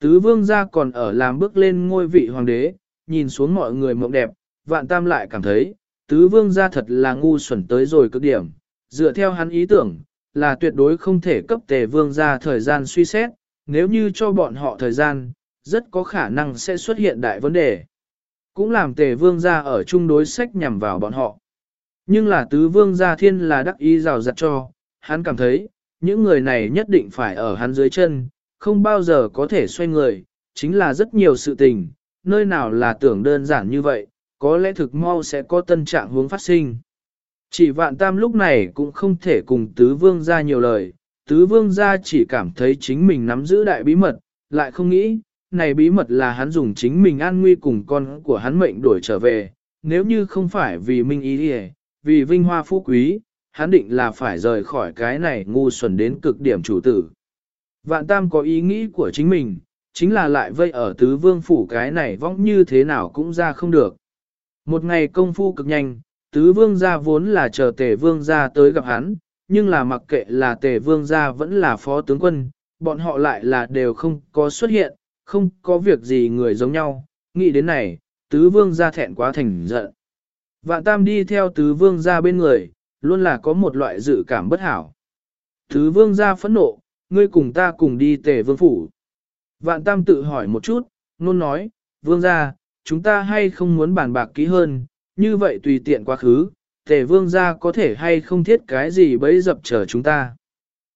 Tứ vương gia còn ở làm bước lên ngôi vị hoàng đế, nhìn xuống mọi người mộng đẹp, vạn tam lại cảm thấy, tứ vương gia thật là ngu xuẩn tới rồi cực điểm, dựa theo hắn ý tưởng, là tuyệt đối không thể cấp tề vương gia thời gian suy xét, nếu như cho bọn họ thời gian, rất có khả năng sẽ xuất hiện đại vấn đề. Cũng làm tề vương gia ở chung đối sách nhằm vào bọn họ. Nhưng là tứ vương gia thiên là đắc ý rào rặt cho, hắn cảm thấy, những người này nhất định phải ở hắn dưới chân, không bao giờ có thể xoay người, chính là rất nhiều sự tình, nơi nào là tưởng đơn giản như vậy, có lẽ thực mau sẽ có tân trạng hướng phát sinh. Chỉ vạn tam lúc này cũng không thể cùng tứ vương ra nhiều lời, tứ vương ra chỉ cảm thấy chính mình nắm giữ đại bí mật, lại không nghĩ, này bí mật là hắn dùng chính mình an nguy cùng con của hắn mệnh đổi trở về, nếu như không phải vì minh ý đi vì vinh hoa phú quý, hắn định là phải rời khỏi cái này ngu xuẩn đến cực điểm chủ tử. Vạn tam có ý nghĩ của chính mình, chính là lại vây ở tứ vương phủ cái này vong như thế nào cũng ra không được. Một ngày công phu cực nhanh, tứ vương gia vốn là chờ tề vương gia tới gặp hắn, nhưng là mặc kệ là tề vương gia vẫn là phó tướng quân, bọn họ lại là đều không có xuất hiện, không có việc gì người giống nhau, nghĩ đến này, tứ vương gia thẹn quá thành giận. Vạn tam đi theo tứ vương gia bên người, luôn là có một loại dự cảm bất hảo. Tứ vương gia phẫn nộ, ngươi cùng ta cùng đi tề vương phủ. Vạn tam tự hỏi một chút, nôn nói, vương gia, chúng ta hay không muốn bàn bạc kỹ hơn, như vậy tùy tiện quá khứ, tề vương gia có thể hay không thiết cái gì bấy dập chờ chúng ta.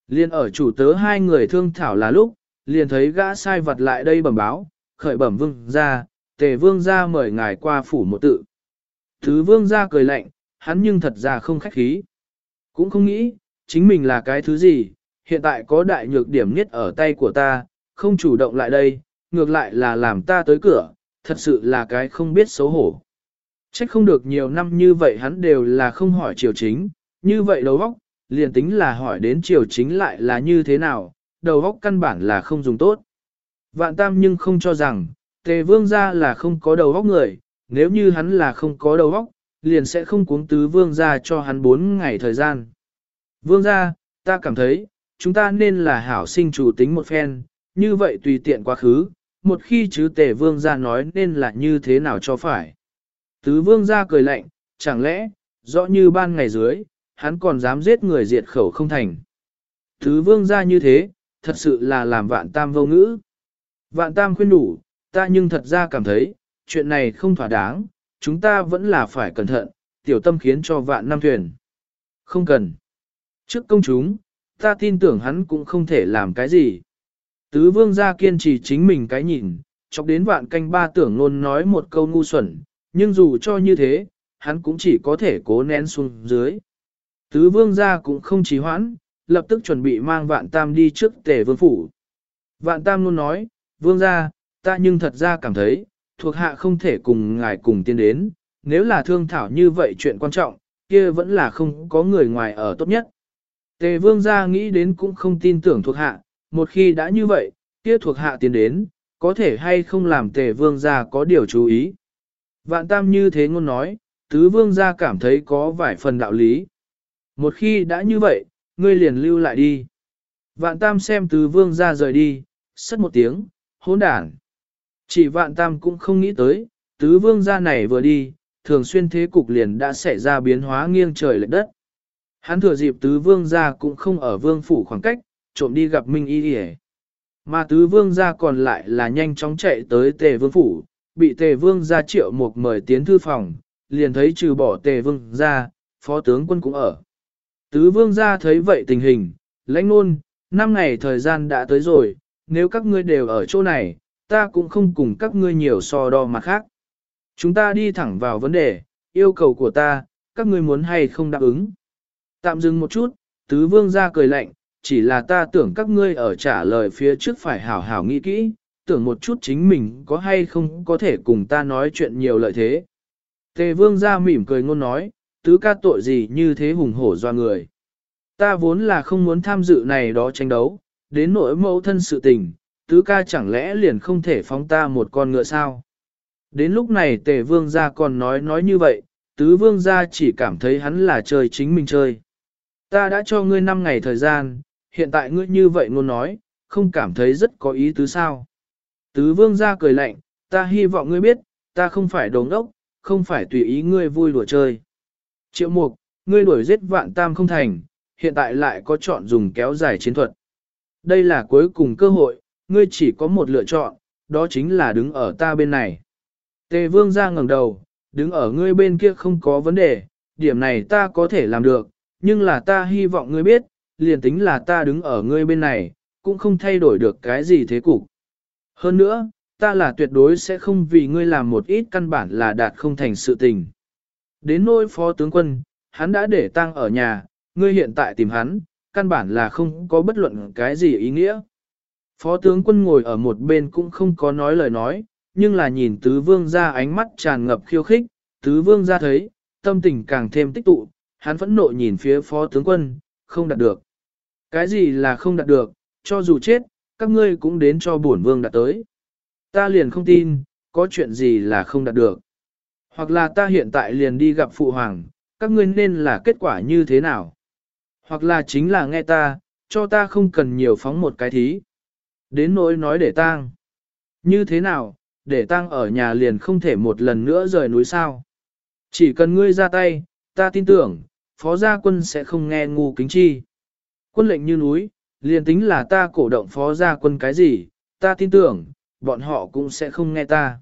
Liên ở chủ tớ hai người thương thảo là lúc, liền thấy gã sai vật lại đây bẩm báo, khởi bẩm vương gia, tề vương gia mời ngài qua phủ một tự. Thứ vương gia cười lạnh, hắn nhưng thật ra không khách khí. Cũng không nghĩ, chính mình là cái thứ gì, hiện tại có đại nhược điểm nhất ở tay của ta, không chủ động lại đây, ngược lại là làm ta tới cửa, thật sự là cái không biết xấu hổ. Trách không được nhiều năm như vậy hắn đều là không hỏi triều chính, như vậy đầu óc, liền tính là hỏi đến triều chính lại là như thế nào, đầu óc căn bản là không dùng tốt. Vạn tam nhưng không cho rằng, tề vương gia là không có đầu óc người, nếu như hắn là không có đầu óc, liền sẽ không cuống tứ vương gia cho hắn 4 ngày thời gian. Vương gia, ta cảm thấy, chúng ta nên là hảo sinh chủ tính một phen, như vậy tùy tiện quá khứ, một khi chứ tề vương gia nói nên là như thế nào cho phải. Tứ vương gia cười lạnh, chẳng lẽ, rõ như ban ngày dưới, hắn còn dám giết người diệt khẩu không thành. Tứ vương gia như thế, thật sự là làm vạn tam vô ngữ. Vạn tam khuyên đủ, ta nhưng thật ra cảm thấy, chuyện này không thỏa đáng, chúng ta vẫn là phải cẩn thận, tiểu tâm khiến cho vạn năm thuyền. Không cần. Trước công chúng, ta tin tưởng hắn cũng không thể làm cái gì. Tứ vương gia kiên trì chính mình cái nhìn, chọc đến vạn canh ba tưởng luôn nói một câu ngu xuẩn, nhưng dù cho như thế, hắn cũng chỉ có thể cố nén xuống dưới. Tứ vương gia cũng không trì hoãn, lập tức chuẩn bị mang vạn tam đi trước tề vương phủ. Vạn tam luôn nói, vương gia, ta nhưng thật ra cảm thấy, thuộc hạ không thể cùng ngài cùng tiến đến, nếu là thương thảo như vậy chuyện quan trọng, kia vẫn là không có người ngoài ở tốt nhất. Tề vương gia nghĩ đến cũng không tin tưởng thuộc hạ, một khi đã như vậy, kia thuộc hạ tiến đến, có thể hay không làm tề vương gia có điều chú ý. Vạn tam như thế ngôn nói, tứ vương gia cảm thấy có vài phần đạo lý. Một khi đã như vậy, ngươi liền lưu lại đi. Vạn tam xem tứ vương gia rời đi, sất một tiếng, hỗn đản. Chỉ vạn tam cũng không nghĩ tới, tứ vương gia này vừa đi, thường xuyên thế cục liền đã xảy ra biến hóa nghiêng trời lệch đất. Hắn thừa dịp tứ vương gia cũng không ở vương phủ khoảng cách, trộm đi gặp Minh Y Y Mà tứ vương gia còn lại là nhanh chóng chạy tới tề vương phủ, bị tề vương gia triệu một mời tiến thư phòng, liền thấy trừ bỏ tề vương gia, phó tướng quân cũng ở. Tứ vương gia thấy vậy tình hình, lãnh nôn, năm ngày thời gian đã tới rồi, nếu các ngươi đều ở chỗ này, ta cũng không cùng các ngươi nhiều so đo mặt khác. Chúng ta đi thẳng vào vấn đề, yêu cầu của ta, các ngươi muốn hay không đáp ứng. Tạm dừng một chút, tứ vương gia cười lạnh, chỉ là ta tưởng các ngươi ở trả lời phía trước phải hảo hảo nghĩ kỹ, tưởng một chút chính mình có hay không có thể cùng ta nói chuyện nhiều lợi thế. Tề vương gia mỉm cười ngôn nói, tứ ca tội gì như thế hùng hổ doa người. Ta vốn là không muốn tham dự này đó tranh đấu, đến nỗi mẫu thân sự tình, tứ ca chẳng lẽ liền không thể phóng ta một con ngựa sao. Đến lúc này tề vương gia còn nói nói như vậy, tứ vương gia chỉ cảm thấy hắn là chơi chính mình chơi. Ta đã cho ngươi 5 ngày thời gian, hiện tại ngươi như vậy ngôn nói, không cảm thấy rất có ý tứ sao. Tứ vương ra cười lạnh, ta hy vọng ngươi biết, ta không phải đồ ngốc, không phải tùy ý ngươi vui đùa chơi. Triệu mục, ngươi đuổi giết vạn tam không thành, hiện tại lại có chọn dùng kéo dài chiến thuật. Đây là cuối cùng cơ hội, ngươi chỉ có một lựa chọn, đó chính là đứng ở ta bên này. Tề vương ra ngẩng đầu, đứng ở ngươi bên kia không có vấn đề, điểm này ta có thể làm được, nhưng là ta hy vọng ngươi biết, liền tính là ta đứng ở ngươi bên này, cũng không thay đổi được cái gì thế cục. Hơn nữa, ta là tuyệt đối sẽ không vì ngươi làm một ít căn bản là đạt không thành sự tình. Đến nỗi phó tướng quân, hắn đã để tang ở nhà, ngươi hiện tại tìm hắn, căn bản là không có bất luận cái gì ý nghĩa. Phó tướng quân ngồi ở một bên cũng không có nói lời nói, nhưng là nhìn tứ vương ra ánh mắt tràn ngập khiêu khích, tứ vương ra thấy, tâm tình càng thêm tích tụ, hắn phẫn nộ nhìn phía phó tướng quân, không đạt được. Cái gì là không đạt được, cho dù chết, các ngươi cũng đến cho bổn vương đạt tới. Ta liền không tin, có chuyện gì là không đạt được. Hoặc là ta hiện tại liền đi gặp phụ hoàng, các ngươi nên là kết quả như thế nào. Hoặc là chính là nghe ta, cho ta không cần nhiều phóng một cái thí. Đến nỗi nói để tang. Như thế nào, để tang ở nhà liền không thể một lần nữa rời núi sao. Chỉ cần ngươi ra tay, ta tin tưởng, phó gia quân sẽ không nghe ngu kính chi. Quân lệnh như núi, liền tính là ta cổ động phó gia quân cái gì, ta tin tưởng, bọn họ cũng sẽ không nghe ta.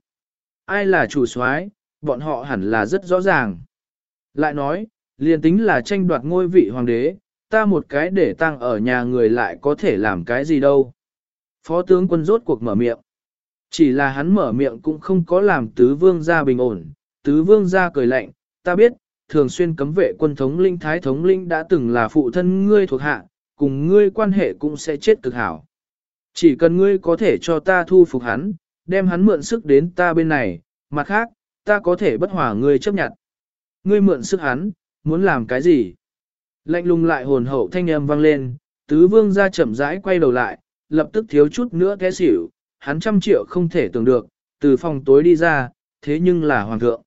Ai là chủ soái, bọn họ hẳn là rất rõ ràng. Lại nói, liền tính là tranh đoạt ngôi vị hoàng đế, ta một cái để tăng ở nhà người lại có thể làm cái gì đâu. Phó tướng quân rốt cuộc mở miệng. Chỉ là hắn mở miệng cũng không có làm tứ vương gia bình ổn, tứ vương gia cười lạnh, ta biết, thường xuyên cấm vệ quân thống linh thái thống linh đã từng là phụ thân ngươi thuộc hạ, cùng ngươi quan hệ cũng sẽ chết cực hảo. Chỉ cần ngươi có thể cho ta thu phục hắn, đem hắn mượn sức đến ta bên này, mặt khác, ta có thể bất hòa ngươi chấp nhận. Ngươi mượn sức hắn, muốn làm cái gì? Lạnh lùng lại hồn hậu thanh âm vang lên, tứ vương ra chậm rãi quay đầu lại, lập tức thiếu chút nữa té xỉu, hắn trăm triệu không thể tưởng được, từ phòng tối đi ra, thế nhưng là hoàng thượng.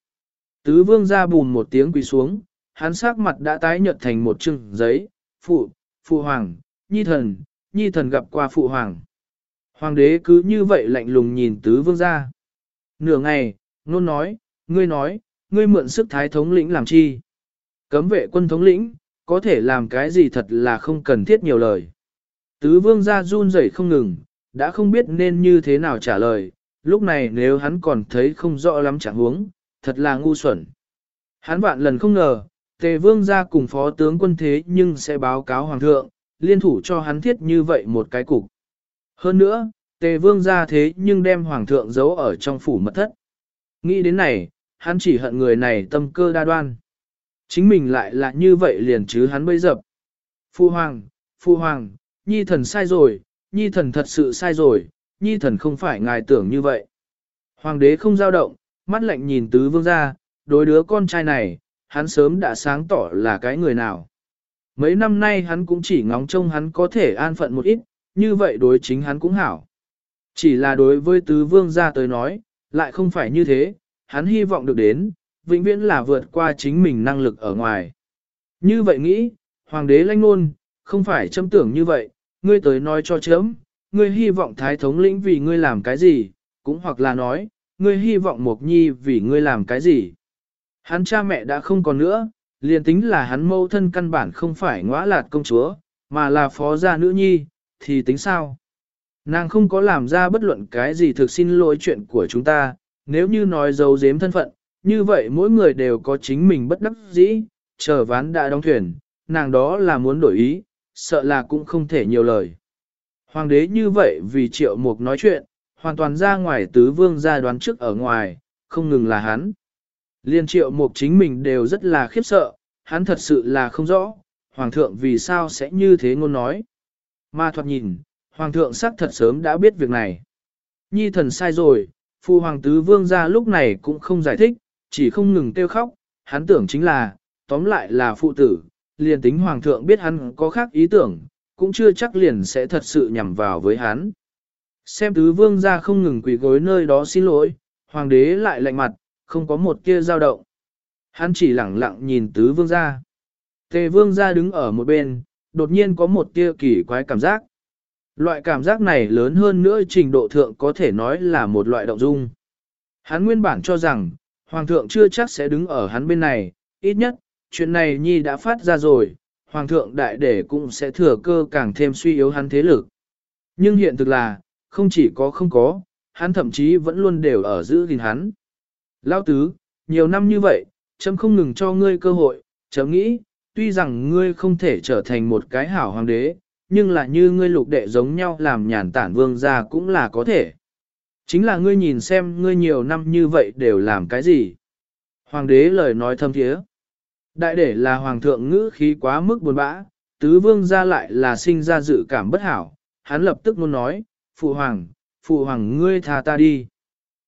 Tứ vương ra bùn một tiếng quỳ xuống, hắn sắc mặt đã tái nhợt thành một chừng giấy, phụ, phụ hoàng, nhi thần, nhi thần gặp qua phụ hoàng. Hoàng đế cứ như vậy lạnh lùng nhìn tứ vương ra. Nửa ngày, nôn nói, ngươi nói, ngươi mượn sức thái thống lĩnh làm chi? Cấm vệ quân thống lĩnh, có thể làm cái gì thật là không cần thiết nhiều lời. Tứ vương ra run rẩy không ngừng, đã không biết nên như thế nào trả lời, lúc này nếu hắn còn thấy không rõ lắm chẳng huống, thật là ngu xuẩn. Hắn vạn lần không ngờ, tề vương ra cùng phó tướng quân thế nhưng sẽ báo cáo hoàng thượng, liên thủ cho hắn thiết như vậy một cái cục. Hơn nữa, tề vương ra thế nhưng đem hoàng thượng giấu ở trong phủ mật thất. Nghĩ đến này, hắn chỉ hận người này tâm cơ đa đoan. Chính mình lại là như vậy liền chứ hắn bây dập. Phu hoàng, phu hoàng, nhi thần sai rồi, nhi thần thật sự sai rồi, nhi thần không phải ngài tưởng như vậy. Hoàng đế không dao động, mắt lạnh nhìn tứ vương ra, đối đứa con trai này, hắn sớm đã sáng tỏ là cái người nào. Mấy năm nay hắn cũng chỉ ngóng trông hắn có thể an phận một ít, như vậy đối chính hắn cũng hảo. Chỉ là đối với tứ vương gia tới nói, lại không phải như thế, hắn hy vọng được đến, vĩnh viễn là vượt qua chính mình năng lực ở ngoài. Như vậy nghĩ, hoàng đế lanh nôn, không phải châm tưởng như vậy, ngươi tới nói cho chấm, ngươi hy vọng thái thống lĩnh vì ngươi làm cái gì, cũng hoặc là nói, ngươi hy vọng Mộc Nhi vì ngươi làm cái gì. Hắn cha mẹ đã không còn nữa, liền tính là hắn mâu thân căn bản không phải ngõa lạt công chúa, mà là phó gia nữ nhi, thì tính sao? Nàng không có làm ra bất luận cái gì thực xin lỗi chuyện của chúng ta, nếu như nói giấu giếm thân phận, như vậy mỗi người đều có chính mình bất đắc dĩ, chờ ván đã đóng thuyền, nàng đó là muốn đổi ý, sợ là cũng không thể nhiều lời. Hoàng đế như vậy vì triệu mục nói chuyện, hoàn toàn ra ngoài tứ vương gia đoán trước ở ngoài, không ngừng là hắn. Liên triệu mục chính mình đều rất là khiếp sợ, hắn thật sự là không rõ, hoàng thượng vì sao sẽ như thế ngôn nói. Mà thoạt nhìn, hoàng thượng xác thật sớm đã biết việc này. Nhi thần sai rồi, phu hoàng tứ vương gia lúc này cũng không giải thích, chỉ không ngừng kêu khóc, hắn tưởng chính là, tóm lại là phụ tử, liền tính hoàng thượng biết hắn có khác ý tưởng, cũng chưa chắc liền sẽ thật sự nhằm vào với hắn. Xem tứ vương gia không ngừng quỳ gối nơi đó xin lỗi, hoàng đế lại lạnh mặt, không có một kia dao động. Hắn chỉ lẳng lặng nhìn tứ vương gia. Tề vương gia đứng ở một bên, đột nhiên có một tia kỳ quái cảm giác. Loại cảm giác này lớn hơn nữa trình độ thượng có thể nói là một loại động dung. Hắn nguyên bản cho rằng, Hoàng thượng chưa chắc sẽ đứng ở hắn bên này, ít nhất, chuyện này Nhi đã phát ra rồi, Hoàng thượng đại để cũng sẽ thừa cơ càng thêm suy yếu hắn thế lực. Nhưng hiện thực là, không chỉ có không có, hắn thậm chí vẫn luôn đều ở giữ gìn hắn. Lão tứ, nhiều năm như vậy, chấm không ngừng cho ngươi cơ hội, chấm nghĩ, tuy rằng ngươi không thể trở thành một cái hảo hoàng đế, nhưng là như ngươi lục đệ giống nhau làm nhàn tản vương gia cũng là có thể. Chính là ngươi nhìn xem ngươi nhiều năm như vậy đều làm cái gì. Hoàng đế lời nói thâm thiế. Đại để là hoàng thượng ngữ khí quá mức buồn bã, tứ vương gia lại là sinh ra dự cảm bất hảo, hắn lập tức muốn nói, phụ hoàng, phụ hoàng ngươi tha ta đi.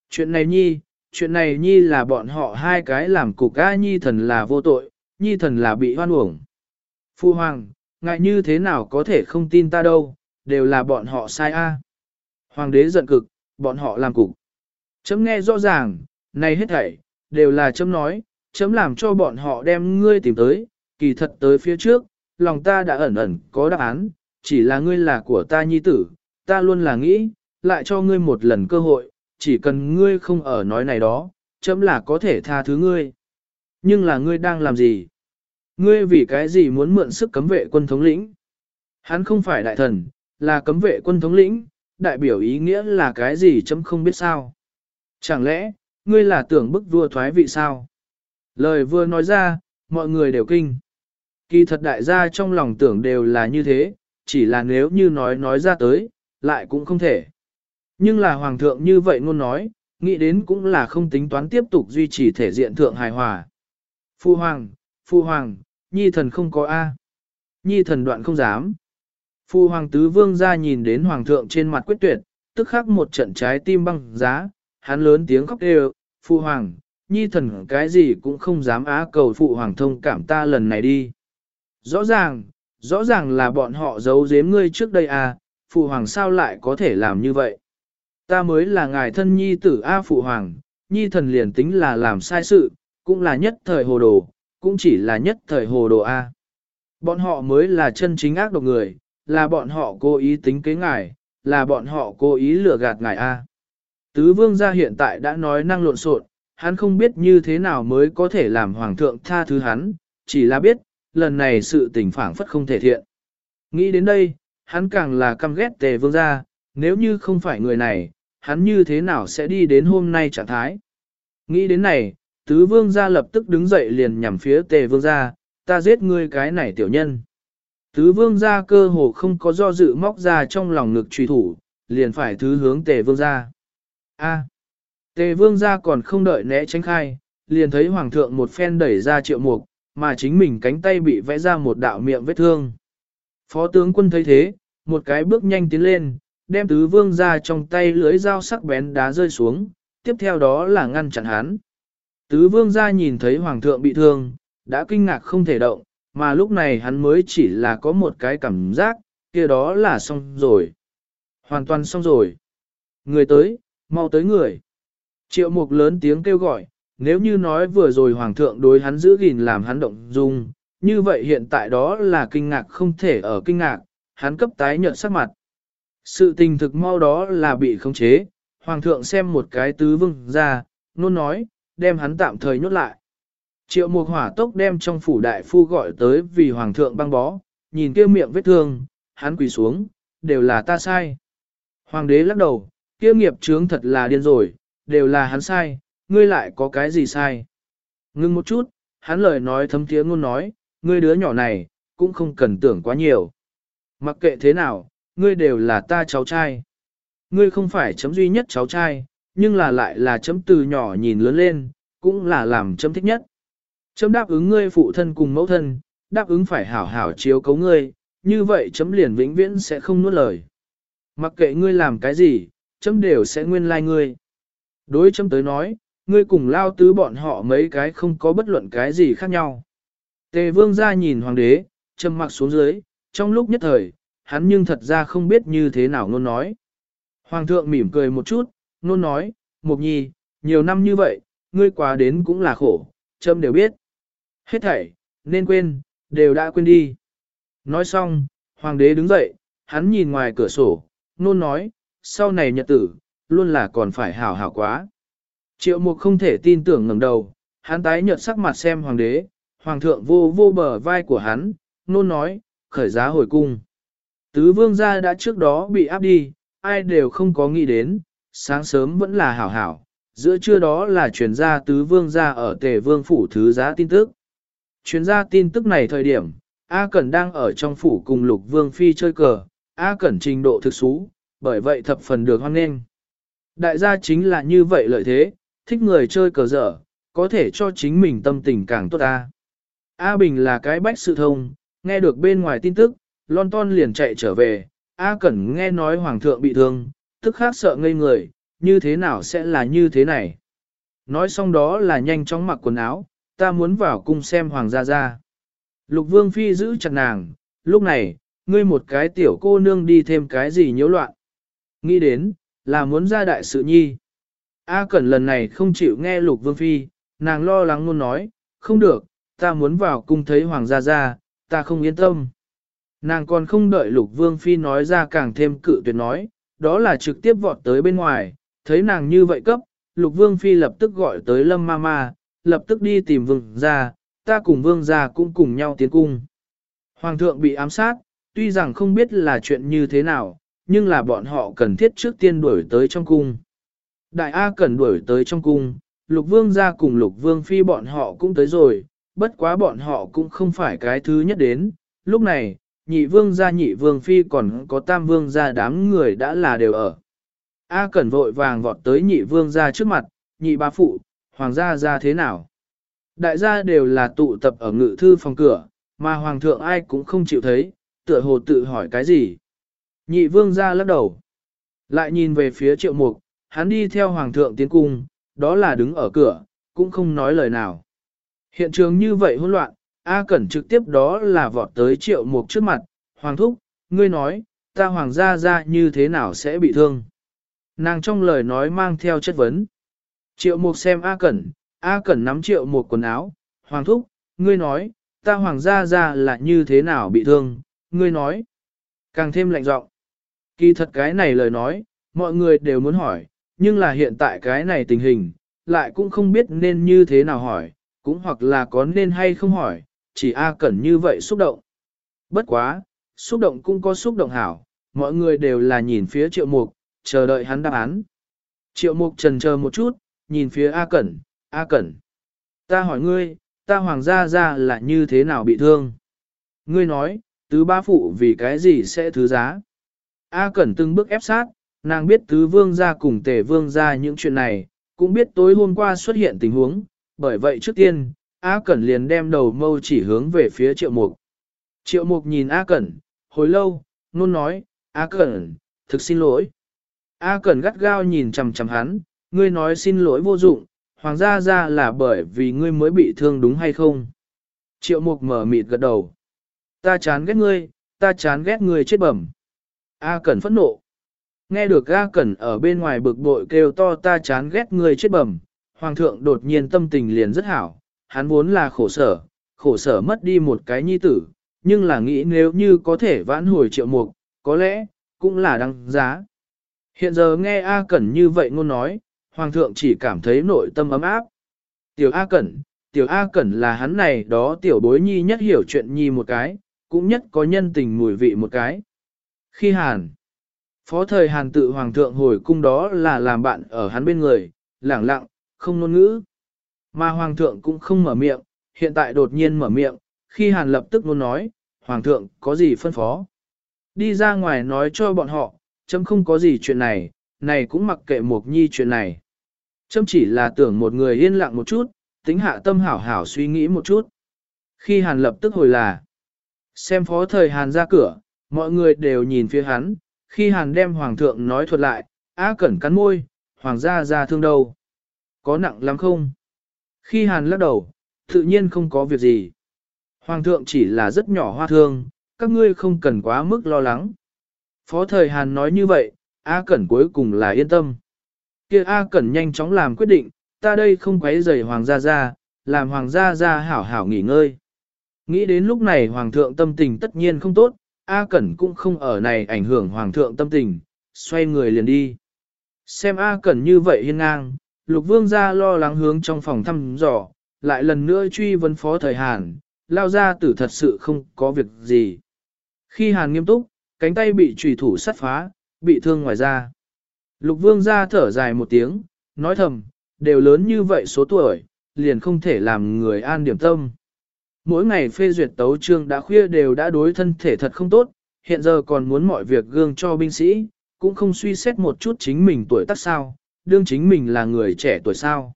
Chuyện này nhi, chuyện này nhi là bọn họ hai cái làm cục A nhi thần là vô tội, nhi thần là bị hoan uổng. Phụ hoàng, ngại như thế nào có thể không tin ta đâu, đều là bọn họ sai A. Hoàng đế giận cực, bọn họ làm cục. Chấm nghe rõ ràng, này hết thảy, đều là chấm nói, chấm làm cho bọn họ đem ngươi tìm tới, kỳ thật tới phía trước, lòng ta đã ẩn ẩn có đáp án, chỉ là ngươi là của ta nhi tử, ta luôn là nghĩ, lại cho ngươi một lần cơ hội, chỉ cần ngươi không ở nói này đó, chấm là có thể tha thứ ngươi. Nhưng là ngươi đang làm gì? Ngươi vì cái gì muốn mượn sức cấm vệ quân thống lĩnh? Hắn không phải đại thần, là cấm vệ quân thống lĩnh, đại biểu ý nghĩa là cái gì chấm không biết sao. Chẳng lẽ, ngươi là tưởng bức vua thoái vị sao? Lời vừa nói ra, mọi người đều kinh. Kỳ thật đại gia trong lòng tưởng đều là như thế, chỉ là nếu như nói nói ra tới, lại cũng không thể. Nhưng là hoàng thượng như vậy ngôn nói, nghĩ đến cũng là không tính toán tiếp tục duy trì thể diện thượng hài hòa. Phu hoàng, phu hoàng, nhi thần không có A. Nhi thần đoạn không dám. Phu hoàng tứ vương ra nhìn đến hoàng thượng trên mặt quyết tuyệt, tức khắc một trận trái tim băng giá, hắn lớn tiếng khóc đều, phu hoàng, nhi thần cái gì cũng không dám á cầu phụ hoàng thông cảm ta lần này đi. Rõ ràng, rõ ràng là bọn họ giấu giếm ngươi trước đây à, phụ hoàng sao lại có thể làm như vậy. Ta mới là ngài thân nhi tử A phụ hoàng, nhi thần liền tính là làm sai sự, cũng là nhất thời hồ đồ, cũng chỉ là nhất thời hồ đồ A. Bọn họ mới là chân chính ác độc người, là bọn họ cố ý tính kế ngài, là bọn họ cố ý lừa gạt ngài A. Tứ vương gia hiện tại đã nói năng lộn xộn, hắn không biết như thế nào mới có thể làm hoàng thượng tha thứ hắn, chỉ là biết, lần này sự tình phản phất không thể thiện. Nghĩ đến đây, hắn càng là căm ghét tề vương gia, nếu như không phải người này, hắn như thế nào sẽ đi đến hôm nay trạng thái. Nghĩ đến này, tứ vương gia lập tức đứng dậy liền nhằm phía tề vương gia, ta giết ngươi cái này tiểu nhân. Tứ vương gia cơ hồ không có do dự móc ra trong lòng ngực truy thủ, liền phải thứ hướng tề vương gia. A. Tề vương gia còn không đợi né tránh khai, liền thấy hoàng thượng một phen đẩy ra triệu mục, mà chính mình cánh tay bị vẽ ra một đạo miệng vết thương. Phó tướng quân thấy thế, một cái bước nhanh tiến lên, đem tứ vương ra trong tay lưới dao sắc bén đá rơi xuống, tiếp theo đó là ngăn chặn hắn. Tứ vương ra nhìn thấy hoàng thượng bị thương, đã kinh ngạc không thể động, mà lúc này hắn mới chỉ là có một cái cảm giác, kia đó là xong rồi. Hoàn toàn xong rồi. Người tới, mau tới người. Triệu mục lớn tiếng kêu gọi, nếu như nói vừa rồi hoàng thượng đối hắn giữ gìn làm hắn động dung, như vậy hiện tại đó là kinh ngạc không thể ở kinh ngạc, hắn cấp tái nhợt sắc mặt. Sự tình thực mau đó là bị khống chế, hoàng thượng xem một cái tứ vương ra, nôn nói, đem hắn tạm thời nhốt lại. Triệu mục hỏa tốc đem trong phủ đại phu gọi tới vì hoàng thượng băng bó, nhìn kia miệng vết thương, hắn quỳ xuống, đều là ta sai. Hoàng đế lắc đầu, kia nghiệp chướng thật là điên rồi, đều là hắn sai, ngươi lại có cái gì sai. Ngưng một chút, hắn lời nói thấm tiếng ngôn nói, ngươi đứa nhỏ này, cũng không cần tưởng quá nhiều. Mặc kệ thế nào, ngươi đều là ta cháu trai. Ngươi không phải chấm duy nhất cháu trai, nhưng là lại là chấm từ nhỏ nhìn lớn lên, cũng là làm chấm thích nhất. Chấm đáp ứng ngươi phụ thân cùng mẫu thân, đáp ứng phải hảo hảo chiếu cấu ngươi, như vậy chấm liền vĩnh viễn sẽ không nuốt lời. Mặc kệ ngươi làm cái gì, chấm đều sẽ nguyên lai like ngươi. Đối chấm tới nói, ngươi cùng lao tứ bọn họ mấy cái không có bất luận cái gì khác nhau. Tề vương ra nhìn hoàng đế, trầm mặc xuống dưới, trong lúc nhất thời, hắn nhưng thật ra không biết như thế nào nôn nói. Hoàng thượng mỉm cười một chút, nôn nói, Mục Nhi, nhiều năm như vậy, ngươi quá đến cũng là khổ, châm đều biết. Hết thảy, nên quên, đều đã quên đi. Nói xong, hoàng đế đứng dậy, hắn nhìn ngoài cửa sổ, nôn nói, sau này nhật tử, luôn là còn phải hảo hảo quá. Triệu mục không thể tin tưởng ngẩng đầu, hắn tái nhợt sắc mặt xem hoàng đế, hoàng thượng vô vô bờ vai của hắn, nôn nói, khởi giá hồi cung. Tứ vương gia đã trước đó bị áp đi, ai đều không có nghĩ đến, sáng sớm vẫn là hảo hảo, giữa trưa đó là truyền ra tứ vương gia ở tề vương phủ thứ giá tin tức. Truyền ra tin tức này thời điểm, A Cẩn đang ở trong phủ cùng lục vương phi chơi cờ, A Cẩn trình độ thực xú, bởi vậy thập phần được hoan nghênh. Đại gia chính là như vậy lợi thế, thích người chơi cờ dở, có thể cho chính mình tâm tình càng tốt A. A Bình là cái bách sự thông, nghe được bên ngoài tin tức, Lon Ton liền chạy trở về, A Cẩn nghe nói Hoàng thượng bị thương, tức khác sợ ngây người, như thế nào sẽ là như thế này. Nói xong đó là nhanh chóng mặc quần áo, ta muốn vào cung xem Hoàng gia gia. Lục Vương Phi giữ chặt nàng, lúc này, ngươi một cái tiểu cô nương đi thêm cái gì nhiễu loạn. Nghĩ đến, là muốn ra đại sự nhi. A Cẩn lần này không chịu nghe Lục Vương Phi, nàng lo lắng luôn nói, không được, ta muốn vào cung thấy Hoàng gia gia, ta không yên tâm. Nàng còn không đợi Lục Vương Phi nói ra càng thêm cự tuyệt nói, đó là trực tiếp vọt tới bên ngoài, thấy nàng như vậy cấp, Lục Vương Phi lập tức gọi tới Lâm Mama, lập tức đi tìm Vương gia, ta cùng Vương gia cũng cùng nhau tiến cung. Hoàng thượng bị ám sát, tuy rằng không biết là chuyện như thế nào, nhưng là bọn họ cần thiết trước tiên đuổi tới trong cung. Đại A cần đuổi tới trong cung, Lục Vương gia cùng Lục Vương Phi bọn họ cũng tới rồi, bất quá bọn họ cũng không phải cái thứ nhất đến. Lúc này, nhị vương gia nhị vương phi còn có tam vương gia đám người đã là đều ở. A Cẩn vội vàng vọt tới nhị vương gia trước mặt, nhị ba phụ, hoàng gia ra thế nào? Đại gia đều là tụ tập ở ngự thư phòng cửa, mà hoàng thượng ai cũng không chịu thấy, tựa hồ tự hỏi cái gì. Nhị vương gia lắc đầu. Lại nhìn về phía triệu mục, hắn đi theo hoàng thượng tiến cung, đó là đứng ở cửa, cũng không nói lời nào. Hiện trường như vậy hỗn loạn, A Cẩn trực tiếp đó là vọt tới triệu mục trước mặt, Hoàng Thúc, ngươi nói, ta Hoàng gia gia như thế nào sẽ bị thương? Nàng trong lời nói mang theo chất vấn. Triệu mục xem A Cẩn, A Cẩn nắm triệu mục quần áo, Hoàng Thúc, ngươi nói, ta Hoàng gia gia là như thế nào bị thương? Ngươi nói, càng thêm lạnh giọng. Kỳ thật cái này lời nói, mọi người đều muốn hỏi, nhưng là hiện tại cái này tình hình, lại cũng không biết nên như thế nào hỏi, cũng hoặc là có nên hay không hỏi, chỉ A Cẩn như vậy xúc động. Bất quá, xúc động cũng có xúc động hảo, mọi người đều là nhìn phía triệu mục, chờ đợi hắn đáp án. Triệu mục trần chờ một chút, nhìn phía A Cẩn, A Cẩn. Ta hỏi ngươi, ta hoàng gia ra là như thế nào bị thương? Ngươi nói, tứ ba phụ vì cái gì sẽ thứ giá? A Cẩn từng bước ép sát, nàng biết tứ vương gia cùng tề vương gia những chuyện này, cũng biết tối hôm qua xuất hiện tình huống, bởi vậy trước tiên, A Cẩn liền đem đầu mâu chỉ hướng về phía Triệu Mục. Triệu Mục nhìn A Cẩn, hồi lâu, nôn nói, A Cẩn, thực xin lỗi. A Cẩn gắt gao nhìn chằm chằm hắn, ngươi nói xin lỗi vô dụng, hoàng gia ra là bởi vì ngươi mới bị thương đúng hay không? Triệu Mục mở mịt gật đầu. Ta chán ghét ngươi, ta chán ghét ngươi chết bẩm. A Cẩn phẫn nộ. Nghe được A Cẩn ở bên ngoài bực bội kêu to ta chán ghét ngươi chết bẩm, hoàng thượng đột nhiên tâm tình liền rất hảo, hắn vốn là khổ sở, khổ sở mất đi một cái nhi tử, nhưng là nghĩ nếu như có thể vãn hồi triệu mục, có lẽ, cũng là đăng giá. Hiện giờ nghe A Cẩn như vậy ngôn nói, hoàng thượng chỉ cảm thấy nội tâm ấm áp. Tiểu A Cẩn, tiểu A Cẩn là hắn này đó tiểu bối nhi nhất hiểu chuyện nhi một cái, cũng nhất có nhân tình mùi vị một cái. Khi Hàn, phó thời Hàn tự hoàng thượng hồi cung đó là làm bạn ở hắn bên người, lẳng lặng, không ngôn ngữ. Mà hoàng thượng cũng không mở miệng, hiện tại đột nhiên mở miệng, khi hàn lập tức muốn nói, hoàng thượng có gì phân phó. Đi ra ngoài nói cho bọn họ, chấm không có gì chuyện này, này cũng mặc kệ mục Nhi chuyện này. Chấm chỉ là tưởng một người yên lặng một chút, tính hạ tâm hảo hảo suy nghĩ một chút. Khi hàn lập tức hồi là, xem phó thời hàn ra cửa, mọi người đều nhìn phía hắn, khi hàn đem hoàng thượng nói thuật lại, á cẩn cắn môi, hoàng gia ra thương đâu. Có nặng lắm không? Khi hàn lắc đầu, tự nhiên không có việc gì. Hoàng thượng chỉ là rất nhỏ hoa thương, các ngươi không cần quá mức lo lắng. Phó thời hàn nói như vậy, A Cẩn cuối cùng là yên tâm. kia A Cẩn nhanh chóng làm quyết định, ta đây không quấy rầy Hoàng gia gia, làm Hoàng gia gia hảo hảo nghỉ ngơi. Nghĩ đến lúc này Hoàng thượng tâm tình tất nhiên không tốt, A Cẩn cũng không ở này ảnh hưởng hoàng thượng tâm tình, xoay người liền đi. Xem A Cẩn như vậy hiên ngang, lục vương ra lo lắng hướng trong phòng thăm dò, lại lần nữa truy vấn phó thời Hàn, lao ra tử thật sự không có việc gì. Khi Hàn nghiêm túc, cánh tay bị trùy thủ sắt phá, bị thương ngoài da. Lục vương ra thở dài một tiếng, nói thầm, đều lớn như vậy số tuổi, liền không thể làm người an điểm tâm. Mỗi ngày phê duyệt tấu trương đã khuya đều đã đối thân thể thật không tốt, hiện giờ còn muốn mọi việc gương cho binh sĩ, cũng không suy xét một chút chính mình tuổi tác sao, đương chính mình là người trẻ tuổi sao.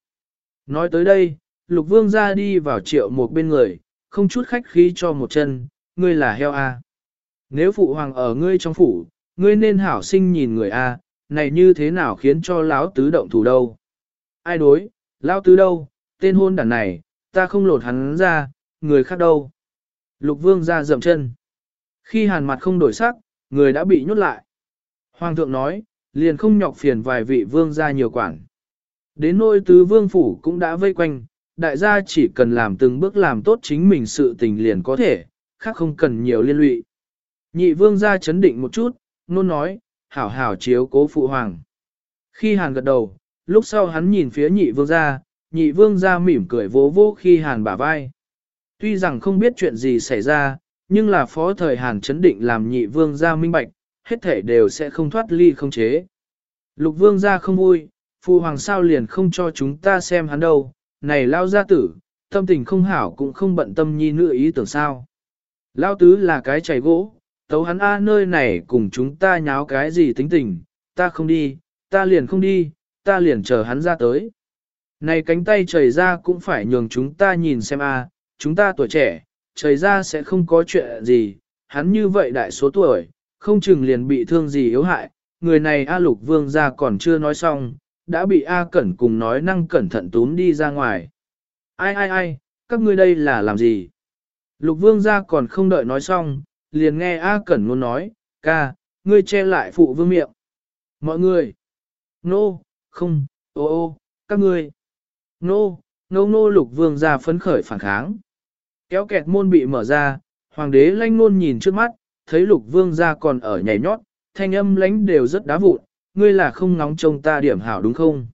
Nói tới đây, lục vương ra đi vào triệu một bên người, không chút khách khí cho một chân, ngươi là heo A. Nếu phụ hoàng ở ngươi trong phủ, ngươi nên hảo sinh nhìn người A, này như thế nào khiến cho lão tứ động thủ đâu. Ai đối, lão tứ đâu, tên hôn đàn này, ta không lột hắn ra, người khác đâu. Lục vương ra dậm chân. Khi hàn mặt không đổi sắc, người đã bị nhốt lại. Hoàng thượng nói, liền không nhọc phiền vài vị vương gia nhiều quản. Đến nôi tứ vương phủ cũng đã vây quanh, đại gia chỉ cần làm từng bước làm tốt chính mình sự tình liền có thể, khác không cần nhiều liên lụy. Nhị vương gia chấn định một chút, nôn nói, hảo hảo chiếu cố phụ hoàng. Khi hàn gật đầu, lúc sau hắn nhìn phía nhị vương gia nhị vương gia mỉm cười vỗ vỗ khi hàn bả vai. Tuy rằng không biết chuyện gì xảy ra, nhưng là phó thời hàn chấn định làm nhị vương gia minh bạch, hết thể đều sẽ không thoát ly không chế. Lục vương ra không vui, phụ hoàng sao liền không cho chúng ta xem hắn đâu, này lao gia tử, tâm tình không hảo cũng không bận tâm nhi nữ ý tưởng sao. Lao tứ là cái chảy gỗ, tấu hắn A nơi này cùng chúng ta nháo cái gì tính tình, ta không đi, ta liền không đi, ta liền chờ hắn ra tới. Này cánh tay chảy ra cũng phải nhường chúng ta nhìn xem A, chúng ta tuổi trẻ, chảy ra sẽ không có chuyện gì, hắn như vậy đại số tuổi, không chừng liền bị thương gì yếu hại, người này A lục vương ra còn chưa nói xong, đã bị A Cẩn cùng nói năng cẩn thận túm đi ra ngoài. Ai ai ai, các ngươi đây là làm gì? Lục vương ra còn không đợi nói xong, liền nghe A Cẩn muốn nói, ca, ngươi che lại phụ vương miệng. Mọi người, nô, no, không, ô ô, các ngươi, nô, no, nô no, nô lục vương ra phấn khởi phản kháng. Kéo kẹt môn bị mở ra, hoàng đế lanh nôn nhìn trước mắt, thấy lục vương ra còn ở nhảy nhót, thanh âm lánh đều rất đá vụn, ngươi là không ngóng trông ta điểm hảo đúng không?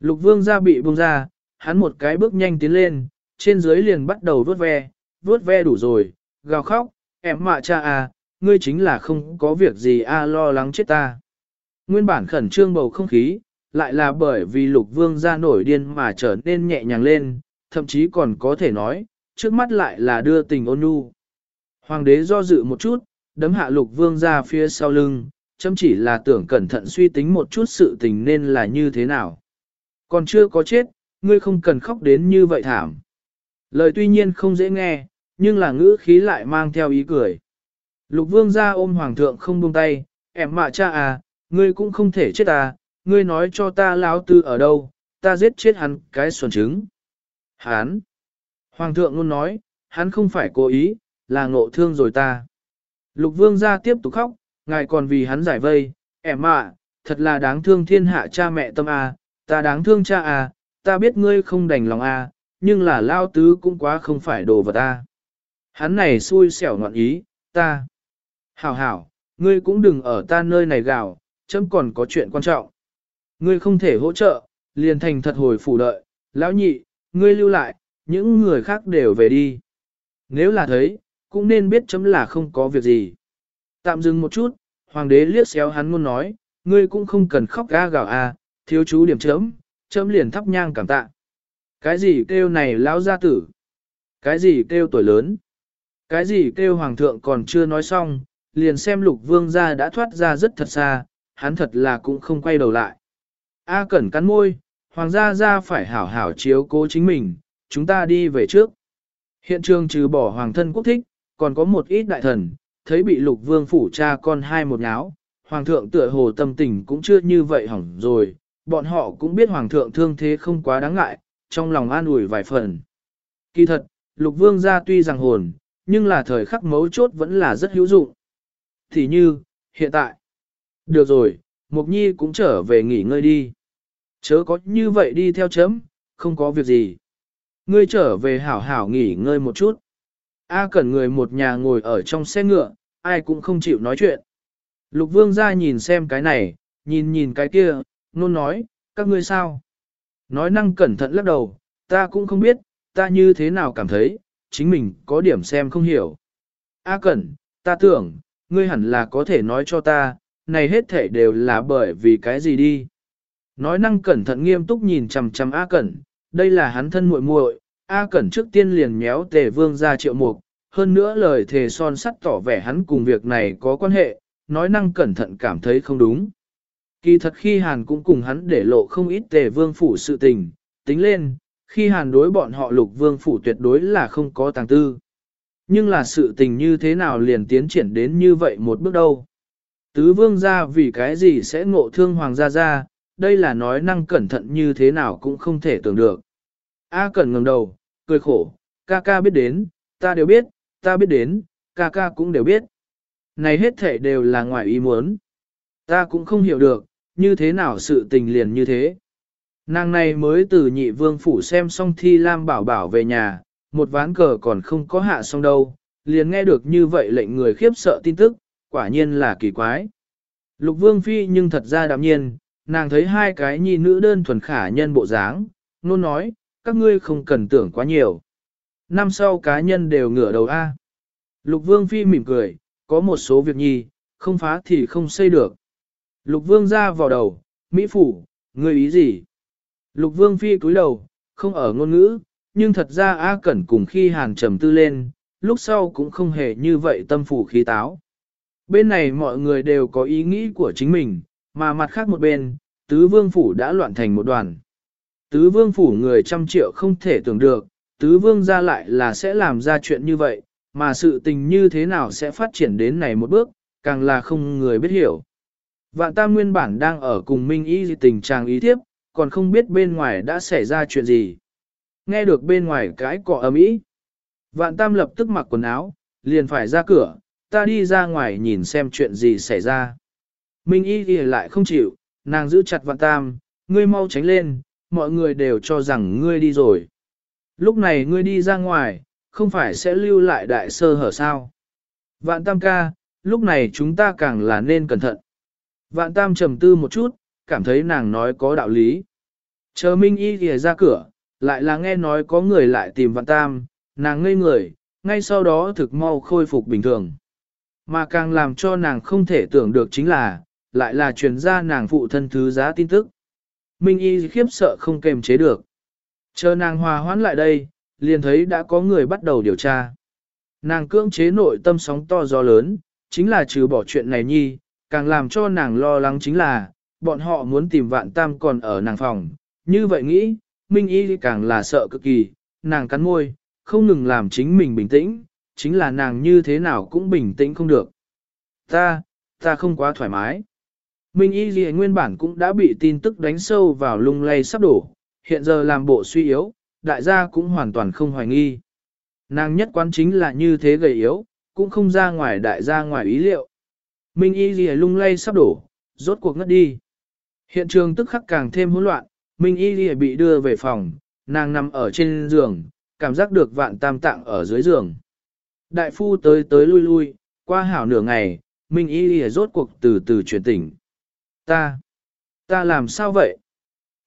Lục vương ra bị buông ra, hắn một cái bước nhanh tiến lên, trên dưới liền bắt đầu vuốt ve, vuốt ve đủ rồi, gào khóc, em mạ cha à, ngươi chính là không có việc gì a à, lo lắng chết ta. Nguyên bản khẩn trương bầu không khí, lại là bởi vì lục vương ra nổi điên mà trở nên nhẹ nhàng lên, thậm chí còn có thể nói, trước mắt lại là đưa tình ôn nhu. Hoàng đế do dự một chút, đấm hạ lục vương ra phía sau lưng, chấm chỉ là tưởng cẩn thận suy tính một chút sự tình nên là như thế nào. Còn chưa có chết, ngươi không cần khóc đến như vậy thảm. Lời tuy nhiên không dễ nghe, nhưng là ngữ khí lại mang theo ý cười. Lục vương ra ôm hoàng thượng không buông tay, em mạ cha à, ngươi cũng không thể chết à, ngươi nói cho ta láo tư ở đâu, ta giết chết hắn cái xuẩn trứng. Hán, Hoàng thượng luôn nói, hắn không phải cố ý, là ngộ thương rồi ta. Lục vương ra tiếp tục khóc, ngài còn vì hắn giải vây, em ạ, thật là đáng thương thiên hạ cha mẹ tâm a, ta đáng thương cha a, ta biết ngươi không đành lòng a, nhưng là lao tứ cũng quá không phải đồ vật ta. Hắn này xui xẻo ngoạn ý, ta. Hảo hảo, ngươi cũng đừng ở ta nơi này gào, chấm còn có chuyện quan trọng. Ngươi không thể hỗ trợ, liền thành thật hồi phủ đợi, lão nhị, ngươi lưu lại, những người khác đều về đi. Nếu là thấy, cũng nên biết chấm là không có việc gì. Tạm dừng một chút, hoàng đế liếc xéo hắn muốn nói, ngươi cũng không cần khóc ga gào à, thiếu chú điểm chấm, chấm liền thắp nhang cảm tạ. Cái gì kêu này lão gia tử? Cái gì kêu tuổi lớn? Cái gì kêu hoàng thượng còn chưa nói xong, liền xem lục vương gia đã thoát ra rất thật xa, hắn thật là cũng không quay đầu lại. A cẩn cắn môi, hoàng gia gia phải hảo hảo chiếu cố chính mình, chúng ta đi về trước. Hiện trường trừ bỏ hoàng thân quốc thích, còn có một ít đại thần, thấy bị lục vương phủ cha con hai một nháo, hoàng thượng tựa hồ tâm tình cũng chưa như vậy hỏng rồi, bọn họ cũng biết hoàng thượng thương thế không quá đáng ngại, trong lòng an ủi vài phần. Kỳ thật, lục vương gia tuy rằng hồn, nhưng là thời khắc mấu chốt vẫn là rất hữu dụng. Thì như, hiện tại. Được rồi, Mục Nhi cũng trở về nghỉ ngơi đi. Chớ có như vậy đi theo chấm, không có việc gì. Ngươi trở về hảo hảo nghỉ ngơi một chút. A cẩn người một nhà ngồi ở trong xe ngựa, ai cũng không chịu nói chuyện. Lục vương ra nhìn xem cái này, nhìn nhìn cái kia, nôn nói, các ngươi sao? Nói năng cẩn thận lắc đầu, ta cũng không biết, ta như thế nào cảm thấy, chính mình có điểm xem không hiểu. A cẩn, ta tưởng, ngươi hẳn là có thể nói cho ta, này hết thể đều là bởi vì cái gì đi. Nói năng cẩn thận nghiêm túc nhìn chằm chằm A cẩn, đây là hắn thân muội muội. A cẩn trước tiên liền méo tề vương ra triệu mục, hơn nữa lời thề son sắt tỏ vẻ hắn cùng việc này có quan hệ, nói năng cẩn thận cảm thấy không đúng. Kỳ thật khi Hàn cũng cùng hắn để lộ không ít tề vương phủ sự tình, tính lên, khi Hàn đối bọn họ lục vương phủ tuyệt đối là không có tàng tư. Nhưng là sự tình như thế nào liền tiến triển đến như vậy một bước đâu. Tứ vương ra vì cái gì sẽ ngộ thương hoàng gia gia, đây là nói năng cẩn thận như thế nào cũng không thể tưởng được. A cẩn ngẩng đầu, cười khổ, ca ca biết đến, ta đều biết, ta biết đến, ca ca cũng đều biết. Này hết thể đều là ngoài ý muốn. Ta cũng không hiểu được, như thế nào sự tình liền như thế. Nàng này mới từ nhị vương phủ xem xong thi lam bảo bảo về nhà, một ván cờ còn không có hạ xong đâu, liền nghe được như vậy lệnh người khiếp sợ tin tức, quả nhiên là kỳ quái. Lục vương phi nhưng thật ra đạm nhiên, nàng thấy hai cái nhi nữ đơn thuần khả nhân bộ dáng, nôn nói, các ngươi không cần tưởng quá nhiều. Năm sau cá nhân đều ngửa đầu A. Lục vương phi mỉm cười, có một số việc nhi, không phá thì không xây được. Lục vương ra vào đầu, Mỹ phủ, ngươi ý gì? Lục vương phi cúi đầu, không ở ngôn ngữ, nhưng thật ra A Cẩn cùng khi hàn trầm tư lên, lúc sau cũng không hề như vậy tâm phủ khí táo. Bên này mọi người đều có ý nghĩ của chính mình, mà mặt khác một bên, tứ vương phủ đã loạn thành một đoàn. Tứ vương phủ người trăm triệu không thể tưởng được, tứ vương ra lại là sẽ làm ra chuyện như vậy, mà sự tình như thế nào sẽ phát triển đến này một bước, càng là không người biết hiểu. Vạn tam nguyên bản đang ở cùng Minh Y tình trạng ý thiếp, còn không biết bên ngoài đã xảy ra chuyện gì. Nghe được bên ngoài cái cọ ấm ý. Vạn tam lập tức mặc quần áo, liền phải ra cửa, ta đi ra ngoài nhìn xem chuyện gì xảy ra. Minh Y thì lại không chịu, nàng giữ chặt vạn tam, ngươi mau tránh lên, mọi người đều cho rằng ngươi đi rồi. Lúc này ngươi đi ra ngoài, không phải sẽ lưu lại đại sơ hở sao. Vạn tam ca, lúc này chúng ta càng là nên cẩn thận. Vạn tam trầm tư một chút, cảm thấy nàng nói có đạo lý. Chờ Minh Y kìa ra cửa, lại là nghe nói có người lại tìm vạn tam, nàng ngây người, ngay sau đó thực mau khôi phục bình thường. Mà càng làm cho nàng không thể tưởng được chính là, lại là truyền ra nàng phụ thân thứ giá tin tức. Minh Y khiếp sợ không kềm chế được. Chờ nàng hòa hoãn lại đây, liền thấy đã có người bắt đầu điều tra. Nàng cưỡng chế nội tâm sóng to gió lớn, chính là trừ bỏ chuyện này nhi, càng làm cho nàng lo lắng chính là, bọn họ muốn tìm vạn tam còn ở nàng phòng. Như vậy nghĩ, Minh Y càng là sợ cực kỳ, nàng cắn môi, không ngừng làm chính mình bình tĩnh, chính là nàng như thế nào cũng bình tĩnh không được. Ta, ta không quá thoải mái. Minh Y Ghi nguyên bản cũng đã bị tin tức đánh sâu vào lung lay sắp đổ, hiện giờ làm bộ suy yếu, đại gia cũng hoàn toàn không hoài nghi. Nàng nhất quán chính là như thế gầy yếu, cũng không ra ngoài đại gia ngoài ý liệu. Minh Y Ghi lung lay sắp đổ, rốt cuộc ngất đi. Hiện trường tức khắc càng thêm hỗn loạn, Minh Y Ghi bị đưa về phòng, nàng nằm ở trên giường, cảm giác được vạn tam tạng ở dưới giường. Đại phu tới tới lui lui, qua hảo nửa ngày, Minh Y Ghi rốt cuộc từ từ chuyển tỉnh. Ta, ta làm sao vậy?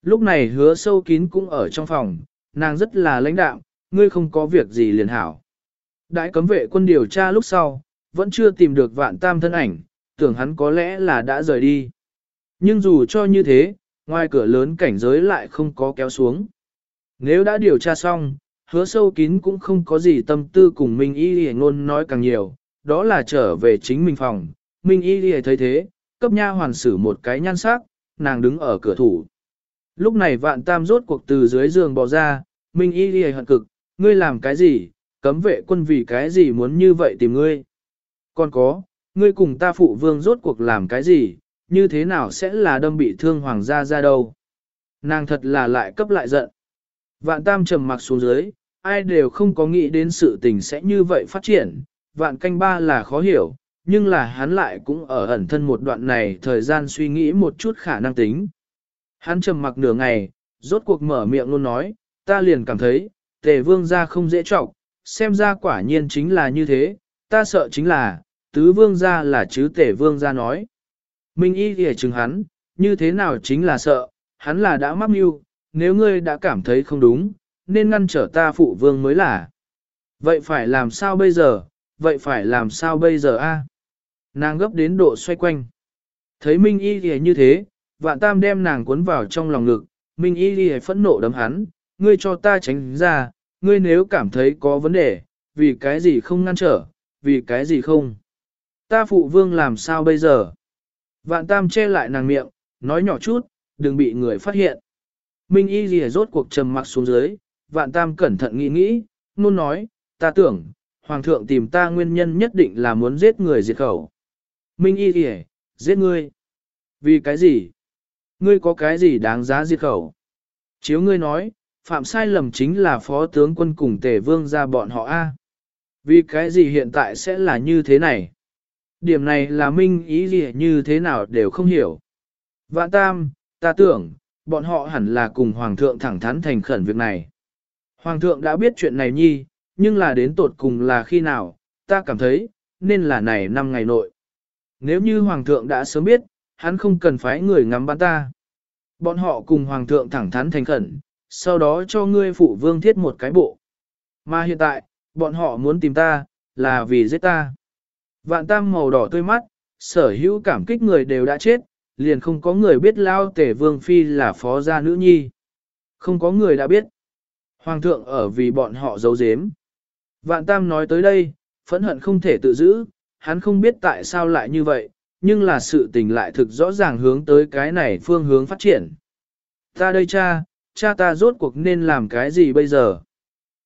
Lúc này hứa sâu kín cũng ở trong phòng, nàng rất là lãnh đạm, ngươi không có việc gì liền hảo. Đại cấm vệ quân điều tra lúc sau, vẫn chưa tìm được vạn tam thân ảnh, tưởng hắn có lẽ là đã rời đi. Nhưng dù cho như thế, ngoài cửa lớn cảnh giới lại không có kéo xuống. Nếu đã điều tra xong, hứa sâu kín cũng không có gì tâm tư cùng Minh Y Lì ngôn nói càng nhiều, đó là trở về chính mình phòng. Minh Y Lì thấy thế, cấp nha hoàn xử một cái nhan sắc, nàng đứng ở cửa thủ. Lúc này vạn tam rốt cuộc từ dưới giường bò ra, Minh Y Lì hận cực, ngươi làm cái gì, cấm vệ quân vì cái gì muốn như vậy tìm ngươi. Còn có, ngươi cùng ta phụ vương rốt cuộc làm cái gì, như thế nào sẽ là đâm bị thương hoàng gia ra đâu. Nàng thật là lại cấp lại giận. Vạn tam trầm mặc xuống dưới, ai đều không có nghĩ đến sự tình sẽ như vậy phát triển, vạn canh ba là khó hiểu, nhưng là hắn lại cũng ở ẩn thân một đoạn này thời gian suy nghĩ một chút khả năng tính. Hắn trầm mặc nửa ngày, rốt cuộc mở miệng luôn nói, ta liền cảm thấy, tề vương ra không dễ trọng, xem ra quả nhiên chính là như thế, ta sợ chính là, tứ vương gia là chứ tề vương gia nói. Minh y thì chứng hắn, như thế nào chính là sợ, hắn là đã mắc mưu, nếu ngươi đã cảm thấy không đúng, nên ngăn trở ta phụ vương mới là. Vậy phải làm sao bây giờ, vậy phải làm sao bây giờ a? Nàng gấp đến độ xoay quanh. Thấy Minh y thì như thế, vạn tam đem nàng cuốn vào trong lòng ngực, Minh y thì phẫn nộ đấm hắn, ngươi cho ta tránh ra, ngươi nếu cảm thấy có vấn đề, vì cái gì không ngăn trở, vì cái gì không. Ta phụ vương làm sao bây giờ? Vạn tam che lại nàng miệng, nói nhỏ chút, đừng bị người phát hiện. Minh y gì rốt cuộc trầm mặc xuống dưới, vạn tam cẩn thận nghĩ nghĩ, luôn nói, ta tưởng, hoàng thượng tìm ta nguyên nhân nhất định là muốn giết người diệt khẩu. Minh y gì giết ngươi. Vì cái gì? Ngươi có cái gì đáng giá diệt khẩu? Chiếu ngươi nói, phạm sai lầm chính là phó tướng quân cùng tể vương ra bọn họ A. Vì cái gì hiện tại sẽ là như thế này? Điểm này là minh ý gì như thế nào đều không hiểu. Vạn tam, ta tưởng, bọn họ hẳn là cùng Hoàng thượng thẳng thắn thành khẩn việc này. Hoàng thượng đã biết chuyện này nhi, nhưng là đến tột cùng là khi nào, ta cảm thấy, nên là này năm ngày nội. Nếu như Hoàng thượng đã sớm biết, hắn không cần phái người ngắm bắn ta. Bọn họ cùng Hoàng thượng thẳng thắn thành khẩn, sau đó cho ngươi phụ vương thiết một cái bộ. Mà hiện tại, bọn họ muốn tìm ta, là vì giết ta. Vạn tam màu đỏ tươi mắt, sở hữu cảm kích người đều đã chết, liền không có người biết lao tể vương phi là phó gia nữ nhi. Không có người đã biết. Hoàng thượng ở vì bọn họ giấu giếm. Vạn tam nói tới đây, phẫn hận không thể tự giữ, hắn không biết tại sao lại như vậy, nhưng là sự tình lại thực rõ ràng hướng tới cái này phương hướng phát triển. Ta đây cha, cha ta rốt cuộc nên làm cái gì bây giờ?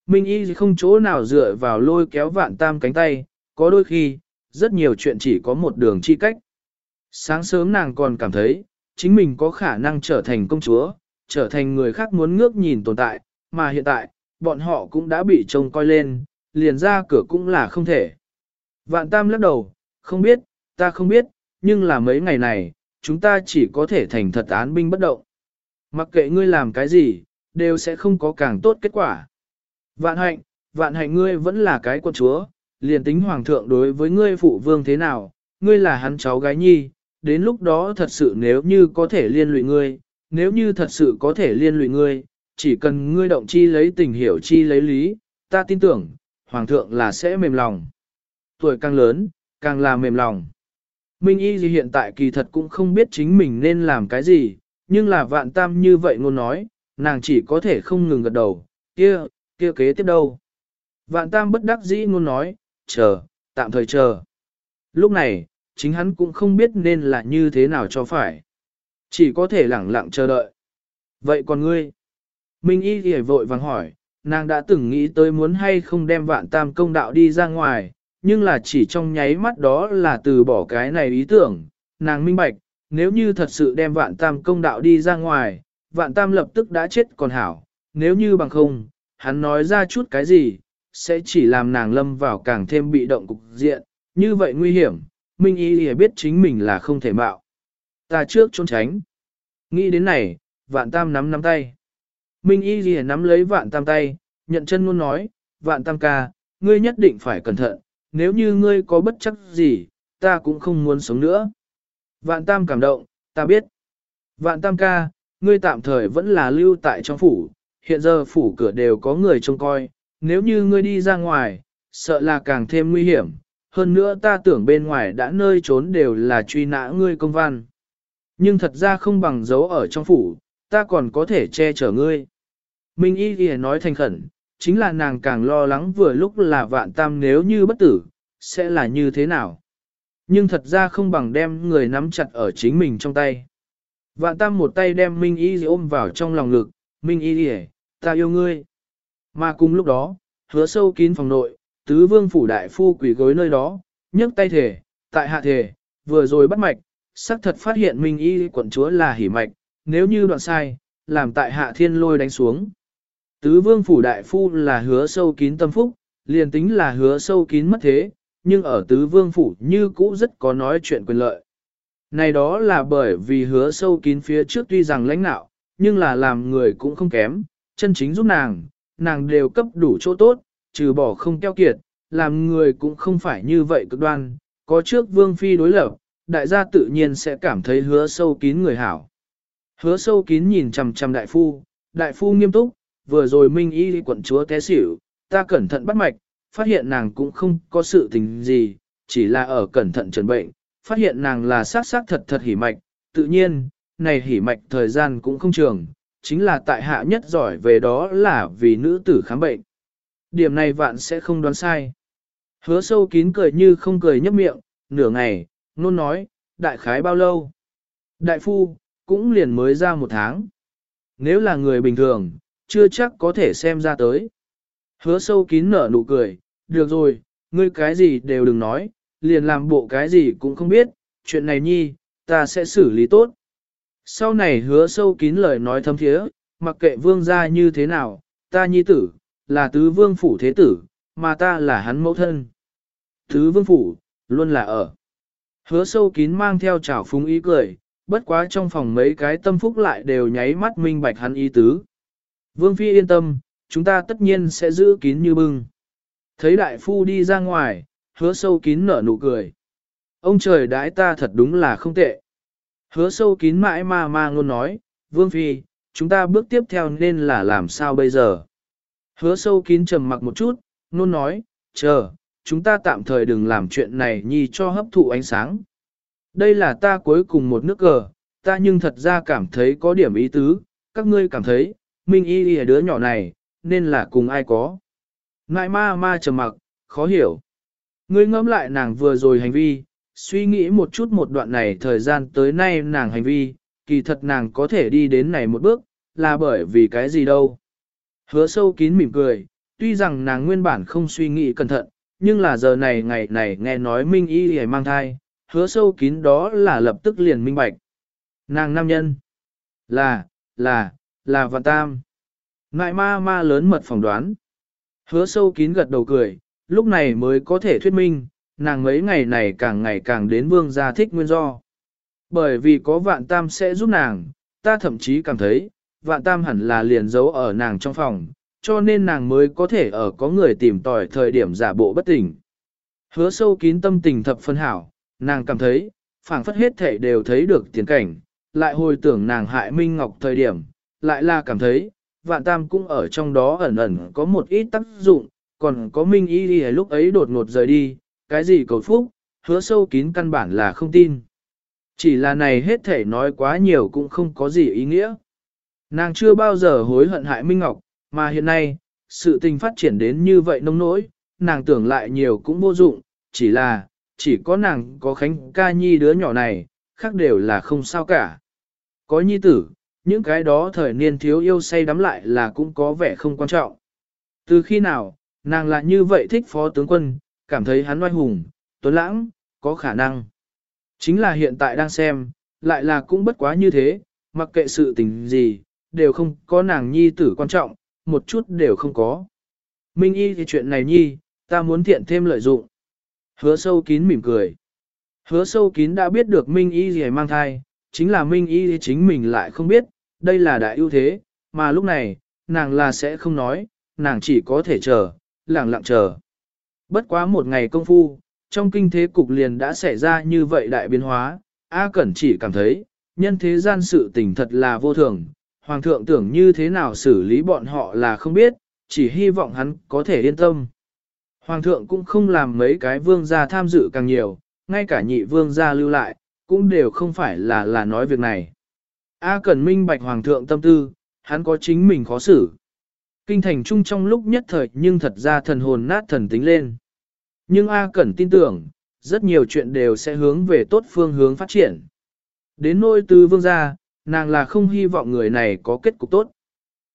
Minh y không chỗ nào dựa vào lôi kéo vạn tam cánh tay, có đôi khi, rất nhiều chuyện chỉ có một đường chi cách. Sáng sớm nàng còn cảm thấy, chính mình có khả năng trở thành công chúa, trở thành người khác muốn ngước nhìn tồn tại, mà hiện tại, bọn họ cũng đã bị trông coi lên, liền ra cửa cũng là không thể. Vạn tam lắc đầu, không biết, ta không biết, nhưng là mấy ngày này, chúng ta chỉ có thể thành thật án binh bất động. Mặc kệ ngươi làm cái gì, đều sẽ không có càng tốt kết quả. Vạn hạnh, vạn hạnh ngươi vẫn là cái quân chúa, liền tính hoàng thượng đối với ngươi phụ vương thế nào, ngươi là hắn cháu gái nhi, đến lúc đó thật sự nếu như có thể liên lụy ngươi, nếu như thật sự có thể liên lụy ngươi, chỉ cần ngươi động chi lấy tình hiểu chi lấy lý, ta tin tưởng, hoàng thượng là sẽ mềm lòng. Tuổi càng lớn, càng là mềm lòng. Minh y gì hiện tại kỳ thật cũng không biết chính mình nên làm cái gì, nhưng là vạn tam như vậy ngôn nói, nàng chỉ có thể không ngừng gật đầu, kia, kia kế tiếp đâu. Vạn tam bất đắc dĩ ngôn nói, chờ, tạm thời chờ. Lúc này, chính hắn cũng không biết nên là như thế nào cho phải. Chỉ có thể lẳng lặng chờ đợi. Vậy còn ngươi? Minh y thì vội vàng hỏi, nàng đã từng nghĩ tới muốn hay không đem vạn tam công đạo đi ra ngoài, nhưng là chỉ trong nháy mắt đó là từ bỏ cái này ý tưởng, nàng minh bạch, nếu như thật sự đem vạn tam công đạo đi ra ngoài, vạn tam lập tức đã chết còn hảo, nếu như bằng không, hắn nói ra chút cái gì, sẽ chỉ làm nàng lâm vào càng thêm bị động cục diện, như vậy nguy hiểm, Minh Y biết chính mình là không thể mạo. Ta trước trốn tránh. Nghĩ đến này, vạn tam nắm nắm tay. Minh Y gì nắm lấy vạn tam tay, nhận chân luôn nói, vạn tam ca, ngươi nhất định phải cẩn thận, nếu như ngươi có bất chấp gì, ta cũng không muốn sống nữa. Vạn tam cảm động, ta biết. Vạn tam ca, ngươi tạm thời vẫn là lưu tại trong phủ, hiện giờ phủ cửa đều có người trông coi, nếu như ngươi đi ra ngoài, sợ là càng thêm nguy hiểm, hơn nữa ta tưởng bên ngoài đã nơi trốn đều là truy nã ngươi công văn. Nhưng thật ra không bằng dấu ở trong phủ, ta còn có thể che chở ngươi. Minh Y Ghi nói thành khẩn, chính là nàng càng lo lắng vừa lúc là vạn tam nếu như bất tử, sẽ là như thế nào. Nhưng thật ra không bằng đem người nắm chặt ở chính mình trong tay. Vạn tam một tay đem Minh Y ôm vào trong lòng ngực, Minh Y Ghi, ta yêu ngươi. Mà cùng lúc đó, hứa sâu kín phòng nội, tứ vương phủ đại phu quỷ gối nơi đó, nhấc tay thể, tại hạ thể, vừa rồi bắt mạch, xác thật phát hiện Minh Y quận chúa là hỉ mạch, nếu như đoạn sai, làm tại hạ thiên lôi đánh xuống. Tứ vương phủ đại phu là hứa sâu kín tâm phúc, liền tính là hứa sâu kín mất thế, nhưng ở tứ vương phủ như cũ rất có nói chuyện quyền lợi. Này đó là bởi vì hứa sâu kín phía trước tuy rằng lãnh nạo, nhưng là làm người cũng không kém, chân chính giúp nàng, nàng đều cấp đủ chỗ tốt, trừ bỏ không keo kiệt, làm người cũng không phải như vậy cực đoan, có trước vương phi đối lập, đại gia tự nhiên sẽ cảm thấy hứa sâu kín người hảo. Hứa sâu kín nhìn chằm chằm đại phu, đại phu nghiêm túc, vừa rồi minh y quận chúa té xỉu, ta cẩn thận bắt mạch, phát hiện nàng cũng không có sự tình gì, chỉ là ở cẩn thận trần bệnh, phát hiện nàng là sát sát thật thật hỉ mạch, tự nhiên, này hỉ mạch thời gian cũng không trường, chính là tại hạ nhất giỏi về đó là vì nữ tử khám bệnh. Điểm này vạn sẽ không đoán sai. Hứa sâu kín cười như không cười nhấp miệng, nửa ngày, nôn nói, đại khái bao lâu? Đại phu, cũng liền mới ra một tháng. Nếu là người bình thường, chưa chắc có thể xem ra tới. Hứa sâu kín nở nụ cười, được rồi, ngươi cái gì đều đừng nói, liền làm bộ cái gì cũng không biết, chuyện này nhi, ta sẽ xử lý tốt. Sau này hứa sâu kín lời nói thâm thiế, mặc kệ vương gia như thế nào, ta nhi tử, là tứ vương phủ thế tử, mà ta là hắn mẫu thân. Tứ vương phủ, luôn là ở. Hứa sâu kín mang theo trào phúng ý cười, bất quá trong phòng mấy cái tâm phúc lại đều nháy mắt minh bạch hắn ý tứ. Vương phi yên tâm, chúng ta tất nhiên sẽ giữ kín như bưng. Thấy đại phu đi ra ngoài, hứa sâu kín nở nụ cười. Ông trời đãi ta thật đúng là không tệ. Hứa sâu kín mãi mà mà luôn nói, Vương Phi, chúng ta bước tiếp theo nên là làm sao bây giờ? Hứa sâu kín trầm mặc một chút, nôn nói, chờ, chúng ta tạm thời đừng làm chuyện này nhi cho hấp thụ ánh sáng. Đây là ta cuối cùng một nước cờ, ta nhưng thật ra cảm thấy có điểm ý tứ, các ngươi cảm thấy, Minh Y Y đứa nhỏ này, nên là cùng ai có. Ngại ma ma trầm mặc, khó hiểu. Ngươi ngẫm lại nàng vừa rồi hành vi, suy nghĩ một chút một đoạn này thời gian tới nay nàng hành vi, kỳ thật nàng có thể đi đến này một bước, là bởi vì cái gì đâu. Hứa sâu kín mỉm cười, tuy rằng nàng nguyên bản không suy nghĩ cẩn thận, nhưng là giờ này ngày này nghe nói Minh Y hề mang thai, hứa sâu kín đó là lập tức liền minh bạch. Nàng nam nhân, là, là, là Vạn Tam. Ngại ma ma lớn mật phỏng đoán. Hứa sâu kín gật đầu cười, lúc này mới có thể thuyết minh, nàng mấy ngày này càng ngày càng đến vương gia thích nguyên do. Bởi vì có vạn tam sẽ giúp nàng, ta thậm chí cảm thấy, vạn tam hẳn là liền giấu ở nàng trong phòng, cho nên nàng mới có thể ở có người tìm tòi thời điểm giả bộ bất tỉnh. Hứa sâu kín tâm tình thập phân hảo, nàng cảm thấy, phảng phất hết thể đều thấy được tiền cảnh, lại hồi tưởng nàng hại Minh Ngọc thời điểm, lại là cảm thấy, vạn tam cũng ở trong đó ẩn ẩn có một ít tác dụng, còn có Minh Y đi lúc ấy đột ngột rời đi, cái gì cầu phúc, hứa sâu kín căn bản là không tin. Chỉ là này hết thể nói quá nhiều cũng không có gì ý nghĩa. Nàng chưa bao giờ hối hận hại Minh Ngọc, mà hiện nay, sự tình phát triển đến như vậy nông nỗi, nàng tưởng lại nhiều cũng vô dụng, chỉ là, chỉ có nàng có Khánh ca nhi đứa nhỏ này, khác đều là không sao cả. Có nhi tử, những cái đó thời niên thiếu yêu say đắm lại là cũng có vẻ không quan trọng. Từ khi nào, nàng lại như vậy thích phó tướng quân, cảm thấy hắn oai hùng, tuấn lãng, có khả năng. Chính là hiện tại đang xem, lại là cũng bất quá như thế, mặc kệ sự tình gì, đều không có nàng nhi tử quan trọng, một chút đều không có. Minh y thì chuyện này nhi, ta muốn thiện thêm lợi dụng. Hứa sâu kín mỉm cười. Hứa sâu kín đã biết được Minh y gì mang thai, chính là Minh y thì chính mình lại không biết, đây là đại ưu thế, mà lúc này, nàng là sẽ không nói, nàng chỉ có thể chờ, lặng lặng chờ. Bất quá một ngày công phu, trong kinh thế cục liền đã xảy ra như vậy đại biến hóa, A Cẩn chỉ cảm thấy, nhân thế gian sự tình thật là vô thường, Hoàng thượng tưởng như thế nào xử lý bọn họ là không biết, chỉ hy vọng hắn có thể yên tâm. Hoàng thượng cũng không làm mấy cái vương gia tham dự càng nhiều, ngay cả nhị vương gia lưu lại, cũng đều không phải là là nói việc này. A Cẩn minh bạch Hoàng thượng tâm tư, hắn có chính mình khó xử. Kinh thành trung trong lúc nhất thời nhưng thật ra thần hồn nát thần tính lên. Nhưng A Cẩn tin tưởng, rất nhiều chuyện đều sẽ hướng về tốt phương hướng phát triển. Đến nôi từ vương gia, nàng là không hy vọng người này có kết cục tốt.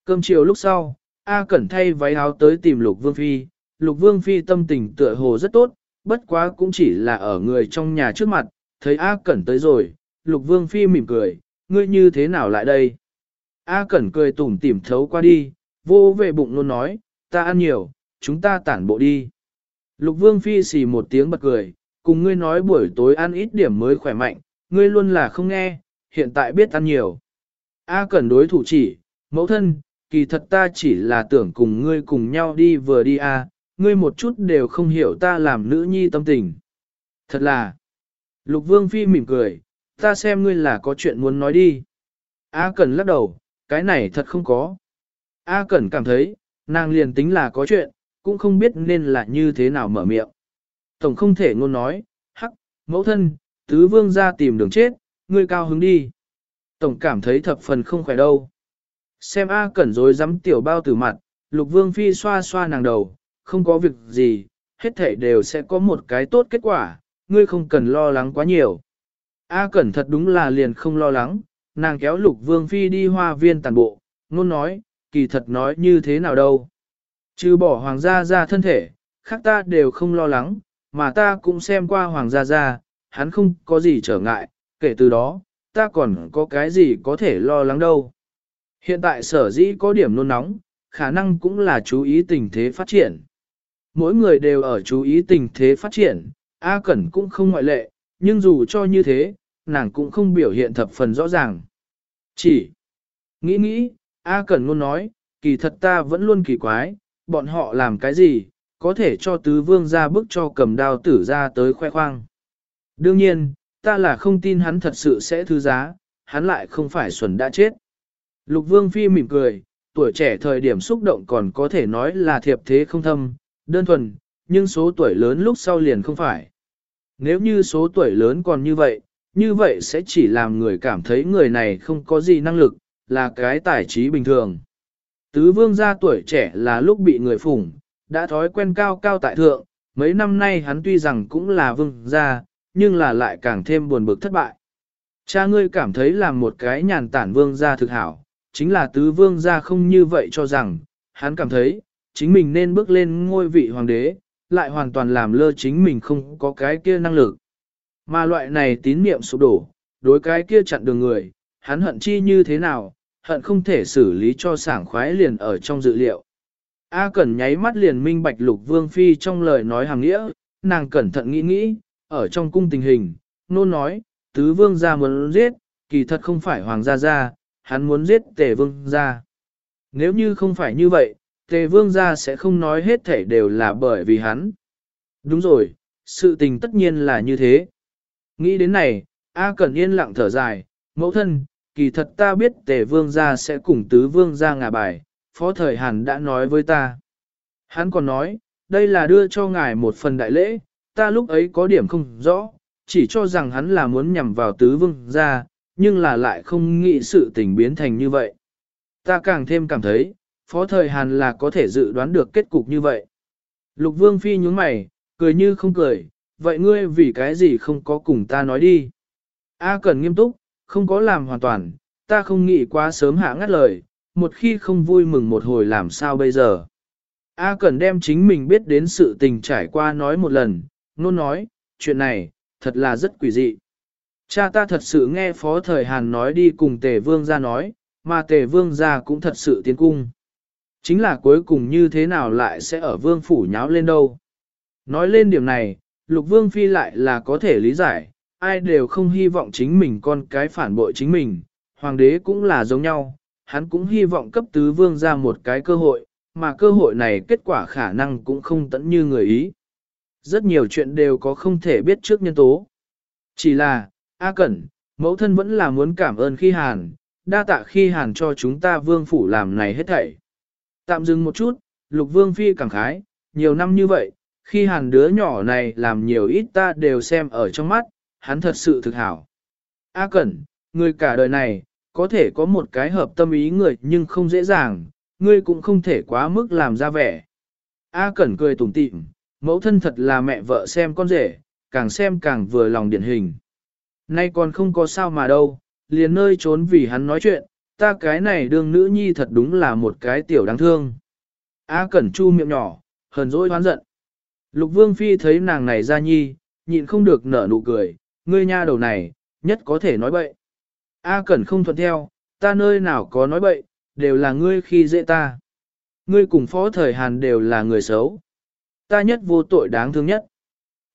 Cơm chiều lúc sau, A Cẩn thay váy áo tới tìm Lục Vương Phi, Lục Vương Phi tâm tình tựa hồ rất tốt, bất quá cũng chỉ là ở người trong nhà trước mặt, thấy A Cẩn tới rồi, Lục Vương Phi mỉm cười, ngươi như thế nào lại đây? A Cẩn cười tủm tỉm thấu qua đi, vô về bụng luôn nói, ta ăn nhiều, chúng ta tản bộ đi. Lục Vương Phi xì một tiếng bật cười, cùng ngươi nói buổi tối ăn ít điểm mới khỏe mạnh, ngươi luôn là không nghe, hiện tại biết ăn nhiều. A Cẩn đối thủ chỉ, mẫu thân, kỳ thật ta chỉ là tưởng cùng ngươi cùng nhau đi vừa đi a, ngươi một chút đều không hiểu ta làm nữ nhi tâm tình. Thật là, Lục Vương Phi mỉm cười, ta xem ngươi là có chuyện muốn nói đi. A Cẩn lắc đầu, cái này thật không có. A Cẩn cảm thấy, nàng liền tính là có chuyện, cũng không biết nên là như thế nào mở miệng. Tổng không thể ngôn nói, hắc, mẫu thân, tứ vương ra tìm đường chết, ngươi cao hứng đi. Tổng cảm thấy thập phần không khỏe đâu. Xem A Cẩn rồi dám tiểu bao tử mặt, lục vương phi xoa xoa nàng đầu, không có việc gì, hết thể đều sẽ có một cái tốt kết quả, ngươi không cần lo lắng quá nhiều. A Cẩn thật đúng là liền không lo lắng, nàng kéo lục vương phi đi hoa viên tàn bộ, ngôn nói, kỳ thật nói như thế nào đâu. Chứ bỏ hoàng gia ra thân thể, khác ta đều không lo lắng, mà ta cũng xem qua hoàng gia ra, hắn không có gì trở ngại, kể từ đó, ta còn có cái gì có thể lo lắng đâu. Hiện tại sở dĩ có điểm nôn nóng, khả năng cũng là chú ý tình thế phát triển. Mỗi người đều ở chú ý tình thế phát triển, A Cẩn cũng không ngoại lệ, nhưng dù cho như thế, nàng cũng không biểu hiện thập phần rõ ràng. Chỉ nghĩ nghĩ, A Cẩn luôn nói, kỳ thật ta vẫn luôn kỳ quái, bọn họ làm cái gì, có thể cho tứ vương ra bức cho cầm đao tử ra tới khoe khoang. Đương nhiên, ta là không tin hắn thật sự sẽ thư giá, hắn lại không phải xuẩn đã chết. Lục vương phi mỉm cười, tuổi trẻ thời điểm xúc động còn có thể nói là thiệp thế không thâm, đơn thuần, nhưng số tuổi lớn lúc sau liền không phải. Nếu như số tuổi lớn còn như vậy, như vậy sẽ chỉ làm người cảm thấy người này không có gì năng lực, là cái tài trí bình thường. Tứ vương gia tuổi trẻ là lúc bị người phủng, đã thói quen cao cao tại thượng, mấy năm nay hắn tuy rằng cũng là vương gia, nhưng là lại càng thêm buồn bực thất bại. Cha ngươi cảm thấy là một cái nhàn tản vương gia thực hảo, chính là tứ vương gia không như vậy cho rằng, hắn cảm thấy, chính mình nên bước lên ngôi vị hoàng đế, lại hoàn toàn làm lơ chính mình không có cái kia năng lực. Mà loại này tín niệm sụp đổ, đối cái kia chặn đường người, hắn hận chi như thế nào, hận không thể xử lý cho sảng khoái liền ở trong dự liệu. A Cẩn nháy mắt liền minh bạch lục vương phi trong lời nói hàng nghĩa, nàng cẩn thận nghĩ nghĩ, ở trong cung tình hình, nôn nói, tứ vương gia muốn giết, kỳ thật không phải hoàng gia gia, hắn muốn giết tề vương gia. Nếu như không phải như vậy, tề vương gia sẽ không nói hết thể đều là bởi vì hắn. Đúng rồi, sự tình tất nhiên là như thế. Nghĩ đến này, A Cẩn yên lặng thở dài, mẫu thân, kỳ thật ta biết tề vương gia sẽ cùng tứ vương gia ngả bài, phó thời Hàn đã nói với ta. Hắn còn nói, đây là đưa cho ngài một phần đại lễ, ta lúc ấy có điểm không rõ, chỉ cho rằng hắn là muốn nhằm vào tứ vương gia, nhưng là lại không nghĩ sự tình biến thành như vậy. Ta càng thêm cảm thấy, phó thời Hàn là có thể dự đoán được kết cục như vậy. Lục vương phi nhúng mày, cười như không cười, vậy ngươi vì cái gì không có cùng ta nói đi. A cần nghiêm túc, không có làm hoàn toàn, ta không nghĩ quá sớm hạ ngắt lời, một khi không vui mừng một hồi làm sao bây giờ. A cần đem chính mình biết đến sự tình trải qua nói một lần, nôn nói, chuyện này, thật là rất quỷ dị. Cha ta thật sự nghe phó thời Hàn nói đi cùng tề vương ra nói, mà tề vương ra cũng thật sự tiến cung. Chính là cuối cùng như thế nào lại sẽ ở vương phủ nháo lên đâu. Nói lên điểm này, lục vương phi lại là có thể lý giải, ai đều không hy vọng chính mình con cái phản bội chính mình, hoàng đế cũng là giống nhau, hắn cũng hy vọng cấp tứ vương ra một cái cơ hội, mà cơ hội này kết quả khả năng cũng không tận như người ý. Rất nhiều chuyện đều có không thể biết trước nhân tố. Chỉ là, A Cẩn, mẫu thân vẫn là muốn cảm ơn khi hàn, đa tạ khi hàn cho chúng ta vương phủ làm này hết thảy. Tạm dừng một chút, lục vương phi cảm khái, nhiều năm như vậy, khi hàn đứa nhỏ này làm nhiều ít ta đều xem ở trong mắt, hắn thật sự thực hảo. A Cẩn, người cả đời này, có thể có một cái hợp tâm ý người nhưng không dễ dàng, ngươi cũng không thể quá mức làm ra vẻ. A Cẩn cười tủm tỉm, mẫu thân thật là mẹ vợ xem con rể, càng xem càng vừa lòng điển hình. Nay còn không có sao mà đâu, liền nơi trốn vì hắn nói chuyện, ta cái này đương nữ nhi thật đúng là một cái tiểu đáng thương. A Cẩn chu miệng nhỏ, hờn dỗi hoán giận. Lục Vương Phi thấy nàng này ra nhi, nhịn không được nở nụ cười, ngươi nha đầu này, nhất có thể nói bậy. A Cẩn không thuận theo, ta nơi nào có nói bậy, đều là ngươi khi dễ ta. Ngươi cùng phó thời Hàn đều là người xấu. Ta nhất vô tội đáng thương nhất.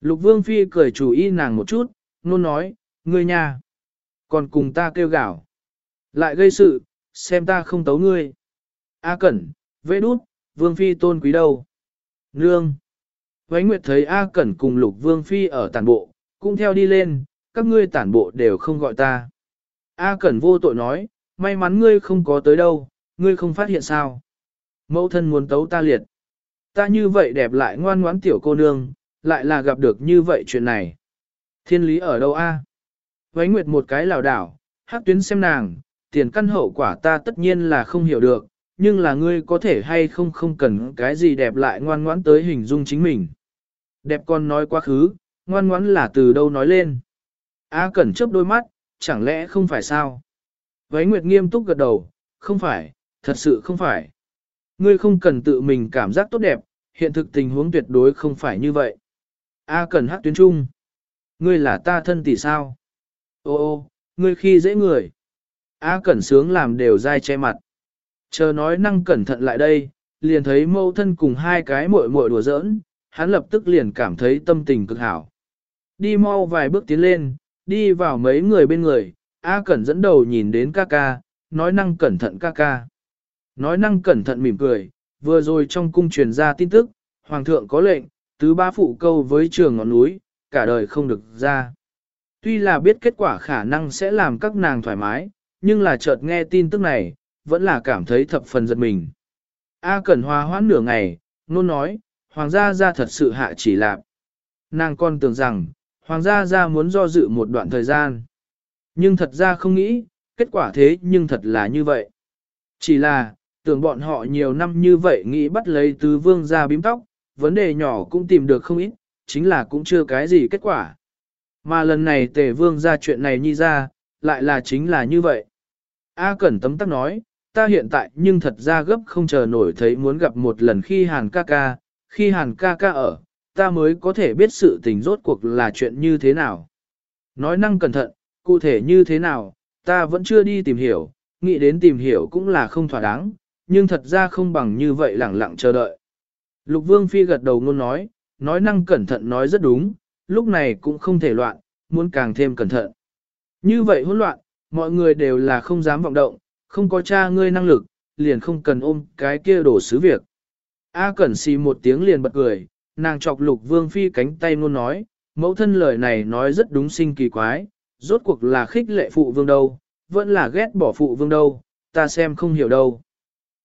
Lục Vương Phi cười chủ y nàng một chút, nôn nói, ngươi nha. Còn cùng ta kêu gạo. Lại gây sự, xem ta không tấu ngươi. A Cẩn, vệ đút, Vương Phi tôn quý đâu. Nương. Vánh Nguyệt thấy A Cẩn cùng Lục Vương Phi ở tàn bộ, cũng theo đi lên, các ngươi tản bộ đều không gọi ta. A Cẩn vô tội nói, may mắn ngươi không có tới đâu, ngươi không phát hiện sao. Mẫu thân muốn tấu ta liệt. Ta như vậy đẹp lại ngoan ngoãn tiểu cô nương, lại là gặp được như vậy chuyện này. Thiên lý ở đâu a? Vánh Nguyệt một cái lảo đảo, hắc tuyến xem nàng, tiền căn hậu quả ta tất nhiên là không hiểu được, nhưng là ngươi có thể hay không không cần cái gì đẹp lại ngoan ngoãn tới hình dung chính mình. Đẹp con nói quá khứ, ngoan ngoãn là từ đâu nói lên. A Cẩn chớp đôi mắt, chẳng lẽ không phải sao? Vấy Nguyệt nghiêm túc gật đầu, không phải, thật sự không phải. Ngươi không cần tự mình cảm giác tốt đẹp, hiện thực tình huống tuyệt đối không phải như vậy. A Cẩn hắc tuyến trung. Ngươi là ta thân tỷ sao? Ô ô, ngươi khi dễ người. A Cẩn sướng làm đều dai che mặt. Chờ nói năng cẩn thận lại đây, liền thấy mâu thân cùng hai cái muội muội đùa giỡn, hắn lập tức liền cảm thấy tâm tình cực hảo. Đi mau vài bước tiến lên, đi vào mấy người bên người, A Cẩn dẫn đầu nhìn đến ca ca, nói năng cẩn thận ca ca. Nói năng cẩn thận mỉm cười, vừa rồi trong cung truyền ra tin tức, Hoàng thượng có lệnh, tứ ba phụ câu với trường ngọn núi, cả đời không được ra. Tuy là biết kết quả khả năng sẽ làm các nàng thoải mái, nhưng là chợt nghe tin tức này, vẫn là cảm thấy thập phần giật mình. A Cẩn hòa hoãn nửa ngày, nôn nói, Hoàng gia gia thật sự hạ chỉ lạp. Nàng con tưởng rằng, Hoàng gia gia muốn do dự một đoạn thời gian. Nhưng thật ra không nghĩ, kết quả thế nhưng thật là như vậy. Chỉ là, tưởng bọn họ nhiều năm như vậy nghĩ bắt lấy tứ vương ra bím tóc, vấn đề nhỏ cũng tìm được không ít, chính là cũng chưa cái gì kết quả. Mà lần này tề vương ra chuyện này nhi ra, lại là chính là như vậy. A Cẩn tấm tắc nói, ta hiện tại nhưng thật ra gấp không chờ nổi thấy muốn gặp một lần khi hàn ca ca, khi hàn ca ca ở, ta mới có thể biết sự tình rốt cuộc là chuyện như thế nào. Nói năng cẩn thận, cụ thể như thế nào, ta vẫn chưa đi tìm hiểu, nghĩ đến tìm hiểu cũng là không thỏa đáng, nhưng thật ra không bằng như vậy lẳng lặng chờ đợi. Lục Vương Phi gật đầu ngôn nói, nói năng cẩn thận nói rất đúng, lúc này cũng không thể loạn, muốn càng thêm cẩn thận. Như vậy hỗn loạn, mọi người đều là không dám vọng động, không có cha ngươi năng lực, liền không cần ôm cái kia đổ xứ việc. A Cẩn xì một tiếng liền bật cười, nàng chọc Lục Vương Phi cánh tay luôn nói, mẫu thân lời này nói rất đúng sinh kỳ quái, rốt cuộc là khích lệ phụ vương đâu, vẫn là ghét bỏ phụ vương đâu, ta xem không hiểu đâu.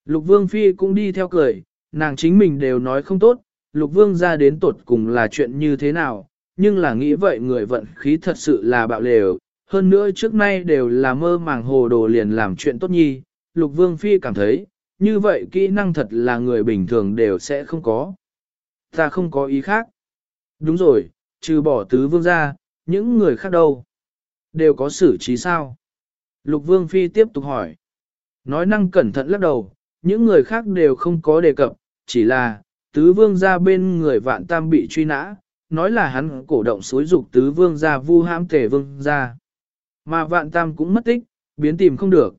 Lục vương phi cũng đi theo cười, nàng chính mình đều nói không tốt, lục vương ra đến tột cùng là chuyện như thế nào, nhưng là nghĩ vậy người vận khí thật sự là bạo lều, hơn nữa trước nay đều là mơ màng hồ đồ liền làm chuyện tốt nhi, lục vương phi cảm thấy, như vậy kỹ năng thật là người bình thường đều sẽ không có. Ta không có ý khác. Đúng rồi, trừ bỏ tứ vương ra, những người khác đâu? Đều có xử trí sao? Lục vương phi tiếp tục hỏi. Nói năng cẩn thận lắc đầu, những người khác đều không có đề cập, chỉ là, tứ vương ra bên người vạn tam bị truy nã, nói là hắn cổ động xối dục tứ vương ra vu ham tể vương ra. Mà vạn tam cũng mất tích, biến tìm không được.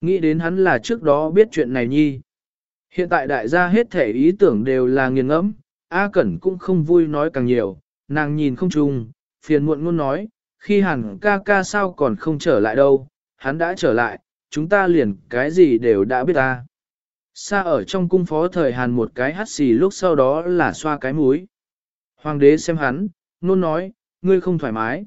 Nghĩ đến hắn là trước đó biết chuyện này nhi. Hiện tại đại gia hết thể ý tưởng đều là nghiền ngẫm, A Cẩn cũng không vui nói càng nhiều, nàng nhìn không trùng, phiền muộn ngôn nói, khi hẳn ca ca sao còn không trở lại đâu, hắn đã trở lại, chúng ta liền cái gì đều đã biết ta. Xa ở trong cung phó thời Hàn một cái hắt xì lúc sau đó là xoa cái múi. Hoàng đế xem hắn, nôn nói, ngươi không thoải mái.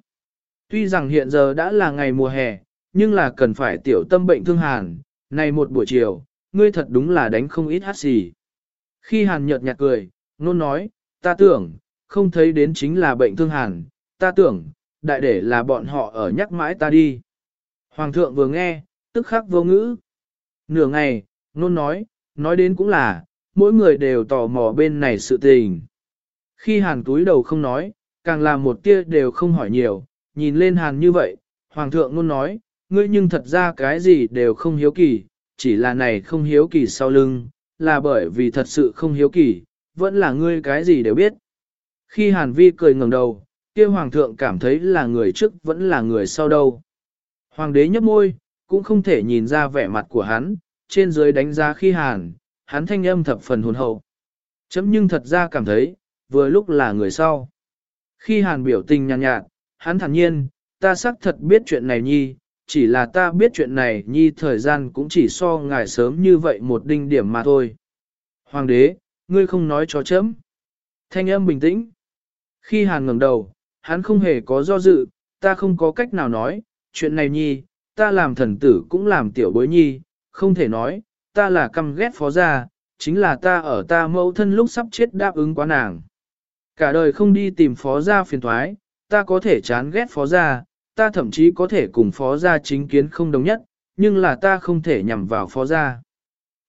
Tuy rằng hiện giờ đã là ngày mùa hè, nhưng là cần phải tiểu tâm bệnh thương Hàn, này một buổi chiều, ngươi thật đúng là đánh không ít hát xì. Khi Hàn nhợt nhạt cười, nôn nói, ta tưởng, không thấy đến chính là bệnh thương Hàn, ta tưởng, đại để là bọn họ ở nhắc mãi ta đi. Hoàng thượng vừa nghe, tức khắc vô ngữ. Nửa ngày, nôn nói, nói đến cũng là, mỗi người đều tò mò bên này sự tình. Khi hàn túi đầu không nói, càng là một tia đều không hỏi nhiều, nhìn lên hàn như vậy, hoàng thượng luôn nói, ngươi nhưng thật ra cái gì đều không hiếu kỳ, chỉ là này không hiếu kỳ sau lưng, là bởi vì thật sự không hiếu kỳ, vẫn là ngươi cái gì đều biết. Khi hàn vi cười ngẩng đầu, kia hoàng thượng cảm thấy là người trước vẫn là người sau đâu. Hoàng đế nhấp môi, cũng không thể nhìn ra vẻ mặt của hắn, trên dưới đánh giá khi hàn, hắn thanh âm thập phần hồn hậu. Chấm nhưng thật ra cảm thấy, vừa lúc là người sau. Khi hàn biểu tình nhàn nhạt, nhạt, hắn thản nhiên, ta xác thật biết chuyện này nhi, chỉ là ta biết chuyện này nhi thời gian cũng chỉ so ngài sớm như vậy một đinh điểm mà thôi. Hoàng đế, ngươi không nói cho chấm. Thanh âm bình tĩnh. Khi hàn ngẩng đầu, hắn không hề có do dự, ta không có cách nào nói, chuyện này nhi, ta làm thần tử cũng làm tiểu bối nhi, không thể nói, ta là căm ghét phó gia, chính là ta ở ta mẫu thân lúc sắp chết đáp ứng quá nàng. Cả đời không đi tìm phó gia phiền thoái, ta có thể chán ghét phó gia, ta thậm chí có thể cùng phó gia chính kiến không đồng nhất, nhưng là ta không thể nhằm vào phó gia.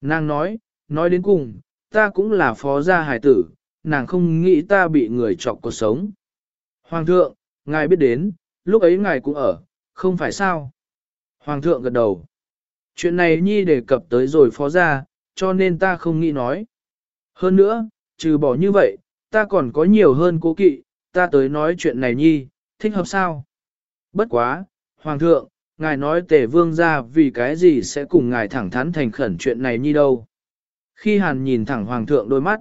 Nàng nói, nói đến cùng, ta cũng là phó gia hài tử, nàng không nghĩ ta bị người chọc cuộc sống. Hoàng thượng, ngài biết đến, lúc ấy ngài cũng ở, không phải sao? Hoàng thượng gật đầu. Chuyện này nhi đề cập tới rồi phó gia, cho nên ta không nghĩ nói. Hơn nữa, trừ bỏ như vậy, ta còn có nhiều hơn cố kỵ, ta tới nói chuyện này nhi, thích hợp sao? Bất quá, Hoàng thượng, ngài nói tề vương ra vì cái gì sẽ cùng ngài thẳng thắn thành khẩn chuyện này nhi đâu. Khi hàn nhìn thẳng Hoàng thượng đôi mắt,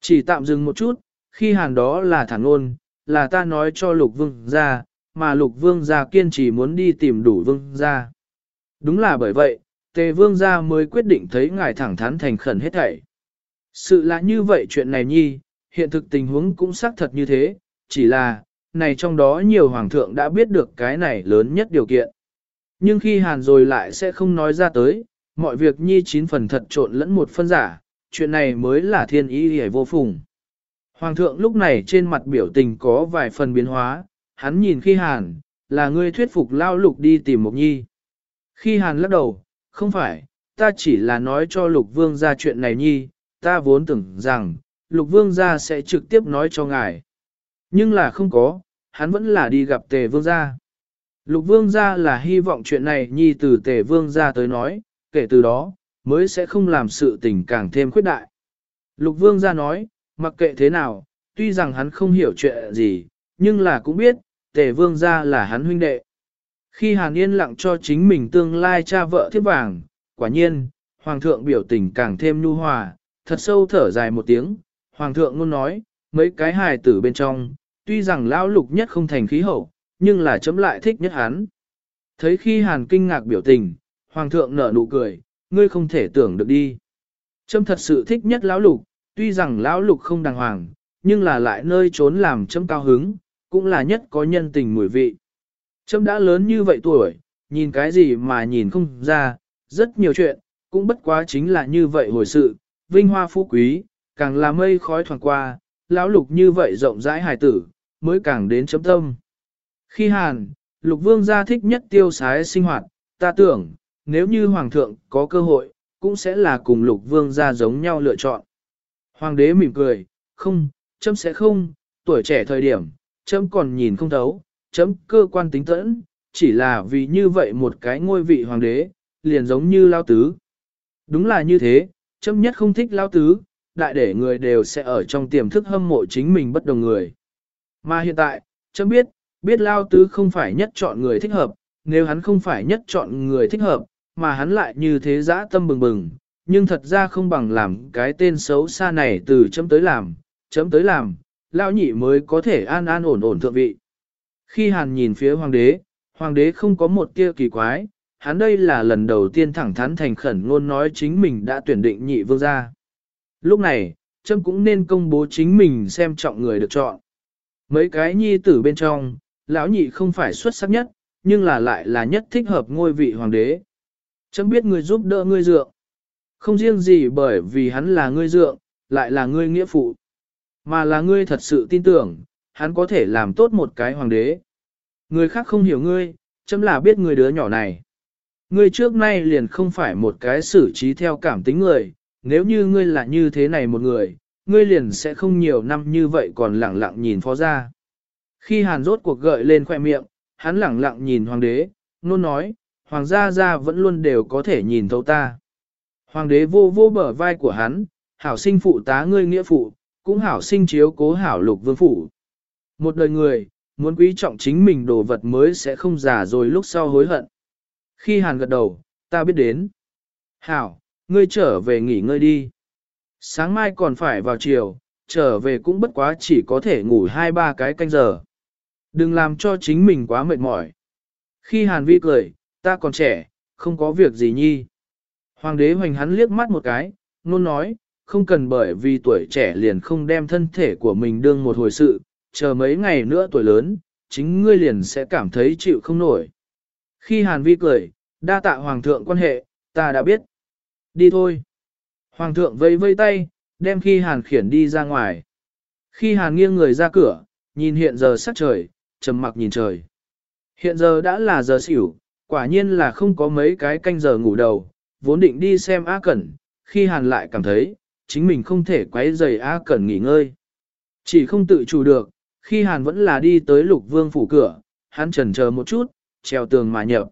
chỉ tạm dừng một chút, khi hàn đó là thẳng ôn, là ta nói cho lục vương ra, mà lục vương ra kiên trì muốn đi tìm đủ vương ra. Đúng là bởi vậy, tề vương ra mới quyết định thấy ngài thẳng thắn thành khẩn hết thảy. Sự là như vậy chuyện này nhi, hiện thực tình huống cũng xác thật như thế, chỉ là, này trong đó nhiều hoàng thượng đã biết được cái này lớn nhất điều kiện. Nhưng khi hàn rồi lại sẽ không nói ra tới, mọi việc nhi chín phần thật trộn lẫn một phân giả, chuyện này mới là thiên ý hề vô phùng. Hoàng thượng lúc này trên mặt biểu tình có vài phần biến hóa, hắn nhìn khi hàn, là ngươi thuyết phục lao lục đi tìm một nhi. Khi hàn lắc đầu, không phải, ta chỉ là nói cho lục vương ra chuyện này nhi, ta vốn tưởng rằng, lục vương ra sẽ trực tiếp nói cho ngài. Nhưng là không có, hắn vẫn là đi gặp tề vương gia. Lục vương gia là hy vọng chuyện này nhi từ tề vương gia tới nói, kể từ đó, mới sẽ không làm sự tình càng thêm khuyết đại. Lục vương gia nói, mặc kệ thế nào, tuy rằng hắn không hiểu chuyện gì, nhưng là cũng biết, tề vương gia là hắn huynh đệ. Khi Hàn Yên lặng cho chính mình tương lai cha vợ thiết vàng, quả nhiên, Hoàng thượng biểu tình càng thêm nhu hòa, thật sâu thở dài một tiếng, Hoàng thượng luôn nói, mấy cái hài tử bên trong, tuy rằng lão lục nhất không thành khí hậu, nhưng là chấm lại thích nhất hắn. Thấy khi Hàn kinh ngạc biểu tình, Hoàng thượng nở nụ cười, ngươi không thể tưởng được đi. Chấm thật sự thích nhất lão lục, tuy rằng lão lục không đàng hoàng, nhưng là lại nơi trốn làm chấm cao hứng, cũng là nhất có nhân tình mùi vị. Chấm đã lớn như vậy tuổi, nhìn cái gì mà nhìn không ra, rất nhiều chuyện, cũng bất quá chính là như vậy hồi sự, vinh hoa phú quý, càng là mây khói thoảng qua, lão lục như vậy rộng rãi hài tử, mới càng đến chấm tâm. Khi hàn, lục vương gia thích nhất tiêu sái sinh hoạt, ta tưởng, nếu như hoàng thượng có cơ hội, cũng sẽ là cùng lục vương gia giống nhau lựa chọn. Hoàng đế mỉm cười, không, chấm sẽ không, tuổi trẻ thời điểm, chấm còn nhìn không thấu, chấm cơ quan tính tẫn, chỉ là vì như vậy một cái ngôi vị hoàng đế, liền giống như lao tứ. Đúng là như thế, chấm nhất không thích lao tứ, đại để người đều sẽ ở trong tiềm thức hâm mộ chính mình bất đồng người. Mà hiện tại, chấm biết, biết lao tứ không phải nhất chọn người thích hợp, nếu hắn không phải nhất chọn người thích hợp, mà hắn lại như thế dã tâm bừng bừng, nhưng thật ra không bằng làm cái tên xấu xa này từ chấm tới làm, chấm tới làm, lao nhị mới có thể an an ổn ổn thượng vị. Khi hàn nhìn phía hoàng đế, hoàng đế không có một tia kỳ quái, hắn đây là lần đầu tiên thẳng thắn thành khẩn ngôn nói chính mình đã tuyển định nhị vương gia. Lúc này, trâm cũng nên công bố chính mình xem trọng người được chọn. Mấy cái nhi tử bên trong, lão nhị không phải xuất sắc nhất, nhưng là lại là nhất thích hợp ngôi vị hoàng đế. trâm biết người giúp đỡ ngươi dượng. Không riêng gì bởi vì hắn là ngươi dượng, lại là ngươi nghĩa phụ. Mà là ngươi thật sự tin tưởng, hắn có thể làm tốt một cái hoàng đế. Người khác không hiểu ngươi, chấm là biết người đứa nhỏ này. Ngươi trước nay liền không phải một cái xử trí theo cảm tính người, nếu như ngươi là như thế này một người, ngươi liền sẽ không nhiều năm như vậy còn lẳng lặng nhìn phó gia. Khi hàn rốt cuộc gợi lên khoe miệng, hắn lẳng lặng nhìn hoàng đế, nôn nói, hoàng gia gia vẫn luôn đều có thể nhìn thấu ta. Hoàng đế vô vô bờ vai của hắn, hảo sinh phụ tá ngươi nghĩa phụ, cũng hảo sinh chiếu cố hảo lục vương phụ. Một đời người, muốn quý trọng chính mình đồ vật mới sẽ không già rồi lúc sau hối hận. Khi hàn gật đầu, ta biết đến. Hảo, ngươi trở về nghỉ ngơi đi. Sáng mai còn phải vào chiều, trở về cũng bất quá chỉ có thể ngủ hai ba cái canh giờ. Đừng làm cho chính mình quá mệt mỏi. Khi Hàn Vi cười, ta còn trẻ, không có việc gì nhi. Hoàng đế hoành hắn liếc mắt một cái, nôn nói, không cần bởi vì tuổi trẻ liền không đem thân thể của mình đương một hồi sự, chờ mấy ngày nữa tuổi lớn, chính ngươi liền sẽ cảm thấy chịu không nổi. Khi Hàn Vi cười, đa tạ Hoàng thượng quan hệ, ta đã biết. Đi thôi. Hoàng thượng vây vây tay, đem khi Hàn khiển đi ra ngoài. Khi Hàn nghiêng người ra cửa, nhìn hiện giờ sắc trời, trầm mặc nhìn trời. Hiện giờ đã là giờ xỉu, quả nhiên là không có mấy cái canh giờ ngủ đầu, vốn định đi xem A Cẩn, khi Hàn lại cảm thấy, chính mình không thể quấy rầy A Cẩn nghỉ ngơi. Chỉ không tự chủ được, khi Hàn vẫn là đi tới lục vương phủ cửa, hắn chần chờ một chút, treo tường mà nhập.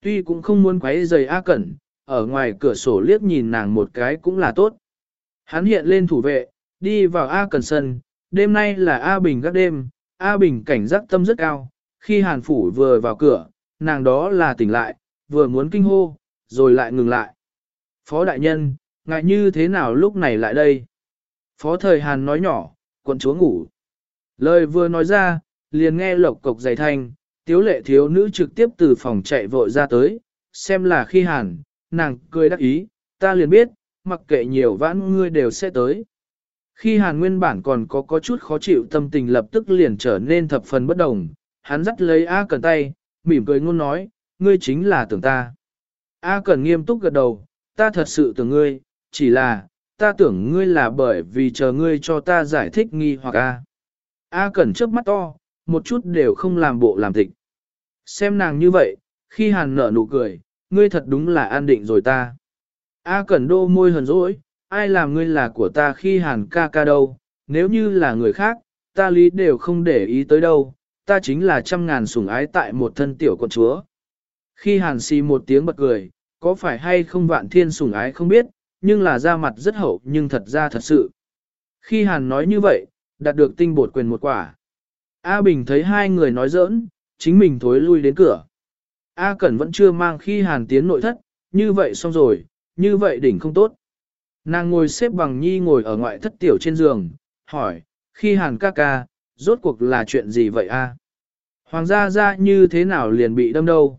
Tuy cũng không muốn quấy rầy A Cẩn, ở ngoài cửa sổ liếc nhìn nàng một cái cũng là tốt. Hắn hiện lên thủ vệ, đi vào A cần sân, đêm nay là A Bình gác đêm, A Bình cảnh giác tâm rất cao, khi Hàn Phủ vừa vào cửa, nàng đó là tỉnh lại, vừa muốn kinh hô, rồi lại ngừng lại. Phó đại nhân, ngại như thế nào lúc này lại đây? Phó thời Hàn nói nhỏ, quận chúa ngủ. Lời vừa nói ra, liền nghe lộc cộc dày thanh, tiếu lệ thiếu nữ trực tiếp từ phòng chạy vội ra tới, xem là khi Hàn, nàng cười đắc ý, ta liền biết, mặc kệ nhiều vãn ngươi đều sẽ tới. Khi Hàn nguyên bản còn có có chút khó chịu tâm tình lập tức liền trở nên thập phần bất đồng, hắn dắt lấy A Cẩn tay, mỉm cười ngôn nói, ngươi chính là tưởng ta. A Cẩn nghiêm túc gật đầu, ta thật sự tưởng ngươi, chỉ là, ta tưởng ngươi là bởi vì chờ ngươi cho ta giải thích nghi hoặc A. A Cẩn trước mắt to, một chút đều không làm bộ làm tịch. Xem nàng như vậy, khi Hàn nở nụ cười, ngươi thật đúng là an định rồi ta. A Cẩn đô môi hờn dỗi, ai làm ngươi là của ta khi Hàn ca ca đâu, nếu như là người khác, ta lý đều không để ý tới đâu, ta chính là trăm ngàn sủng ái tại một thân tiểu con chúa. Khi hàn xì một tiếng bật cười, có phải hay không vạn thiên sủng ái không biết, nhưng là da mặt rất hậu nhưng thật ra thật sự. Khi hàn nói như vậy, đạt được tinh bột quyền một quả. A Bình thấy hai người nói giỡn, chính mình thối lui đến cửa. A Cẩn vẫn chưa mang khi hàn tiến nội thất, như vậy xong rồi, như vậy đỉnh không tốt. Nàng ngồi xếp bằng nhi ngồi ở ngoại thất tiểu trên giường, hỏi, khi hàn ca ca, rốt cuộc là chuyện gì vậy a? Hoàng gia ra như thế nào liền bị đâm đâu?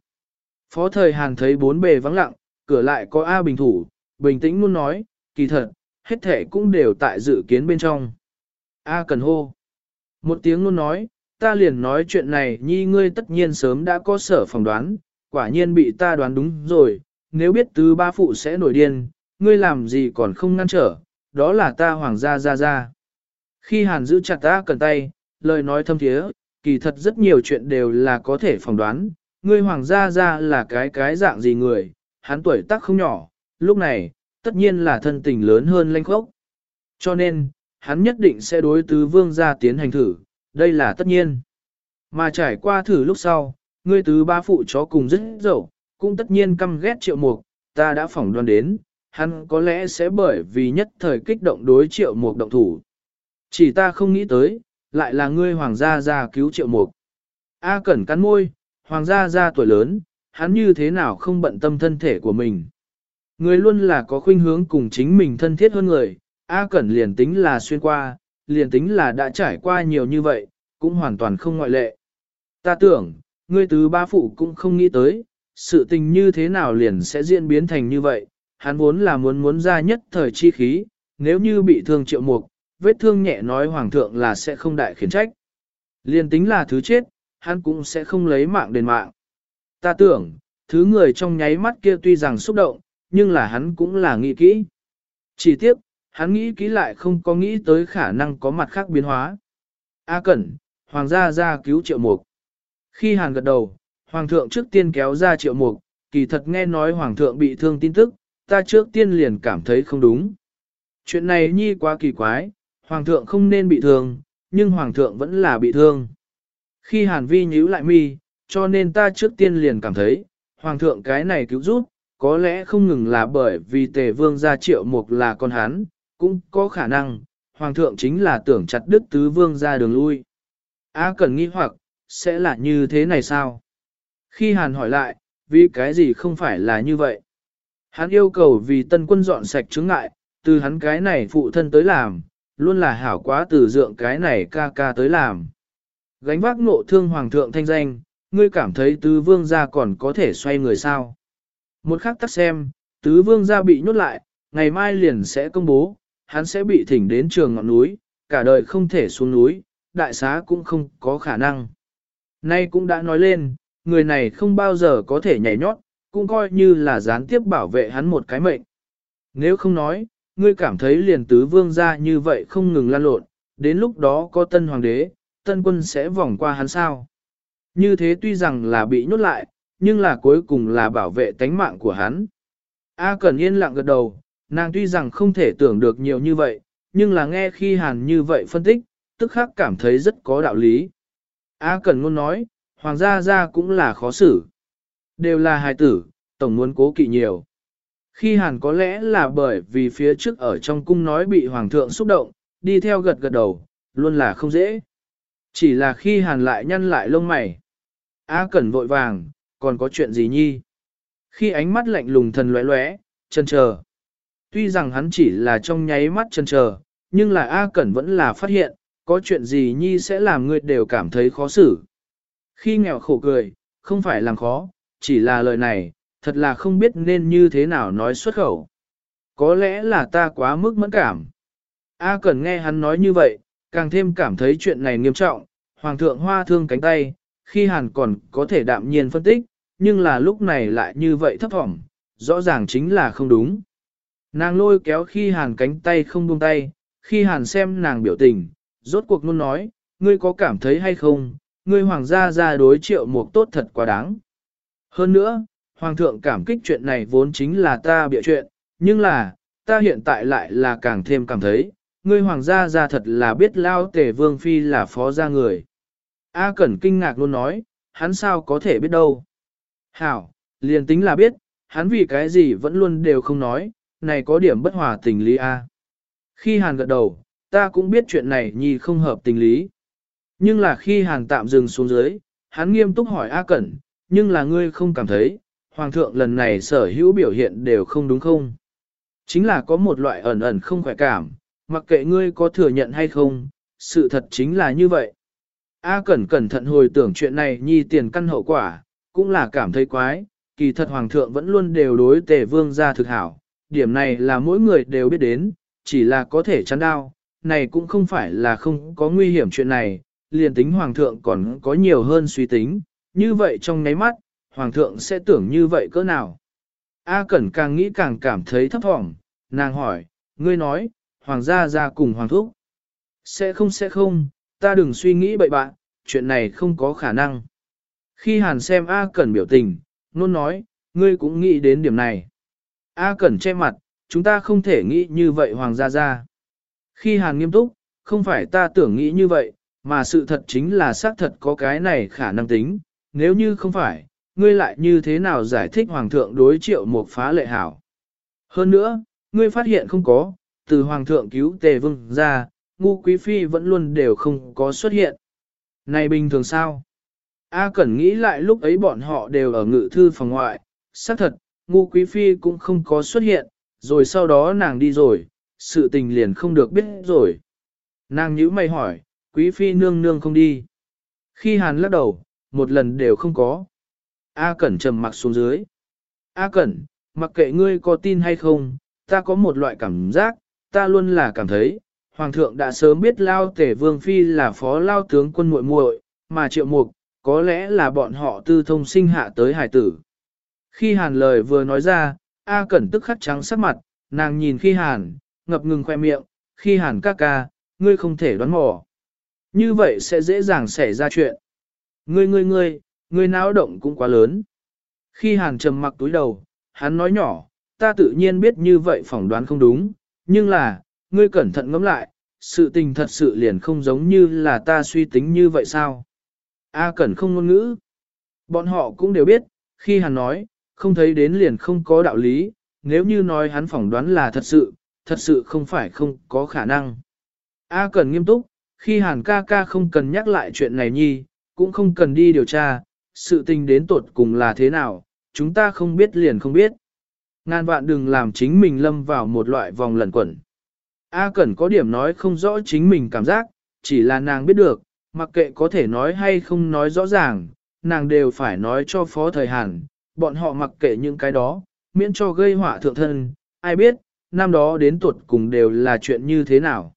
Phó thời Hàn thấy bốn bề vắng lặng, cửa lại có A bình thủ, bình tĩnh luôn nói, kỳ thật, hết thể cũng đều tại dự kiến bên trong. A cần hô. Một tiếng luôn nói, ta liền nói chuyện này nhi ngươi tất nhiên sớm đã có sở phỏng đoán, quả nhiên bị ta đoán đúng rồi, nếu biết tứ ba phụ sẽ nổi điên, ngươi làm gì còn không ngăn trở, đó là ta hoàng gia ra ra. Khi Hàn giữ chặt ta cần tay, lời nói thâm thiế, kỳ thật rất nhiều chuyện đều là có thể phỏng đoán, ngươi hoàng gia ra là cái cái dạng gì người, hắn tuổi tác không nhỏ, lúc này, tất nhiên là thân tình lớn hơn lanh khốc. Cho nên, hắn nhất định sẽ đối tứ vương gia tiến hành thử, đây là tất nhiên. Mà trải qua thử lúc sau, ngươi tứ ba phụ chó cùng rất dậu, cũng tất nhiên căm ghét triệu mục, ta đã phỏng đoán đến, hắn có lẽ sẽ bởi vì nhất thời kích động đối triệu mục động thủ. Chỉ ta không nghĩ tới, lại là ngươi hoàng gia gia cứu triệu mục. A Cẩn cắn môi, hoàng gia gia tuổi lớn, hắn như thế nào không bận tâm thân thể của mình. Người luôn là có khuynh hướng cùng chính mình thân thiết hơn người, A Cẩn liền tính là xuyên qua, liền tính là đã trải qua nhiều như vậy, cũng hoàn toàn không ngoại lệ. Ta tưởng, ngươi tứ ba phụ cũng không nghĩ tới, sự tình như thế nào liền sẽ diễn biến thành như vậy, hắn vốn là muốn muốn ra nhất thời chi khí, nếu như bị thương triệu mục, vết thương nhẹ nói hoàng thượng là sẽ không đại khiển trách. Liên tính là thứ chết, hắn cũng sẽ không lấy mạng đền mạng. Ta tưởng, thứ người trong nháy mắt kia tuy rằng xúc động, nhưng là hắn cũng là nghĩ kỹ. Chỉ tiếc, hắn nghĩ kỹ lại không có nghĩ tới khả năng có mặt khác biến hóa. A Cẩn, Hoàng gia ra cứu triệu mục. Khi hàn gật đầu, Hoàng thượng trước tiên kéo ra triệu mục, kỳ thật nghe nói Hoàng thượng bị thương tin tức, ta trước tiên liền cảm thấy không đúng. Chuyện này nhi quá kỳ quái, Hoàng thượng không nên bị thương, nhưng Hoàng thượng vẫn là bị thương. Khi Hàn Vi nhíu lại mi, cho nên ta trước tiên liền cảm thấy, Hoàng thượng cái này cứu giúp, có lẽ không ngừng là bởi vì tề vương gia triệu mục là con hắn, cũng có khả năng, Hoàng thượng chính là tưởng chặt đức tứ vương ra đường lui. A cần nghĩ hoặc, sẽ là như thế này sao? Khi Hàn hỏi lại, vì cái gì không phải là như vậy? Hắn yêu cầu vì tân quân dọn sạch chứng ngại, từ hắn cái này phụ thân tới làm, luôn là hảo quá từ dượng cái này ca ca tới làm. Gánh vác nộ thương hoàng thượng thanh danh, ngươi cảm thấy tứ vương gia còn có thể xoay người sao. Một khắc tắt xem, tứ vương gia bị nhốt lại, ngày mai liền sẽ công bố, hắn sẽ bị thỉnh đến trường ngọn núi, cả đời không thể xuống núi, đại xá cũng không có khả năng. Nay cũng đã nói lên, người này không bao giờ có thể nhảy nhót, cũng coi như là gián tiếp bảo vệ hắn một cái mệnh. Nếu không nói, ngươi cảm thấy liền tứ vương ra như vậy không ngừng lan lộn, đến lúc đó có tân hoàng đế, tân quân sẽ vòng qua hắn sao. Như thế tuy rằng là bị nhốt lại, nhưng là cuối cùng là bảo vệ tánh mạng của hắn. A Cẩn yên lặng gật đầu, nàng tuy rằng không thể tưởng được nhiều như vậy, nhưng là nghe khi Hàn như vậy phân tích, tức khắc cảm thấy rất có đạo lý. A Cẩn ngôn nói, hoàng gia gia cũng là khó xử. Đều là hài tử, tổng muốn cố kỵ nhiều. Khi Hàn có lẽ là bởi vì phía trước ở trong cung nói bị hoàng thượng xúc động, đi theo gật gật đầu, luôn là không dễ. Chỉ là khi Hàn lại nhăn lại lông mày. A Cẩn vội vàng, còn có chuyện gì nhi? Khi ánh mắt lạnh lùng thần lóe lóe, chân chờ. Tuy rằng hắn chỉ là trong nháy mắt chân chờ, nhưng là A Cẩn vẫn là phát hiện, có chuyện gì nhi sẽ làm người đều cảm thấy khó xử. Khi nghèo khổ cười, không phải làm khó, chỉ là lời này, thật là không biết nên như thế nào nói xuất khẩu. Có lẽ là ta quá mức mẫn cảm. A Cẩn nghe hắn nói như vậy, càng thêm cảm thấy chuyện này nghiêm trọng, Hoàng thượng hoa thương cánh tay, khi hàn còn có thể đạm nhiên phân tích, nhưng là lúc này lại như vậy thấp thỏm, rõ ràng chính là không đúng. Nàng lôi kéo khi hàn cánh tay không buông tay, khi hàn xem nàng biểu tình, rốt cuộc luôn nói, ngươi có cảm thấy hay không, ngươi hoàng gia ra đối triệu mục tốt thật quá đáng. Hơn nữa, hoàng thượng cảm kích chuyện này vốn chính là ta bịa chuyện, nhưng là, ta hiện tại lại là càng thêm cảm thấy, ngươi hoàng gia ra thật là biết lao tề vương phi là phó gia người. A Cẩn kinh ngạc luôn nói, hắn sao có thể biết đâu. Hảo, liền tính là biết, hắn vì cái gì vẫn luôn đều không nói, này có điểm bất hòa tình lý A. Khi Hàn gật đầu, ta cũng biết chuyện này nhi không hợp tình lý. Nhưng là khi Hàn tạm dừng xuống dưới, hắn nghiêm túc hỏi A Cẩn, nhưng là ngươi không cảm thấy, Hoàng thượng lần này sở hữu biểu hiện đều không đúng không? Chính là có một loại ẩn ẩn không khỏe cảm, mặc kệ ngươi có thừa nhận hay không, sự thật chính là như vậy. A Cẩn cẩn thận hồi tưởng chuyện này nhi tiền căn hậu quả, cũng là cảm thấy quái, kỳ thật Hoàng thượng vẫn luôn đều đối tề vương ra thực hảo, điểm này là mỗi người đều biết đến, chỉ là có thể chắn đau, này cũng không phải là không có nguy hiểm chuyện này, liền tính Hoàng thượng còn có nhiều hơn suy tính, như vậy trong nháy mắt, Hoàng thượng sẽ tưởng như vậy cỡ nào. A Cẩn càng nghĩ càng cảm thấy thấp thỏm, nàng hỏi, ngươi nói, Hoàng gia ra cùng Hoàng thúc. Sẽ không sẽ không, ta đừng suy nghĩ bậy bạn, chuyện này không có khả năng. Khi Hàn xem A Cẩn biểu tình, nôn nói, ngươi cũng nghĩ đến điểm này. A Cẩn che mặt, chúng ta không thể nghĩ như vậy Hoàng gia gia. Khi Hàn nghiêm túc, không phải ta tưởng nghĩ như vậy, mà sự thật chính là xác thật có cái này khả năng tính, nếu như không phải, ngươi lại như thế nào giải thích Hoàng thượng đối triệu một phá lệ hảo. Hơn nữa, ngươi phát hiện không có, từ Hoàng thượng cứu tề vương ra, ngu quý phi vẫn luôn đều không có xuất hiện. Này bình thường sao? A Cẩn nghĩ lại lúc ấy bọn họ đều ở ngự thư phòng ngoại, xác thật, ngu quý phi cũng không có xuất hiện, rồi sau đó nàng đi rồi, sự tình liền không được biết rồi. Nàng nhíu mày hỏi, quý phi nương nương không đi. Khi hàn lắc đầu, một lần đều không có. A Cẩn trầm mặc xuống dưới. A Cẩn, mặc kệ ngươi có tin hay không, ta có một loại cảm giác, ta luôn là cảm thấy, Hoàng thượng đã sớm biết Lao Tể Vương Phi là phó Lao tướng quân muội muội, mà triệu mục, có lẽ là bọn họ tư thông sinh hạ tới hải tử. Khi hàn lời vừa nói ra, A Cẩn tức khắc trắng sắc mặt, nàng nhìn khi hàn, ngập ngừng khoe miệng, khi hàn ca ca, ngươi không thể đoán mò. Như vậy sẽ dễ dàng xảy ra chuyện. Ngươi ngươi ngươi, ngươi náo động cũng quá lớn. Khi hàn trầm mặc túi đầu, hắn nói nhỏ, ta tự nhiên biết như vậy phỏng đoán không đúng, nhưng là, ngươi cẩn thận ngẫm lại, sự tình thật sự liền không giống như là ta suy tính như vậy sao? A Cẩn không ngôn ngữ. Bọn họ cũng đều biết, khi hắn nói, không thấy đến liền không có đạo lý, nếu như nói hắn phỏng đoán là thật sự, thật sự không phải không có khả năng. A cần nghiêm túc, khi hàn ca ca không cần nhắc lại chuyện này nhi, cũng không cần đi điều tra, sự tình đến tột cùng là thế nào, chúng ta không biết liền không biết. Ngàn vạn đừng làm chính mình lâm vào một loại vòng lẩn quẩn. A Cẩn có điểm nói không rõ chính mình cảm giác, chỉ là nàng biết được, mặc kệ có thể nói hay không nói rõ ràng, nàng đều phải nói cho phó thời Hàn, bọn họ mặc kệ những cái đó, miễn cho gây họa thượng thân, ai biết, năm đó đến tuột cùng đều là chuyện như thế nào.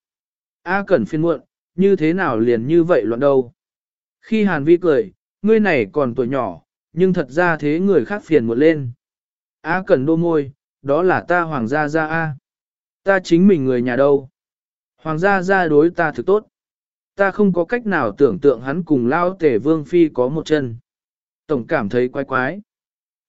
A Cẩn phiên muộn, như thế nào liền như vậy loạn đâu. Khi Hàn Vi cười, ngươi này còn tuổi nhỏ, nhưng thật ra thế người khác phiền muộn lên. A cẩn đô môi, đó là ta hoàng gia gia A. Ta chính mình người nhà đâu. Hoàng gia gia đối ta thực tốt. Ta không có cách nào tưởng tượng hắn cùng lao tể vương phi có một chân. Tổng cảm thấy quái quái.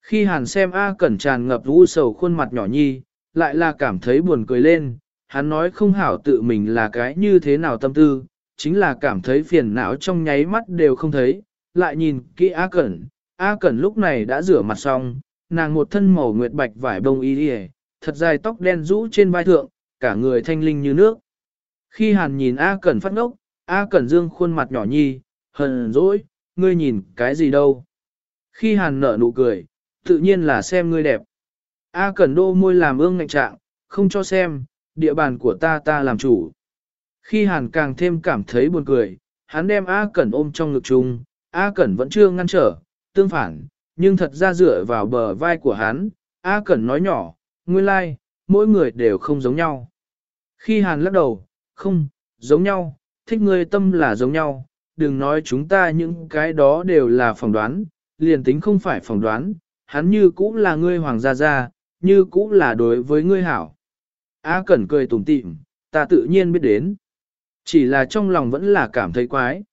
Khi hàn xem A cẩn tràn ngập u sầu khuôn mặt nhỏ nhi, lại là cảm thấy buồn cười lên, hắn nói không hảo tự mình là cái như thế nào tâm tư, chính là cảm thấy phiền não trong nháy mắt đều không thấy, lại nhìn kỹ A cẩn, A cẩn lúc này đã rửa mặt xong, nàng một thân màu nguyệt bạch vải bông y đi thật dài tóc đen rũ trên vai thượng, cả người thanh linh như nước. Khi hàn nhìn A cẩn phát ngốc, A cẩn dương khuôn mặt nhỏ nhi, hờn dỗi, ngươi nhìn cái gì đâu. Khi hàn nở nụ cười, tự nhiên là xem ngươi đẹp. A cẩn đô môi làm ương ngạnh trạng, không cho xem, địa bàn của ta ta làm chủ. Khi hàn càng thêm cảm thấy buồn cười, hắn đem A cẩn ôm trong ngực chung, A cẩn vẫn chưa ngăn trở, tương phản, nhưng thật ra dựa vào bờ vai của hắn, A cẩn nói nhỏ, nguyên lai, like, mỗi người đều không giống nhau. Khi hàn lắc đầu, không, giống nhau, thích ngươi tâm là giống nhau, đừng nói chúng ta những cái đó đều là phỏng đoán, liền tính không phải phỏng đoán, hắn như cũ là ngươi hoàng gia gia, như cũ là đối với ngươi hảo. A Cẩn cười tủm tỉm, ta tự nhiên biết đến. Chỉ là trong lòng vẫn là cảm thấy quái.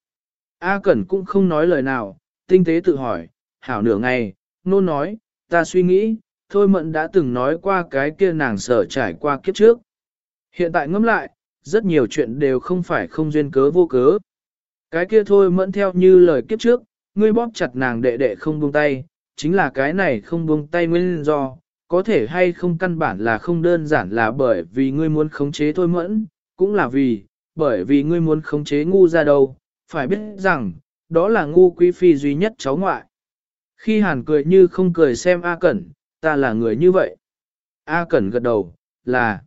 A Cẩn cũng không nói lời nào, tinh tế tự hỏi, hảo nửa ngày, nôn nói, ta suy nghĩ, thôi mận đã từng nói qua cái kia nàng sở trải qua kiếp trước. Hiện tại ngẫm lại, rất nhiều chuyện đều không phải không duyên cớ vô cớ. Cái kia thôi mẫn theo như lời kiếp trước, ngươi bóp chặt nàng đệ đệ không buông tay, chính là cái này không buông tay nguyên do, có thể hay không căn bản là không đơn giản là bởi vì ngươi muốn khống chế thôi mẫn, cũng là vì, bởi vì ngươi muốn khống chế ngu ra đâu, phải biết rằng, đó là ngu quý phi duy nhất cháu ngoại. Khi hàn cười như không cười xem A Cẩn, ta là người như vậy. A Cẩn gật đầu, là.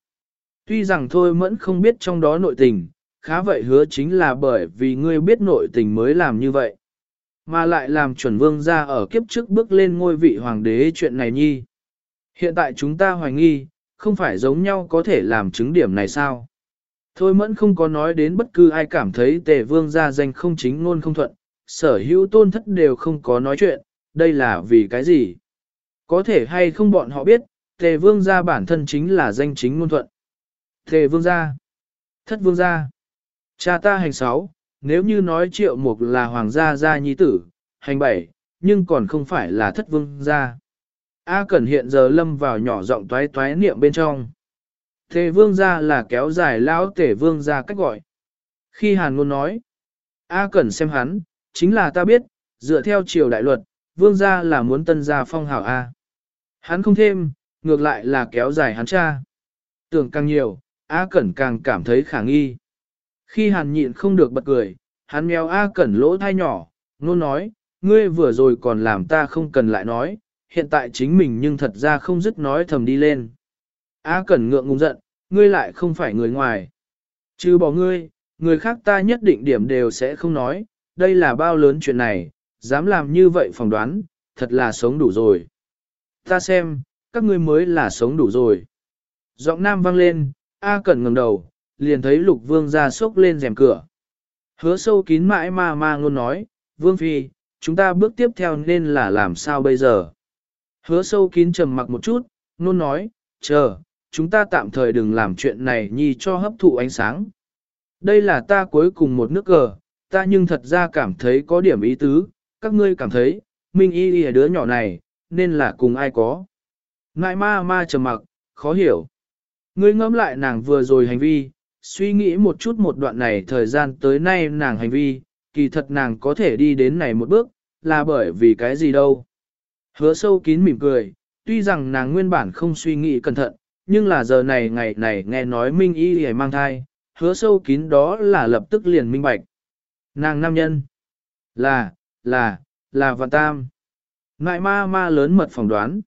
Tuy rằng thôi mẫn không biết trong đó nội tình, khá vậy hứa chính là bởi vì ngươi biết nội tình mới làm như vậy. Mà lại làm chuẩn vương ra ở kiếp trước bước lên ngôi vị hoàng đế chuyện này nhi. Hiện tại chúng ta hoài nghi, không phải giống nhau có thể làm chứng điểm này sao? Thôi mẫn không có nói đến bất cứ ai cảm thấy tề vương ra danh không chính ngôn không thuận, sở hữu tôn thất đều không có nói chuyện, đây là vì cái gì? Có thể hay không bọn họ biết, tề vương gia bản thân chính là danh chính ngôn thuận. Tề vương gia, thất vương gia, cha ta hành sáu, nếu như nói triệu mục là hoàng gia gia nhi tử, hành bảy, nhưng còn không phải là thất vương gia. A Cẩn hiện giờ lâm vào nhỏ giọng toái toái niệm bên trong. Tề vương gia là kéo dài lão tể vương gia cách gọi. Khi Hàn Ngôn nói, A Cẩn xem hắn, chính là ta biết, dựa theo triều đại luật, vương gia là muốn tân gia phong hảo A. Hắn không thêm, ngược lại là kéo dài hắn cha. Tưởng càng nhiều, A Cẩn càng cảm thấy khả nghi. Khi Hàn nhịn không được bật cười, hắn mèo A Cẩn lỗ thai nhỏ, nôn nói, ngươi vừa rồi còn làm ta không cần lại nói, hiện tại chính mình nhưng thật ra không dứt nói thầm đi lên. A Cẩn ngượng ngùng giận, ngươi lại không phải người ngoài. Chứ bỏ ngươi, người khác ta nhất định điểm đều sẽ không nói, đây là bao lớn chuyện này, dám làm như vậy phỏng đoán, thật là sống đủ rồi. Ta xem, các ngươi mới là sống đủ rồi. Giọng nam vang lên, A Cẩn ngẩng đầu, liền thấy lục vương ra sốc lên rèm cửa. Hứa sâu kín mãi ma ma ngôn nói, vương phi, chúng ta bước tiếp theo nên là làm sao bây giờ? Hứa sâu kín trầm mặc một chút, ngôn nói, chờ, chúng ta tạm thời đừng làm chuyện này nhi cho hấp thụ ánh sáng. Đây là ta cuối cùng một nước cờ, ta nhưng thật ra cảm thấy có điểm ý tứ, các ngươi cảm thấy, Minh y y đứa nhỏ này, nên là cùng ai có. Ngại ma ma trầm mặc, khó hiểu. Ngươi ngẫm lại nàng vừa rồi hành vi, suy nghĩ một chút một đoạn này thời gian tới nay nàng hành vi, kỳ thật nàng có thể đi đến này một bước, là bởi vì cái gì đâu. Hứa sâu kín mỉm cười, tuy rằng nàng nguyên bản không suy nghĩ cẩn thận, nhưng là giờ này ngày này nghe nói Minh Y hề mang thai, hứa sâu kín đó là lập tức liền minh bạch. Nàng nam nhân, là, là, là vạn tam. Ngại ma ma lớn mật phỏng đoán.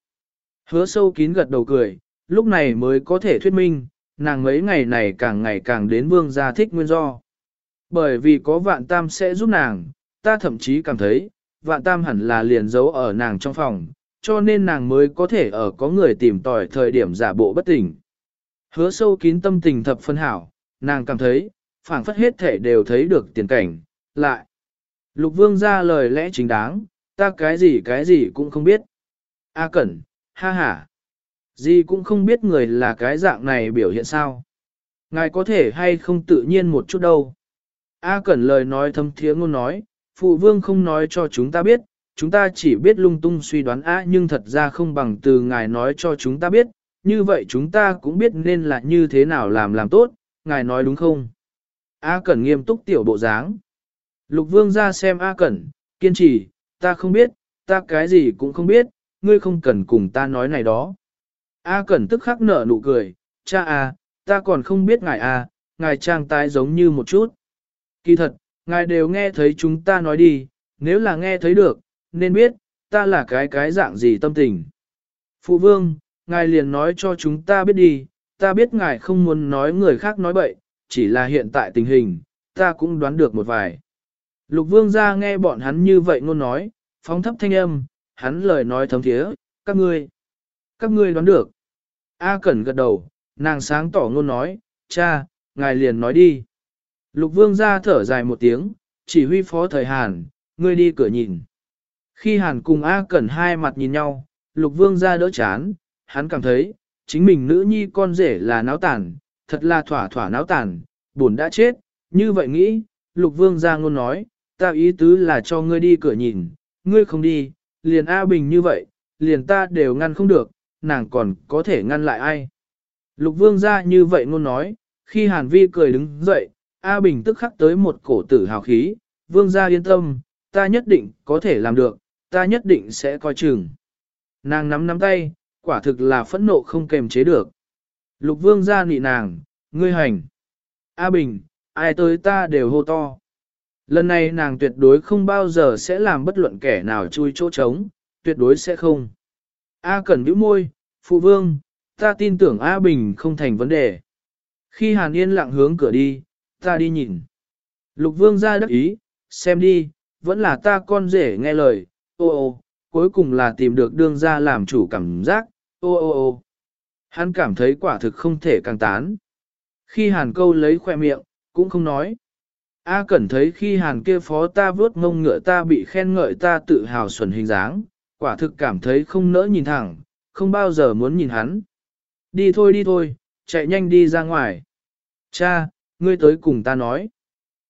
Hứa sâu kín gật đầu cười, lúc này mới có thể thuyết minh, nàng mấy ngày này càng ngày càng đến vương gia thích nguyên do. Bởi vì có vạn tam sẽ giúp nàng, ta thậm chí cảm thấy, vạn tam hẳn là liền giấu ở nàng trong phòng, cho nên nàng mới có thể ở có người tìm tòi thời điểm giả bộ bất tỉnh. Hứa sâu kín tâm tình thập phân hảo, nàng cảm thấy, phảng phất hết thể đều thấy được tiền cảnh, lại. Lục vương ra lời lẽ chính đáng, ta cái gì cái gì cũng không biết. A Cẩn, ha ha. Gì cũng không biết người là cái dạng này biểu hiện sao. Ngài có thể hay không tự nhiên một chút đâu. A Cẩn lời nói thâm thiế ngôn nói, phụ vương không nói cho chúng ta biết, chúng ta chỉ biết lung tung suy đoán A nhưng thật ra không bằng từ ngài nói cho chúng ta biết, như vậy chúng ta cũng biết nên là như thế nào làm làm tốt, ngài nói đúng không? A Cẩn nghiêm túc tiểu bộ dáng. Lục vương ra xem A Cẩn, kiên trì, ta không biết, ta cái gì cũng không biết, ngươi không cần cùng ta nói này đó. A Cẩn tức khắc nở nụ cười, cha A, ta còn không biết ngài A, ngài trang tái giống như một chút. Kỳ thật, ngài đều nghe thấy chúng ta nói đi, nếu là nghe thấy được, nên biết, ta là cái cái dạng gì tâm tình. Phụ vương, ngài liền nói cho chúng ta biết đi, ta biết ngài không muốn nói người khác nói bậy, chỉ là hiện tại tình hình, ta cũng đoán được một vài. Lục vương ra nghe bọn hắn như vậy ngôn nói, phóng thấp thanh âm, hắn lời nói thấm thiế, các ngươi, các ngươi đoán được. A Cẩn gật đầu, nàng sáng tỏ ngôn nói, cha, ngài liền nói đi. Lục vương ra thở dài một tiếng, chỉ huy phó thời Hàn, ngươi đi cửa nhìn. Khi Hàn cùng A Cẩn hai mặt nhìn nhau, lục vương ra đỡ chán, hắn cảm thấy, chính mình nữ nhi con rể là náo tàn, thật là thỏa thỏa náo tàn, buồn đã chết, như vậy nghĩ, lục vương ra ngôn nói, ta ý tứ là cho ngươi đi cửa nhìn, ngươi không đi, liền A Bình như vậy, liền ta đều ngăn không được, nàng còn có thể ngăn lại ai. Lục vương ra như vậy ngôn nói, khi Hàn Vi cười đứng dậy, A Bình tức khắc tới một cổ tử hào khí, vương gia yên tâm, ta nhất định có thể làm được, ta nhất định sẽ coi chừng. Nàng nắm nắm tay, quả thực là phẫn nộ không kềm chế được. Lục vương gia nị nàng, ngươi hành. A Bình, ai tới ta đều hô to. Lần này nàng tuyệt đối không bao giờ sẽ làm bất luận kẻ nào chui chỗ trống, tuyệt đối sẽ không. A Cẩn bĩu môi, phụ vương, ta tin tưởng A Bình không thành vấn đề. Khi Hàn Yên lặng hướng cửa đi, ta đi nhìn. Lục vương ra đắc ý, xem đi, vẫn là ta con rể nghe lời, ô ô, cuối cùng là tìm được đương ra làm chủ cảm giác, ô ô ô. Hắn cảm thấy quả thực không thể càng tán. Khi hàn câu lấy khoe miệng, cũng không nói. A cẩn thấy khi hàn kia phó ta vớt ngông ngựa ta bị khen ngợi ta tự hào xuẩn hình dáng, quả thực cảm thấy không nỡ nhìn thẳng, không bao giờ muốn nhìn hắn. Đi thôi đi thôi, chạy nhanh đi ra ngoài. Cha, ngươi tới cùng ta nói.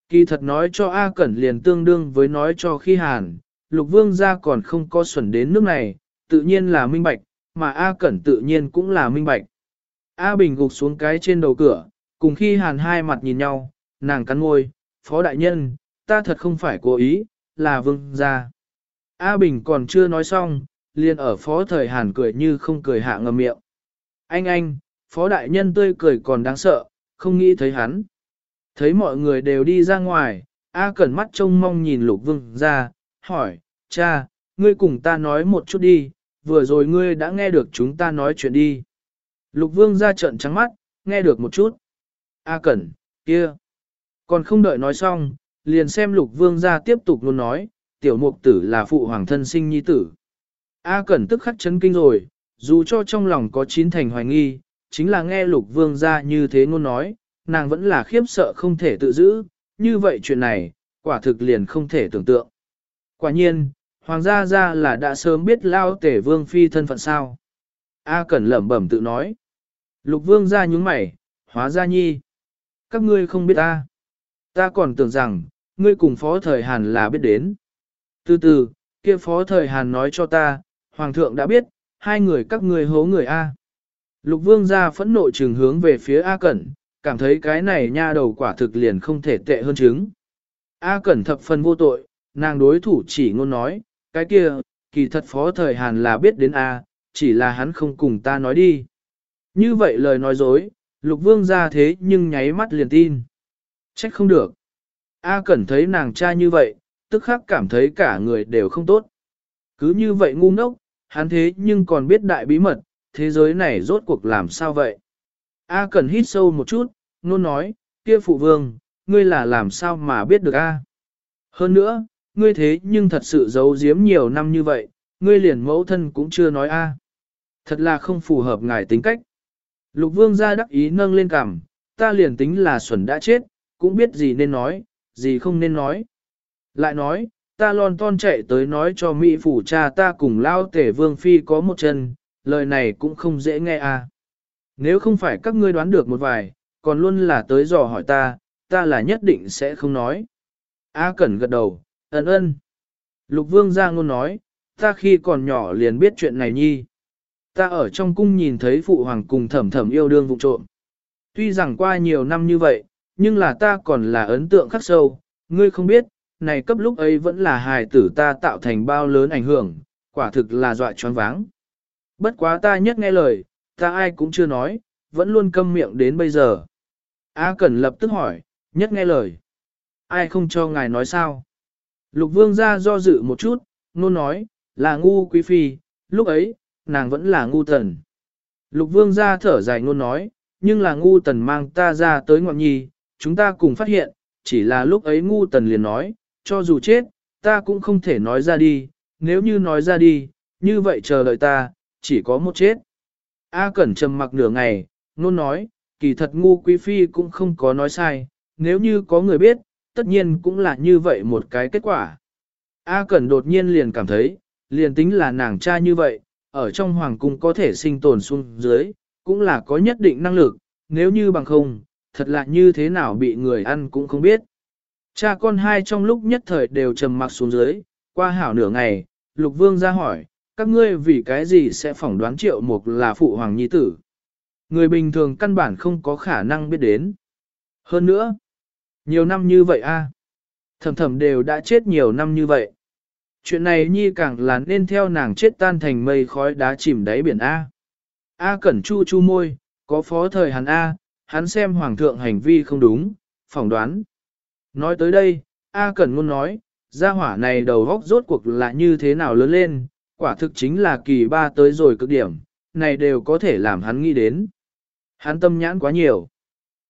Kỳ thật nói cho A Cẩn liền tương đương với nói cho khi hàn, lục vương gia còn không có xuẩn đến nước này, tự nhiên là minh bạch, mà A Cẩn tự nhiên cũng là minh bạch. A Bình gục xuống cái trên đầu cửa, cùng khi hàn hai mặt nhìn nhau, nàng cắn môi, phó đại nhân, ta thật không phải cố ý, là vương gia. A Bình còn chưa nói xong, liền ở phó thời hàn cười như không cười hạ ngầm miệng. Anh anh, phó đại nhân tươi cười còn đáng sợ, không nghĩ thấy hắn. Thấy mọi người đều đi ra ngoài, A Cẩn mắt trông mong nhìn lục vương ra, hỏi, cha, ngươi cùng ta nói một chút đi, vừa rồi ngươi đã nghe được chúng ta nói chuyện đi. Lục vương ra trận trắng mắt, nghe được một chút. A Cẩn, kia. Còn không đợi nói xong, liền xem lục vương ra tiếp tục luôn nói, tiểu mục tử là phụ hoàng thân sinh nhi tử. A Cẩn tức khắc chấn kinh rồi, dù cho trong lòng có chín thành hoài nghi, chính là nghe lục vương ra như thế ngôn nói, nàng vẫn là khiếp sợ không thể tự giữ, như vậy chuyện này, quả thực liền không thể tưởng tượng. Quả nhiên, hoàng gia ra là đã sớm biết lao tể vương phi thân phận sao. A Cẩn lẩm bẩm tự nói. Lục vương ra nhúng mày, hóa ra nhi. Các ngươi không biết ta. Ta còn tưởng rằng, ngươi cùng phó thời Hàn là biết đến. Từ từ, kia phó thời Hàn nói cho ta, hoàng thượng đã biết, hai người các ngươi hố người A. Lục vương ra phẫn nộ trường hướng về phía A Cẩn, cảm thấy cái này nha đầu quả thực liền không thể tệ hơn chứng. A Cẩn thập phần vô tội, nàng đối thủ chỉ ngôn nói, cái kia, kỳ thật phó thời Hàn là biết đến A, chỉ là hắn không cùng ta nói đi. Như vậy lời nói dối, lục vương ra thế nhưng nháy mắt liền tin. Trách không được. A Cẩn thấy nàng cha như vậy, tức khắc cảm thấy cả người đều không tốt. Cứ như vậy ngu ngốc, hắn thế nhưng còn biết đại bí mật, thế giới này rốt cuộc làm sao vậy? A cần hít sâu một chút, nôn nói, kia phụ vương, ngươi là làm sao mà biết được A. Hơn nữa, ngươi thế nhưng thật sự giấu giếm nhiều năm như vậy, ngươi liền mẫu thân cũng chưa nói A. Thật là không phù hợp ngài tính cách. Lục vương ra đắc ý nâng lên cằm, ta liền tính là xuẩn đã chết, cũng biết gì nên nói, gì không nên nói. Lại nói, ta lon ton chạy tới nói cho Mỹ phủ cha ta cùng lao tể vương phi có một chân, lời này cũng không dễ nghe à. Nếu không phải các ngươi đoán được một vài, còn luôn là tới dò hỏi ta, ta là nhất định sẽ không nói. A Cẩn gật đầu, ấn ơn. Lục vương ra ngôn nói, ta khi còn nhỏ liền biết chuyện này nhi. Ta ở trong cung nhìn thấy phụ hoàng cùng thẩm thẩm yêu đương vụ trộm. Tuy rằng qua nhiều năm như vậy, nhưng là ta còn là ấn tượng khắc sâu, ngươi không biết, này cấp lúc ấy vẫn là hài tử ta tạo thành bao lớn ảnh hưởng, quả thực là dọa choáng váng. Bất quá ta nhất nghe lời, ta ai cũng chưa nói, vẫn luôn câm miệng đến bây giờ. A Cẩn lập tức hỏi, nhất nghe lời. Ai không cho ngài nói sao? Lục vương ra do dự một chút, nôn nói, là ngu quý phi, lúc ấy, nàng vẫn là ngu tần. Lục vương ra thở dài nôn nói, nhưng là ngu tần mang ta ra tới ngọn nhi, chúng ta cùng phát hiện, chỉ là lúc ấy ngu tần liền nói, cho dù chết, ta cũng không thể nói ra đi, nếu như nói ra đi, như vậy chờ đợi ta, chỉ có một chết. A Cẩn trầm mặc nửa ngày, nôn nói, kỳ thật ngu quý phi cũng không có nói sai, nếu như có người biết, tất nhiên cũng là như vậy một cái kết quả. A Cẩn đột nhiên liền cảm thấy, liền tính là nàng cha như vậy, ở trong hoàng cung có thể sinh tồn xuống dưới, cũng là có nhất định năng lực, nếu như bằng không, thật là như thế nào bị người ăn cũng không biết. Cha con hai trong lúc nhất thời đều trầm mặc xuống dưới, qua hảo nửa ngày, Lục Vương ra hỏi, các ngươi vì cái gì sẽ phỏng đoán triệu mục là phụ hoàng nhi tử. Người bình thường căn bản không có khả năng biết đến. Hơn nữa, nhiều năm như vậy a, thầm thầm đều đã chết nhiều năm như vậy. Chuyện này nhi càng là nên theo nàng chết tan thành mây khói đá chìm đáy biển A. A cẩn chu chu môi, có phó thời hắn A, hắn xem hoàng thượng hành vi không đúng, phỏng đoán. Nói tới đây, A cẩn Ngôn nói, gia hỏa này đầu góc rốt cuộc là như thế nào lớn lên, quả thực chính là kỳ ba tới rồi cực điểm, này đều có thể làm hắn nghĩ đến. Hắn tâm nhãn quá nhiều.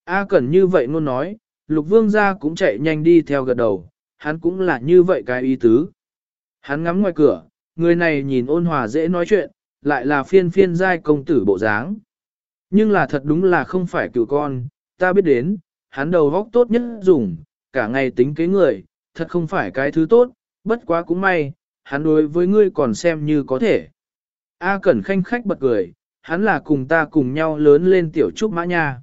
A Cẩn như vậy luôn nói, Lục Vương gia cũng chạy nhanh đi theo gật đầu, hắn cũng là như vậy cái ý tứ. Hắn ngắm ngoài cửa, người này nhìn ôn hòa dễ nói chuyện, lại là phiên phiên giai công tử bộ dáng. Nhưng là thật đúng là không phải cựu con, ta biết đến, hắn đầu góc tốt nhất dùng, cả ngày tính kế người, thật không phải cái thứ tốt, bất quá cũng may, hắn đối với ngươi còn xem như có thể. A Cẩn khanh khách bật cười, hắn là cùng ta cùng nhau lớn lên tiểu trúc mã nha.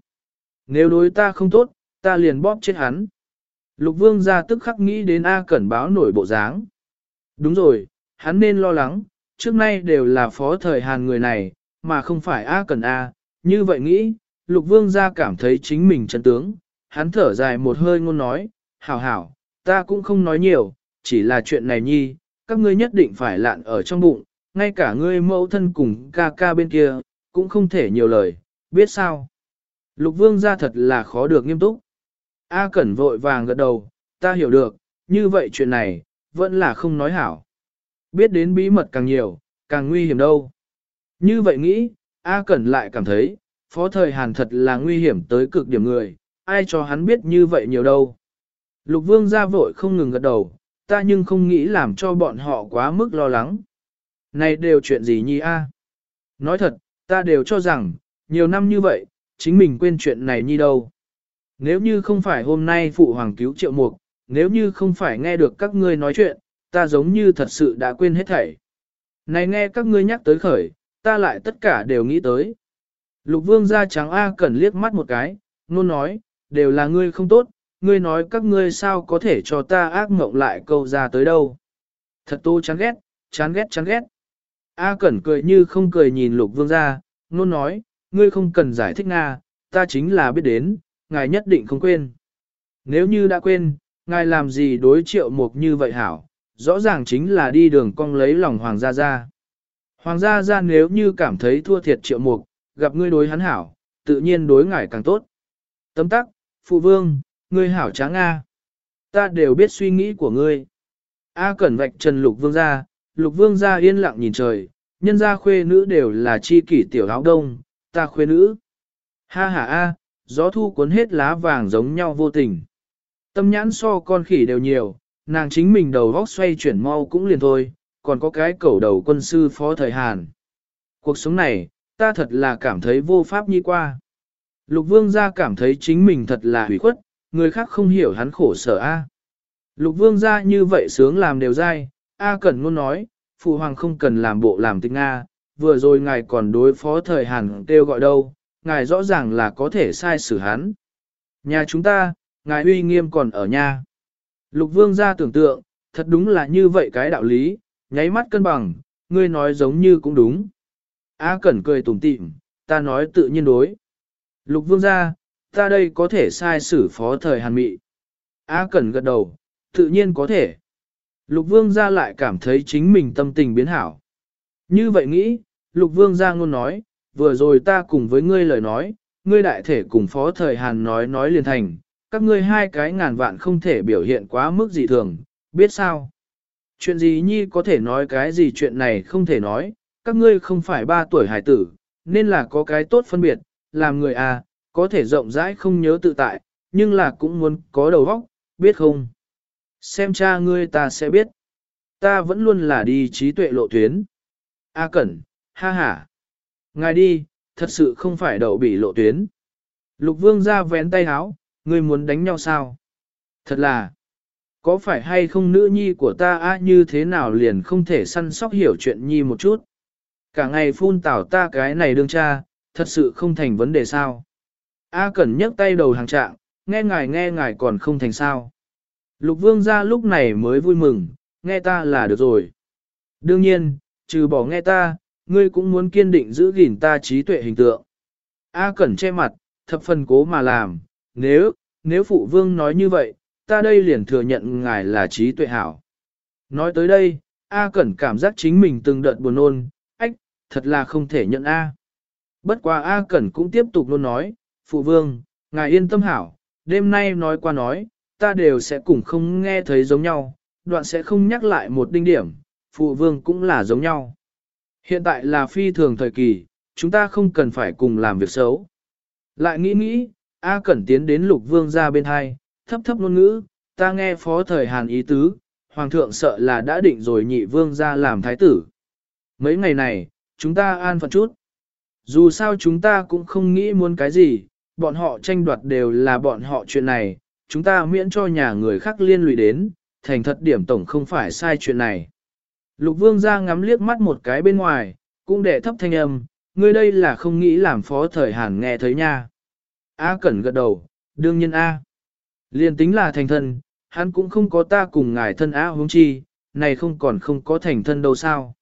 Nếu đối ta không tốt, ta liền bóp chết hắn. Lục vương ra tức khắc nghĩ đến A Cẩn báo nổi bộ dáng. Đúng rồi, hắn nên lo lắng, trước nay đều là phó thời Hàn người này, mà không phải A Cẩn A. Như vậy nghĩ, lục vương ra cảm thấy chính mình chân tướng, hắn thở dài một hơi ngôn nói, hảo hảo, ta cũng không nói nhiều, chỉ là chuyện này nhi, các ngươi nhất định phải lạn ở trong bụng, ngay cả ngươi mẫu thân cùng ca ca bên kia, cũng không thể nhiều lời, biết sao. Lục vương ra thật là khó được nghiêm túc. A Cẩn vội vàng gật đầu, ta hiểu được, như vậy chuyện này, vẫn là không nói hảo. Biết đến bí mật càng nhiều, càng nguy hiểm đâu. Như vậy nghĩ, A Cẩn lại cảm thấy, phó thời Hàn thật là nguy hiểm tới cực điểm người, ai cho hắn biết như vậy nhiều đâu. Lục vương ra vội không ngừng gật đầu, ta nhưng không nghĩ làm cho bọn họ quá mức lo lắng. Này đều chuyện gì nhi a? Nói thật, ta đều cho rằng, nhiều năm như vậy, chính mình quên chuyện này nhi đâu. Nếu như không phải hôm nay phụ hoàng cứu triệu mục, nếu như không phải nghe được các ngươi nói chuyện, ta giống như thật sự đã quên hết thảy. Này nghe các ngươi nhắc tới khởi, ta lại tất cả đều nghĩ tới. Lục vương ra trắng A cần liếc mắt một cái, luôn nói, đều là ngươi không tốt, ngươi nói các ngươi sao có thể cho ta ác mộng lại câu ra tới đâu. Thật tô chán ghét, chán ghét chán ghét. A Cẩn cười như không cười nhìn lục vương ra, nôn nói, ngươi không cần giải thích Nga, ta chính là biết đến, ngài nhất định không quên. Nếu như đã quên, ngài làm gì đối triệu mục như vậy hảo, rõ ràng chính là đi đường cong lấy lòng hoàng gia gia. Hoàng gia gia nếu như cảm thấy thua thiệt triệu mục, gặp ngươi đối hắn hảo, tự nhiên đối ngài càng tốt. Tấm tắc, phụ vương, ngươi hảo tráng A. Ta đều biết suy nghĩ của ngươi. A cẩn vạch trần lục vương ra, lục vương ra yên lặng nhìn trời, nhân gia khuê nữ đều là chi kỷ tiểu áo đông, ta khuê nữ. Ha ha A, gió thu cuốn hết lá vàng giống nhau vô tình. Tâm nhãn so con khỉ đều nhiều, nàng chính mình đầu vóc xoay chuyển mau cũng liền thôi, còn có cái cẩu đầu quân sư phó thời Hàn. Cuộc sống này, ta thật là cảm thấy vô pháp nhi qua. Lục vương gia cảm thấy chính mình thật là hủy khuất, người khác không hiểu hắn khổ sở A. Lục vương gia như vậy sướng làm đều dai, A Cẩn luôn nói, phụ hoàng không cần làm bộ làm tịch Nga, vừa rồi ngài còn đối phó thời Hàn kêu gọi đâu, ngài rõ ràng là có thể sai xử hắn. Nhà chúng ta, ngài uy nghiêm còn ở nhà. Lục vương gia tưởng tượng, thật đúng là như vậy cái đạo lý, nháy mắt cân bằng, ngươi nói giống như cũng đúng. A Cẩn cười tủm tỉm, ta nói tự nhiên đối. Lục vương gia, ta đây có thể sai xử phó thời Hàn Mị. A Cẩn gật đầu, tự nhiên có thể. Lục vương gia lại cảm thấy chính mình tâm tình biến hảo. Như vậy nghĩ, lục vương gia ngôn nói, vừa rồi ta cùng với ngươi lời nói, ngươi đại thể cùng phó thời Hàn nói nói liền thành, các ngươi hai cái ngàn vạn không thể biểu hiện quá mức dị thường, biết sao? Chuyện gì nhi có thể nói cái gì chuyện này không thể nói, các ngươi không phải ba tuổi hải tử, nên là có cái tốt phân biệt, làm người à, có thể rộng rãi không nhớ tự tại, nhưng là cũng muốn có đầu óc, biết không? Xem cha ngươi ta sẽ biết. Ta vẫn luôn là đi trí tuệ lộ tuyến. A Cẩn, ha ha. Ngài đi, thật sự không phải đậu bị lộ tuyến. Lục vương ra vén tay háo, ngươi muốn đánh nhau sao? Thật là, có phải hay không nữ nhi của ta á như thế nào liền không thể săn sóc hiểu chuyện nhi một chút? Cả ngày phun tảo ta cái này đương cha, thật sự không thành vấn đề sao? A Cẩn nhấc tay đầu hàng trạng, nghe ngài nghe ngài còn không thành sao. Lục vương ra lúc này mới vui mừng, nghe ta là được rồi. Đương nhiên, trừ bỏ nghe ta, ngươi cũng muốn kiên định giữ gìn ta trí tuệ hình tượng. A Cẩn che mặt, thập phần cố mà làm, nếu, nếu phụ vương nói như vậy, ta đây liền thừa nhận ngài là trí tuệ hảo. Nói tới đây, A Cẩn cảm giác chính mình từng đợt buồn nôn, ách, thật là không thể nhận A. Bất quá A Cẩn cũng tiếp tục luôn nói, phụ vương, ngài yên tâm hảo, đêm nay nói qua nói, ta đều sẽ cùng không nghe thấy giống nhau, đoạn sẽ không nhắc lại một đinh điểm, phụ vương cũng là giống nhau. Hiện tại là phi thường thời kỳ, chúng ta không cần phải cùng làm việc xấu. Lại nghĩ nghĩ, A Cẩn tiến đến lục vương ra bên hai, thấp thấp ngôn ngữ, ta nghe phó thời Hàn ý tứ, Hoàng thượng sợ là đã định rồi nhị vương ra làm thái tử. Mấy ngày này, chúng ta an phận chút. Dù sao chúng ta cũng không nghĩ muốn cái gì, bọn họ tranh đoạt đều là bọn họ chuyện này, chúng ta miễn cho nhà người khác liên lụy đến, thành thật điểm tổng không phải sai chuyện này. Lục vương ra ngắm liếc mắt một cái bên ngoài, cũng để thấp thanh âm, ngươi đây là không nghĩ làm phó thời Hàn nghe thấy nha. A Cẩn gật đầu, đương nhiên A. Liên tính là thành thân, hắn cũng không có ta cùng ngài thân A hướng chi, này không còn không có thành thân đâu sao.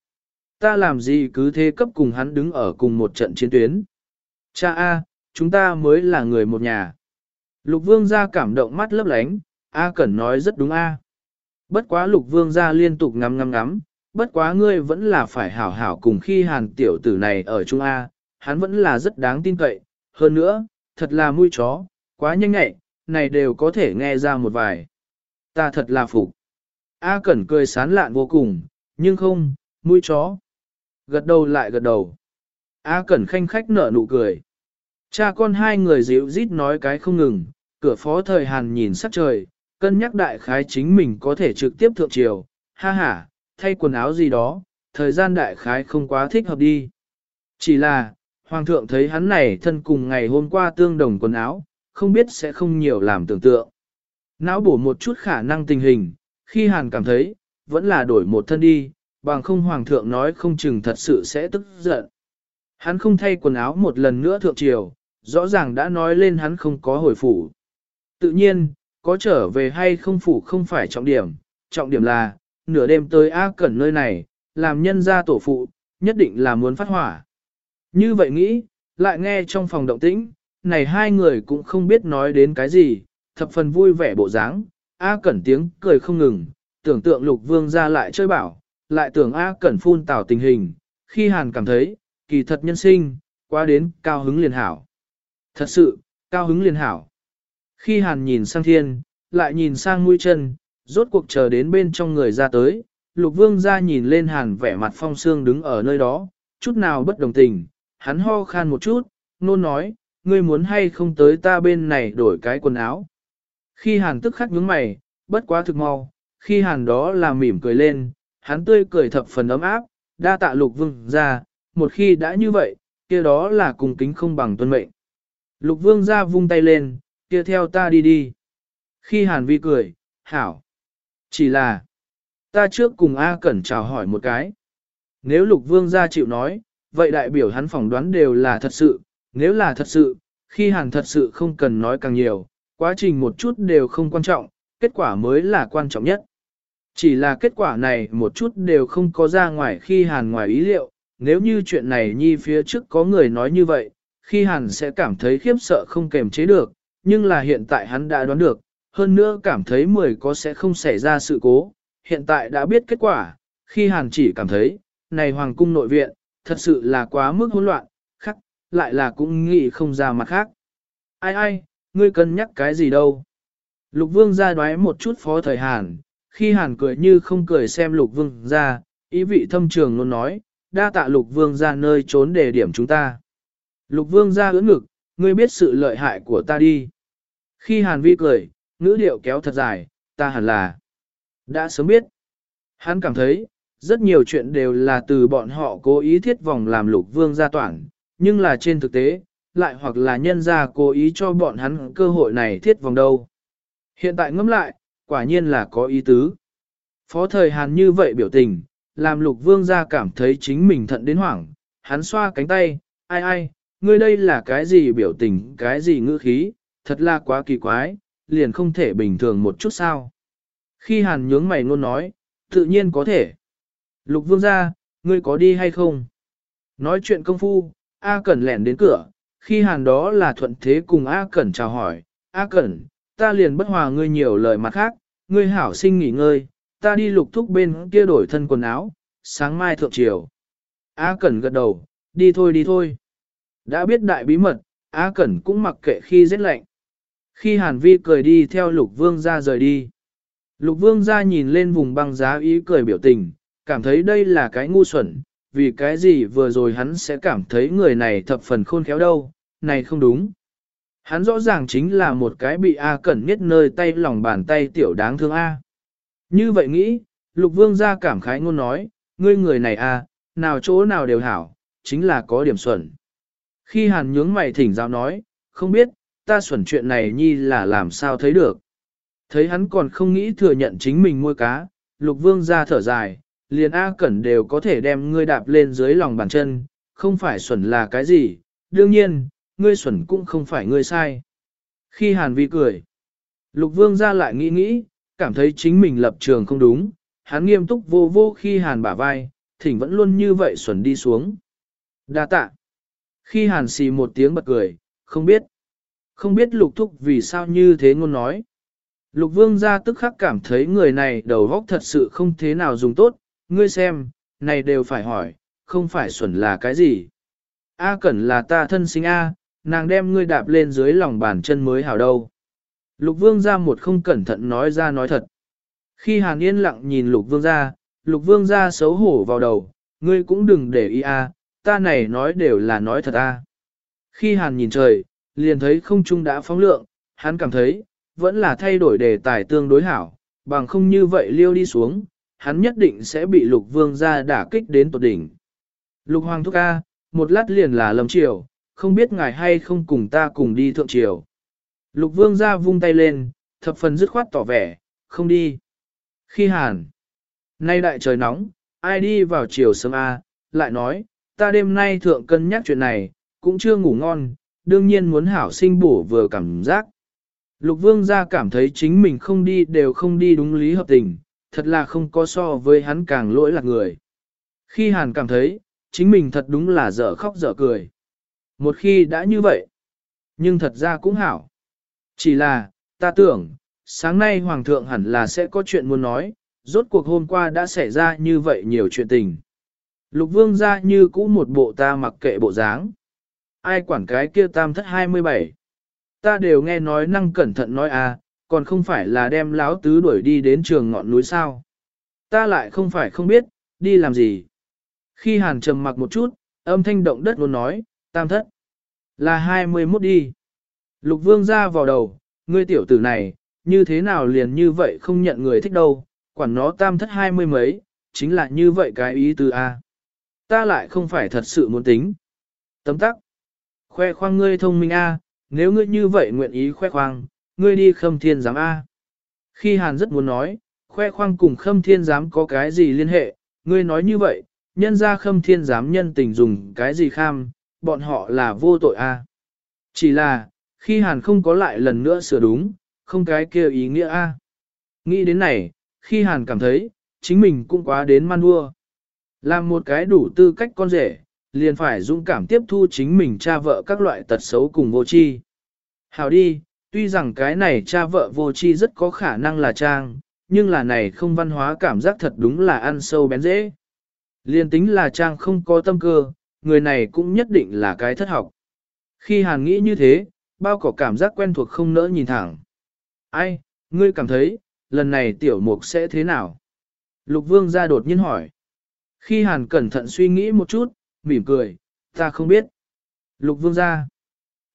Ta làm gì cứ thế cấp cùng hắn đứng ở cùng một trận chiến tuyến. Cha A, chúng ta mới là người một nhà. Lục vương gia cảm động mắt lấp lánh, A Cẩn nói rất đúng A. Bất quá lục vương gia liên tục ngắm ngắm ngắm, bất quá ngươi vẫn là phải hảo hảo cùng khi hàn tiểu tử này ở Trung A, hắn vẫn là rất đáng tin cậy, hơn nữa, thật là mũi chó, quá nhanh nhẹ, này đều có thể nghe ra một vài. Ta thật là phục. A Cẩn cười sán lạn vô cùng, nhưng không, mũi chó. Gật đầu lại gật đầu. A Cẩn khanh khách nở nụ cười. Cha con hai người dịu rít nói cái không ngừng, cửa phó thời Hàn nhìn sắc trời, cân nhắc đại khái chính mình có thể trực tiếp thượng triều, ha ha, thay quần áo gì đó, thời gian đại khái không quá thích hợp đi. Chỉ là, Hoàng thượng thấy hắn này thân cùng ngày hôm qua tương đồng quần áo, không biết sẽ không nhiều làm tưởng tượng. Não bổ một chút khả năng tình hình, khi Hàn cảm thấy, vẫn là đổi một thân đi, bằng không Hoàng thượng nói không chừng thật sự sẽ tức giận. Hắn không thay quần áo một lần nữa thượng triều, rõ ràng đã nói lên hắn không có hồi phủ. Tự nhiên, có trở về hay không phủ không phải trọng điểm, trọng điểm là, nửa đêm tới A Cẩn nơi này, làm nhân gia tổ phụ, nhất định là muốn phát hỏa. Như vậy nghĩ, lại nghe trong phòng động tĩnh, này hai người cũng không biết nói đến cái gì, thập phần vui vẻ bộ dáng. A Cẩn tiếng cười không ngừng, tưởng tượng lục vương ra lại chơi bảo, lại tưởng A Cẩn phun tảo tình hình, khi Hàn cảm thấy, kỳ thật nhân sinh, qua đến cao hứng liền hảo. Thật sự, cao hứng liền hảo. Khi Hàn nhìn sang thiên, lại nhìn sang mũi chân, rốt cuộc chờ đến bên trong người ra tới, lục vương ra nhìn lên Hàn vẻ mặt phong sương đứng ở nơi đó, chút nào bất đồng tình, hắn ho khan một chút, nôn nói, ngươi muốn hay không tới ta bên này đổi cái quần áo. Khi hàn tức khắc nhướng mày, bất quá thực mau, khi hàn đó là mỉm cười lên, hắn tươi cười thập phần ấm áp, đa tạ lục vương ra, một khi đã như vậy, kia đó là cùng kính không bằng tuân mệnh. Lục vương ra vung tay lên, kia theo ta đi đi. Khi Hàn Vi cười, hảo. Chỉ là, ta trước cùng A Cẩn chào hỏi một cái. Nếu lục vương gia chịu nói, vậy đại biểu hắn phỏng đoán đều là thật sự, nếu là thật sự, khi Hàn thật sự không cần nói càng nhiều, quá trình một chút đều không quan trọng, kết quả mới là quan trọng nhất. Chỉ là kết quả này một chút đều không có ra ngoài khi Hàn ngoài ý liệu, nếu như chuyện này nhi phía trước có người nói như vậy, khi Hàn sẽ cảm thấy khiếp sợ không kềm chế được, nhưng là hiện tại hắn đã đoán được, hơn nữa cảm thấy mười có sẽ không xảy ra sự cố, hiện tại đã biết kết quả, khi Hàn chỉ cảm thấy, này Hoàng cung nội viện, thật sự là quá mức hỗn loạn, khắc, lại là cũng nghĩ không ra mặt khác. Ai ai, ngươi cân nhắc cái gì đâu? Lục vương ra đoái một chút phó thời Hàn, khi Hàn cười như không cười xem lục vương ra, ý vị thâm trường luôn nói, đa tạ lục vương ra nơi trốn để điểm chúng ta. Lục vương ra ưỡn ngực, ngươi biết sự lợi hại của ta đi. Khi Hàn vi cười, ngữ điệu kéo thật dài, ta hẳn là đã sớm biết. Hắn cảm thấy, rất nhiều chuyện đều là từ bọn họ cố ý thiết vòng làm lục vương gia toàn, nhưng là trên thực tế, lại hoặc là nhân gia cố ý cho bọn hắn cơ hội này thiết vòng đâu. Hiện tại ngẫm lại, quả nhiên là có ý tứ. Phó thời Hàn như vậy biểu tình, làm lục vương gia cảm thấy chính mình thận đến hoảng, hắn xoa cánh tay, ai ai, ngươi đây là cái gì biểu tình, cái gì ngữ khí, thật là quá kỳ quái, liền không thể bình thường một chút sao. Khi hàn nhướng mày luôn nói, tự nhiên có thể. Lục vương gia, ngươi có đi hay không? Nói chuyện công phu, A Cẩn lẻn đến cửa, khi hàn đó là thuận thế cùng A Cẩn chào hỏi, A Cẩn, ta liền bất hòa ngươi nhiều lời mặt khác, ngươi hảo sinh nghỉ ngơi, ta đi lục thúc bên kia đổi thân quần áo, sáng mai thượng triều. A Cẩn gật đầu, đi thôi đi thôi. Đã biết đại bí mật, A Cẩn cũng mặc kệ khi rét lạnh. Khi Hàn Vi cười đi theo lục vương ra rời đi. Lục vương ra nhìn lên vùng băng giá ý cười biểu tình, cảm thấy đây là cái ngu xuẩn, vì cái gì vừa rồi hắn sẽ cảm thấy người này thập phần khôn khéo đâu, này không đúng. Hắn rõ ràng chính là một cái bị A Cẩn nhất nơi tay lòng bàn tay tiểu đáng thương A. Như vậy nghĩ, lục vương ra cảm khái ngôn nói, ngươi người này A, nào chỗ nào đều hảo, chính là có điểm xuẩn. Khi hàn nhướng mày thỉnh giáo nói, không biết, ta xuẩn chuyện này nhi là làm sao thấy được. Thấy hắn còn không nghĩ thừa nhận chính mình mua cá, lục vương ra thở dài, liền A Cẩn đều có thể đem ngươi đạp lên dưới lòng bàn chân, không phải xuẩn là cái gì, đương nhiên, ngươi xuẩn cũng không phải ngươi sai. Khi Hàn Vi cười, Lục Vương ra lại nghĩ nghĩ, cảm thấy chính mình lập trường không đúng, hắn nghiêm túc vô vô khi Hàn bả vai, thỉnh vẫn luôn như vậy xuẩn đi xuống. Đa tạ. Khi Hàn xì một tiếng bật cười, không biết. Không biết lục thúc vì sao như thế ngôn nói. Lục vương gia tức khắc cảm thấy người này đầu óc thật sự không thế nào dùng tốt, ngươi xem, này đều phải hỏi, không phải xuẩn là cái gì. A cẩn là ta thân sinh A, nàng đem ngươi đạp lên dưới lòng bàn chân mới hảo đâu. Lục vương gia một không cẩn thận nói ra nói thật. Khi hàn yên lặng nhìn lục vương gia, lục vương gia xấu hổ vào đầu, ngươi cũng đừng để ý A, ta này nói đều là nói thật A. Khi hàn nhìn trời, liền thấy không trung đã phóng lượng, hắn cảm thấy, vẫn là thay đổi đề tài tương đối hảo, bằng không như vậy liêu đi xuống, hắn nhất định sẽ bị lục vương gia đả kích đến tột đỉnh. Lục hoàng thúc a, một lát liền là lâm triều, không biết ngài hay không cùng ta cùng đi thượng triều. Lục vương gia vung tay lên, thập phần dứt khoát tỏ vẻ, không đi. Khi hàn, nay đại trời nóng, ai đi vào chiều sớm A, lại nói, ta đêm nay thượng cân nhắc chuyện này, cũng chưa ngủ ngon, đương nhiên muốn hảo sinh bổ vừa cảm giác. Lục vương gia cảm thấy chính mình không đi đều không đi đúng lý hợp tình, thật là không có so với hắn càng lỗi lạc người. Khi hàn cảm thấy, chính mình thật đúng là dở khóc dở cười. Một khi đã như vậy, nhưng thật ra cũng hảo. Chỉ là, ta tưởng, sáng nay Hoàng thượng hẳn là sẽ có chuyện muốn nói, rốt cuộc hôm qua đã xảy ra như vậy nhiều chuyện tình. Lục vương ra như cũ một bộ ta mặc kệ bộ dáng. Ai quản cái kia tam thất 27. Ta đều nghe nói năng cẩn thận nói à, còn không phải là đem láo tứ đuổi đi đến trường ngọn núi sao. Ta lại không phải không biết, đi làm gì. Khi hàn trầm mặc một chút, âm thanh động đất luôn nói, tam thất. Là 21 đi. Lục vương ra vào đầu, ngươi tiểu tử này, như thế nào liền như vậy không nhận người thích đâu, quản nó tam thất hai mươi mấy, chính là như vậy cái ý từ A. Ta lại không phải thật sự muốn tính. Tấm tắc. Khoe khoang ngươi thông minh A, nếu ngươi như vậy nguyện ý khoe khoang, ngươi đi khâm thiên giám A. Khi Hàn rất muốn nói, khoe khoang cùng khâm thiên giám có cái gì liên hệ, ngươi nói như vậy, nhân ra khâm thiên giám nhân tình dùng cái gì kham, bọn họ là vô tội a. À? Chỉ là, khi Hàn không có lại lần nữa sửa đúng, không cái kia ý nghĩa a. À? Nghĩ đến này, khi Hàn cảm thấy, chính mình cũng quá đến man đua. Làm một cái đủ tư cách con rể, liền phải dũng cảm tiếp thu chính mình cha vợ các loại tật xấu cùng vô tri. Hào đi, tuy rằng cái này cha vợ vô tri rất có khả năng là trang, nhưng là này không văn hóa cảm giác thật đúng là ăn sâu bén dễ. Liên tính là trang không có tâm cơ, người này cũng nhất định là cái thất học. Khi Hàn nghĩ như thế, bao cỏ cảm giác quen thuộc không nỡ nhìn thẳng. Ai, ngươi cảm thấy, lần này tiểu mục sẽ thế nào? Lục vương ra đột nhiên hỏi. Khi Hàn cẩn thận suy nghĩ một chút, mỉm cười, ta không biết. Lục vương ra.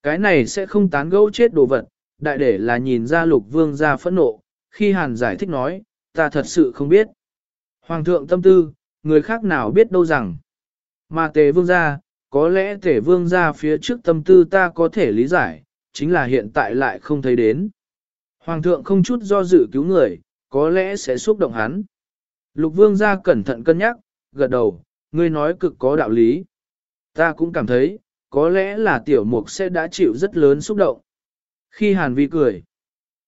Cái này sẽ không tán gẫu chết đồ vật, đại để là nhìn ra lục vương ra phẫn nộ. Khi Hàn giải thích nói, ta thật sự không biết. Hoàng thượng tâm tư, người khác nào biết đâu rằng. Mà tề vương gia, có lẽ tề vương gia phía trước tâm tư ta có thể lý giải, chính là hiện tại lại không thấy đến. Hoàng thượng không chút do dự cứu người, có lẽ sẽ xúc động hắn. Lục vương gia cẩn thận cân nhắc, gật đầu, ngươi nói cực có đạo lý. Ta cũng cảm thấy, có lẽ là tiểu mục sẽ đã chịu rất lớn xúc động. Khi hàn vi cười,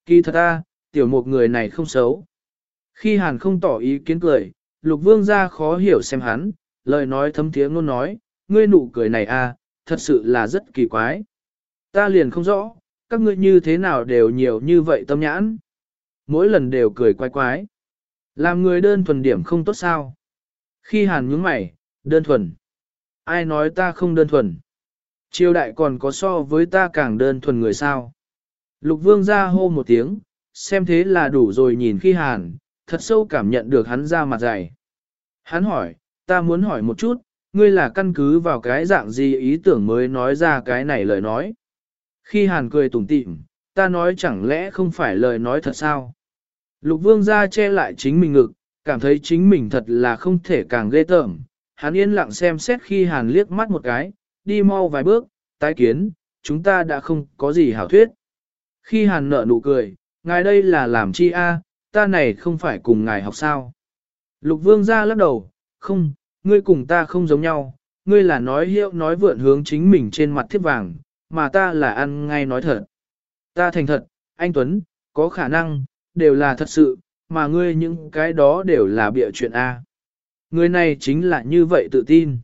kỳ thật ta, tiểu mục người này không xấu. Khi hàn không tỏ ý kiến cười, lục vương gia khó hiểu xem hắn, lời nói thấm thiế ngôn nói, ngươi nụ cười này a, thật sự là rất kỳ quái. Ta liền không rõ, các ngươi như thế nào đều nhiều như vậy tâm nhãn. Mỗi lần đều cười quái quái. Làm người đơn thuần điểm không tốt sao. Khi hàn nhướng mày, đơn thuần. Ai nói ta không đơn thuần? Triều đại còn có so với ta càng đơn thuần người sao? Lục vương ra hô một tiếng, xem thế là đủ rồi nhìn khi hàn, thật sâu cảm nhận được hắn ra mặt dày. Hắn hỏi, ta muốn hỏi một chút, ngươi là căn cứ vào cái dạng gì ý tưởng mới nói ra cái này lời nói. Khi hàn cười tủm tỉm, ta nói chẳng lẽ không phải lời nói thật sao? Lục vương ra che lại chính mình ngực, cảm thấy chính mình thật là không thể càng ghê tởm. Hắn yên lặng xem xét khi hàn liếc mắt một cái, đi mau vài bước, tái kiến, chúng ta đã không có gì hảo thuyết. Khi hàn nợ nụ cười, ngài đây là làm chi a? ta này không phải cùng ngài học sao. Lục vương ra lắc đầu, không, ngươi cùng ta không giống nhau, ngươi là nói hiệu nói vượn hướng chính mình trên mặt thiếp vàng, mà ta là ăn ngay nói thật. Ta thành thật, anh Tuấn, có khả năng, đều là thật sự, mà ngươi những cái đó đều là bịa chuyện A. Người này chính là như vậy tự tin.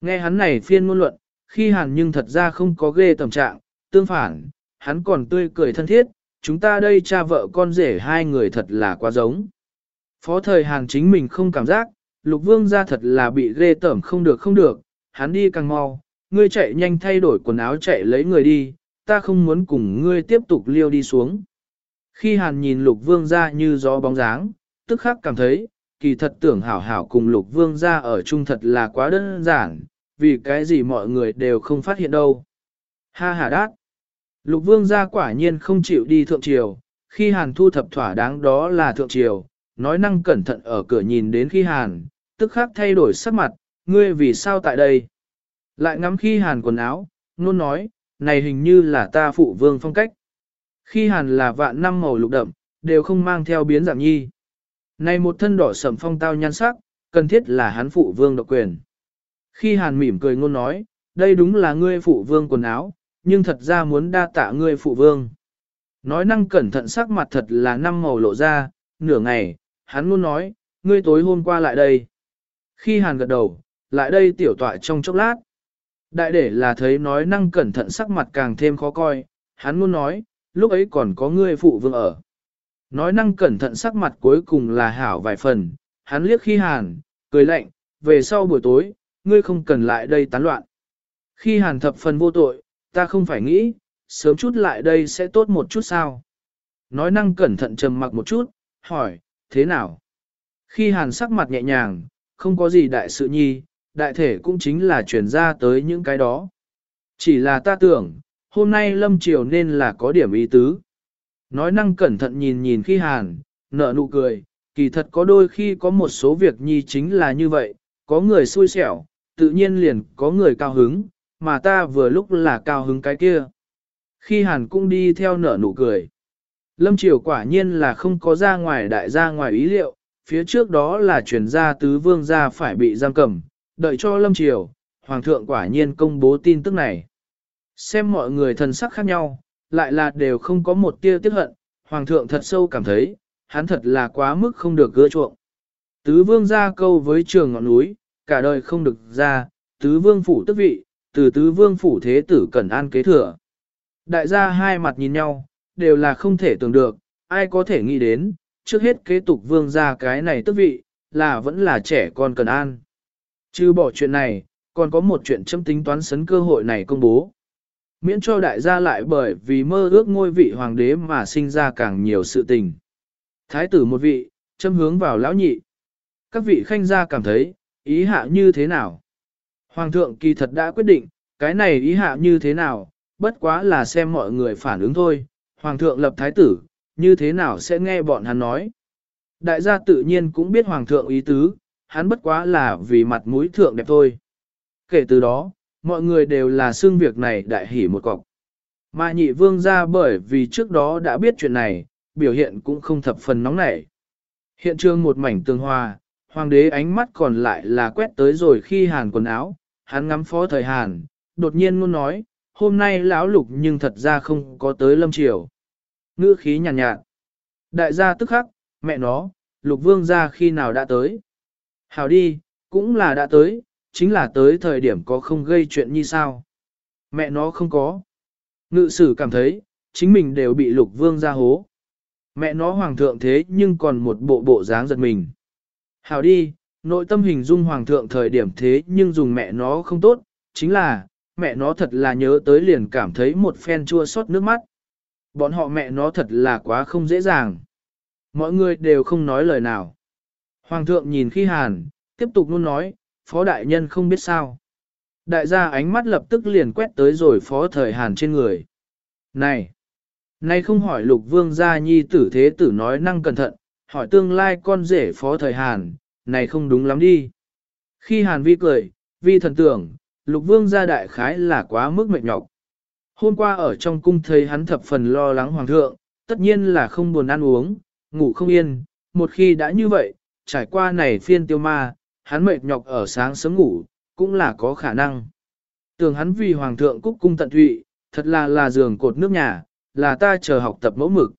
Nghe hắn này phiên ngôn luận, khi hàn nhưng thật ra không có ghê tầm trạng, tương phản, hắn còn tươi cười thân thiết, chúng ta đây cha vợ con rể hai người thật là quá giống. Phó thời hàn chính mình không cảm giác, lục vương ra thật là bị ghê tởm không được không được, hắn đi càng mau, ngươi chạy nhanh thay đổi quần áo chạy lấy người đi, ta không muốn cùng ngươi tiếp tục liêu đi xuống. Khi hàn nhìn lục vương ra như gió bóng dáng, tức khắc cảm thấy, kỳ thật tưởng hảo hảo cùng lục vương ra ở chung thật là quá đơn giản, vì cái gì mọi người đều không phát hiện đâu. Ha ha đát. Lục vương ra quả nhiên không chịu đi thượng triều, khi hàn thu thập thỏa đáng đó là thượng triều, nói năng cẩn thận ở cửa nhìn đến khi hàn, tức khắc thay đổi sắc mặt, ngươi vì sao tại đây? Lại ngắm khi hàn quần áo, nôn nói, này hình như là ta phụ vương phong cách. Khi hàn là vạn năm màu lục đậm, đều không mang theo biến dạng nhi. Này một thân đỏ sầm phong tao nhan sắc, cần thiết là hắn phụ vương độc quyền. Khi hàn mỉm cười ngôn nói, đây đúng là ngươi phụ vương quần áo, nhưng thật ra muốn đa tạ ngươi phụ vương. Nói năng cẩn thận sắc mặt thật là năm màu lộ ra, nửa ngày, hắn luôn nói, ngươi tối hôm qua lại đây. Khi hàn gật đầu, lại đây tiểu tọa trong chốc lát. Đại để là thấy nói năng cẩn thận sắc mặt càng thêm khó coi, hắn luôn nói, lúc ấy còn có ngươi phụ vương ở. Nói năng cẩn thận sắc mặt cuối cùng là hảo vài phần, hắn liếc khi hàn, cười lạnh, về sau buổi tối, ngươi không cần lại đây tán loạn. Khi hàn thập phần vô tội, ta không phải nghĩ, sớm chút lại đây sẽ tốt một chút sao. Nói năng cẩn thận trầm mặc một chút, hỏi, thế nào? Khi hàn sắc mặt nhẹ nhàng, không có gì đại sự nhi, đại thể cũng chính là chuyển ra tới những cái đó. Chỉ là ta tưởng, hôm nay lâm triều nên là có điểm ý tứ. Nói năng cẩn thận nhìn nhìn khi hàn, nở nụ cười, kỳ thật có đôi khi có một số việc nhi chính là như vậy, có người xui xẻo, tự nhiên liền có người cao hứng, mà ta vừa lúc là cao hứng cái kia. Khi hàn cũng đi theo nở nụ cười. Lâm Triều quả nhiên là không có ra ngoài đại gia ngoài ý liệu, phía trước đó là chuyển gia tứ vương gia phải bị giam cầm, đợi cho Lâm Triều, Hoàng thượng quả nhiên công bố tin tức này. Xem mọi người thần sắc khác nhau, lại là đều không có một tia tiếc hận, Hoàng thượng thật sâu cảm thấy, hắn thật là quá mức không được gỡ chuộng. Tứ vương ra câu với trường ngọn núi, cả đời không được ra, tứ vương phủ tức vị, từ tứ vương phủ thế tử cần an kế thừa. Đại gia hai mặt nhìn nhau, đều là không thể tưởng được, ai có thể nghĩ đến, trước hết kế tục vương ra cái này tức vị, là vẫn là trẻ con cần an. Chứ bỏ chuyện này, còn có một chuyện châm tính toán sấn cơ hội này công bố. Miễn cho đại gia lại bởi vì mơ ước ngôi vị hoàng đế mà sinh ra càng nhiều sự tình. Thái tử một vị, châm hướng vào lão nhị. Các vị khanh gia cảm thấy, ý hạ như thế nào? Hoàng thượng kỳ thật đã quyết định, cái này ý hạ như thế nào, bất quá là xem mọi người phản ứng thôi. Hoàng thượng lập thái tử, như thế nào sẽ nghe bọn hắn nói. Đại gia tự nhiên cũng biết hoàng thượng ý tứ, hắn bất quá là vì mặt mũi thượng đẹp thôi. Kể từ đó, mọi người đều là xưng việc này đại hỉ một cọc. Mà nhị vương ra bởi vì trước đó đã biết chuyện này, biểu hiện cũng không thập phần nóng nảy. Hiện trường một mảnh tương hoa, hoàng đế ánh mắt còn lại là quét tới rồi khi hàn quần áo, hắn ngắm phó thời hàn, đột nhiên muốn nói, hôm nay lão lục nhưng thật ra không có tới lâm triều. Ngữ khí nhàn nhạt, nhạt. Đại gia tức khắc, mẹ nó, lục vương ra khi nào đã tới. Hảo đi, cũng là đã tới, chính là tới thời điểm có không gây chuyện như sao. Mẹ nó không có. Ngự sử cảm thấy, chính mình đều bị lục vương ra hố. Mẹ nó hoàng thượng thế nhưng còn một bộ bộ dáng giật mình. Hảo đi, nội tâm hình dung hoàng thượng thời điểm thế nhưng dùng mẹ nó không tốt, chính là, mẹ nó thật là nhớ tới liền cảm thấy một phen chua xót nước mắt. Bọn họ mẹ nó thật là quá không dễ dàng. Mọi người đều không nói lời nào. Hoàng thượng nhìn khi hàn, tiếp tục luôn nói, phó đại nhân không biết sao. Đại gia ánh mắt lập tức liền quét tới rồi phó thời hàn trên người. Này! Này không hỏi lục vương gia nhi tử thế tử nói năng cẩn thận, hỏi tương lai con rể phó thời hàn, này không đúng lắm đi. Khi hàn vi cười, vi thần tưởng, lục vương gia đại khái là quá mức mệt nhọc. Hôm qua ở trong cung thấy hắn thập phần lo lắng hoàng thượng, tất nhiên là không buồn ăn uống, ngủ không yên, một khi đã như vậy, trải qua này phiên tiêu ma, hắn mệt nhọc ở sáng sớm ngủ, cũng là có khả năng. Tưởng hắn vì hoàng thượng cúc cung tận thụy, thật là là giường cột nước nhà, là ta chờ học tập mẫu mực.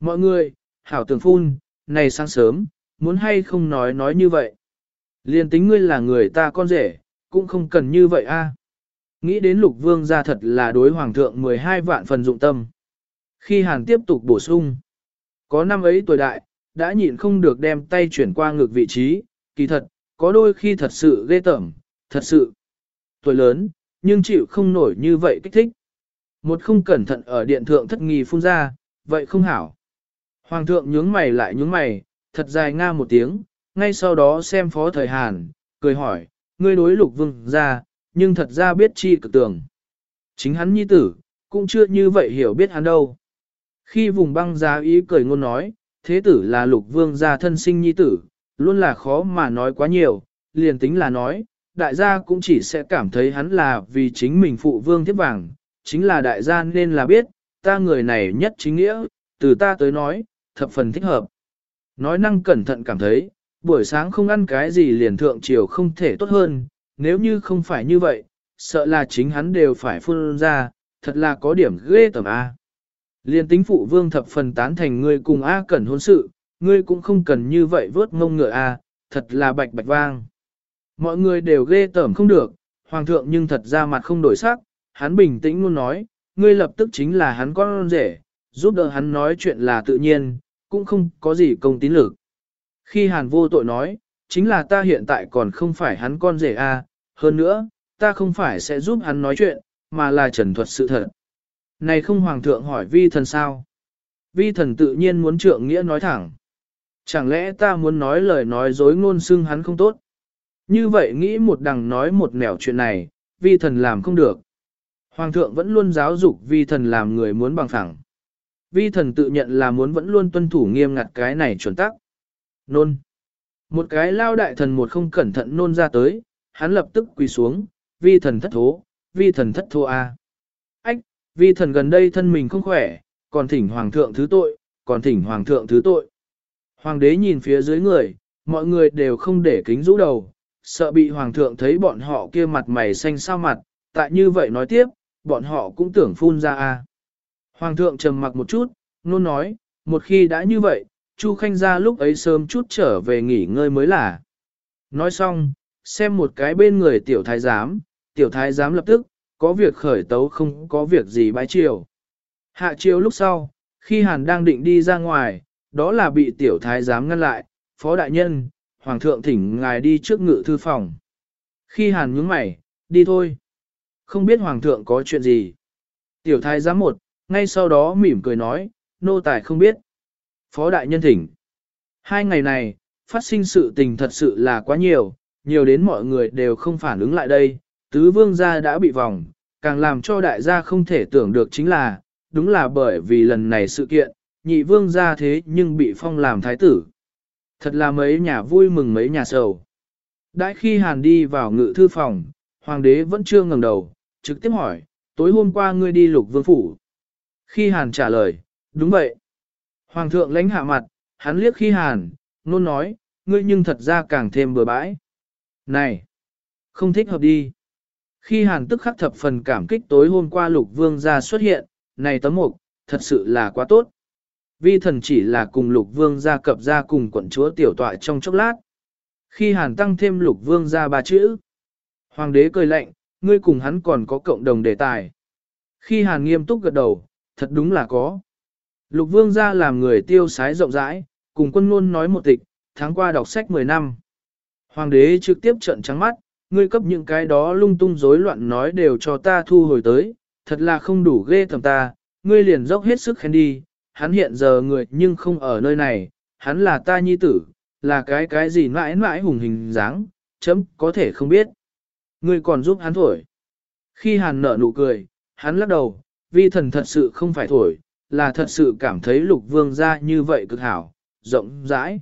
Mọi người, hảo tường phun, này sáng sớm, muốn hay không nói nói như vậy. Liên tính ngươi là người ta con rể, cũng không cần như vậy a. Nghĩ đến lục vương ra thật là đối hoàng thượng 12 vạn phần dụng tâm. Khi hàn tiếp tục bổ sung, có năm ấy tuổi đại, đã nhịn không được đem tay chuyển qua ngược vị trí, kỳ thật, có đôi khi thật sự ghê tởm, thật sự. Tuổi lớn, nhưng chịu không nổi như vậy kích thích. Một không cẩn thận ở điện thượng thất nghi phun ra, vậy không hảo. Hoàng thượng nhướng mày lại nhướng mày, thật dài nga một tiếng, ngay sau đó xem phó thời Hàn, cười hỏi, ngươi đối lục vương ra, nhưng thật ra biết chi cực tưởng. Chính hắn nhi tử, cũng chưa như vậy hiểu biết hắn đâu. Khi vùng băng giá ý cười ngôn nói, thế tử là lục vương gia thân sinh nhi tử, luôn là khó mà nói quá nhiều, liền tính là nói, đại gia cũng chỉ sẽ cảm thấy hắn là vì chính mình phụ vương thiết vàng, chính là đại gia nên là biết, ta người này nhất chính nghĩa, từ ta tới nói, thập phần thích hợp. Nói năng cẩn thận cảm thấy, buổi sáng không ăn cái gì liền thượng chiều không thể tốt hơn, nếu như không phải như vậy, sợ là chính hắn đều phải phun ra, thật là có điểm ghê tầm A. Liên tính phụ vương thập phần tán thành ngươi cùng A cẩn hôn sự, ngươi cũng không cần như vậy vớt mông ngựa A, thật là bạch bạch vang. Mọi người đều ghê tởm không được, hoàng thượng nhưng thật ra mặt không đổi sắc, hắn bình tĩnh luôn nói, ngươi lập tức chính là hắn con rể, giúp đỡ hắn nói chuyện là tự nhiên, cũng không có gì công tín lực. Khi hàn vô tội nói, chính là ta hiện tại còn không phải hắn con rể a, hơn nữa, ta không phải sẽ giúp hắn nói chuyện, mà là trần thuật sự thật. Này không hoàng thượng hỏi vi thần sao? Vi thần tự nhiên muốn trượng nghĩa nói thẳng. Chẳng lẽ ta muốn nói lời nói dối ngôn xưng hắn không tốt? Như vậy nghĩ một đằng nói một nẻo chuyện này, vi thần làm không được. Hoàng thượng vẫn luôn giáo dục vi thần làm người muốn bằng phẳng. Vi thần tự nhận là muốn vẫn luôn tuân thủ nghiêm ngặt cái này chuẩn tắc. Nôn. Một cái lao đại thần một không cẩn thận nôn ra tới, hắn lập tức quỳ xuống, vi thần thất thố, vi thần thất thô a. Ách, vi thần gần đây thân mình không khỏe, còn thỉnh hoàng thượng thứ tội, còn thỉnh hoàng thượng thứ tội. Hoàng đế nhìn phía dưới người, mọi người đều không để kính rũ đầu, sợ bị hoàng thượng thấy bọn họ kia mặt mày xanh sao mặt, tại như vậy nói tiếp, bọn họ cũng tưởng phun ra a. Hoàng thượng trầm mặc một chút, nôn nói, một khi đã như vậy, Chu Khanh ra lúc ấy sớm chút trở về nghỉ ngơi mới là. Nói xong, xem một cái bên người tiểu thái giám, tiểu thái giám lập tức, có việc khởi tấu không có việc gì bái chiều. Hạ chiều lúc sau, khi Hàn đang định đi ra ngoài, đó là bị tiểu thái giám ngăn lại, phó đại nhân, hoàng thượng thỉnh ngài đi trước ngự thư phòng. Khi Hàn nhướng mày, đi thôi. Không biết hoàng thượng có chuyện gì. Tiểu thái giám một, ngay sau đó mỉm cười nói, nô tài không biết. Phó đại nhân thỉnh. Hai ngày này, phát sinh sự tình thật sự là quá nhiều, nhiều đến mọi người đều không phản ứng lại đây, tứ vương gia đã bị vòng, càng làm cho đại gia không thể tưởng được chính là, đúng là bởi vì lần này sự kiện, nhị vương gia thế nhưng bị phong làm thái tử. Thật là mấy nhà vui mừng mấy nhà sầu. Đãi khi Hàn đi vào ngự thư phòng, hoàng đế vẫn chưa ngẩng đầu, trực tiếp hỏi, tối hôm qua ngươi đi lục vương phủ. Khi Hàn trả lời, đúng vậy. Hoàng thượng lãnh hạ mặt, hắn liếc khi Hàn, nôn nói, ngươi nhưng thật ra càng thêm bừa bãi. Này, không thích hợp đi. Khi Hàn tức khắc thập phần cảm kích tối hôm qua lục vương gia xuất hiện, này tấm mục, thật sự là quá tốt. Vi thần chỉ là cùng lục vương gia cập ra cùng quận chúa tiểu tọa trong chốc lát. Khi Hàn tăng thêm lục vương gia ba chữ. Hoàng đế cười lạnh, ngươi cùng hắn còn có cộng đồng đề tài. Khi Hàn nghiêm túc gật đầu, thật đúng là có. Lục vương ra làm người tiêu sái rộng rãi, cùng quân luôn nói một tịch, tháng qua đọc sách 10 năm. Hoàng đế trực tiếp trận trắng mắt, ngươi cấp những cái đó lung tung rối loạn nói đều cho ta thu hồi tới, thật là không đủ ghê tầm ta, ngươi liền dốc hết sức khen đi, hắn hiện giờ người nhưng không ở nơi này, hắn là ta nhi tử, là cái cái gì mãi mãi hùng hình dáng, chấm có thể không biết. Ngươi còn giúp hắn thổi. Khi hàn nở nụ cười, hắn lắc đầu, vi thần thật sự không phải thổi, là thật sự cảm thấy lục vương ra như vậy cực hảo, rộng rãi.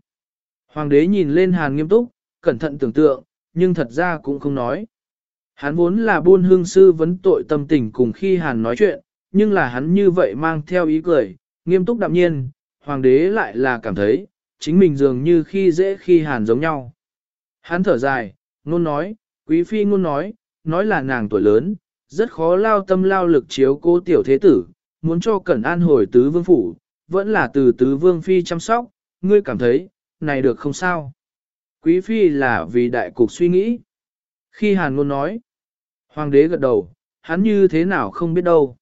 Hoàng đế nhìn lên hàn nghiêm túc, cẩn thận tưởng tượng, nhưng thật ra cũng không nói. Hắn vốn là buôn hương sư vấn tội tâm tình cùng khi hàn nói chuyện, nhưng là hắn như vậy mang theo ý cười, nghiêm túc đạm nhiên, hoàng đế lại là cảm thấy, chính mình dường như khi dễ khi hàn giống nhau. Hắn thở dài, ngôn nói, quý phi ngôn nói, nói là nàng tuổi lớn, rất khó lao tâm lao lực chiếu cố tiểu thế tử, muốn cho cẩn an hồi tứ vương phủ, vẫn là từ tứ vương phi chăm sóc, ngươi cảm thấy, này được không sao? Quý phi là vì đại cục suy nghĩ. Khi hàn ngôn nói, hoàng đế gật đầu, hắn như thế nào không biết đâu.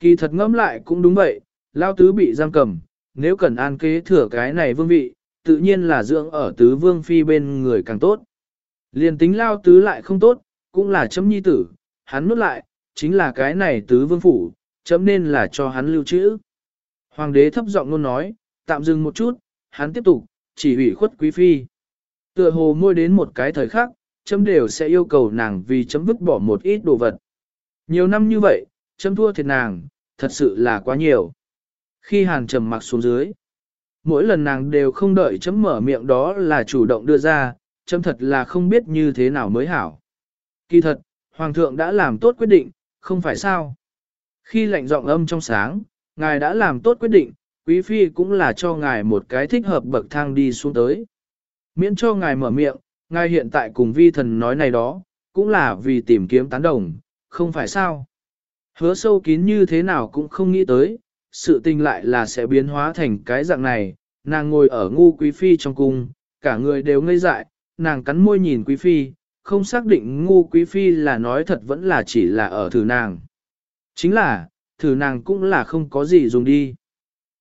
Kỳ thật ngẫm lại cũng đúng vậy, lao tứ bị giam cầm, nếu cẩn an kế thừa cái này vương vị, tự nhiên là dưỡng ở tứ vương phi bên người càng tốt. Liền tính lao tứ lại không tốt, cũng là chấm nhi tử, hắn nuốt lại, chính là cái này tứ vương phủ, chấm nên là cho hắn lưu trữ. Hoàng đế thấp giọng luôn nói, tạm dừng một chút, hắn tiếp tục, chỉ ủy khuất quý phi. Tựa hồ môi đến một cái thời khắc, chấm đều sẽ yêu cầu nàng vì chấm vứt bỏ một ít đồ vật. Nhiều năm như vậy, chấm thua thiệt nàng, thật sự là quá nhiều. Khi hàn trầm mặc xuống dưới, mỗi lần nàng đều không đợi chấm mở miệng đó là chủ động đưa ra, chấm thật là không biết như thế nào mới hảo. Kỳ thật, Hoàng thượng đã làm tốt quyết định, không phải sao. Khi lệnh giọng âm trong sáng, ngài đã làm tốt quyết định, quý phi cũng là cho ngài một cái thích hợp bậc thang đi xuống tới. Miễn cho ngài mở miệng, ngài hiện tại cùng vi thần nói này đó, cũng là vì tìm kiếm tán đồng, không phải sao. Hứa sâu kín như thế nào cũng không nghĩ tới, sự tình lại là sẽ biến hóa thành cái dạng này, nàng ngồi ở ngu quý phi trong cung, cả người đều ngây dại, nàng cắn môi nhìn quý phi, không xác định ngu quý phi là nói thật vẫn là chỉ là ở thử nàng. Chính là, thử nàng cũng là không có gì dùng đi.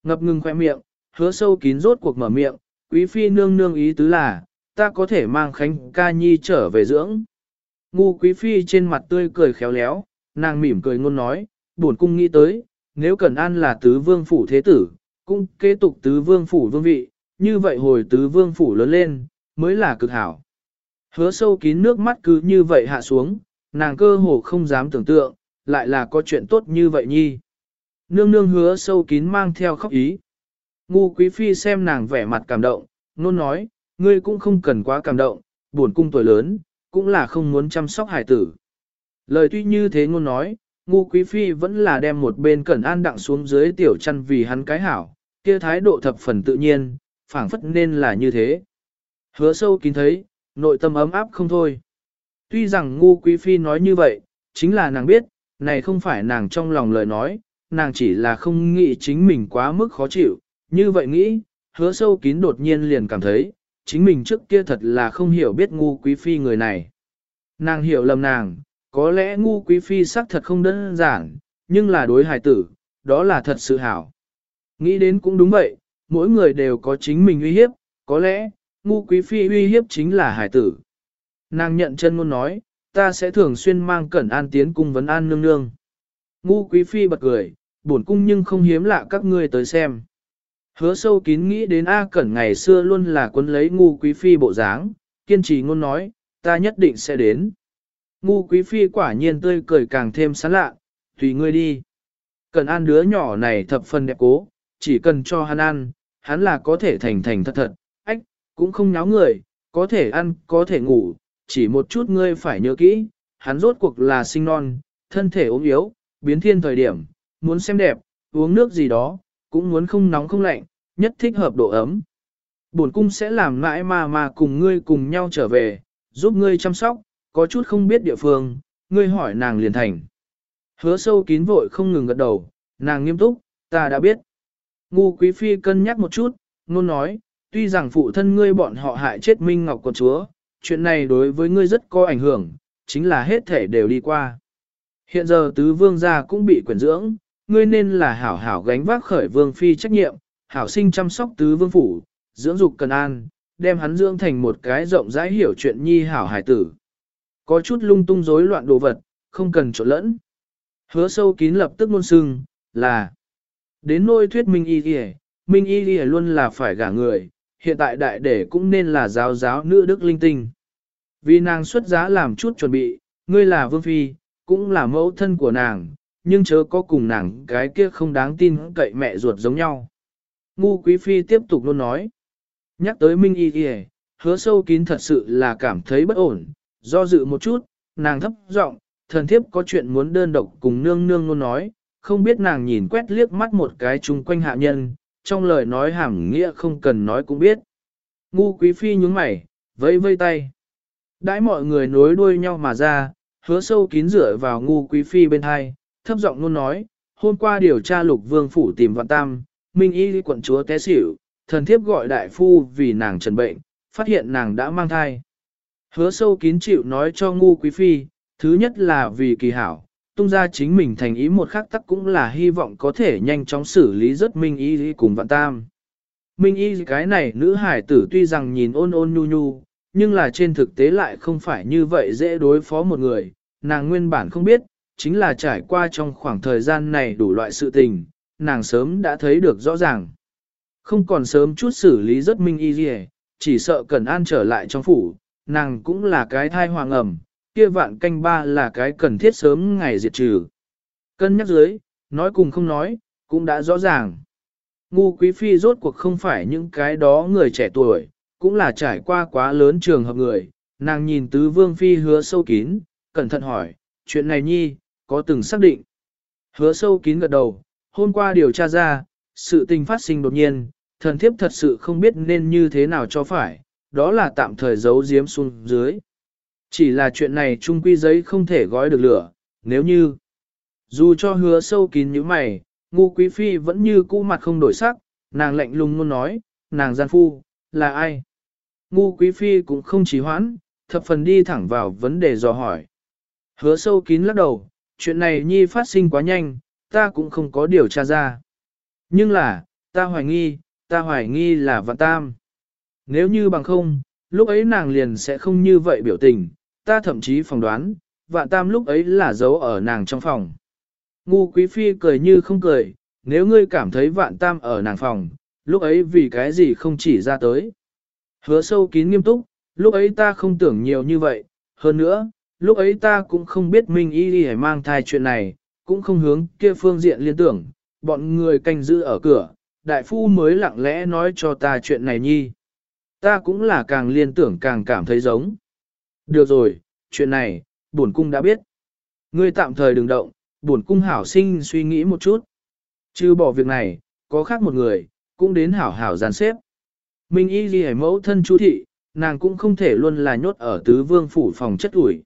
Ngập ngừng khoe miệng, hứa sâu kín rốt cuộc mở miệng, quý phi nương nương ý tứ là, ta có thể mang khánh ca nhi trở về dưỡng. Ngu quý phi trên mặt tươi cười khéo léo, nàng mỉm cười ngôn nói, buồn cung nghĩ tới, nếu Cần An là tứ vương phủ thế tử, cung kế tục tứ vương phủ vương vị, như vậy hồi tứ vương phủ lớn lên, mới là cực hảo. Hứa sâu kín nước mắt cứ như vậy hạ xuống, nàng cơ hồ không dám tưởng tượng, lại là có chuyện tốt như vậy nhi. Nương nương hứa sâu kín mang theo khóc ý. Ngu quý phi xem nàng vẻ mặt cảm động, nôn nói, ngươi cũng không cần quá cảm động, buồn cung tuổi lớn, cũng là không muốn chăm sóc hải tử. Lời tuy như thế ngôn nói, ngu quý phi vẫn là đem một bên cẩn an đặng xuống dưới tiểu chăn vì hắn cái hảo, kia thái độ thập phần tự nhiên, phảng phất nên là như thế. Hứa sâu kín thấy, nội tâm ấm áp không thôi. Tuy rằng ngu quý phi nói như vậy, chính là nàng biết, này không phải nàng trong lòng lời nói, nàng chỉ là không nghĩ chính mình quá mức khó chịu, như vậy nghĩ, hứa sâu kín đột nhiên liền cảm thấy, chính mình trước kia thật là không hiểu biết ngu quý phi người này. Nàng hiểu lầm nàng, có lẽ ngu quý phi sắc thật không đơn giản, nhưng là đối hài tử, đó là thật sự hảo. Nghĩ đến cũng đúng vậy, mỗi người đều có chính mình uy hiếp, có lẽ, ngu quý phi uy hiếp chính là hài tử. Nàng nhận chân ngôn nói, ta sẽ thường xuyên mang cẩn an tiến cung vấn an nương nương. Ngu quý phi bật cười, buồn cung nhưng không hiếm lạ các ngươi tới xem. Hứa sâu kín nghĩ đến A Cẩn ngày xưa luôn là quân lấy ngu quý phi bộ dáng, kiên trì ngôn nói, ta nhất định sẽ đến. Ngu quý phi quả nhiên tươi cười càng thêm sán lạ, tùy ngươi đi. Cần ăn đứa nhỏ này thập phần đẹp cố, chỉ cần cho hắn ăn, hắn là có thể thành thành thật thật, ách, cũng không nháo người, có thể ăn, có thể ngủ, chỉ một chút ngươi phải nhớ kỹ, hắn rốt cuộc là sinh non, thân thể ốm yếu, biến thiên thời điểm, muốn xem đẹp, uống nước gì đó, cũng muốn không nóng không lạnh, nhất thích hợp độ ấm. Bổn cung sẽ làm mãi mà mà cùng ngươi cùng nhau trở về, giúp ngươi chăm sóc, có chút không biết địa phương, ngươi hỏi nàng liền thành. Hứa sâu kín vội không ngừng gật đầu, nàng nghiêm túc, ta đã biết. Ngu quý phi cân nhắc một chút, nôn nói, tuy rằng phụ thân ngươi bọn họ hại chết Minh Ngọc Quận Chúa, chuyện này đối với ngươi rất có ảnh hưởng, chính là hết thể đều đi qua. Hiện giờ tứ vương gia cũng bị quyền dưỡng, ngươi nên là hảo hảo gánh vác khởi vương phi trách nhiệm, hảo sinh chăm sóc tứ vương phủ, dưỡng dục cần an, đem hắn dưỡng thành một cái rộng rãi hiểu chuyện nhi hảo hải tử. Có chút lung tung rối loạn đồ vật, không cần trộn lẫn. Hứa sâu kín lập tức ngôn sưng, là đến nôi thuyết Minh Y Y, Minh Y Y luôn là phải gả người, hiện tại đại đệ cũng nên là giáo giáo nữ đức linh tinh. Vì nàng xuất giá làm chút chuẩn bị, ngươi là vương phi, cũng là mẫu thân của nàng, nhưng chớ có cùng nàng cái kia không đáng tin cậy mẹ ruột giống nhau. Ngu quý phi tiếp tục luôn nói. Nhắc tới Minh Y Y, hứa sâu kín thật sự là cảm thấy bất ổn, do dự một chút, nàng thấp giọng, thần thiếp có chuyện muốn đơn độc cùng nương nương luôn nói, không biết nàng nhìn quét liếc mắt một cái chung quanh hạ nhân, trong lời nói hàm nghĩa không cần nói cũng biết. Ngu quý phi nhúng mày, vẫy vây tay. Đãi mọi người nối đuôi nhau mà ra, hứa sâu kín rửa vào ngu quý phi bên hai, thấp giọng luôn nói, hôm qua điều tra lục vương phủ tìm vạn tam, minh y quận chúa té xỉu, thần thiếp gọi đại phu vì nàng trần bệnh, phát hiện nàng đã mang thai. Hứa sâu kín chịu nói cho ngu quý phi, thứ nhất là vì kỳ hảo, tung ra chính mình thành ý một khắc tắc cũng là hy vọng có thể nhanh chóng xử lý rất minh y cùng vạn tam. Minh y cái này nữ hải tử tuy rằng nhìn ôn ôn nhu nhu, nhưng là trên thực tế lại không phải như vậy dễ đối phó một người, nàng nguyên bản không biết, chính là trải qua trong khoảng thời gian này đủ loại sự tình, nàng sớm đã thấy được rõ ràng. Không còn sớm chút xử lý rất minh y gì, chỉ sợ cần an trở lại trong phủ, nàng cũng là cái thai hoàng ẩm, kia vạn canh ba là cái cần thiết sớm ngày diệt trừ. Cân nhắc dưới, nói cùng không nói, cũng đã rõ ràng. Ngu quý phi rốt cuộc không phải những cái đó người trẻ tuổi, cũng là trải qua quá lớn trường hợp người, nàng nhìn tứ vương phi hứa sâu kín, cẩn thận hỏi, chuyện này nhi, có từng xác định. Hứa sâu kín gật đầu, hôm qua điều tra ra, sự tình phát sinh đột nhiên, thần thiếp thật sự không biết nên như thế nào cho phải, đó là tạm thời giấu giếm xuống dưới. Chỉ là chuyện này trung quy giấy không thể gói được lửa, nếu như, dù cho hứa sâu kín như mày, ngu quý phi vẫn như cũ mặt không đổi sắc, nàng lạnh lùng luôn nói, nàng gian phu, là ai? Ngu quý phi cũng không trì hoãn, thập phần đi thẳng vào vấn đề dò hỏi. Hứa sâu kín lắc đầu, chuyện này nhi phát sinh quá nhanh, ta cũng không có điều tra ra. Nhưng là, ta hoài nghi, ta hoài nghi là vạn tam. Nếu như bằng không, lúc ấy nàng liền sẽ không như vậy biểu tình, ta thậm chí phỏng đoán, vạn tam lúc ấy là giấu ở nàng trong phòng. Ngu quý phi cười như không cười, nếu ngươi cảm thấy vạn tam ở nàng phòng, lúc ấy vì cái gì không chỉ ra tới. Hứa sâu kín nghiêm túc, lúc ấy ta không tưởng nhiều như vậy, hơn nữa, lúc ấy ta cũng không biết Minh Y đi mang thai chuyện này, cũng không hướng kia phương diện liên tưởng, bọn người canh giữ ở cửa, đại phu mới lặng lẽ nói cho ta chuyện này nhi. Ta cũng là càng liên tưởng càng cảm thấy giống. Được rồi, chuyện này, bổn cung đã biết. Ngươi tạm thời đừng động, bổn cung hảo sinh suy nghĩ một chút. Chứ bỏ việc này, có khác một người, cũng đến hảo hảo giàn xếp. Minh y ghi hải mẫu thân chú thị, nàng cũng không thể luôn là nhốt ở tứ vương phủ phòng chất ủi.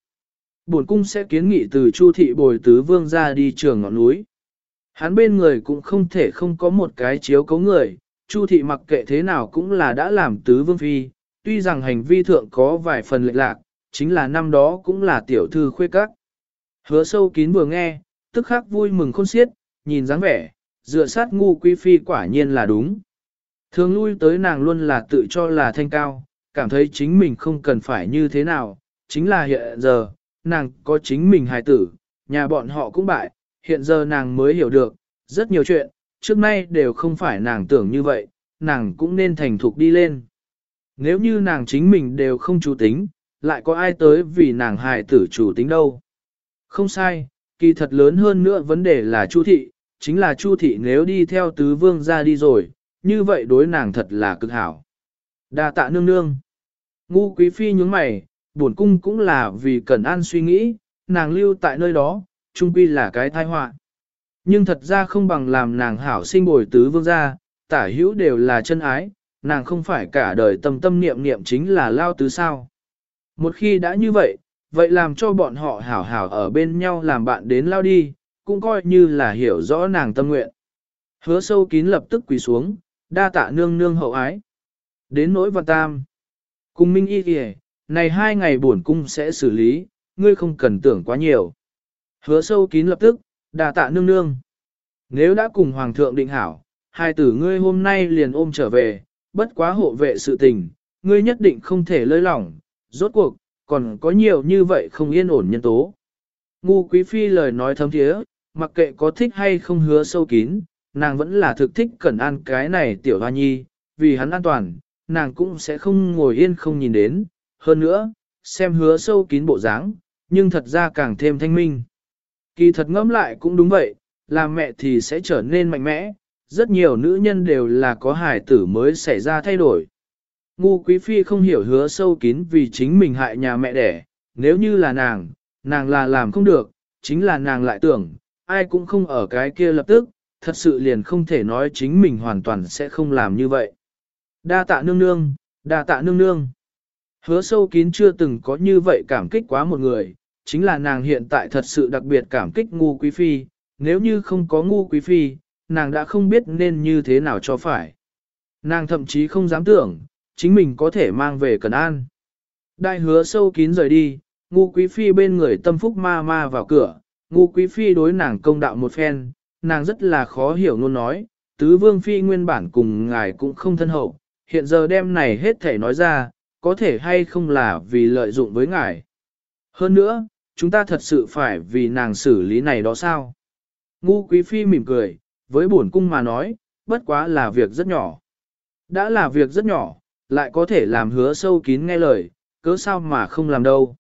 Bổn cung sẽ kiến nghị từ chu thị bồi tứ vương ra đi trường ngọn núi. Hắn bên người cũng không thể không có một cái chiếu cấu người, chu thị mặc kệ thế nào cũng là đã làm tứ vương phi, tuy rằng hành vi thượng có vài phần lệch lạc, chính là năm đó cũng là tiểu thư khuê các. Hứa sâu kín vừa nghe, tức khắc vui mừng khôn xiết, nhìn dáng vẻ, dựa sát ngu quý phi quả nhiên là đúng. Thường lui tới nàng luôn là tự cho là thanh cao, cảm thấy chính mình không cần phải như thế nào, chính là hiện giờ, nàng có chính mình hài tử, nhà bọn họ cũng bại, hiện giờ nàng mới hiểu được, rất nhiều chuyện, trước nay đều không phải nàng tưởng như vậy, nàng cũng nên thành thục đi lên. Nếu như nàng chính mình đều không chủ tính, lại có ai tới vì nàng hài tử chủ tính đâu. Không sai, kỳ thật lớn hơn nữa vấn đề là Chu thị, chính là Chu thị nếu đi theo tứ vương ra đi rồi, như vậy đối nàng thật là cực hảo. Đa tạ nương nương. Ngu quý phi nhướng mày, buồn cung cũng là vì cần an suy nghĩ, nàng lưu tại nơi đó, trung quy là cái tai họa. Nhưng thật ra không bằng làm nàng hảo sinh bồi tứ vương gia, tả hữu đều là chân ái, nàng không phải cả đời tâm tâm niệm niệm chính là lao tứ sao. Một khi đã như vậy, vậy làm cho bọn họ hảo hảo ở bên nhau làm bạn đến lao đi, cũng coi như là hiểu rõ nàng tâm nguyện. Hứa sâu kín lập tức quỳ xuống, đa tạ nương nương hậu ái. Đến nỗi văn tam. Cùng minh y kìa, này hai ngày buồn cung sẽ xử lý, ngươi không cần tưởng quá nhiều. Hứa sâu kín lập tức, đa tạ nương nương. Nếu đã cùng hoàng thượng định hảo, hai tử ngươi hôm nay liền ôm trở về, bất quá hộ vệ sự tình, ngươi nhất định không thể lơi lỏng, rốt cuộc, còn có nhiều như vậy không yên ổn nhân tố. Ngu quý phi lời nói thấm thiế, mặc kệ có thích hay không hứa sâu kín, nàng vẫn là thực thích cẩn an cái này tiểu hoa nhi, vì hắn an toàn, nàng cũng sẽ không ngồi yên không nhìn đến. Hơn nữa, xem hứa sâu kín bộ dáng, nhưng thật ra càng thêm thanh minh. Kỳ thật ngẫm lại cũng đúng vậy, làm mẹ thì sẽ trở nên mạnh mẽ, rất nhiều nữ nhân đều là có hài tử mới xảy ra thay đổi. Ngu quý phi không hiểu hứa sâu kín vì chính mình hại nhà mẹ đẻ, nếu như là nàng, nàng là làm không được, chính là nàng lại tưởng, ai cũng không ở cái kia lập tức, thật sự liền không thể nói chính mình hoàn toàn sẽ không làm như vậy. Đa tạ nương nương, đa tạ nương nương. Hứa sâu kín chưa từng có như vậy cảm kích quá một người, chính là nàng hiện tại thật sự đặc biệt cảm kích ngu quý phi, nếu như không có ngu quý phi, nàng đã không biết nên như thế nào cho phải. Nàng thậm chí không dám tưởng, chính mình có thể mang về Cần An. Đại hứa sâu kín rời đi, ngu quý phi bên người tâm phúc ma ma vào cửa, ngu quý phi đối nàng công đạo một phen, nàng rất là khó hiểu luôn nói, tứ vương phi nguyên bản cùng ngài cũng không thân hậu, hiện giờ đem này hết thể nói ra, có thể hay không là vì lợi dụng với ngài. Hơn nữa, chúng ta thật sự phải vì nàng xử lý này đó sao? Ngu quý phi mỉm cười, với bổn cung mà nói, bất quá là việc rất nhỏ. Đã là việc rất nhỏ, lại có thể làm hứa sâu kín nghe lời, cớ sao mà không làm đâu.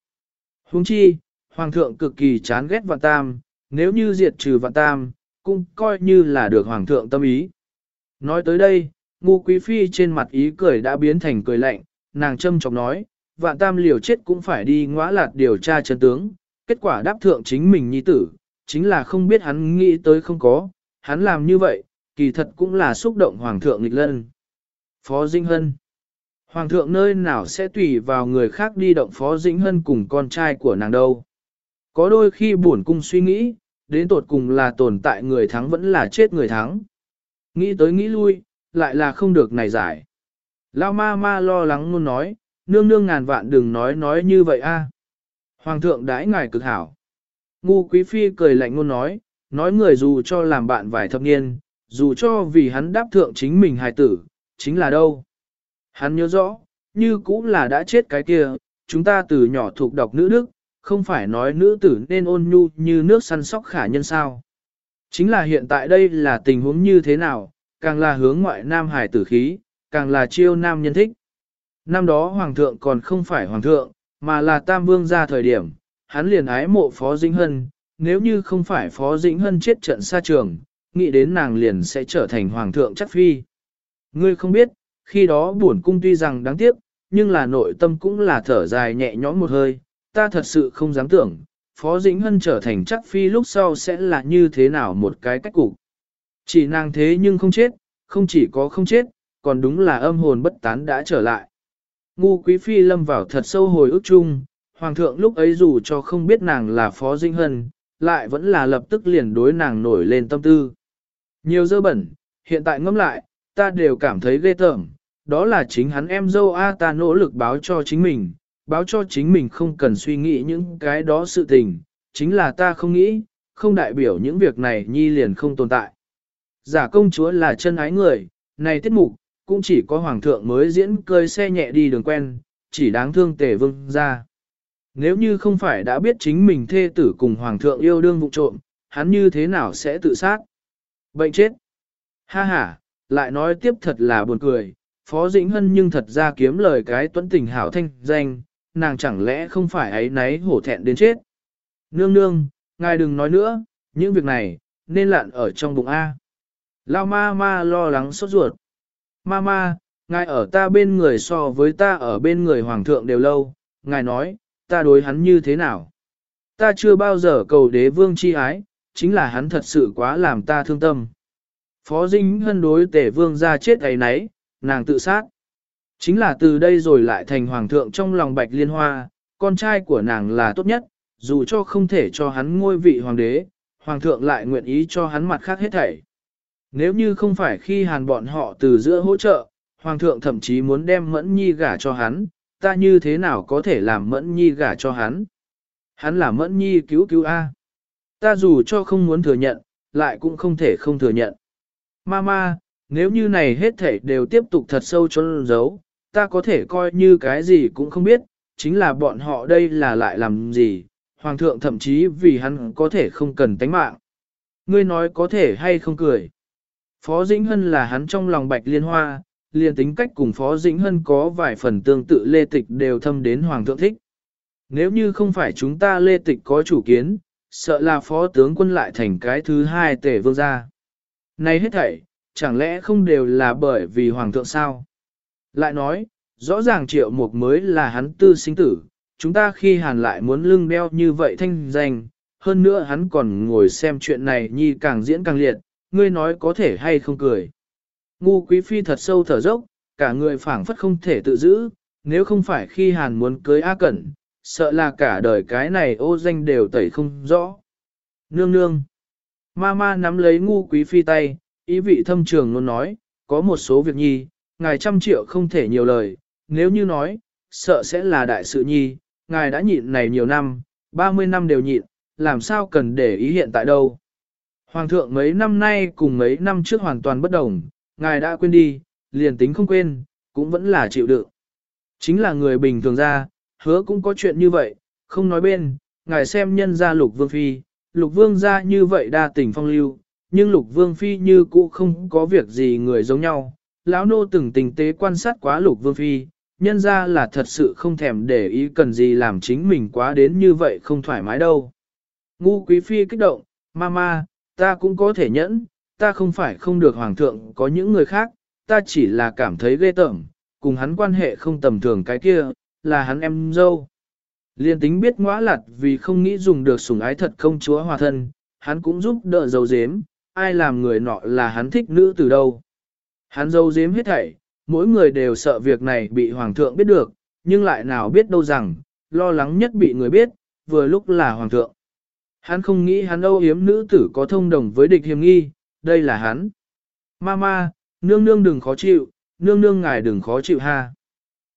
Huống chi, Hoàng thượng cực kỳ chán ghét vạn tam, nếu như diệt trừ vạn tam, cũng coi như là được Hoàng thượng tâm ý. Nói tới đây, ngu quý phi trên mặt ý cười đã biến thành cười lạnh, nàng châm chọc nói, vạn tam liều chết cũng phải đi ngõa lạt điều tra chân tướng, kết quả đáp thượng chính mình nhi tử, chính là không biết hắn nghĩ tới không có, hắn làm như vậy, kỳ thật cũng là xúc động hoàng thượng nghịch lân. Phó dinh Hân Hoàng thượng nơi nào sẽ tùy vào người khác đi động Phó Dĩnh Hân cùng con trai của nàng đâu. Có đôi khi buồn cung suy nghĩ, đến tột cùng là tồn tại người thắng vẫn là chết người thắng. Nghĩ tới nghĩ lui, lại là không được này giải. Lao ma ma lo lắng luôn nói, nương nương ngàn vạn đừng nói nói như vậy a. Hoàng thượng đãi ngài cực hảo. Ngu quý phi cười lạnh luôn nói, nói người dù cho làm bạn vài thập niên, dù cho vì hắn đáp thượng chính mình hài tử, chính là đâu. Hắn nhớ rõ, như cũng là đã chết cái kia, chúng ta từ nhỏ thuộc đọc nữ đức, không phải nói nữ tử nên ôn nhu như nước săn sóc khả nhân sao. Chính là hiện tại đây là tình huống như thế nào, càng là hướng ngoại nam hải tử khí, càng là chiêu nam nhân thích. Năm đó hoàng thượng còn không phải hoàng thượng, mà là tam vương ra thời điểm, hắn liền ái mộ Phó Dĩnh Hân, nếu như không phải Phó Dĩnh Hân chết trận xa trường, nghĩ đến nàng liền sẽ trở thành hoàng thượng chắc phi. Ngươi không biết, khi đó buồn cung tuy rằng đáng tiếc, nhưng là nội tâm cũng là thở dài nhẹ nhõm một hơi, ta thật sự không dám tưởng, Phó Dĩnh Hân trở thành chắc phi lúc sau sẽ là như thế nào một cái cách cục. Chỉ nàng thế nhưng không chết, không chỉ có không chết, còn đúng là âm hồn bất tán đã trở lại. Ngu quý phi lâm vào thật sâu hồi ức chung, hoàng thượng lúc ấy dù cho không biết nàng là phó dĩnh hân, lại vẫn là lập tức liền đối nàng nổi lên tâm tư. Nhiều dơ bẩn, hiện tại ngâm lại, ta đều cảm thấy ghê tởm, đó là chính hắn em dâu A ta nỗ lực báo cho chính mình, báo cho chính mình không cần suy nghĩ những cái đó sự tình, chính là ta không nghĩ, không đại biểu những việc này nhi liền không tồn tại. Giả công chúa là chân ái người, này tiết mục, cũng chỉ có hoàng thượng mới diễn cơi xe nhẹ đi đường quen, chỉ đáng thương tề vương ra. Nếu như không phải đã biết chính mình thê tử cùng hoàng thượng yêu đương vụ trộm, hắn như thế nào sẽ tự sát? Bệnh chết. Ha ha, lại nói tiếp thật là buồn cười, Phó Dĩnh Hân nhưng thật ra kiếm lời cái tuấn tình hảo thanh danh, nàng chẳng lẽ không phải ấy náy hổ thẹn đến chết. Nương nương, ngài đừng nói nữa, những việc này, nên lặn ở trong bụng A. Lao ma ma lo lắng sốt ruột. Ma ma, ngài ở ta bên người so với ta ở bên người hoàng thượng đều lâu, ngài nói, ta đối hắn như thế nào? Ta chưa bao giờ cầu đế vương chi ái, chính là hắn thật sự quá làm ta thương tâm. Phó Dinh Hân đối tể vương ra chết ấy nấy, nàng tự sát. Chính là từ đây rồi lại thành hoàng thượng trong lòng bạch liên hoa, con trai của nàng là tốt nhất, dù cho không thể cho hắn ngôi vị hoàng đế, hoàng thượng lại nguyện ý cho hắn mặt khác hết thảy. Nếu như không phải khi hàn bọn họ từ giữa hỗ trợ, hoàng thượng thậm chí muốn đem mẫn nhi gả cho hắn, ta như thế nào có thể làm mẫn nhi gả cho hắn? Hắn là mẫn nhi cứu cứu A. Ta dù cho không muốn thừa nhận, lại cũng không thể không thừa nhận. Mama, nếu như này hết thảy đều tiếp tục thật sâu cho giấu, ta có thể coi như cái gì cũng không biết, chính là bọn họ đây là lại làm gì, hoàng thượng thậm chí vì hắn có thể không cần tánh mạng. Ngươi nói có thể hay không cười. Phó Dĩnh Hân là hắn trong lòng bạch liên hoa, liền tính cách cùng Phó Dĩnh Hân có vài phần tương tự lê tịch đều thâm đến hoàng thượng thích. Nếu như không phải chúng ta lê tịch có chủ kiến, sợ là phó tướng quân lại thành cái thứ hai tể vương gia. Này hết thảy, chẳng lẽ không đều là bởi vì hoàng thượng sao? Lại nói, rõ ràng triệu mục mới là hắn tư sinh tử, chúng ta khi hàn lại muốn lưng đeo như vậy thanh danh, hơn nữa hắn còn ngồi xem chuyện này nhi càng diễn càng liệt, ngươi nói có thể hay không cười. Ngu quý phi thật sâu thở dốc, cả người phảng phất không thể tự giữ, nếu không phải khi hàn muốn cưới A Cẩn, sợ là cả đời cái này ô danh đều tẩy không rõ. Nương nương. Ma ma nắm lấy ngu quý phi tay, ý vị thâm trường luôn nói, có một số việc nhi, ngài trăm triệu không thể nhiều lời, nếu như nói, sợ sẽ là đại sự nhi, ngài đã nhịn này nhiều năm, 30 năm đều nhịn, làm sao cần để ý hiện tại đâu. Hoàng thượng mấy năm nay cùng mấy năm trước hoàn toàn bất đồng, ngài đã quên đi, liền tính không quên, cũng vẫn là chịu đựng. Chính là người bình thường ra, hứa cũng có chuyện như vậy, không nói bên, ngài xem nhân gia lục vương phi, lục vương ra như vậy đa tình phong lưu, nhưng lục vương phi như cũ không có việc gì người giống nhau. Lão nô từng tình tế quan sát quá lục vương phi, nhân ra là thật sự không thèm để ý cần gì làm chính mình quá đến như vậy không thoải mái đâu. Ngu quý phi kích động, mama, ta cũng có thể nhẫn, ta không phải không được hoàng thượng có những người khác, ta chỉ là cảm thấy ghê tởm, cùng hắn quan hệ không tầm thường cái kia, là hắn em dâu. Liên tính biết ngõa lặt vì không nghĩ dùng được sủng ái thật công chúa hòa thân, hắn cũng giúp đỡ dấu dếm, ai làm người nọ là hắn thích nữ từ đâu. Hắn dấu dếm hết thảy, mỗi người đều sợ việc này bị hoàng thượng biết được, nhưng lại nào biết đâu rằng, lo lắng nhất bị người biết, vừa lúc là hoàng thượng. Hắn không nghĩ hắn âu yếm nữ tử có thông đồng với địch hiểm nghi, đây là hắn. Mama, nương nương đừng khó chịu, nương nương ngài đừng khó chịu ha.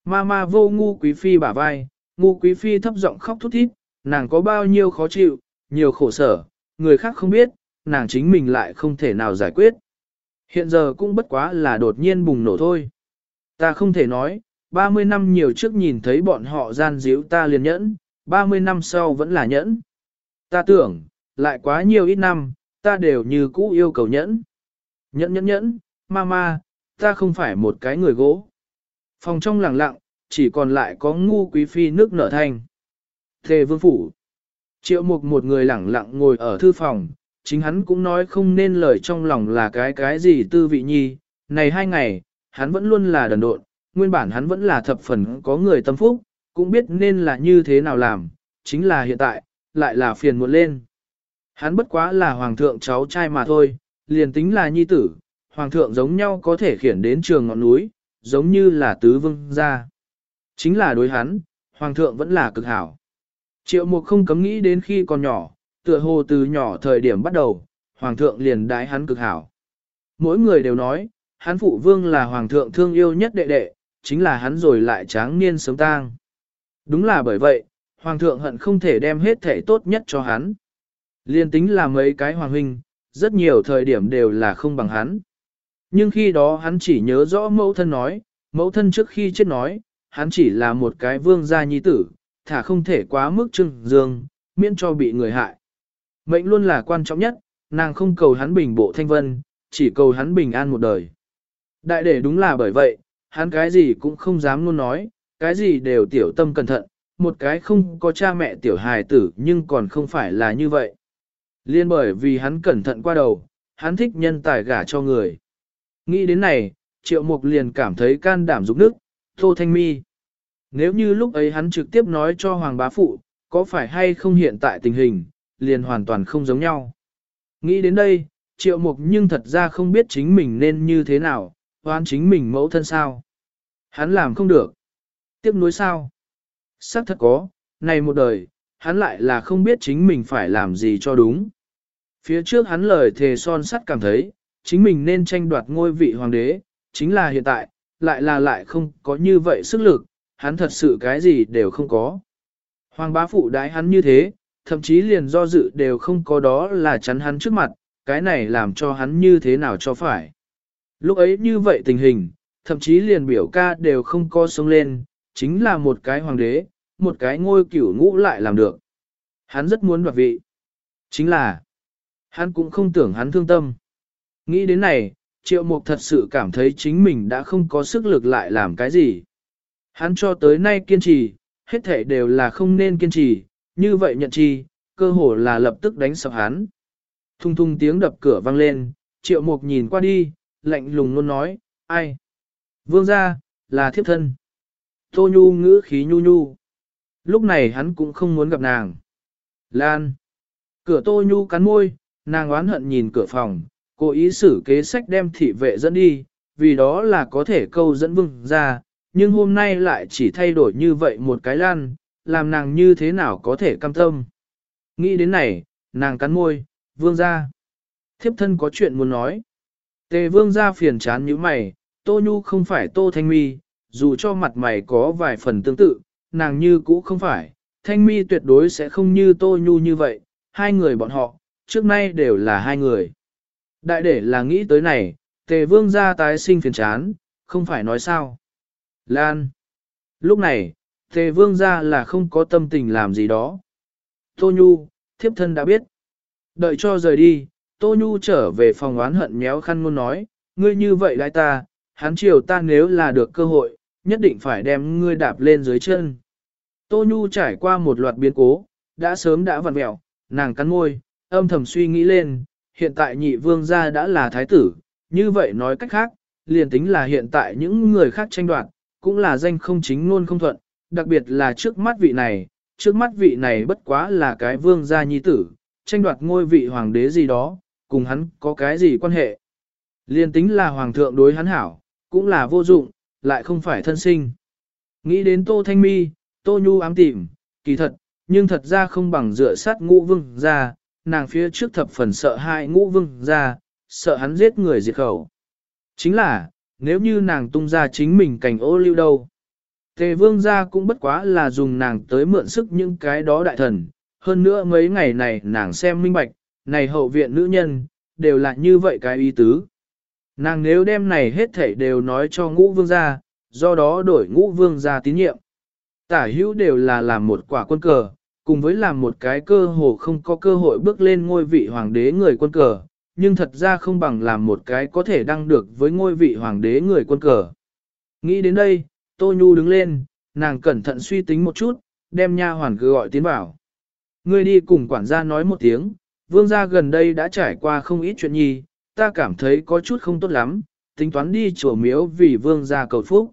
Mama vô ngu quý phi bả vai, ngu quý phi thấp giọng khóc thút thít, nàng có bao nhiêu khó chịu, nhiều khổ sở, người khác không biết, nàng chính mình lại không thể nào giải quyết. Hiện giờ cũng bất quá là đột nhiên bùng nổ thôi. Ta không thể nói, 30 năm nhiều trước nhìn thấy bọn họ gian díu ta liền nhẫn, 30 năm sau vẫn là nhẫn. Ta tưởng, lại quá nhiều ít năm, ta đều như cũ yêu cầu nhẫn. Nhẫn nhẫn nhẫn, mama, ta không phải một cái người gỗ. Phòng trong lặng lặng, chỉ còn lại có ngu quý phi nước nở thanh. Thề vương phủ. Triệu mục một người lẳng lặng ngồi ở thư phòng, chính hắn cũng nói không nên lời trong lòng là cái cái gì tư vị nhi. Này hai ngày, hắn vẫn luôn là đần độn, nguyên bản hắn vẫn là thập phần có người tâm phúc, cũng biết nên là như thế nào làm, chính là hiện tại, lại là phiền muộn lên. Hắn bất quá là hoàng thượng cháu trai mà thôi, liền tính là nhi tử, hoàng thượng giống nhau có thể khiển đến trường ngọn núi, giống như là tứ vương gia. Chính là đối hắn, hoàng thượng vẫn là cực hảo. Triệu mục không cấm nghĩ đến khi còn nhỏ, tựa hồ từ nhỏ thời điểm bắt đầu, hoàng thượng liền đái hắn cực hảo. Mỗi người đều nói, hắn phụ vương là hoàng thượng thương yêu nhất đệ đệ, chính là hắn rồi lại tráng niên sống tang. Đúng là bởi vậy, hoàng thượng hận không thể đem hết thể tốt nhất cho hắn. Liên tính là mấy cái hoàng huynh, rất nhiều thời điểm đều là không bằng hắn. Nhưng khi đó hắn chỉ nhớ rõ mẫu thân nói, mẫu thân trước khi chết nói, hắn chỉ là một cái vương gia nhi tử, thả không thể quá mức trưng dương, miễn cho bị người hại. Mệnh luôn là quan trọng nhất, nàng không cầu hắn bình bộ thanh vân, chỉ cầu hắn bình an một đời. Đại để đúng là bởi vậy, hắn cái gì cũng không dám luôn nói, cái gì đều tiểu tâm cẩn thận, một cái không có cha mẹ tiểu hài tử nhưng còn không phải là như vậy. Liên bởi vì hắn cẩn thận qua đầu, hắn thích nhân tài gả cho người. Nghĩ đến này, triệu mục liền cảm thấy can đảm dục nước, Tô Thanh Mi. Nếu như lúc ấy hắn trực tiếp nói cho Hoàng Bá Phụ, có phải hay không hiện tại tình hình, liền hoàn toàn không giống nhau. Nghĩ đến đây, triệu mục nhưng thật ra không biết chính mình nên như thế nào, hoán chính mình mẫu thân sao. Hắn làm không được. tiếp nối sao? Sắc thật có, này một đời, hắn lại là không biết chính mình phải làm gì cho đúng. Phía trước hắn lời thề son sắt cảm thấy, chính mình nên tranh đoạt ngôi vị hoàng đế, chính là hiện tại, lại là lại không có như vậy sức lực, hắn thật sự cái gì đều không có. Hoàng bá phụ đái hắn như thế, thậm chí liền do dự đều không có đó là chắn hắn trước mặt, cái này làm cho hắn như thế nào cho phải. Lúc ấy như vậy tình hình, thậm chí liền biểu ca đều không co sống lên, chính là một cái hoàng đế, một cái ngôi cửu ngũ lại làm được. Hắn rất muốn đoạt vị. Chính là, hắn cũng không tưởng hắn thương tâm. Nghĩ đến này, triệu mục thật sự cảm thấy chính mình đã không có sức lực lại làm cái gì. Hắn cho tới nay kiên trì, hết thể đều là không nên kiên trì, như vậy nhận chi, cơ hồ là lập tức đánh sập hắn. Thung thung tiếng đập cửa vang lên, triệu mục nhìn qua đi, lạnh lùng luôn nói, ai? Vương gia, là thiếp thân. Tô nhu ngữ khí nhu nhu. Lúc này hắn cũng không muốn gặp nàng. Lan. Cửa tô nhu cắn môi, nàng oán hận nhìn cửa phòng, cố ý xử kế sách đem thị vệ dẫn đi, vì đó là có thể câu dẫn vương ra, nhưng hôm nay lại chỉ thay đổi như vậy một cái lan, làm nàng như thế nào có thể cam tâm. Nghĩ đến này, nàng cắn môi, vương ra. Thiếp thân có chuyện muốn nói. Tề vương ra phiền chán như mày, tô nhu không phải tô thanh mi, dù cho mặt mày có vài phần tương tự, nàng như cũ không phải, thanh mi tuyệt đối sẽ không như tô nhu như vậy, hai người bọn họ, trước nay đều là hai người. Đại để là nghĩ tới này, tề vương ra tái sinh phiền chán, không phải nói sao. Lan. Lúc này, tề vương ra là không có tâm tình làm gì đó. Tô Nhu, thiếp thân đã biết. Đợi cho rời đi, Tô Nhu trở về phòng oán hận méo khăn ngôn nói, ngươi như vậy lại ta, hắn chiều ta nếu là được cơ hội, nhất định phải đem ngươi đạp lên dưới chân. Tô Nhu trải qua một loạt biến cố, đã sớm đã vặn mẹo, nàng cắn môi, âm thầm suy nghĩ lên, hiện tại nhị vương gia đã là thái tử, như vậy nói cách khác, liền tính là hiện tại những người khác tranh đoạt, cũng là danh không chính luôn không thuận, đặc biệt là trước mắt vị này, trước mắt vị này bất quá là cái vương gia nhi tử, tranh đoạt ngôi vị hoàng đế gì đó, cùng hắn có cái gì quan hệ. Liền tính là hoàng thượng đối hắn hảo, cũng là vô dụng, lại không phải thân sinh. Nghĩ đến Tô Thanh Mi, Tô Nhu ám tìm, kỳ thật, nhưng thật ra không bằng dựa sát ngũ vương gia nàng phía trước thập phần sợ hai ngũ vương ra, sợ hắn giết người diệt khẩu. Chính là, nếu như nàng tung ra chính mình cảnh ô lưu đâu. Tề vương gia cũng bất quá là dùng nàng tới mượn sức những cái đó đại thần. Hơn nữa mấy ngày này nàng xem minh bạch, này hậu viện nữ nhân, đều là như vậy cái ý tứ. Nàng nếu đem này hết thảy đều nói cho ngũ vương gia, do đó đổi ngũ vương gia tín nhiệm. Tả hữu đều là làm một quả quân cờ, cùng với làm một cái cơ hồ không có cơ hội bước lên ngôi vị hoàng đế người quân cờ, nhưng thật ra không bằng làm một cái có thể đăng được với ngôi vị hoàng đế người quân cờ. Nghĩ đến đây, Tô Nhu đứng lên, nàng cẩn thận suy tính một chút, đem nha hoàn cứ gọi tiến bảo. Ngươi đi cùng quản gia nói một tiếng, vương gia gần đây đã trải qua không ít chuyện nhi, ta cảm thấy có chút không tốt lắm, tính toán đi chùa miếu vì vương gia cầu phúc.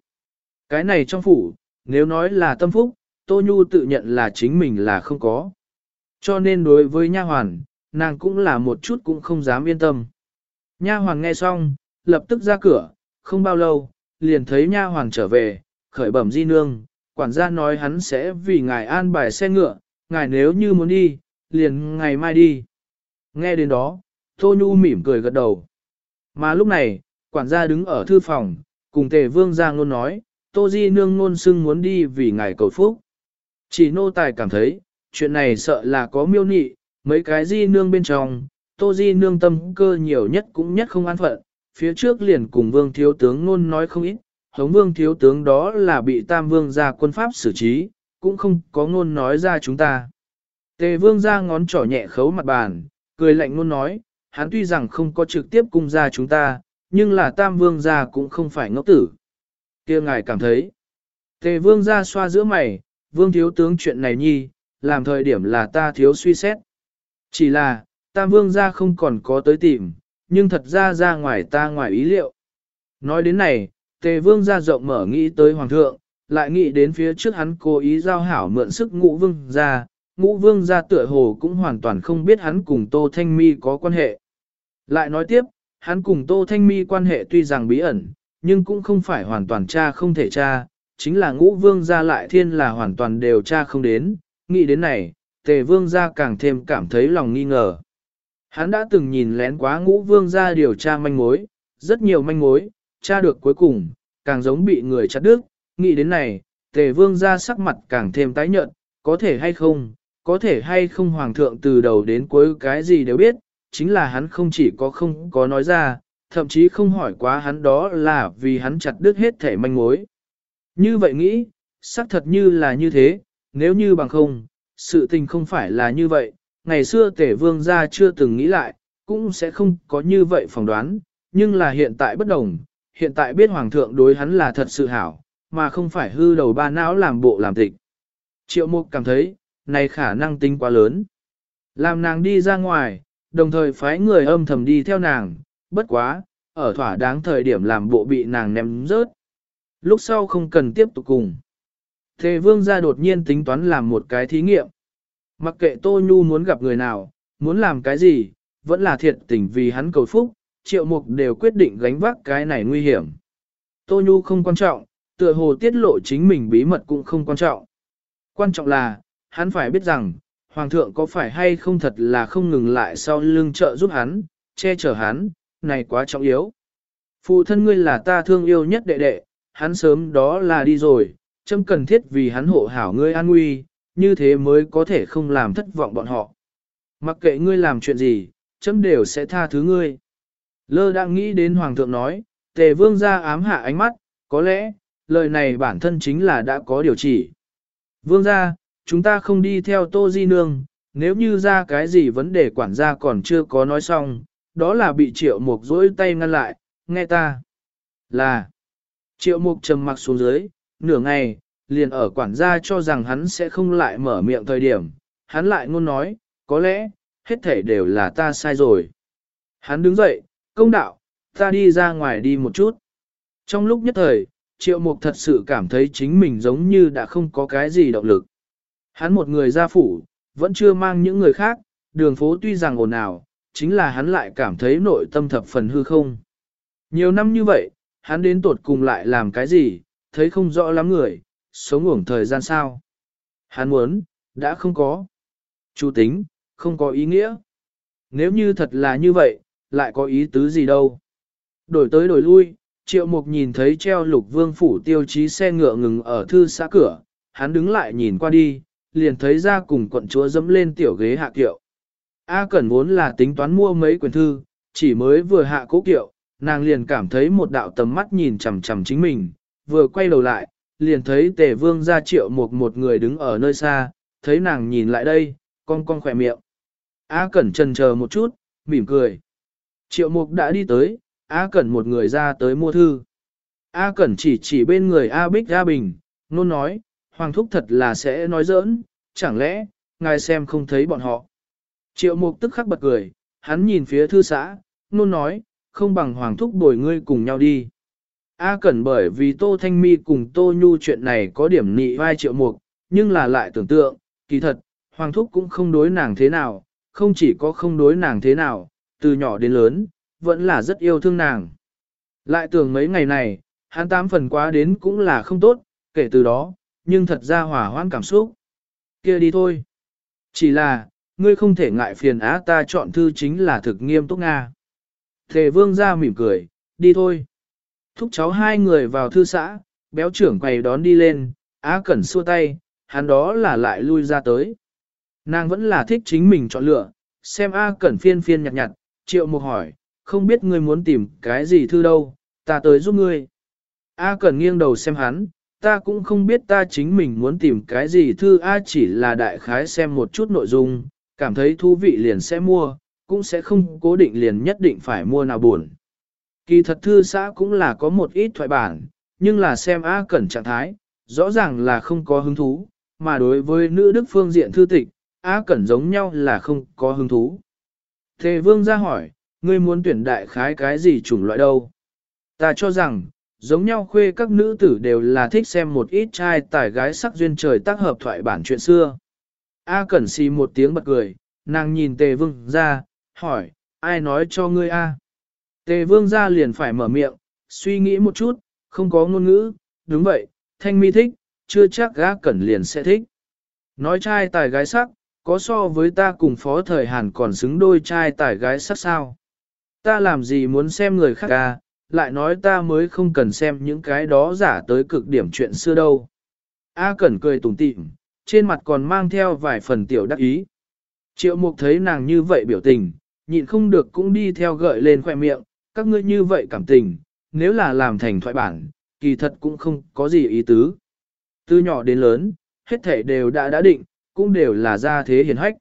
Cái này trong phủ, nếu nói là tâm phúc, Tô Nhu tự nhận là chính mình là không có. Cho nên đối với nha hoàn, nàng cũng là một chút cũng không dám yên tâm. Nha hoàn nghe xong, lập tức ra cửa, không bao lâu, liền thấy nha hoàng trở về, khởi bẩm di nương, quản gia nói hắn sẽ vì ngài an bài xe ngựa, ngài nếu như muốn đi, liền ngày mai đi. Nghe đến đó, Tô Nhu mỉm cười gật đầu. Mà lúc này, quản gia đứng ở thư phòng, cùng tề vương ra ngôn nói, Tô Di nương ngôn xưng muốn đi vì ngài cầu phúc. Chỉ nô tài cảm thấy, chuyện này sợ là có miêu nị, mấy cái di nương bên trong, Tô Di nương tâm cơ nhiều nhất cũng nhất không an phận, phía trước liền cùng vương thiếu tướng ngôn nói không ít, hống vương thiếu tướng đó là bị tam vương ra quân pháp xử trí, cũng không có ngôn nói ra chúng ta. Tề vương ra ngón trỏ nhẹ khấu mặt bàn, cười lạnh ngôn nói, hắn tuy rằng không có trực tiếp cung ra chúng ta, nhưng là tam vương ra cũng không phải ngốc tử. kia ngài cảm thấy, tề vương ra xoa giữa mày, vương thiếu tướng chuyện này nhi, làm thời điểm là ta thiếu suy xét. Chỉ là, tam vương ra không còn có tới tìm, nhưng thật ra ra ngoài ta ngoài ý liệu. Nói đến này, tề vương ra rộng mở nghĩ tới hoàng thượng, lại nghĩ đến phía trước hắn cố ý giao hảo mượn sức ngũ vương ra, ngũ vương ra tựa hồ cũng hoàn toàn không biết hắn cùng Tô Thanh Mi có quan hệ. Lại nói tiếp, hắn cùng Tô Thanh Mi quan hệ tuy rằng bí ẩn, nhưng cũng không phải hoàn toàn cha không thể cha, chính là ngũ vương gia lại thiên là hoàn toàn đều tra không đến, nghĩ đến này, tề vương gia càng thêm cảm thấy lòng nghi ngờ. Hắn đã từng nhìn lén quá ngũ vương gia điều tra manh mối, rất nhiều manh mối, tra được cuối cùng, càng giống bị người chặt đứt, nghĩ đến này, tề vương gia sắc mặt càng thêm tái nhợt, có thể hay không, có thể hay không hoàng thượng từ đầu đến cuối cái gì đều biết, chính là hắn không chỉ có không có nói ra, thậm chí không hỏi quá hắn đó là vì hắn chặt đứt hết thể manh mối. Như vậy nghĩ, xác thật như là như thế, nếu như bằng không, sự tình không phải là như vậy, ngày xưa tể vương gia chưa từng nghĩ lại, cũng sẽ không có như vậy phỏng đoán, nhưng là hiện tại bất đồng, hiện tại biết hoàng thượng đối hắn là thật sự hảo, mà không phải hư đầu ba não làm bộ làm tịch. Triệu mục cảm thấy, này khả năng tính quá lớn. Làm nàng đi ra ngoài, đồng thời phái người âm thầm đi theo nàng, bất quá, ở thỏa đáng thời điểm làm bộ bị nàng ném rớt. Lúc sau không cần tiếp tục cùng. Thề vương gia đột nhiên tính toán làm một cái thí nghiệm. Mặc kệ Tô Nhu muốn gặp người nào, muốn làm cái gì, vẫn là thiệt tình vì hắn cầu phúc, triệu mục đều quyết định gánh vác cái này nguy hiểm. Tô Nhu không quan trọng, tựa hồ tiết lộ chính mình bí mật cũng không quan trọng. Quan trọng là, hắn phải biết rằng, Hoàng thượng có phải hay không thật là không ngừng lại sau lưng trợ giúp hắn, che chở hắn, này quá trọng yếu. Phụ thân ngươi là ta thương yêu nhất đệ đệ, hắn sớm đó là đi rồi, châm cần thiết vì hắn hộ hảo ngươi an nguy, như thế mới có thể không làm thất vọng bọn họ. Mặc kệ ngươi làm chuyện gì, châm đều sẽ tha thứ ngươi. Lơ đang nghĩ đến Hoàng thượng nói, tề vương ra ám hạ ánh mắt, có lẽ, lời này bản thân chính là đã có điều chỉ. Vương ra, chúng ta không đi theo Tô Di Nương, nếu như ra cái gì vấn đề quản gia còn chưa có nói xong, đó là bị triệu mục dỗi tay ngăn lại, nghe ta. Là, triệu mục trầm mặc xuống dưới, nửa ngày, liền ở quản gia cho rằng hắn sẽ không lại mở miệng thời điểm, hắn lại ngôn nói, có lẽ, hết thể đều là ta sai rồi. Hắn đứng dậy, công đạo, ta đi ra ngoài đi một chút. Trong lúc nhất thời, triệu mục thật sự cảm thấy chính mình giống như đã không có cái gì động lực. Hắn một người ra phủ, vẫn chưa mang những người khác, đường phố tuy rằng ồn ào, chính là hắn lại cảm thấy nội tâm thập phần hư không. Nhiều năm như vậy, hắn đến tột cùng lại làm cái gì, thấy không rõ lắm người, sống ngủng thời gian sao. Hắn muốn, đã không có. Chú tính, không có ý nghĩa. Nếu như thật là như vậy, lại có ý tứ gì đâu. Đổi tới đổi lui, triệu mục nhìn thấy treo lục vương phủ tiêu chí xe ngựa ngừng ở thư xã cửa, hắn đứng lại nhìn qua đi, liền thấy ra cùng quận chúa dẫm lên tiểu ghế hạ kiệu. A Cẩn vốn là tính toán mua mấy quyển thư, chỉ mới vừa hạ cố kiệu, nàng liền cảm thấy một đạo tầm mắt nhìn chằm chằm chính mình, vừa quay đầu lại, liền thấy tề vương ra triệu một một người đứng ở nơi xa, thấy nàng nhìn lại đây, con con khỏe miệng. A Cẩn trần chờ một chút, mỉm cười. Triệu mục đã đi tới, A Cẩn một người ra tới mua thư. A Cẩn chỉ chỉ bên người A Bích A Bình, nôn nói, Hoàng thúc thật là sẽ nói giỡn, chẳng lẽ, ngài xem không thấy bọn họ. Triệu mục tức khắc bật cười, hắn nhìn phía thư xã, nôn nói, không bằng Hoàng thúc bồi ngươi cùng nhau đi. A Cẩn bởi vì Tô Thanh Mi cùng Tô Nhu chuyện này có điểm nị vai triệu mục, nhưng là lại tưởng tượng, kỳ thật, Hoàng thúc cũng không đối nàng thế nào, không chỉ có không đối nàng thế nào, từ nhỏ đến lớn, vẫn là rất yêu thương nàng. Lại tưởng mấy ngày này, hắn tám phần quá đến cũng là không tốt, kể từ đó, nhưng thật ra hỏa hoãn cảm xúc. kia đi thôi. Chỉ là, ngươi không thể ngại phiền á ta chọn thư chính là thực nghiêm túc Nga. Thề vương ra mỉm cười, đi thôi. Thúc cháu hai người vào thư xã, béo trưởng quầy đón đi lên, á cẩn xua tay, hắn đó là lại lui ra tới. Nàng vẫn là thích chính mình chọn lựa, xem A cẩn phiên phiên nhặt nhặt, triệu mục hỏi, không biết ngươi muốn tìm cái gì thư đâu, ta tới giúp ngươi. A cẩn nghiêng đầu xem hắn, ta cũng không biết ta chính mình muốn tìm cái gì thư A chỉ là đại khái xem một chút nội dung, cảm thấy thú vị liền sẽ mua, cũng sẽ không cố định liền nhất định phải mua nào buồn. Kỳ thật thư xã cũng là có một ít thoại bản, nhưng là xem A cẩn trạng thái, rõ ràng là không có hứng thú, mà đối với nữ đức phương diện thư tịch, A cẩn giống nhau là không có hứng thú. Thề vương ra hỏi, ngươi muốn tuyển đại khái cái gì chủng loại đâu? Ta cho rằng, giống nhau khuê các nữ tử đều là thích xem một ít trai tài gái sắc duyên trời tác hợp thoại bản chuyện xưa. A cẩn xì một tiếng bật cười, nàng nhìn tề vương ra, hỏi, ai nói cho ngươi A? Tề vương ra liền phải mở miệng, suy nghĩ một chút, không có ngôn ngữ, đúng vậy, thanh mi thích, chưa chắc gã cẩn liền sẽ thích. Nói trai tài gái sắc, có so với ta cùng phó thời Hàn còn xứng đôi trai tài gái sắc sao? Ta làm gì muốn xem người khác à, lại nói ta mới không cần xem những cái đó giả tới cực điểm chuyện xưa đâu. A Cẩn cười tủm tỉm, trên mặt còn mang theo vài phần tiểu đắc ý. Triệu Mục thấy nàng như vậy biểu tình, nhịn không được cũng đi theo gợi lên khoe miệng, các ngươi như vậy cảm tình, nếu là làm thành thoại bản, kỳ thật cũng không có gì ý tứ. Từ nhỏ đến lớn, hết thể đều đã đã định, cũng đều là ra thế hiền hách.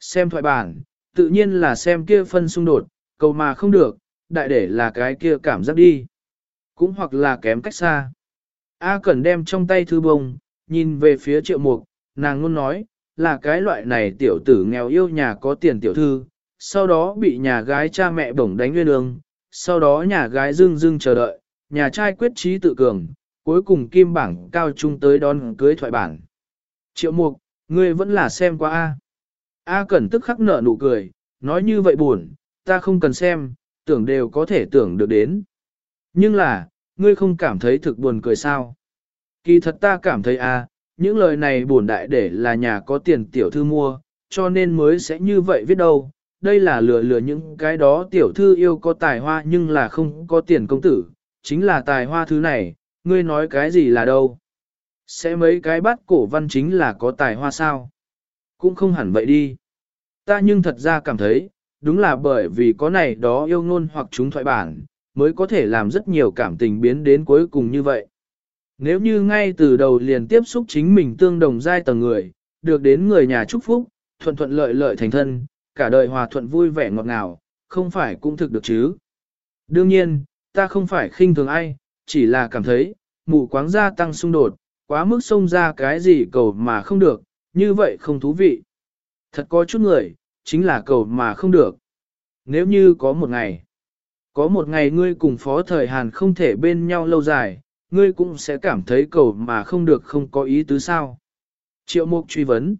Xem thoại bản, tự nhiên là xem kia phân xung đột, cầu mà không được, đại để là cái kia cảm giác đi. Cũng hoặc là kém cách xa. A Cẩn đem trong tay thư bông, nhìn về phía triệu mục, nàng luôn nói, là cái loại này tiểu tử nghèo yêu nhà có tiền tiểu thư, sau đó bị nhà gái cha mẹ bổng đánh nguyên lương, sau đó nhà gái dưng dưng chờ đợi, nhà trai quyết trí tự cường, cuối cùng kim bảng cao trung tới đón cưới thoại bản. Triệu mục, ngươi vẫn là xem qua A. A Cẩn tức khắc nở nụ cười, nói như vậy buồn, ta không cần xem, tưởng đều có thể tưởng được đến. Nhưng là, ngươi không cảm thấy thực buồn cười sao? Kỳ thật ta cảm thấy a, những lời này buồn đại để là nhà có tiền tiểu thư mua, cho nên mới sẽ như vậy viết đâu. Đây là lừa lừa những cái đó tiểu thư yêu có tài hoa nhưng là không có tiền công tử, chính là tài hoa thứ này, ngươi nói cái gì là đâu. Sẽ mấy cái bắt cổ văn chính là có tài hoa sao? Cũng không hẳn vậy đi. Ta nhưng thật ra cảm thấy, đúng là bởi vì có này đó yêu ngôn hoặc chúng thoại bản, mới có thể làm rất nhiều cảm tình biến đến cuối cùng như vậy. Nếu như ngay từ đầu liền tiếp xúc chính mình tương đồng giai tầng người, được đến người nhà chúc phúc, thuận thuận lợi lợi thành thân, cả đời hòa thuận vui vẻ ngọt ngào, không phải cũng thực được chứ. Đương nhiên, ta không phải khinh thường ai, chỉ là cảm thấy, mù quáng gia tăng xung đột, quá mức xông ra cái gì cầu mà không được, như vậy không thú vị. Thật có chút người, chính là cầu mà không được. Nếu như có một ngày, có một ngày ngươi cùng phó thời Hàn không thể bên nhau lâu dài, ngươi cũng sẽ cảm thấy cầu mà không được không có ý tứ sao. Triệu mục truy vấn.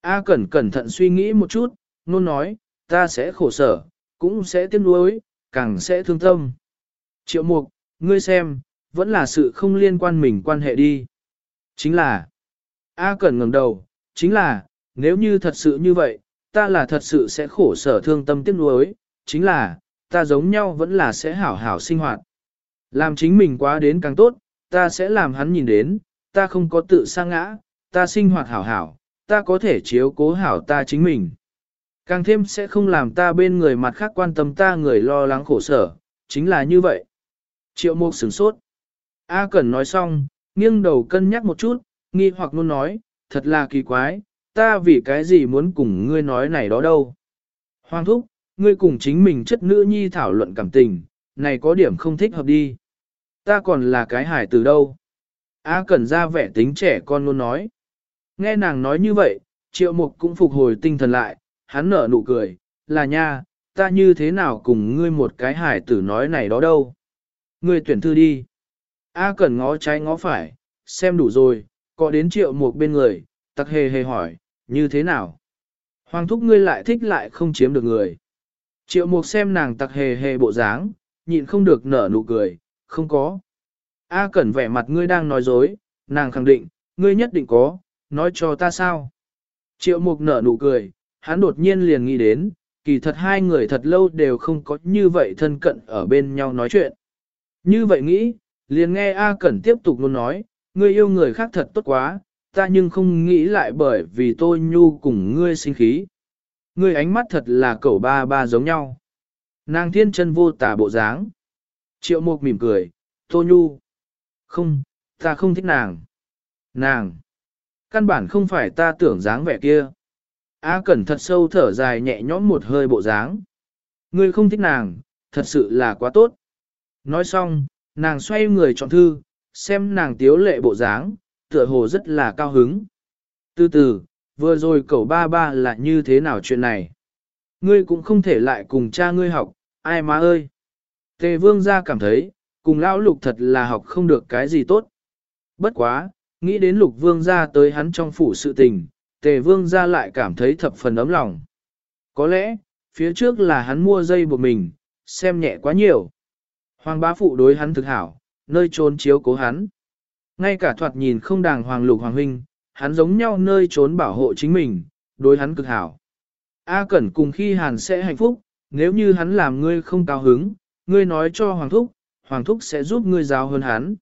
A cẩn cẩn thận suy nghĩ một chút, nôn nói, ta sẽ khổ sở, cũng sẽ tiếc nuối, càng sẽ thương tâm. Triệu mục, ngươi xem, vẫn là sự không liên quan mình quan hệ đi. Chính là, A cẩn ngẩng đầu, chính là, nếu như thật sự như vậy, ta là thật sự sẽ khổ sở thương tâm tiếc nuối, chính là, ta giống nhau vẫn là sẽ hảo hảo sinh hoạt. Làm chính mình quá đến càng tốt, ta sẽ làm hắn nhìn đến, ta không có tự sa ngã, ta sinh hoạt hảo hảo, ta có thể chiếu cố hảo ta chính mình. Càng thêm sẽ không làm ta bên người mặt khác quan tâm ta người lo lắng khổ sở, chính là như vậy. Triệu mục sửng sốt. A Cẩn nói xong, nghiêng đầu cân nhắc một chút, nghi hoặc luôn nói, thật là kỳ quái, ta vì cái gì muốn cùng ngươi nói này đó đâu. Hoàng thúc, ngươi cùng chính mình chất nữ nhi thảo luận cảm tình, này có điểm không thích hợp đi. Ta còn là cái hải từ đâu. A Cẩn ra vẻ tính trẻ con luôn nói. Nghe nàng nói như vậy, triệu mục cũng phục hồi tinh thần lại, hắn nở nụ cười, là nha, ta như thế nào cùng ngươi một cái hải tử nói này đó đâu. Ngươi tuyển thư đi. A cần ngó trái ngó phải, xem đủ rồi, có đến triệu một bên người, tặc hề hề hỏi, như thế nào? Hoàng thúc ngươi lại thích lại không chiếm được người. Triệu mục xem nàng tặc hề hề bộ dáng, nhịn không được nở nụ cười, không có. A Cẩn vẻ mặt ngươi đang nói dối, nàng khẳng định, ngươi nhất định có, nói cho ta sao. Triệu mục nở nụ cười, hắn đột nhiên liền nghĩ đến, kỳ thật hai người thật lâu đều không có như vậy thân cận ở bên nhau nói chuyện. Như vậy nghĩ, liền nghe A Cẩn tiếp tục luôn nói, ngươi yêu người khác thật tốt quá, ta nhưng không nghĩ lại bởi vì tôi nhu cùng ngươi sinh khí. Ngươi ánh mắt thật là cẩu ba ba giống nhau. Nàng thiên chân vô tả bộ dáng. Triệu mục mỉm cười, tô nhu. Không, ta không thích nàng. Nàng. Căn bản không phải ta tưởng dáng vẻ kia. A Cẩn thật sâu thở dài nhẹ nhõm một hơi bộ dáng. Ngươi không thích nàng, thật sự là quá tốt. Nói xong, nàng xoay người chọn thư, xem nàng tiếu lệ bộ dáng, tựa hồ rất là cao hứng. Từ từ, vừa rồi cậu ba ba là như thế nào chuyện này? Ngươi cũng không thể lại cùng cha ngươi học, ai má ơi! Tề vương gia cảm thấy, cùng lão lục thật là học không được cái gì tốt. Bất quá, nghĩ đến lục vương gia tới hắn trong phủ sự tình, tề vương gia lại cảm thấy thập phần ấm lòng. Có lẽ, phía trước là hắn mua dây buộc mình, xem nhẹ quá nhiều. Hoàng bá phụ đối hắn thực hảo, nơi trốn chiếu cố hắn. Ngay cả thoạt nhìn không đàng hoàng lục hoàng huynh, hắn giống nhau nơi trốn bảo hộ chính mình, đối hắn cực hảo. A Cẩn cùng khi hàn sẽ hạnh phúc, nếu như hắn làm ngươi không cao hứng, ngươi nói cho Hoàng Thúc, Hoàng Thúc sẽ giúp ngươi giáo hơn hắn.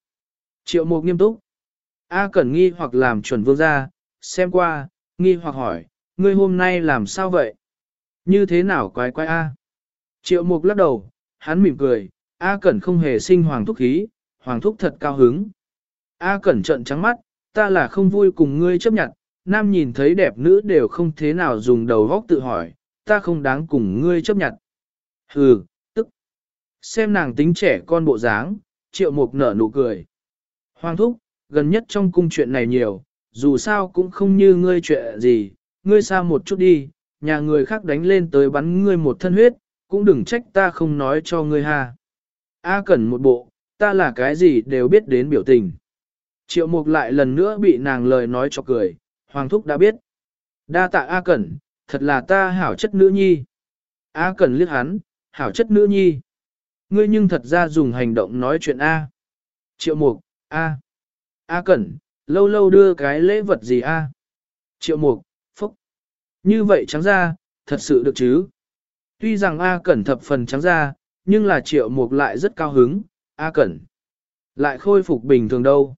Triệu Mục nghiêm túc. A Cẩn nghi hoặc làm chuẩn vương ra, xem qua, nghi hoặc hỏi, ngươi hôm nay làm sao vậy? Như thế nào quái quái A? Triệu Mục lắc đầu, hắn mỉm cười, A Cẩn không hề sinh Hoàng Thúc khí, Hoàng Thúc thật cao hứng. A Cẩn trận trắng mắt, ta là không vui cùng ngươi chấp nhận, nam nhìn thấy đẹp nữ đều không thế nào dùng đầu góc tự hỏi, ta không đáng cùng ngươi chấp nhận. Hừ, tức. Xem nàng tính trẻ con bộ dáng, triệu mục nở nụ cười. Hoàng thúc, gần nhất trong cung chuyện này nhiều, dù sao cũng không như ngươi chuyện gì, ngươi xa một chút đi, nhà người khác đánh lên tới bắn ngươi một thân huyết, cũng đừng trách ta không nói cho ngươi ha. A cần một bộ, ta là cái gì đều biết đến biểu tình. Triệu mục lại lần nữa bị nàng lời nói cho cười, Hoàng thúc đã biết. Đa tạ A Cẩn, thật là ta hảo chất nữ nhi. A Cẩn liếc hắn, hảo chất nữ nhi. Ngươi nhưng thật ra dùng hành động nói chuyện A. Triệu mục, A. A Cẩn, lâu lâu đưa cái lễ vật gì A. Triệu mục, phúc. Như vậy trắng ra, thật sự được chứ. Tuy rằng A Cẩn thập phần trắng ra, nhưng là triệu mục lại rất cao hứng. A Cẩn. Lại khôi phục bình thường đâu.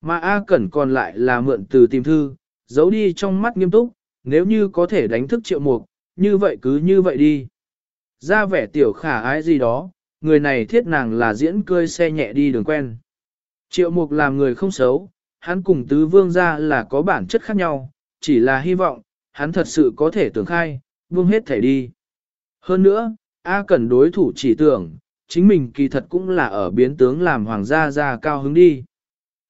Mà A Cẩn còn lại là mượn từ tìm thư, giấu đi trong mắt nghiêm túc, nếu như có thể đánh thức triệu mục, như vậy cứ như vậy đi. Ra vẻ tiểu khả ái gì đó, người này thiết nàng là diễn cơi xe nhẹ đi đường quen. Triệu mục làm người không xấu, hắn cùng tứ vương ra là có bản chất khác nhau, chỉ là hy vọng, hắn thật sự có thể tưởng khai, vương hết thể đi. Hơn nữa, A Cẩn đối thủ chỉ tưởng, chính mình kỳ thật cũng là ở biến tướng làm hoàng gia ra cao hứng đi.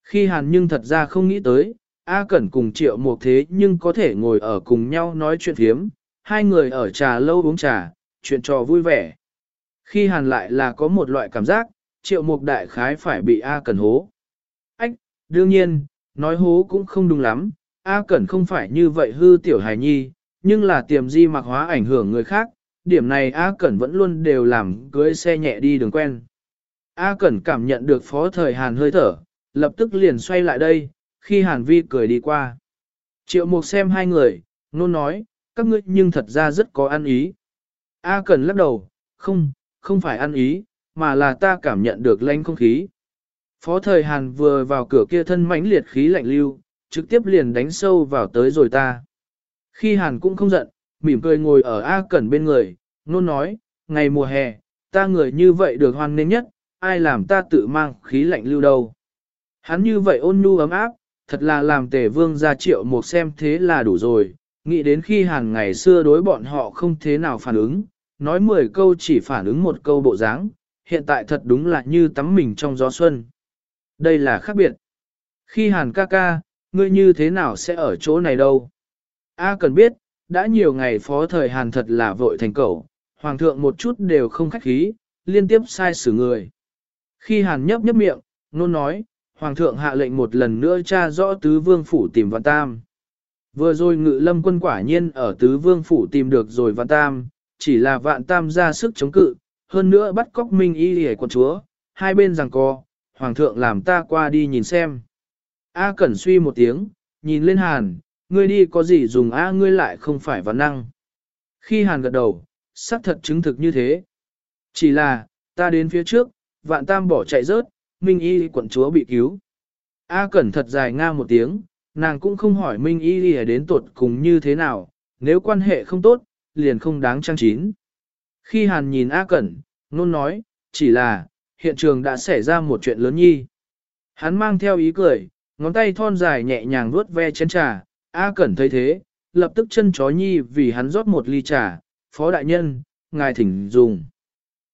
Khi hàn nhưng thật ra không nghĩ tới, A Cẩn cùng triệu một thế nhưng có thể ngồi ở cùng nhau nói chuyện thiếm, hai người ở trà lâu uống trà, chuyện trò vui vẻ. Khi hàn lại là có một loại cảm giác, triệu mục đại khái phải bị A Cẩn hố. Đương nhiên, nói hố cũng không đúng lắm, A Cẩn không phải như vậy hư tiểu hài nhi, nhưng là tiềm di mặc hóa ảnh hưởng người khác, điểm này A Cẩn vẫn luôn đều làm cưới xe nhẹ đi đường quen. A Cẩn cảm nhận được phó thời Hàn hơi thở, lập tức liền xoay lại đây, khi Hàn Vi cười đi qua. Triệu Mục xem hai người, nôn nói, các ngươi nhưng thật ra rất có ăn ý. A cẩn lắc đầu, không, không phải ăn ý, mà là ta cảm nhận được lanh không khí. Phó thời Hàn vừa vào cửa kia thân mãnh liệt khí lạnh lưu, trực tiếp liền đánh sâu vào tới rồi ta. Khi Hàn cũng không giận, mỉm cười ngồi ở A Cẩn bên người, nôn nói, ngày mùa hè, ta người như vậy được hoan nên nhất, ai làm ta tự mang khí lạnh lưu đâu. Hắn như vậy ôn nhu ấm áp, Thật là làm tề vương ra triệu một xem thế là đủ rồi, nghĩ đến khi hàng ngày xưa đối bọn họ không thế nào phản ứng, nói 10 câu chỉ phản ứng một câu bộ dáng, hiện tại thật đúng là như tắm mình trong gió xuân. Đây là khác biệt. Khi hàn ca ca, ngươi như thế nào sẽ ở chỗ này đâu? A cần biết, đã nhiều ngày phó thời hàn thật là vội thành cầu, hoàng thượng một chút đều không khách khí, liên tiếp sai xử người. Khi hàn nhấp nhấp miệng, nôn nói, Hoàng thượng hạ lệnh một lần nữa tra rõ tứ vương phủ tìm Văn Tam. Vừa rồi ngự lâm quân quả nhiên ở tứ vương phủ tìm được rồi Văn Tam, chỉ là Vạn Tam ra sức chống cự, hơn nữa bắt cóc Minh Y hề quần chúa, hai bên rằng co, hoàng thượng làm ta qua đi nhìn xem. A Cẩn suy một tiếng, nhìn lên Hàn, ngươi đi có gì dùng A ngươi lại không phải văn năng. Khi Hàn gật đầu, xác thật chứng thực như thế. Chỉ là, ta đến phía trước, vạn tam bỏ chạy rớt, Minh Y quận chúa bị cứu. A Cẩn thật dài nga một tiếng, nàng cũng không hỏi Minh Y đến tuột cùng như thế nào, nếu quan hệ không tốt, liền không đáng trang chín. Khi Hàn nhìn A Cẩn, nôn nói, chỉ là, hiện trường đã xảy ra một chuyện lớn nhi. Hắn mang theo ý cười, ngón tay thon dài nhẹ nhàng vuốt ve chén trà, A Cẩn thấy thế, lập tức chân chó nhi vì hắn rót một ly trà, phó đại nhân, ngài thỉnh dùng.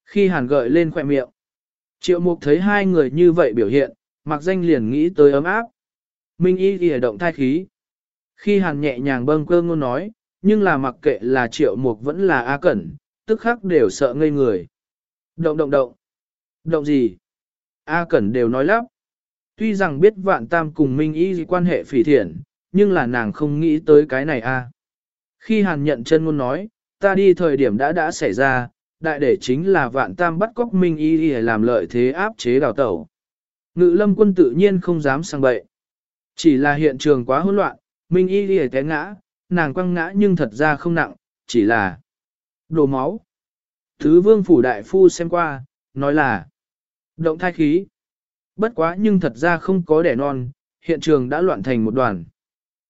Khi Hàn gợi lên khỏe miệng, triệu mục thấy hai người như vậy biểu hiện, mặc danh liền nghĩ tới ấm áp. Minh y ghi động thai khí. Khi Hàn nhẹ nhàng bâng cơ ngôn nói, nhưng là mặc kệ là triệu mục vẫn là A Cẩn, tức khắc đều sợ ngây người. Động động động. Động gì? A Cẩn đều nói lắp. Tuy rằng biết vạn tam cùng Minh Y quan hệ phỉ thiện, nhưng là nàng không nghĩ tới cái này a. Khi Hàn nhận chân ngôn nói, ta đi thời điểm đã đã xảy ra, đại để chính là vạn tam bắt cóc Minh Y để làm lợi thế áp chế đào tẩu. Ngự lâm quân tự nhiên không dám sang bậy. Chỉ là hiện trường quá hỗn loạn, Minh Y để té ngã, nàng quăng ngã nhưng thật ra không nặng, chỉ là đổ máu. Thứ vương phủ đại phu xem qua, nói là động thai khí. Bất quá nhưng thật ra không có đẻ non, hiện trường đã loạn thành một đoàn.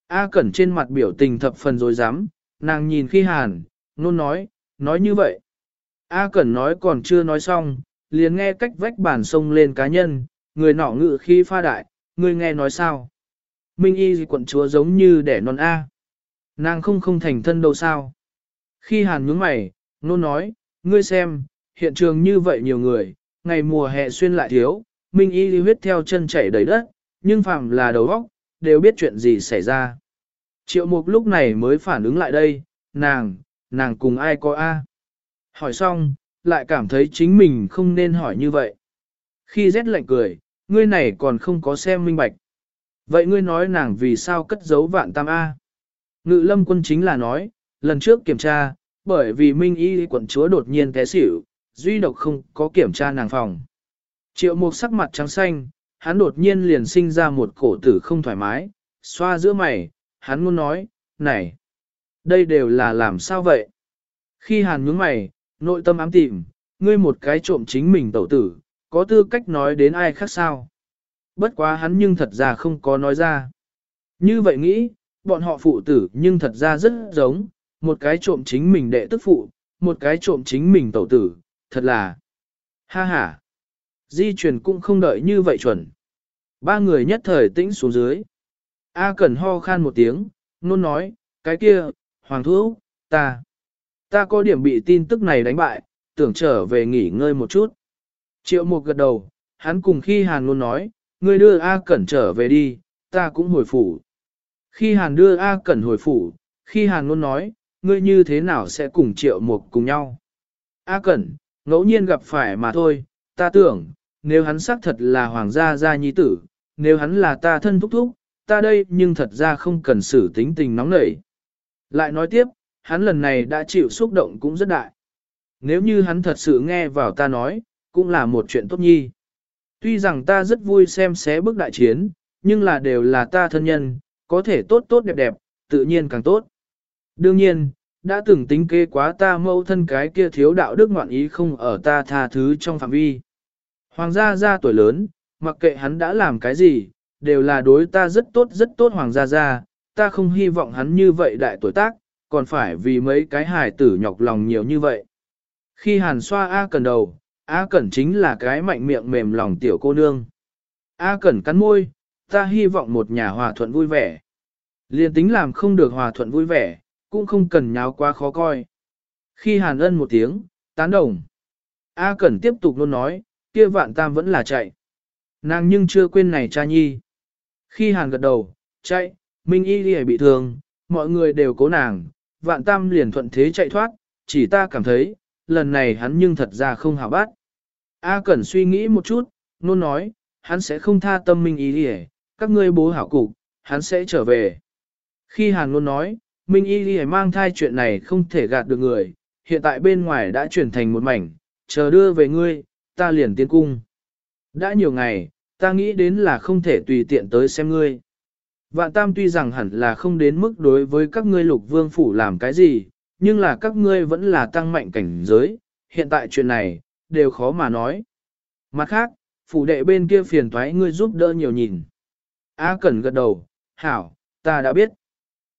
A Cẩn trên mặt biểu tình thập phần rồi dám, nàng nhìn khi hàn, nôn nói, nói như vậy. A Cẩn nói còn chưa nói xong, liền nghe cách vách bàn sông lên cá nhân, người nọ ngự khi pha đại, người nghe nói sao. Minh y quận chúa giống như đẻ non A. Nàng không không thành thân đâu sao. Khi hàn nhướng mày, nôn nói, ngươi xem, hiện trường như vậy nhiều người, ngày mùa hè xuyên lại thiếu, Minh y huyết theo chân chảy đầy đất, nhưng phàm là đầu óc, đều biết chuyện gì xảy ra. Triệu mục lúc này mới phản ứng lại đây, nàng, nàng cùng ai có A. Hỏi xong, lại cảm thấy chính mình không nên hỏi như vậy. Khi rét lạnh cười, ngươi này còn không có xem minh bạch. Vậy ngươi nói nàng vì sao cất giấu vạn tam A? Ngự lâm quân chính là nói, lần trước kiểm tra, bởi vì Minh Y quận chúa đột nhiên té xỉu, duy độc không có kiểm tra nàng phòng. Triệu mục sắc mặt trắng xanh, hắn đột nhiên liền sinh ra một cổ tử không thoải mái, xoa giữa mày, hắn muốn nói, này, đây đều là làm sao vậy? Khi hàn nhướng mày, nội tâm ám tìm, ngươi một cái trộm chính mình tẩu tử, có tư cách nói đến ai khác sao? Bất quá hắn nhưng thật ra không có nói ra. Như vậy nghĩ, bọn họ phụ tử nhưng thật ra rất giống, một cái trộm chính mình đệ tức phụ, một cái trộm chính mình tẩu tử, thật là ha ha. Di chuyển cũng không đợi như vậy chuẩn. Ba người nhất thời tĩnh xuống dưới. A Cẩn ho khan một tiếng, nôn nói, cái kia, Hoàng Thú, ta, ta có điểm bị tin tức này đánh bại, tưởng trở về nghỉ ngơi một chút. Triệu Mục gật đầu, hắn cùng khi Hàn nôn nói, ngươi đưa A Cẩn trở về đi, ta cũng hồi phủ. Khi Hàn đưa A Cẩn hồi phủ, khi Hàn nôn nói, ngươi như thế nào sẽ cùng Triệu Mục cùng nhau. A Cẩn, ngẫu nhiên gặp phải mà thôi, ta tưởng, nếu hắn xác thật là hoàng gia gia nhi tử, nếu hắn là ta thân thúc thúc, ta đây nhưng thật ra không cần xử tính tình nóng nảy. Lại nói tiếp, hắn lần này đã chịu xúc động cũng rất đại. Nếu như hắn thật sự nghe vào ta nói, cũng là một chuyện tốt nhi. Tuy rằng ta rất vui xem xé bước đại chiến, nhưng là đều là ta thân nhân, có thể tốt tốt đẹp đẹp, tự nhiên càng tốt. Đương nhiên, đã từng tính kế quá ta mâu thân cái kia thiếu đạo đức ngoạn ý không ở ta tha thứ trong phạm vi. Hoàng gia gia tuổi lớn, mặc kệ hắn đã làm cái gì, đều là đối ta rất tốt rất tốt hoàng gia gia, ta không hy vọng hắn như vậy đại tuổi tác, còn phải vì mấy cái hài tử nhọc lòng nhiều như vậy. Khi hàn xoa A Cẩn đầu, A Cẩn chính là cái mạnh miệng mềm lòng tiểu cô nương. A Cẩn cắn môi, ta hy vọng một nhà hòa thuận vui vẻ. Liên tính làm không được hòa thuận vui vẻ, cũng không cần nháo quá khó coi. Khi hàn ân một tiếng, tán đồng. A Cẩn tiếp tục luôn nói, kia vạn tam vẫn là chạy. Nàng nhưng chưa quên này cha nhi. Khi hàn gật đầu, chạy, Minh Y đi bị thương, mọi người đều cố nàng, vạn tam liền thuận thế chạy thoát, chỉ ta cảm thấy, lần này hắn nhưng thật ra không hảo bắt. A Cẩn suy nghĩ một chút, nôn nói, hắn sẽ không tha tâm Minh Y đi các ngươi bố hảo cục, hắn sẽ trở về. Khi hàn luôn nói, Minh Y Ghi mang thai chuyện này không thể gạt được người, hiện tại bên ngoài đã chuyển thành một mảnh, chờ đưa về ngươi, ta liền tiến cung. Đã nhiều ngày, ta nghĩ đến là không thể tùy tiện tới xem ngươi. Vạn tam tuy rằng hẳn là không đến mức đối với các ngươi lục vương phủ làm cái gì, nhưng là các ngươi vẫn là tăng mạnh cảnh giới, hiện tại chuyện này, đều khó mà nói. Mặt khác, phủ đệ bên kia phiền thoái ngươi giúp đỡ nhiều nhìn. A Cẩn gật đầu, hảo, ta đã biết.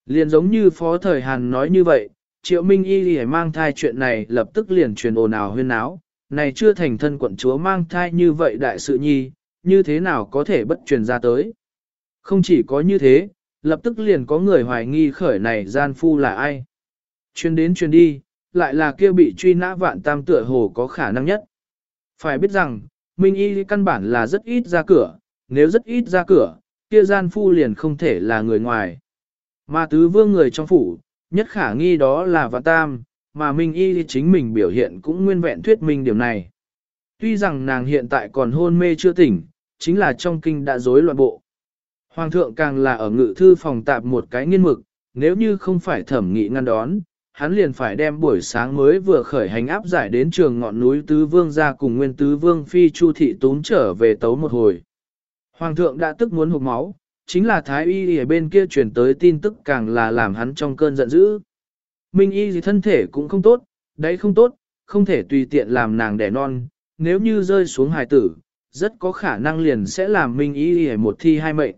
Liền giống như Phó Thời Hàn nói như vậy, Triệu Minh Y lì mang thai chuyện này lập tức liền truyền ồn ào huyên áo, này chưa thành thân quận chúa mang thai như vậy đại sự nhi, như thế nào có thể bất truyền ra tới. Không chỉ có như thế, lập tức liền có người hoài nghi khởi này gian phu là ai. Truyền đến truyền đi, lại là kia bị truy nã vạn tam tựa hồ có khả năng nhất. Phải biết rằng, Minh Y căn bản là rất ít ra cửa, nếu rất ít ra cửa, kia gian phu liền không thể là người ngoài. Mà tứ vương người trong phủ, nhất khả nghi đó là vạn tam, mà Minh Y chính mình biểu hiện cũng nguyên vẹn thuyết minh điểm này. Tuy rằng nàng hiện tại còn hôn mê chưa tỉnh, chính là trong kinh đã rối loạn bộ. Hoàng thượng càng là ở ngự thư phòng tạp một cái nghiên mực, nếu như không phải thẩm nghị ngăn đón, hắn liền phải đem buổi sáng mới vừa khởi hành áp giải đến trường ngọn núi Tứ Vương ra cùng Nguyên Tứ Vương Phi Chu Thị tốn trở về tấu một hồi. Hoàng thượng đã tức muốn hụt máu, chính là Thái Y ở bên kia truyền tới tin tức càng là làm hắn trong cơn giận dữ. Minh Y gì thân thể cũng không tốt, đấy không tốt, không thể tùy tiện làm nàng đẻ non, nếu như rơi xuống hài tử, rất có khả năng liền sẽ làm Minh Y một thi hai mệnh.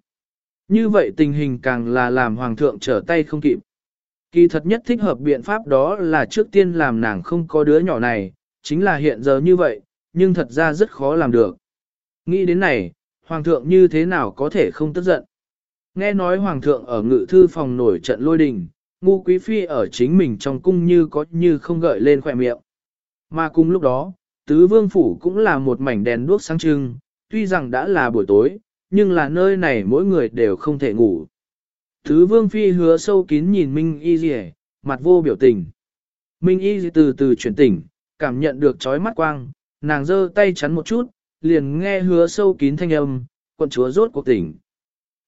Như vậy tình hình càng là làm Hoàng thượng trở tay không kịp. Kỳ thật nhất thích hợp biện pháp đó là trước tiên làm nàng không có đứa nhỏ này, chính là hiện giờ như vậy, nhưng thật ra rất khó làm được. Nghĩ đến này, Hoàng thượng như thế nào có thể không tức giận. Nghe nói Hoàng thượng ở ngự thư phòng nổi trận lôi đình, ngu quý phi ở chính mình trong cung như có như không gợi lên khỏe miệng. Mà cùng lúc đó, tứ vương phủ cũng là một mảnh đèn đuốc sáng trưng, tuy rằng đã là buổi tối, nhưng là nơi này mỗi người đều không thể ngủ. Thứ vương phi hứa sâu kín nhìn Minh Y Dì mặt vô biểu tình. Minh Y Dì từ từ chuyển tỉnh, cảm nhận được chói mắt quang, nàng giơ tay chắn một chút, liền nghe hứa sâu kín thanh âm, quận chúa rốt cuộc tỉnh.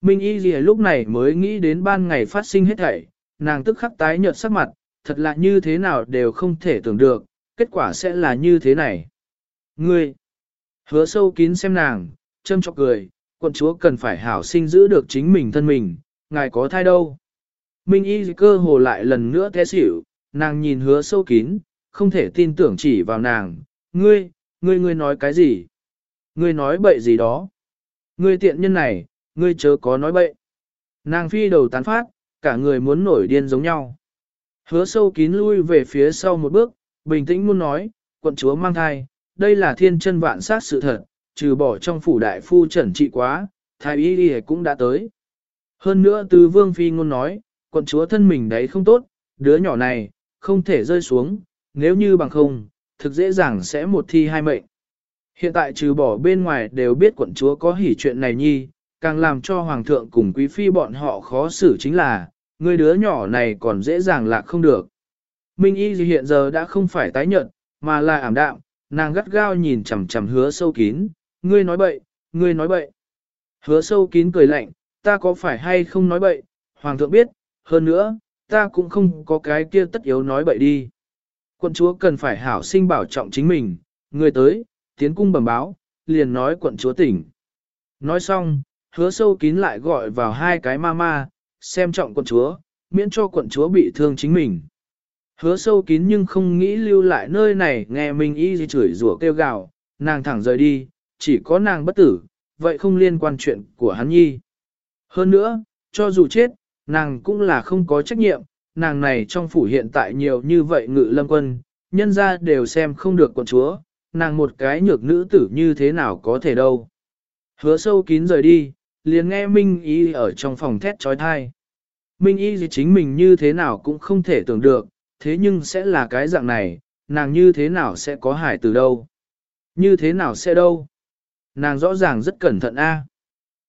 Minh Y Dì lúc này mới nghĩ đến ban ngày phát sinh hết thảy, nàng tức khắc tái nhợt sắc mặt, thật là như thế nào đều không thể tưởng được, kết quả sẽ là như thế này. Ngươi, hứa sâu kín xem nàng, châm chọc cười, quận chúa cần phải hảo sinh giữ được chính mình thân mình, ngài có thai đâu. Minh y cơ hồ lại lần nữa té xỉu, nàng nhìn hứa sâu kín, không thể tin tưởng chỉ vào nàng, ngươi, ngươi ngươi nói cái gì? Ngươi nói bậy gì đó? Ngươi tiện nhân này, ngươi chớ có nói bậy. Nàng phi đầu tán phát, cả người muốn nổi điên giống nhau. Hứa sâu kín lui về phía sau một bước, bình tĩnh muốn nói, quận chúa mang thai, đây là thiên chân vạn sát sự thật, trừ bỏ trong phủ đại phu trần trị quá, thái y y cũng đã tới. Hơn nữa từ vương phi ngôn nói, quận chúa thân mình đấy không tốt, đứa nhỏ này, không thể rơi xuống, nếu như bằng không, thực dễ dàng sẽ một thi hai mệnh. Hiện tại trừ bỏ bên ngoài đều biết quận chúa có hỉ chuyện này nhi, càng làm cho hoàng thượng cùng quý phi bọn họ khó xử chính là, người đứa nhỏ này còn dễ dàng lạc không được. Minh y hiện giờ đã không phải tái nhận, mà là ảm đạm, nàng gắt gao nhìn chằm chằm hứa sâu kín, ngươi nói bậy, ngươi nói bậy. Hứa sâu kín cười lạnh, ta có phải hay không nói bậy, hoàng thượng biết, hơn nữa, ta cũng không có cái kia tất yếu nói bậy đi. Quận chúa cần phải hảo sinh bảo trọng chính mình, người tới, tiến cung bẩm báo, liền nói quận chúa tỉnh. Nói xong, hứa sâu kín lại gọi vào hai cái ma ma, xem trọng quận chúa, miễn cho quận chúa bị thương chính mình. Hứa sâu kín nhưng không nghĩ lưu lại nơi này nghe mình y gì chửi rủa kêu gào, nàng thẳng rời đi, chỉ có nàng bất tử, vậy không liên quan chuyện của hắn nhi. Hơn nữa, cho dù chết, nàng cũng là không có trách nhiệm, nàng này trong phủ hiện tại nhiều như vậy ngự lâm quân, nhân ra đều xem không được quận chúa, nàng một cái nhược nữ tử như thế nào có thể đâu. Hứa sâu kín rời đi, liền nghe Minh Y ở trong phòng thét trói thai. Minh Y gì chính mình như thế nào cũng không thể tưởng được, thế nhưng sẽ là cái dạng này, nàng như thế nào sẽ có hải từ đâu? Như thế nào sẽ đâu? Nàng rõ ràng rất cẩn thận a.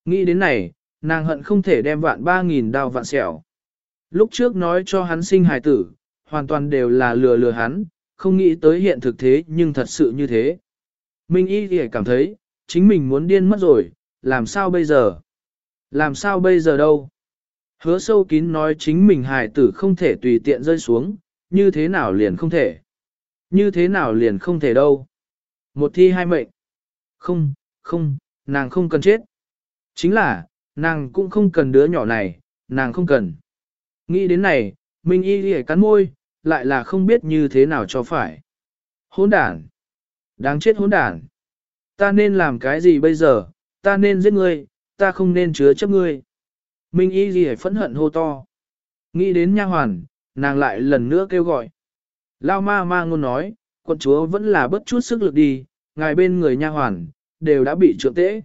Nghĩ đến này, nàng hận không thể đem vạn ba nghìn đao vạn sẹo. Lúc trước nói cho hắn sinh hải tử, hoàn toàn đều là lừa lừa hắn, không nghĩ tới hiện thực thế nhưng thật sự như thế. Minh y thì cảm thấy, chính mình muốn điên mất rồi, làm sao bây giờ? Làm sao bây giờ đâu? Hứa sâu kín nói chính mình hài tử không thể tùy tiện rơi xuống, như thế nào liền không thể? Như thế nào liền không thể đâu? Một thi hai mệnh. Không, không, nàng không cần chết. Chính là, nàng cũng không cần đứa nhỏ này, nàng không cần. Nghĩ đến này, Minh Y lìa cắn môi, lại là không biết như thế nào cho phải. Hỗn đản. Đáng chết hỗn đản. Ta nên làm cái gì bây giờ, ta nên giết ngươi, ta không nên chứa chấp ngươi. Minh Y gì phẫn hận hô to. Nghĩ đến nha hoàn, nàng lại lần nữa kêu gọi. Lao ma ma ngôn nói, quận chúa vẫn là bất chút sức lực đi, ngài bên người nha hoàn, đều đã bị trượng tễ.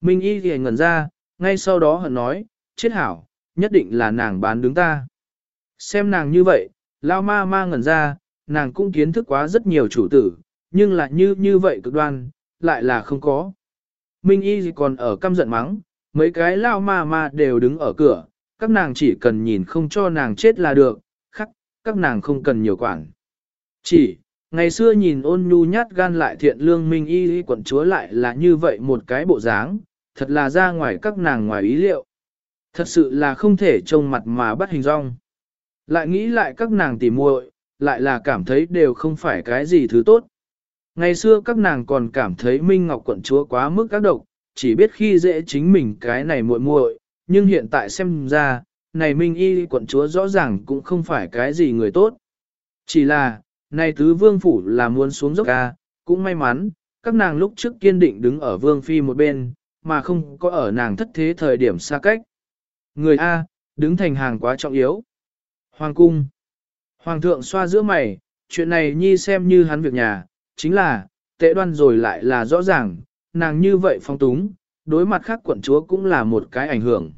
Minh y gì ngẩn ra, ngay sau đó hận nói, chết hảo, nhất định là nàng bán đứng ta. Xem nàng như vậy, lao ma ma ngẩn ra, nàng cũng kiến thức quá rất nhiều chủ tử, nhưng lại như như vậy cực đoan, lại là không có. Minh y còn ở căm giận mắng, mấy cái lao ma ma đều đứng ở cửa, các nàng chỉ cần nhìn không cho nàng chết là được, khắc, các nàng không cần nhiều quản. Chỉ, ngày xưa nhìn ôn nhu nhát gan lại thiện lương minh y quận chúa lại là như vậy một cái bộ dáng, thật là ra ngoài các nàng ngoài ý liệu. Thật sự là không thể trông mặt mà bắt hình rong. Lại nghĩ lại các nàng tỉ muội, lại là cảm thấy đều không phải cái gì thứ tốt. Ngày xưa các nàng còn cảm thấy Minh Ngọc quận chúa quá mức các độc, chỉ biết khi dễ chính mình cái này muội muội, nhưng hiện tại xem ra, này Minh Y quận chúa rõ ràng cũng không phải cái gì người tốt. Chỉ là, này tứ vương phủ là muốn xuống dốc ca, cũng may mắn, các nàng lúc trước kiên định đứng ở vương phi một bên, mà không có ở nàng thất thế thời điểm xa cách. Người A, đứng thành hàng quá trọng yếu. Hoàng cung. Hoàng thượng xoa giữa mày, chuyện này nhi xem như hắn việc nhà, chính là, tệ đoan rồi lại là rõ ràng, nàng như vậy phong túng, đối mặt khác quận chúa cũng là một cái ảnh hưởng.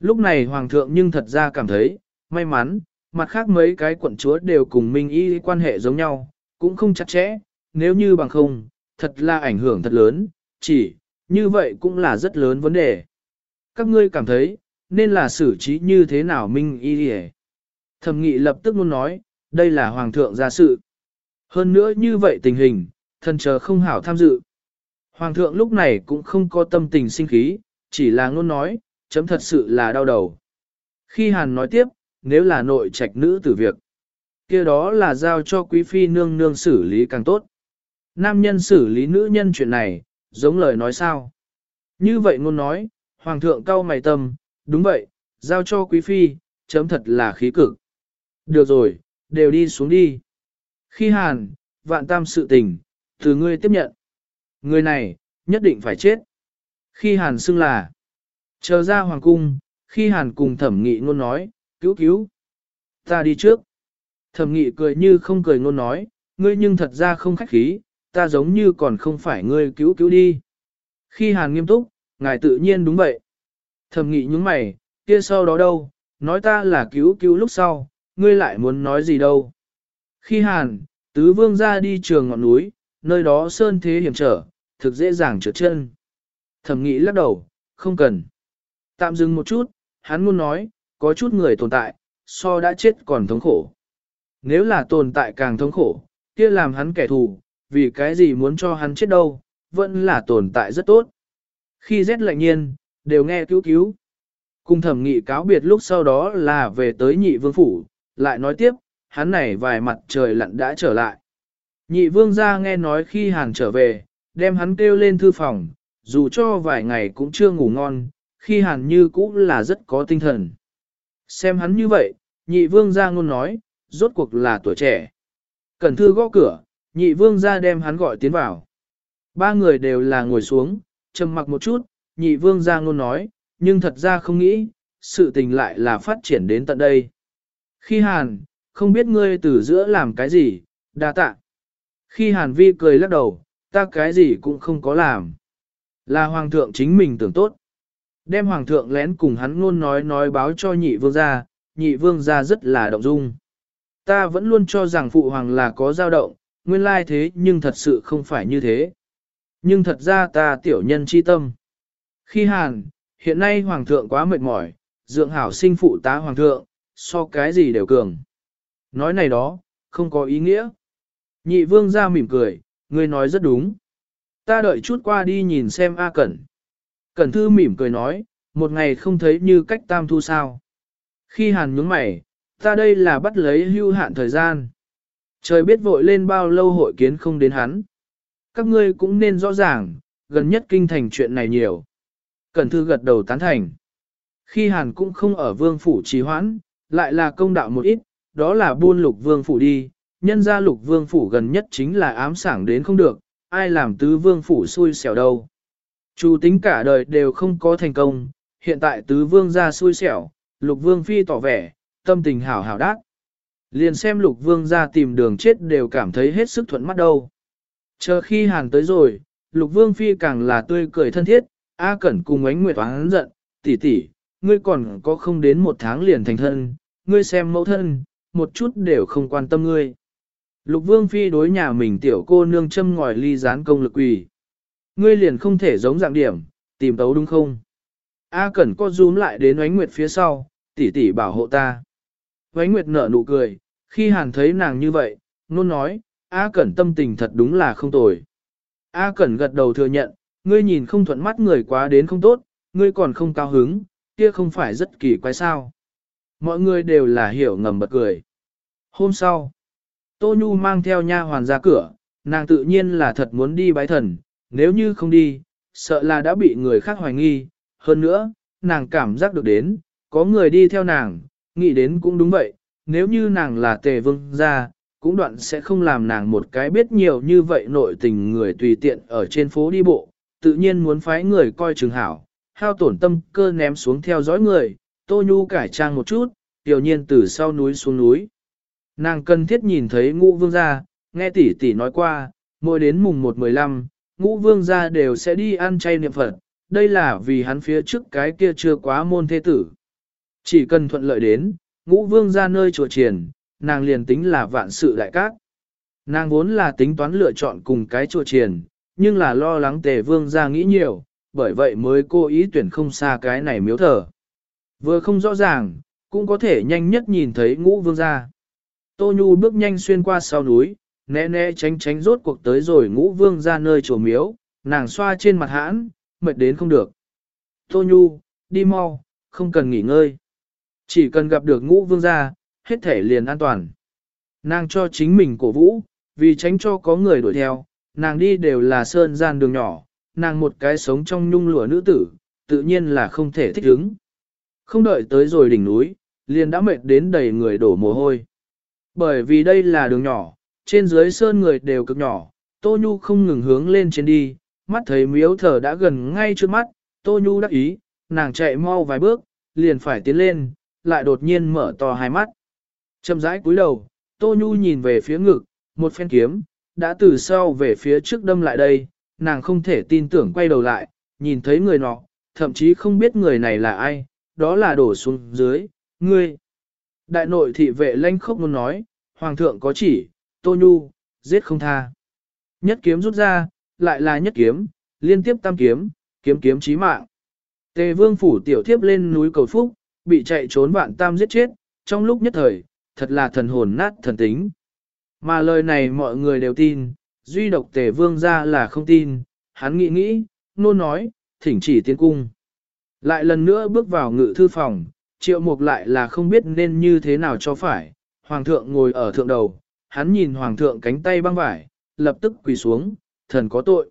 Lúc này hoàng thượng nhưng thật ra cảm thấy, may mắn, mặt khác mấy cái quận chúa đều cùng Minh Y quan hệ giống nhau, cũng không chặt chẽ, nếu như bằng không, thật là ảnh hưởng thật lớn, chỉ, như vậy cũng là rất lớn vấn đề. Các ngươi cảm thấy, nên là xử trí như thế nào Minh Y đi Thẩm nghị lập tức muốn nói, đây là hoàng thượng gia sự. Hơn nữa như vậy tình hình, thần chờ không hảo tham dự. Hoàng thượng lúc này cũng không có tâm tình sinh khí, chỉ là ngôn nói, chấm thật sự là đau đầu. Khi Hàn nói tiếp, nếu là nội trạch nữ tử việc, kia đó là giao cho quý phi nương nương xử lý càng tốt. Nam nhân xử lý nữ nhân chuyện này, giống lời nói sao. Như vậy ngôn nói, hoàng thượng cao mày tâm, đúng vậy, giao cho quý phi, chấm thật là khí cực. Được rồi, đều đi xuống đi. Khi hàn, vạn tam sự tình, từ ngươi tiếp nhận. Người này, nhất định phải chết. Khi hàn xưng là, chờ ra hoàng cung, khi hàn cùng thẩm nghị ngôn nói, cứu cứu. Ta đi trước. Thẩm nghị cười như không cười ngôn nói, ngươi nhưng thật ra không khách khí, ta giống như còn không phải ngươi cứu cứu đi. Khi hàn nghiêm túc, ngài tự nhiên đúng vậy. Thẩm nghị nhúng mày, kia sau đó đâu, nói ta là cứu cứu lúc sau, ngươi lại muốn nói gì đâu. Khi hàn, tứ vương ra đi trường ngọn núi, nơi đó sơn thế hiểm trở, thực dễ dàng trượt chân. Thẩm nghị lắc đầu, không cần. Tạm dừng một chút, hắn muốn nói, có chút người tồn tại, so đã chết còn thống khổ. Nếu là tồn tại càng thống khổ, kia làm hắn kẻ thù, vì cái gì muốn cho hắn chết đâu, vẫn là tồn tại rất tốt. Khi rét lạnh nhiên, đều nghe cứu cứu. Cùng thẩm nghị cáo biệt lúc sau đó là về tới nhị vương phủ, lại nói tiếp, hắn này vài mặt trời lặn đã trở lại. Nhị vương ra nghe nói khi hàn trở về, đem hắn kêu lên thư phòng, dù cho vài ngày cũng chưa ngủ ngon, khi hàn như cũng là rất có tinh thần. Xem hắn như vậy, nhị vương ra ngôn nói, rốt cuộc là tuổi trẻ. Cẩn thư gõ cửa, nhị vương ra đem hắn gọi tiến vào. Ba người đều là ngồi xuống, trầm mặc một chút, nhị vương ra ngôn nói, nhưng thật ra không nghĩ, sự tình lại là phát triển đến tận đây. Khi hàn, không biết ngươi từ giữa làm cái gì, đa tạ. Khi hàn vi cười lắc đầu, ta cái gì cũng không có làm. Là hoàng thượng chính mình tưởng tốt. Đem hoàng thượng lén cùng hắn luôn nói nói báo cho nhị vương gia, nhị vương gia rất là động dung. Ta vẫn luôn cho rằng phụ hoàng là có dao động, nguyên lai thế nhưng thật sự không phải như thế. Nhưng thật ra ta tiểu nhân chi tâm. Khi hàn, hiện nay hoàng thượng quá mệt mỏi, dượng hảo sinh phụ tá hoàng thượng, so cái gì đều cường. Nói này đó, không có ý nghĩa. Nhị vương ra mỉm cười, ngươi nói rất đúng. Ta đợi chút qua đi nhìn xem A Cẩn. Cẩn thư mỉm cười nói, một ngày không thấy như cách tam thu sao. Khi hàn nhướng mày, ta đây là bắt lấy hưu hạn thời gian. Trời biết vội lên bao lâu hội kiến không đến hắn. các ngươi cũng nên rõ ràng, gần nhất kinh thành chuyện này nhiều. Cẩn thư gật đầu tán thành. Khi Hàn cũng không ở vương phủ trì hoãn, lại là công đạo một ít, đó là buôn lục vương phủ đi, nhân ra lục vương phủ gần nhất chính là ám sảng đến không được, ai làm tứ vương phủ xui xẻo đâu. Chủ tính cả đời đều không có thành công, hiện tại tứ vương ra xui xẻo, lục vương phi tỏ vẻ, tâm tình hảo hảo đát. Liền xem lục vương ra tìm đường chết đều cảm thấy hết sức thuận mắt đâu. Chờ khi hàng tới rồi, lục vương phi càng là tươi cười thân thiết, A Cẩn cùng ánh nguyệt oán giận, tỷ tỷ, ngươi còn có không đến một tháng liền thành thân, ngươi xem mẫu thân, một chút đều không quan tâm ngươi. Lục vương phi đối nhà mình tiểu cô nương châm ngòi ly gián công lực quỷ. Ngươi liền không thể giống dạng điểm, tìm tấu đúng không? A Cẩn co rúm lại đến ánh nguyệt phía sau, tỷ tỷ bảo hộ ta. Ánh nguyệt nở nụ cười, khi hàn thấy nàng như vậy, nôn nói, A Cẩn tâm tình thật đúng là không tồi. A Cẩn gật đầu thừa nhận, ngươi nhìn không thuận mắt người quá đến không tốt, ngươi còn không cao hứng, kia không phải rất kỳ quái sao. Mọi người đều là hiểu ngầm bật cười. Hôm sau, Tô Nhu mang theo nha hoàn ra cửa, nàng tự nhiên là thật muốn đi bái thần, nếu như không đi, sợ là đã bị người khác hoài nghi. Hơn nữa, nàng cảm giác được đến, có người đi theo nàng, nghĩ đến cũng đúng vậy, nếu như nàng là tề vương gia, cũng đoạn sẽ không làm nàng một cái biết nhiều như vậy nội tình người tùy tiện ở trên phố đi bộ, tự nhiên muốn phái người coi chừng hảo, hao tổn tâm cơ ném xuống theo dõi người, Tô Nhu cải trang một chút, tiểu nhiên từ sau núi xuống núi. Nàng cần thiết nhìn thấy ngũ vương gia, nghe tỷ tỷ nói qua, mỗi đến mùng 1-15, ngũ vương gia đều sẽ đi ăn chay niệm Phật, đây là vì hắn phía trước cái kia chưa quá môn thế tử. Chỉ cần thuận lợi đến, ngũ vương gia nơi chùa triển, nàng liền tính là vạn sự đại cát. Nàng vốn là tính toán lựa chọn cùng cái chùa triển, nhưng là lo lắng tề vương gia nghĩ nhiều, bởi vậy mới cố ý tuyển không xa cái này miếu thờ. Vừa không rõ ràng, cũng có thể nhanh nhất nhìn thấy ngũ vương gia. Tô Nhu bước nhanh xuyên qua sau núi, né né tránh tránh rốt cuộc tới rồi ngũ vương ra nơi chỗ miếu, nàng xoa trên mặt hãn, mệt đến không được. Tô Nhu, đi mau, không cần nghỉ ngơi. Chỉ cần gặp được ngũ vương gia, hết thể liền an toàn. Nàng cho chính mình cổ vũ, vì tránh cho có người đuổi theo, nàng đi đều là sơn gian đường nhỏ, nàng một cái sống trong nhung lụa nữ tử, tự nhiên là không thể thích ứng. Không đợi tới rồi đỉnh núi, liền đã mệt đến đầy người đổ mồ hôi. Bởi vì đây là đường nhỏ, trên dưới sơn người đều cực nhỏ, Tô Nhu không ngừng hướng lên trên đi, mắt thấy miếu thở đã gần ngay trước mắt, Tô Nhu đắc ý, nàng chạy mau vài bước, liền phải tiến lên, lại đột nhiên mở to hai mắt. Chậm rãi cúi đầu, Tô Nhu nhìn về phía ngực, một phen kiếm, đã từ sau về phía trước đâm lại đây, nàng không thể tin tưởng quay đầu lại, nhìn thấy người nọ, thậm chí không biết người này là ai, đó là đổ xuống dưới, ngươi. Đại nội thị vệ lanh khốc muốn nói, Hoàng thượng có chỉ, Tô Nhu, giết không tha. Nhất kiếm rút ra, lại là nhất kiếm, liên tiếp tam kiếm, kiếm kiếm chí mạng. Tề vương phủ tiểu thiếp lên núi cầu phúc, bị chạy trốn vạn tam giết chết, trong lúc nhất thời, thật là thần hồn nát thần tính. Mà lời này mọi người đều tin, duy độc tề vương ra là không tin, hắn nghĩ nghĩ, nôn nói, thỉnh chỉ tiến cung. Lại lần nữa bước vào ngự thư phòng, triệu mục lại là không biết nên như thế nào cho phải, hoàng thượng ngồi ở thượng đầu, hắn nhìn hoàng thượng cánh tay băng vải, lập tức quỳ xuống, thần có tội.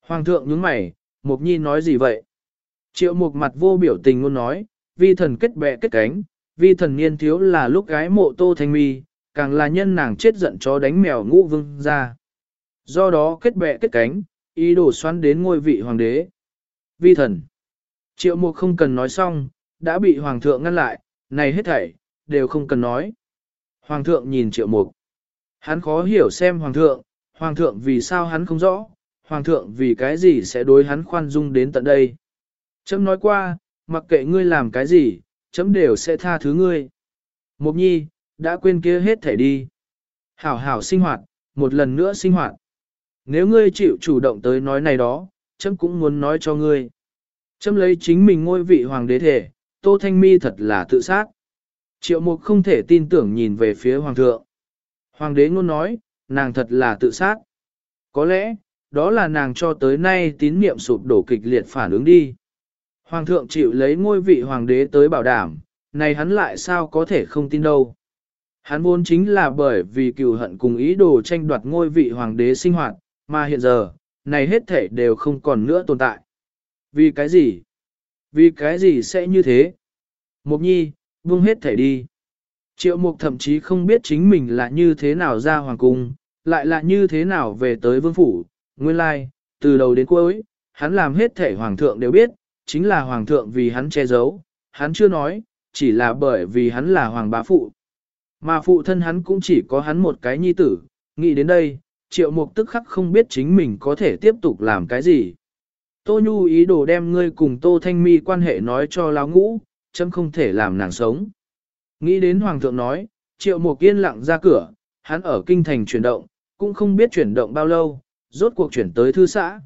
Hoàng thượng nhướng mày, mục nhi nói gì vậy? Triệu mục mặt vô biểu tình ngôn nói, vi thần kết bè kết cánh, vi thần niên thiếu là lúc gái mộ tô thanh mi, càng là nhân nàng chết giận chó đánh mèo ngũ vương ra. Do đó kết bè kết cánh, ý đồ xoắn đến ngôi vị hoàng đế. Vi thần. Triệu mục không cần nói xong, đã bị hoàng thượng ngăn lại, này hết thảy, đều không cần nói. Hoàng thượng nhìn triệu mục. Hắn khó hiểu xem hoàng thượng, hoàng thượng vì sao hắn không rõ, hoàng thượng vì cái gì sẽ đối hắn khoan dung đến tận đây. Chấm nói qua, mặc kệ ngươi làm cái gì, chấm đều sẽ tha thứ ngươi. Mục nhi, đã quên kia hết thảy đi. Hảo hảo sinh hoạt, một lần nữa sinh hoạt. Nếu ngươi chịu chủ động tới nói này đó, chấm cũng muốn nói cho ngươi. Châm lấy chính mình ngôi vị hoàng đế thể, Tô Thanh Mi thật là tự sát. Triệu mục không thể tin tưởng nhìn về phía hoàng thượng. Hoàng đế ngôn nói, nàng thật là tự sát. Có lẽ, đó là nàng cho tới nay tín niệm sụp đổ kịch liệt phản ứng đi. Hoàng thượng chịu lấy ngôi vị hoàng đế tới bảo đảm, này hắn lại sao có thể không tin đâu. Hắn vốn chính là bởi vì cựu hận cùng ý đồ tranh đoạt ngôi vị hoàng đế sinh hoạt, mà hiện giờ, này hết thể đều không còn nữa tồn tại. Vì cái gì? Vì cái gì sẽ như thế? Mục nhi, buông hết thể đi. Triệu mục thậm chí không biết chính mình là như thế nào ra hoàng cung, lại là như thế nào về tới vương phủ, nguyên lai, từ đầu đến cuối, hắn làm hết thể hoàng thượng đều biết, chính là hoàng thượng vì hắn che giấu, hắn chưa nói, chỉ là bởi vì hắn là hoàng bá phụ. Mà phụ thân hắn cũng chỉ có hắn một cái nhi tử, nghĩ đến đây, triệu mục tức khắc không biết chính mình có thể tiếp tục làm cái gì. Tô Nhu ý đồ đem ngươi cùng Tô Thanh Mi quan hệ nói cho lão ngũ, chấm không thể làm nàng sống. Nghĩ đến Hoàng thượng nói, triệu mục yên lặng ra cửa, hắn ở kinh thành chuyển động, cũng không biết chuyển động bao lâu, rốt cuộc chuyển tới thư xã.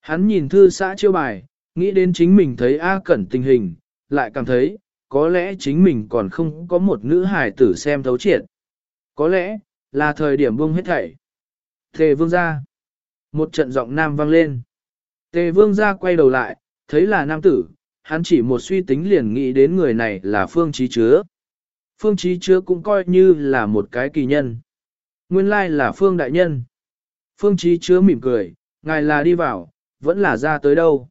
Hắn nhìn thư xã chiêu bài, nghĩ đến chính mình thấy A Cẩn tình hình, lại cảm thấy, có lẽ chính mình còn không có một nữ hài tử xem thấu triệt. Có lẽ, là thời điểm buông hết thảy. Thề vương ra. Một trận giọng nam vang lên. Tề vương ra quay đầu lại, thấy là nam tử, hắn chỉ một suy tính liền nghĩ đến người này là phương trí chứa. Phương trí chứa cũng coi như là một cái kỳ nhân. Nguyên lai là phương đại nhân. Phương trí chứa mỉm cười, ngài là đi vào, vẫn là ra tới đâu.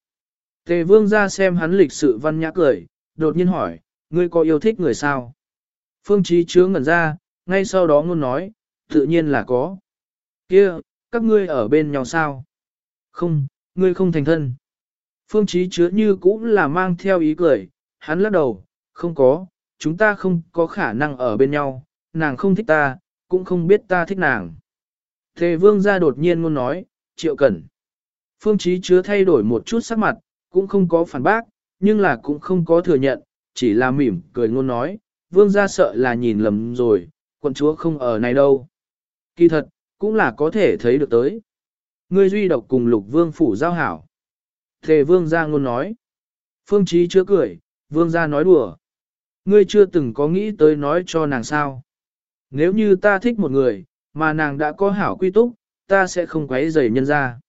Tề vương ra xem hắn lịch sự văn nhã cười, đột nhiên hỏi, ngươi có yêu thích người sao? Phương trí chứa ngẩn ra, ngay sau đó ngôn nói, tự nhiên là có. Kia, các ngươi ở bên nhau sao? Không, ngươi không thành thân. Phương trí chứa như cũng là mang theo ý cười, hắn lắc đầu, không có, chúng ta không có khả năng ở bên nhau, nàng không thích ta, cũng không biết ta thích nàng. Thề vương gia đột nhiên muốn nói, triệu cẩn. Phương trí chứa thay đổi một chút sắc mặt, cũng không có phản bác, nhưng là cũng không có thừa nhận, chỉ là mỉm cười ngôn nói, vương gia sợ là nhìn lầm rồi, quận chúa không ở này đâu. Kỳ thật, cũng là có thể thấy được tới. Ngươi duy độc cùng lục vương phủ giao hảo. Thề vương gia ngôn nói. Phương trí chứa cười, vương gia nói đùa. Ngươi chưa từng có nghĩ tới nói cho nàng sao. Nếu như ta thích một người, mà nàng đã có hảo quy túc, ta sẽ không quấy rầy nhân ra.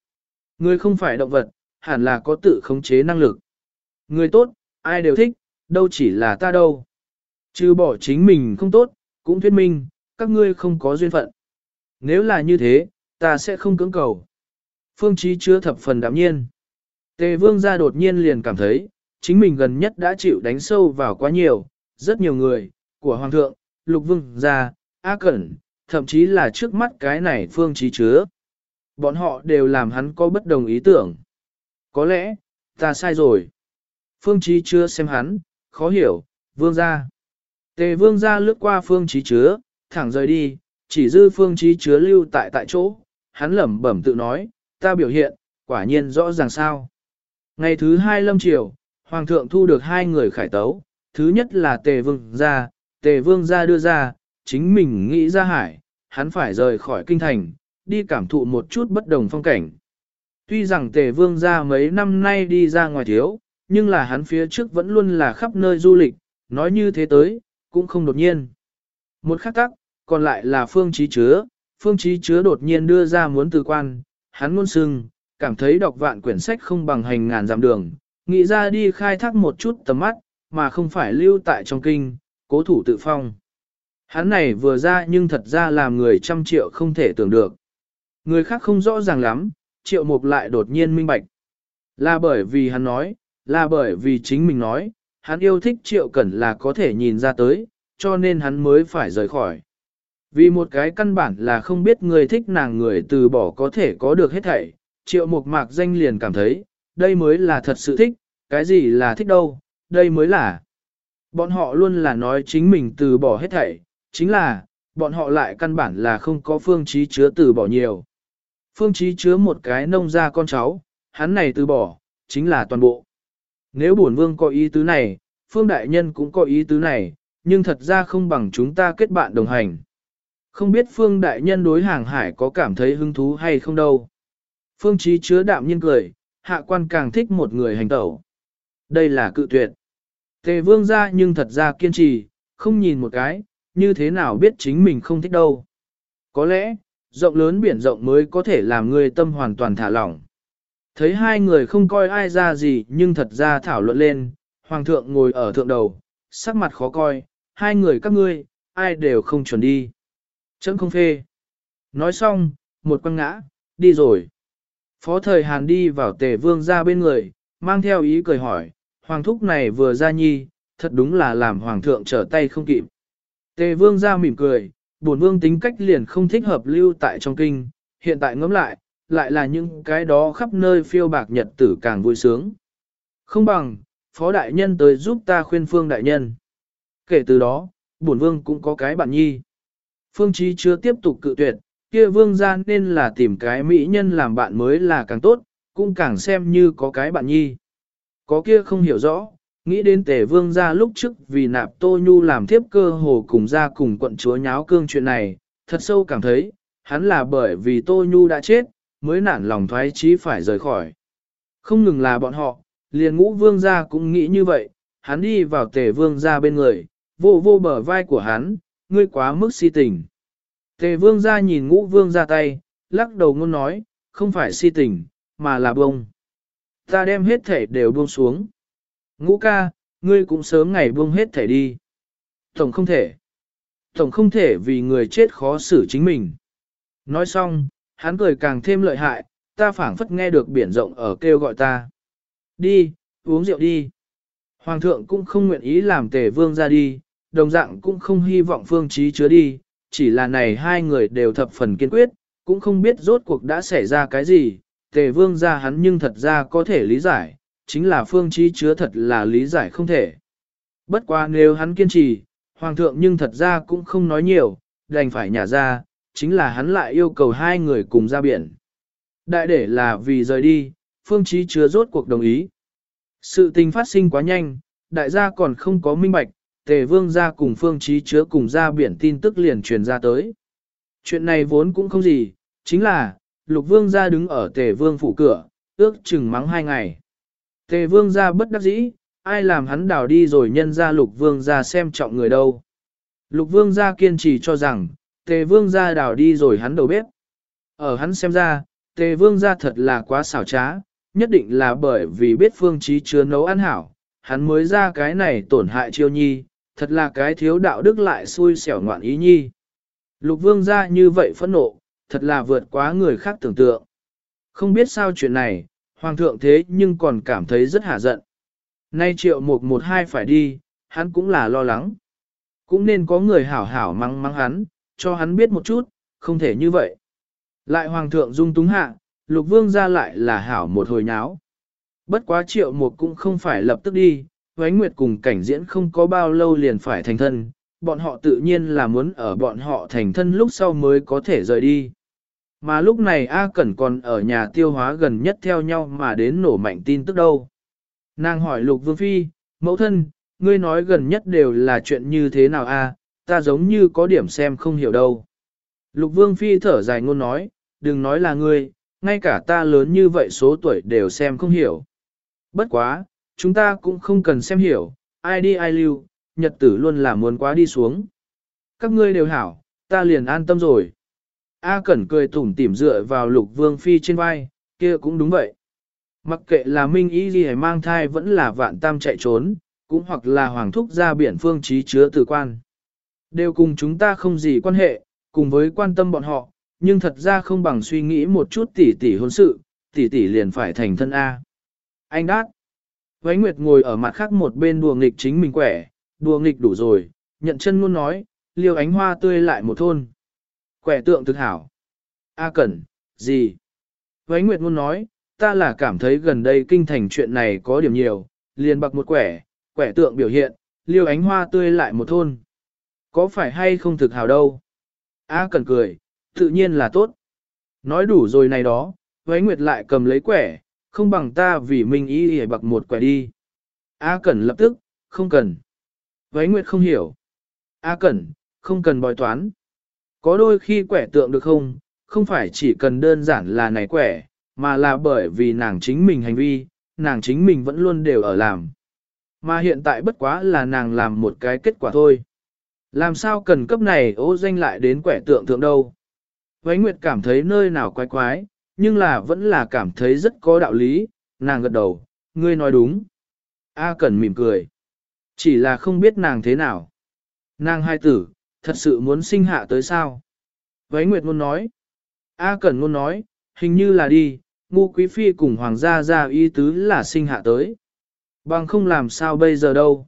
Ngươi không phải động vật, hẳn là có tự khống chế năng lực. Ngươi tốt, ai đều thích, đâu chỉ là ta đâu. Chứ bỏ chính mình không tốt, cũng thuyết minh, các ngươi không có duyên phận. Nếu là như thế, ta sẽ không cưỡng cầu. Phương Chí chứa thập phần đạm nhiên. Tề vương gia đột nhiên liền cảm thấy, chính mình gần nhất đã chịu đánh sâu vào quá nhiều, rất nhiều người, của Hoàng thượng, Lục vương gia, A Cẩn, thậm chí là trước mắt cái này Phương Chí chứa. Bọn họ đều làm hắn có bất đồng ý tưởng. Có lẽ, ta sai rồi. Phương Chí chứa xem hắn, khó hiểu, vương gia. Tề vương gia lướt qua Phương Chí chứa, thẳng rời đi, chỉ dư Phương Chí chứa lưu tại tại chỗ, hắn lẩm bẩm tự nói, ta biểu hiện, quả nhiên rõ ràng sao. Ngày thứ hai lâm triều, Hoàng thượng thu được hai người khải tấu, thứ nhất là tề vương gia, tề vương gia đưa ra, chính mình nghĩ ra hải, hắn phải rời khỏi kinh thành, đi cảm thụ một chút bất đồng phong cảnh. Tuy rằng tề vương gia mấy năm nay đi ra ngoài thiếu, nhưng là hắn phía trước vẫn luôn là khắp nơi du lịch, nói như thế tới, cũng không đột nhiên. Một khắc tắc, còn lại là phương trí chứa, phương trí chứa đột nhiên đưa ra muốn từ quan, hắn ngôn sưng, cảm thấy đọc vạn quyển sách không bằng hành ngàn dặm đường, nghĩ ra đi khai thác một chút tầm mắt, mà không phải lưu tại trong kinh, cố thủ tự phong. Hắn này vừa ra nhưng thật ra làm người trăm triệu không thể tưởng được. Người khác không rõ ràng lắm, triệu mục lại đột nhiên minh bạch. Là bởi vì hắn nói, là bởi vì chính mình nói, hắn yêu thích triệu cẩn là có thể nhìn ra tới, cho nên hắn mới phải rời khỏi. Vì một cái căn bản là không biết người thích nàng người từ bỏ có thể có được hết thảy, triệu mục mạc danh liền cảm thấy, đây mới là thật sự thích, cái gì là thích đâu, đây mới là. Bọn họ luôn là nói chính mình từ bỏ hết thảy, chính là, bọn họ lại căn bản là không có phương trí chứa từ bỏ nhiều. Phương trí chứa một cái nông ra con cháu, hắn này từ bỏ, chính là toàn bộ. Nếu bổn vương có ý tứ này, phương đại nhân cũng có ý tứ này, nhưng thật ra không bằng chúng ta kết bạn đồng hành. Không biết Phương Đại Nhân đối hàng hải có cảm thấy hứng thú hay không đâu. Phương Trí chứa đạm nhiên cười, hạ quan càng thích một người hành tẩu. Đây là cự tuyệt. Tề vương ra nhưng thật ra kiên trì, không nhìn một cái, như thế nào biết chính mình không thích đâu. Có lẽ, rộng lớn biển rộng mới có thể làm người tâm hoàn toàn thả lỏng. Thấy hai người không coi ai ra gì nhưng thật ra thảo luận lên, hoàng thượng ngồi ở thượng đầu, sắc mặt khó coi, hai người các ngươi, ai đều không chuẩn đi. Chấm không phê. Nói xong, một quăng ngã, đi rồi. Phó thời Hàn đi vào tề vương ra bên người, mang theo ý cười hỏi, hoàng thúc này vừa ra nhi, thật đúng là làm hoàng thượng trở tay không kịp. Tề vương ra mỉm cười, bổn vương tính cách liền không thích hợp lưu tại trong kinh, hiện tại ngẫm lại, lại là những cái đó khắp nơi phiêu bạc nhật tử càng vui sướng. Không bằng, phó đại nhân tới giúp ta khuyên phương đại nhân. Kể từ đó, bổn vương cũng có cái bạn nhi. Phương Chí chưa tiếp tục cự tuyệt, kia vương gia nên là tìm cái mỹ nhân làm bạn mới là càng tốt, cũng càng xem như có cái bạn nhi. Có kia không hiểu rõ, nghĩ đến tề vương gia lúc trước vì nạp tô nhu làm thiếp cơ hồ cùng ra cùng quận chúa nháo cương chuyện này, thật sâu cảm thấy, hắn là bởi vì tô nhu đã chết, mới nản lòng thoái chí phải rời khỏi. Không ngừng là bọn họ, liền ngũ vương gia cũng nghĩ như vậy, hắn đi vào tề vương gia bên người, vô vô bờ vai của hắn, ngươi quá mức si tình. Tề vương gia nhìn ngũ vương ra tay, lắc đầu ngôn nói, không phải si tình, mà là bông. Ta đem hết thể đều buông xuống. Ngũ ca, ngươi cũng sớm ngày buông hết thể đi. Tổng không thể. Tổng không thể vì người chết khó xử chính mình. Nói xong, hắn cười càng thêm lợi hại, ta phảng phất nghe được biển rộng ở kêu gọi ta. Đi, uống rượu đi. Hoàng thượng cũng không nguyện ý làm tề vương ra đi, đồng dạng cũng không hy vọng phương trí chứa đi, chỉ là này hai người đều thập phần kiên quyết, cũng không biết rốt cuộc đã xảy ra cái gì, tề vương ra hắn nhưng thật ra có thể lý giải, chính là phương trí chứa thật là lý giải không thể. Bất quá nếu hắn kiên trì, hoàng thượng nhưng thật ra cũng không nói nhiều, đành phải nhả ra, chính là hắn lại yêu cầu hai người cùng ra biển. Đại để là vì rời đi, phương trí chứa rốt cuộc đồng ý. Sự tình phát sinh quá nhanh, đại gia còn không có minh bạch, tề vương ra cùng phương trí chứa cùng ra biển tin tức liền truyền ra tới. Chuyện này vốn cũng không gì, chính là, lục vương ra đứng ở tề vương phủ cửa, ước chừng mắng hai ngày. Tề vương ra bất đắc dĩ, ai làm hắn đào đi rồi nhân ra lục vương ra xem trọng người đâu. Lục vương ra kiên trì cho rằng, tề vương ra đào đi rồi hắn đầu bếp. Ở hắn xem ra, tề vương ra thật là quá xảo trá, nhất định là bởi vì biết phương trí chứa nấu ăn hảo, hắn mới ra cái này tổn hại chiêu nhi, thật là cái thiếu đạo đức lại xui xẻo ngoạn ý nhi. Lục vương ra như vậy phẫn nộ, thật là vượt quá người khác tưởng tượng. Không biết sao chuyện này, hoàng thượng thế nhưng còn cảm thấy rất hả giận. Nay triệu một một hai phải đi, hắn cũng là lo lắng. Cũng nên có người hảo hảo mắng mắng hắn, cho hắn biết một chút, không thể như vậy. Lại hoàng thượng dung túng hạ, lục vương ra lại là hảo một hồi nháo. Bất quá triệu một cũng không phải lập tức đi, Huánh Nguyệt cùng cảnh diễn không có bao lâu liền phải thành thân, bọn họ tự nhiên là muốn ở bọn họ thành thân lúc sau mới có thể rời đi. Mà lúc này A Cẩn còn ở nhà tiêu hóa gần nhất theo nhau mà đến nổ mạnh tin tức đâu. Nàng hỏi Lục Vương Phi, mẫu thân, ngươi nói gần nhất đều là chuyện như thế nào a? ta giống như có điểm xem không hiểu đâu. Lục Vương Phi thở dài ngôn nói, đừng nói là ngươi, ngay cả ta lớn như vậy số tuổi đều xem không hiểu. Bất quá, chúng ta cũng không cần xem hiểu, ai đi ai lưu, nhật tử luôn là muốn quá đi xuống. Các ngươi đều hảo, ta liền an tâm rồi. A Cẩn cười tủm tỉm dựa vào lục vương phi trên vai, kia cũng đúng vậy. Mặc kệ là Minh Y gì mang thai vẫn là vạn tam chạy trốn, cũng hoặc là hoàng thúc ra biển phương trí chứa tử quan. Đều cùng chúng ta không gì quan hệ, cùng với quan tâm bọn họ, nhưng thật ra không bằng suy nghĩ một chút tỉ tỉ hôn sự, tỉ tỉ liền phải thành thân A. Anh đát. Vánh Nguyệt ngồi ở mặt khác một bên đùa nghịch chính mình quẻ, đùa nghịch đủ rồi, nhận chân luôn nói, liêu ánh hoa tươi lại một thôn. Quẻ tượng thực hảo. A Cẩn, gì? Vánh Nguyệt luôn nói, ta là cảm thấy gần đây kinh thành chuyện này có điểm nhiều, liền bạc một quẻ, quẻ tượng biểu hiện, liêu ánh hoa tươi lại một thôn. Có phải hay không thực hảo đâu? A Cẩn cười, tự nhiên là tốt. Nói đủ rồi này đó, Vánh Nguyệt lại cầm lấy quẻ, không bằng ta vì mình ý hề bạc một quẻ đi. A Cẩn lập tức, không cần. Váy Nguyệt không hiểu. A Cẩn, không cần bói toán. Có đôi khi quẻ tượng được không, không phải chỉ cần đơn giản là này quẻ, mà là bởi vì nàng chính mình hành vi, nàng chính mình vẫn luôn đều ở làm. Mà hiện tại bất quá là nàng làm một cái kết quả thôi. Làm sao cần cấp này ô danh lại đến quẻ tượng tượng đâu. Váy Nguyệt cảm thấy nơi nào quái quái, nhưng là vẫn là cảm thấy rất có đạo lý, nàng gật đầu, ngươi nói đúng. A Cẩn mỉm cười. Chỉ là không biết nàng thế nào. Nàng hai tử, thật sự muốn sinh hạ tới sao? Vấy Nguyệt ngôn nói. A Cẩn ngôn nói, hình như là đi, ngu quý phi cùng hoàng gia ra y tứ là sinh hạ tới. Bằng không làm sao bây giờ đâu.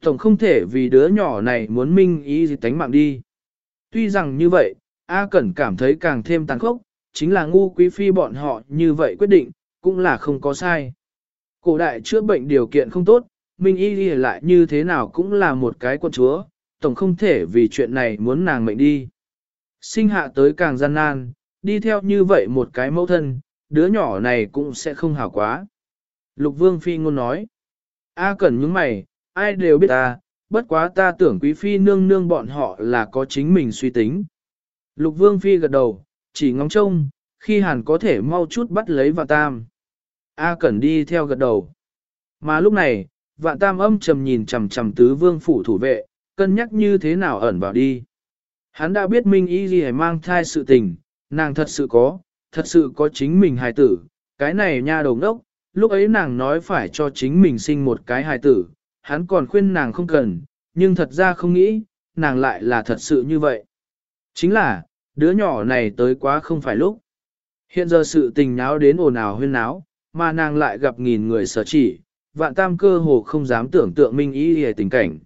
Tổng không thể vì đứa nhỏ này muốn minh ý gì tánh mạng đi. Tuy rằng như vậy, A Cẩn cảm thấy càng thêm tàn khốc, chính là ngu quý phi bọn họ như vậy quyết định, cũng là không có sai. Cổ đại chữa bệnh điều kiện không tốt, Minh Y đi lại như thế nào cũng là một cái quân chúa, tổng không thể vì chuyện này muốn nàng mệnh đi. Sinh hạ tới càng gian nan, đi theo như vậy một cái mẫu thân, đứa nhỏ này cũng sẽ không hảo quá. Lục Vương Phi ngôn nói, A Cẩn những mày, ai đều biết ta, bất quá ta tưởng quý phi nương nương bọn họ là có chính mình suy tính. Lục Vương Phi gật đầu, chỉ ngóng trông, khi hàn có thể mau chút bắt lấy vạn tam. A Cẩn đi theo gật đầu. Mà lúc này, vạn tam âm trầm nhìn chằm chằm tứ vương phủ thủ vệ, cân nhắc như thế nào ẩn vào đi. Hắn đã biết Minh Y gì mang thai sự tình, nàng thật sự có, thật sự có chính mình hài tử, cái này nha đầu đốc, lúc ấy nàng nói phải cho chính mình sinh một cái hài tử, hắn còn khuyên nàng không cần, nhưng thật ra không nghĩ, nàng lại là thật sự như vậy. Chính là, đứa nhỏ này tới quá không phải lúc. Hiện giờ sự tình náo đến ồn ào huyên náo, mà nàng lại gặp nghìn người sở chỉ, vạn tam cơ hồ không dám tưởng tượng minh ý hề tình cảnh.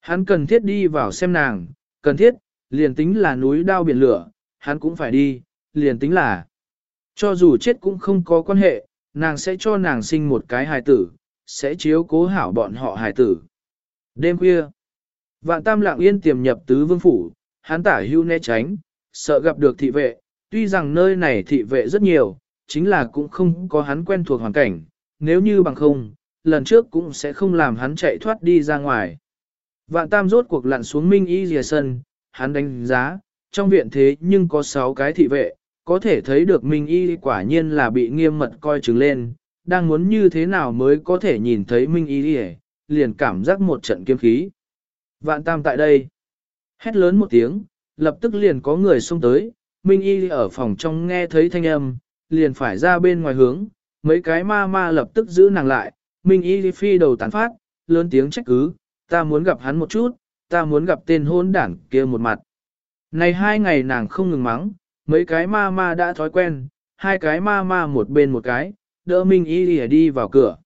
Hắn cần thiết đi vào xem nàng, cần thiết, liền tính là núi đao biển lửa, hắn cũng phải đi, liền tính là. Cho dù chết cũng không có quan hệ, nàng sẽ cho nàng sinh một cái hài tử, sẽ chiếu cố hảo bọn họ hài tử. Đêm khuya, vạn tam lặng yên tiềm nhập tứ vương phủ, hắn tả hưu né tránh, sợ gặp được thị vệ, tuy rằng nơi này thị vệ rất nhiều, chính là cũng không có hắn quen thuộc hoàn cảnh, nếu như bằng không, lần trước cũng sẽ không làm hắn chạy thoát đi ra ngoài. Vạn tam rốt cuộc lặn xuống minh y dìa sân, hắn đánh giá, trong viện thế nhưng có 6 cái thị vệ, có thể thấy được minh y quả nhiên là bị nghiêm mật coi chừng lên, đang muốn như thế nào mới có thể nhìn thấy minh y dìa, liền cảm giác một trận kiếm khí. Vạn tam tại đây, hét lớn một tiếng, lập tức liền có người xông tới, minh y ở phòng trong nghe thấy thanh âm, liền phải ra bên ngoài hướng, mấy cái ma ma lập tức giữ nàng lại, Minh Y Phi đầu tán phát, lớn tiếng trách cứ, ta muốn gặp hắn một chút, ta muốn gặp tên hôn đảng kia một mặt. Này hai ngày nàng không ngừng mắng, mấy cái ma ma đã thói quen, hai cái ma ma một bên một cái, đỡ Minh Y đi, đi vào cửa.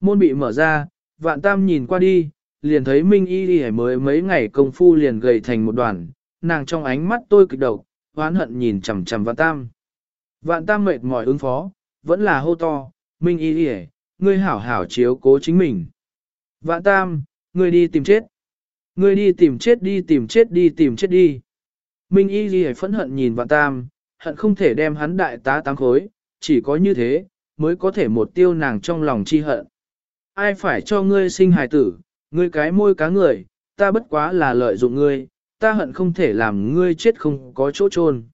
Môn bị mở ra, vạn tam nhìn qua đi, liền thấy Minh Y mới mấy ngày công phu liền gầy thành một đoàn, nàng trong ánh mắt tôi kịch độc, hoán hận nhìn chằm chằm vạn tam. Vạn tam mệt mỏi ứng phó, vẫn là hô to, Minh Y đi ngươi hảo hảo chiếu cố chính mình. Vạn tam, ngươi đi tìm chết. Ngươi đi tìm chết đi tìm chết đi tìm chết đi. Minh y đi phẫn hận nhìn vạn tam, hận không thể đem hắn đại tá tám khối, chỉ có như thế, mới có thể một tiêu nàng trong lòng chi hận. Ai phải cho ngươi sinh hài tử, ngươi cái môi cá người, ta bất quá là lợi dụng ngươi, ta hận không thể làm ngươi chết không có chỗ chôn.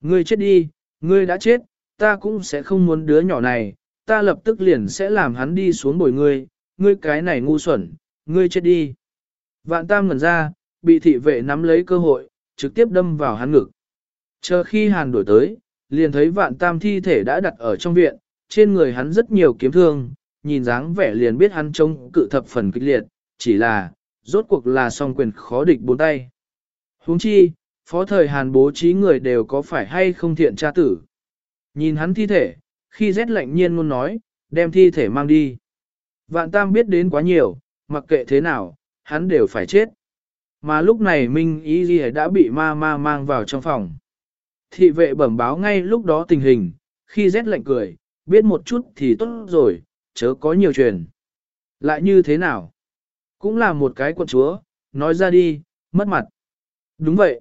Ngươi chết đi, ngươi đã chết, ta cũng sẽ không muốn đứa nhỏ này, ta lập tức liền sẽ làm hắn đi xuống bồi ngươi, ngươi cái này ngu xuẩn, ngươi chết đi. Vạn tam ngẩn ra, bị thị vệ nắm lấy cơ hội, trực tiếp đâm vào hắn ngực. Chờ khi hàn đổi tới, liền thấy vạn tam thi thể đã đặt ở trong viện, trên người hắn rất nhiều kiếm thương, nhìn dáng vẻ liền biết hắn trông cự thập phần kịch liệt, chỉ là, rốt cuộc là song quyền khó địch bốn tay huống chi, phó thời hàn bố trí người đều có phải hay không thiện tra tử. Nhìn hắn thi thể, khi rét lạnh nhiên luôn nói, đem thi thể mang đi. Vạn tam biết đến quá nhiều, mặc kệ thế nào, hắn đều phải chết. Mà lúc này Minh Ý Ghi đã bị ma ma mang vào trong phòng. Thị vệ bẩm báo ngay lúc đó tình hình, khi rét lạnh cười, biết một chút thì tốt rồi, chớ có nhiều chuyện. Lại như thế nào? Cũng là một cái quận chúa, nói ra đi, mất mặt. Đúng vậy.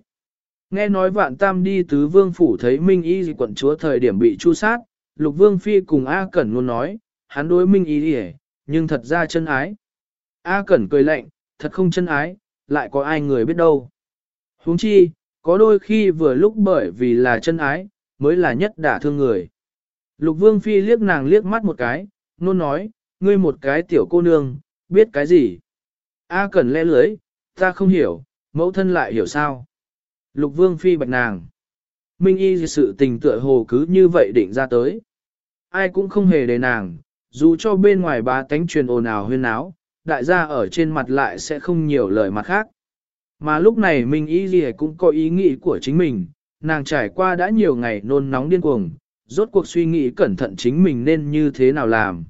Nghe nói vạn tam đi tứ vương phủ thấy Minh Y quận chúa thời điểm bị chu sát, Lục Vương Phi cùng A Cẩn luôn nói, hắn đối minh y đi nhưng thật ra chân ái. A Cẩn cười lạnh, thật không chân ái, lại có ai người biết đâu. huống chi, có đôi khi vừa lúc bởi vì là chân ái, mới là nhất đả thương người. Lục Vương Phi liếc nàng liếc mắt một cái, nôn nói, ngươi một cái tiểu cô nương, biết cái gì? A Cẩn le lưới, ta không hiểu, mẫu thân lại hiểu sao? Lục Vương Phi bạch nàng. Minh Y sự tình tựa hồ cứ như vậy định ra tới. Ai cũng không hề để nàng, dù cho bên ngoài bá tánh truyền ồn ào huyên áo, đại gia ở trên mặt lại sẽ không nhiều lời mặt khác. Mà lúc này Minh Y Ghi cũng có ý nghĩ của chính mình, nàng trải qua đã nhiều ngày nôn nóng điên cuồng, rốt cuộc suy nghĩ cẩn thận chính mình nên như thế nào làm.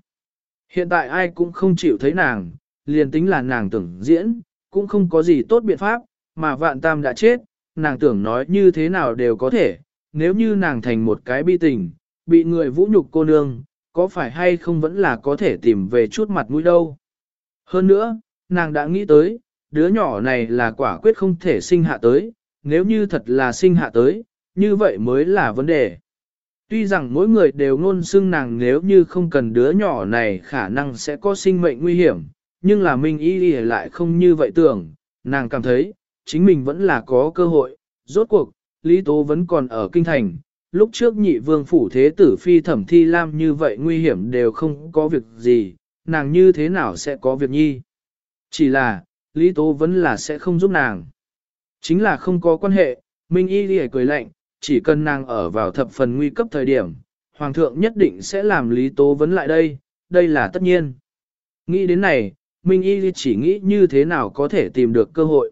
Hiện tại ai cũng không chịu thấy nàng, liền tính là nàng tưởng diễn, cũng không có gì tốt biện pháp, mà vạn tam đã chết, nàng tưởng nói như thế nào đều có thể, nếu như nàng thành một cái bi tình, bị người vũ nhục cô nương, có phải hay không vẫn là có thể tìm về chút mặt mũi đâu. Hơn nữa, nàng đã nghĩ tới, đứa nhỏ này là quả quyết không thể sinh hạ tới, nếu như thật là sinh hạ tới, như vậy mới là vấn đề. Tuy rằng mỗi người đều ngôn xưng nàng nếu như không cần đứa nhỏ này khả năng sẽ có sinh mệnh nguy hiểm, nhưng là Minh Y lại không như vậy tưởng, nàng cảm thấy, chính mình vẫn là có cơ hội, rốt cuộc, Lý Tố vẫn còn ở kinh thành, lúc trước nhị vương phủ thế tử phi thẩm thi lam như vậy nguy hiểm đều không có việc gì, nàng như thế nào sẽ có việc nhi. Chỉ là, Lý Tố vẫn là sẽ không giúp nàng. Chính là không có quan hệ, Minh Y Ghi cười lạnh, chỉ cần nàng ở vào thập phần nguy cấp thời điểm, Hoàng thượng nhất định sẽ làm Lý Tố vấn lại đây, đây là tất nhiên. Nghĩ đến này, Minh Y chỉ nghĩ như thế nào có thể tìm được cơ hội.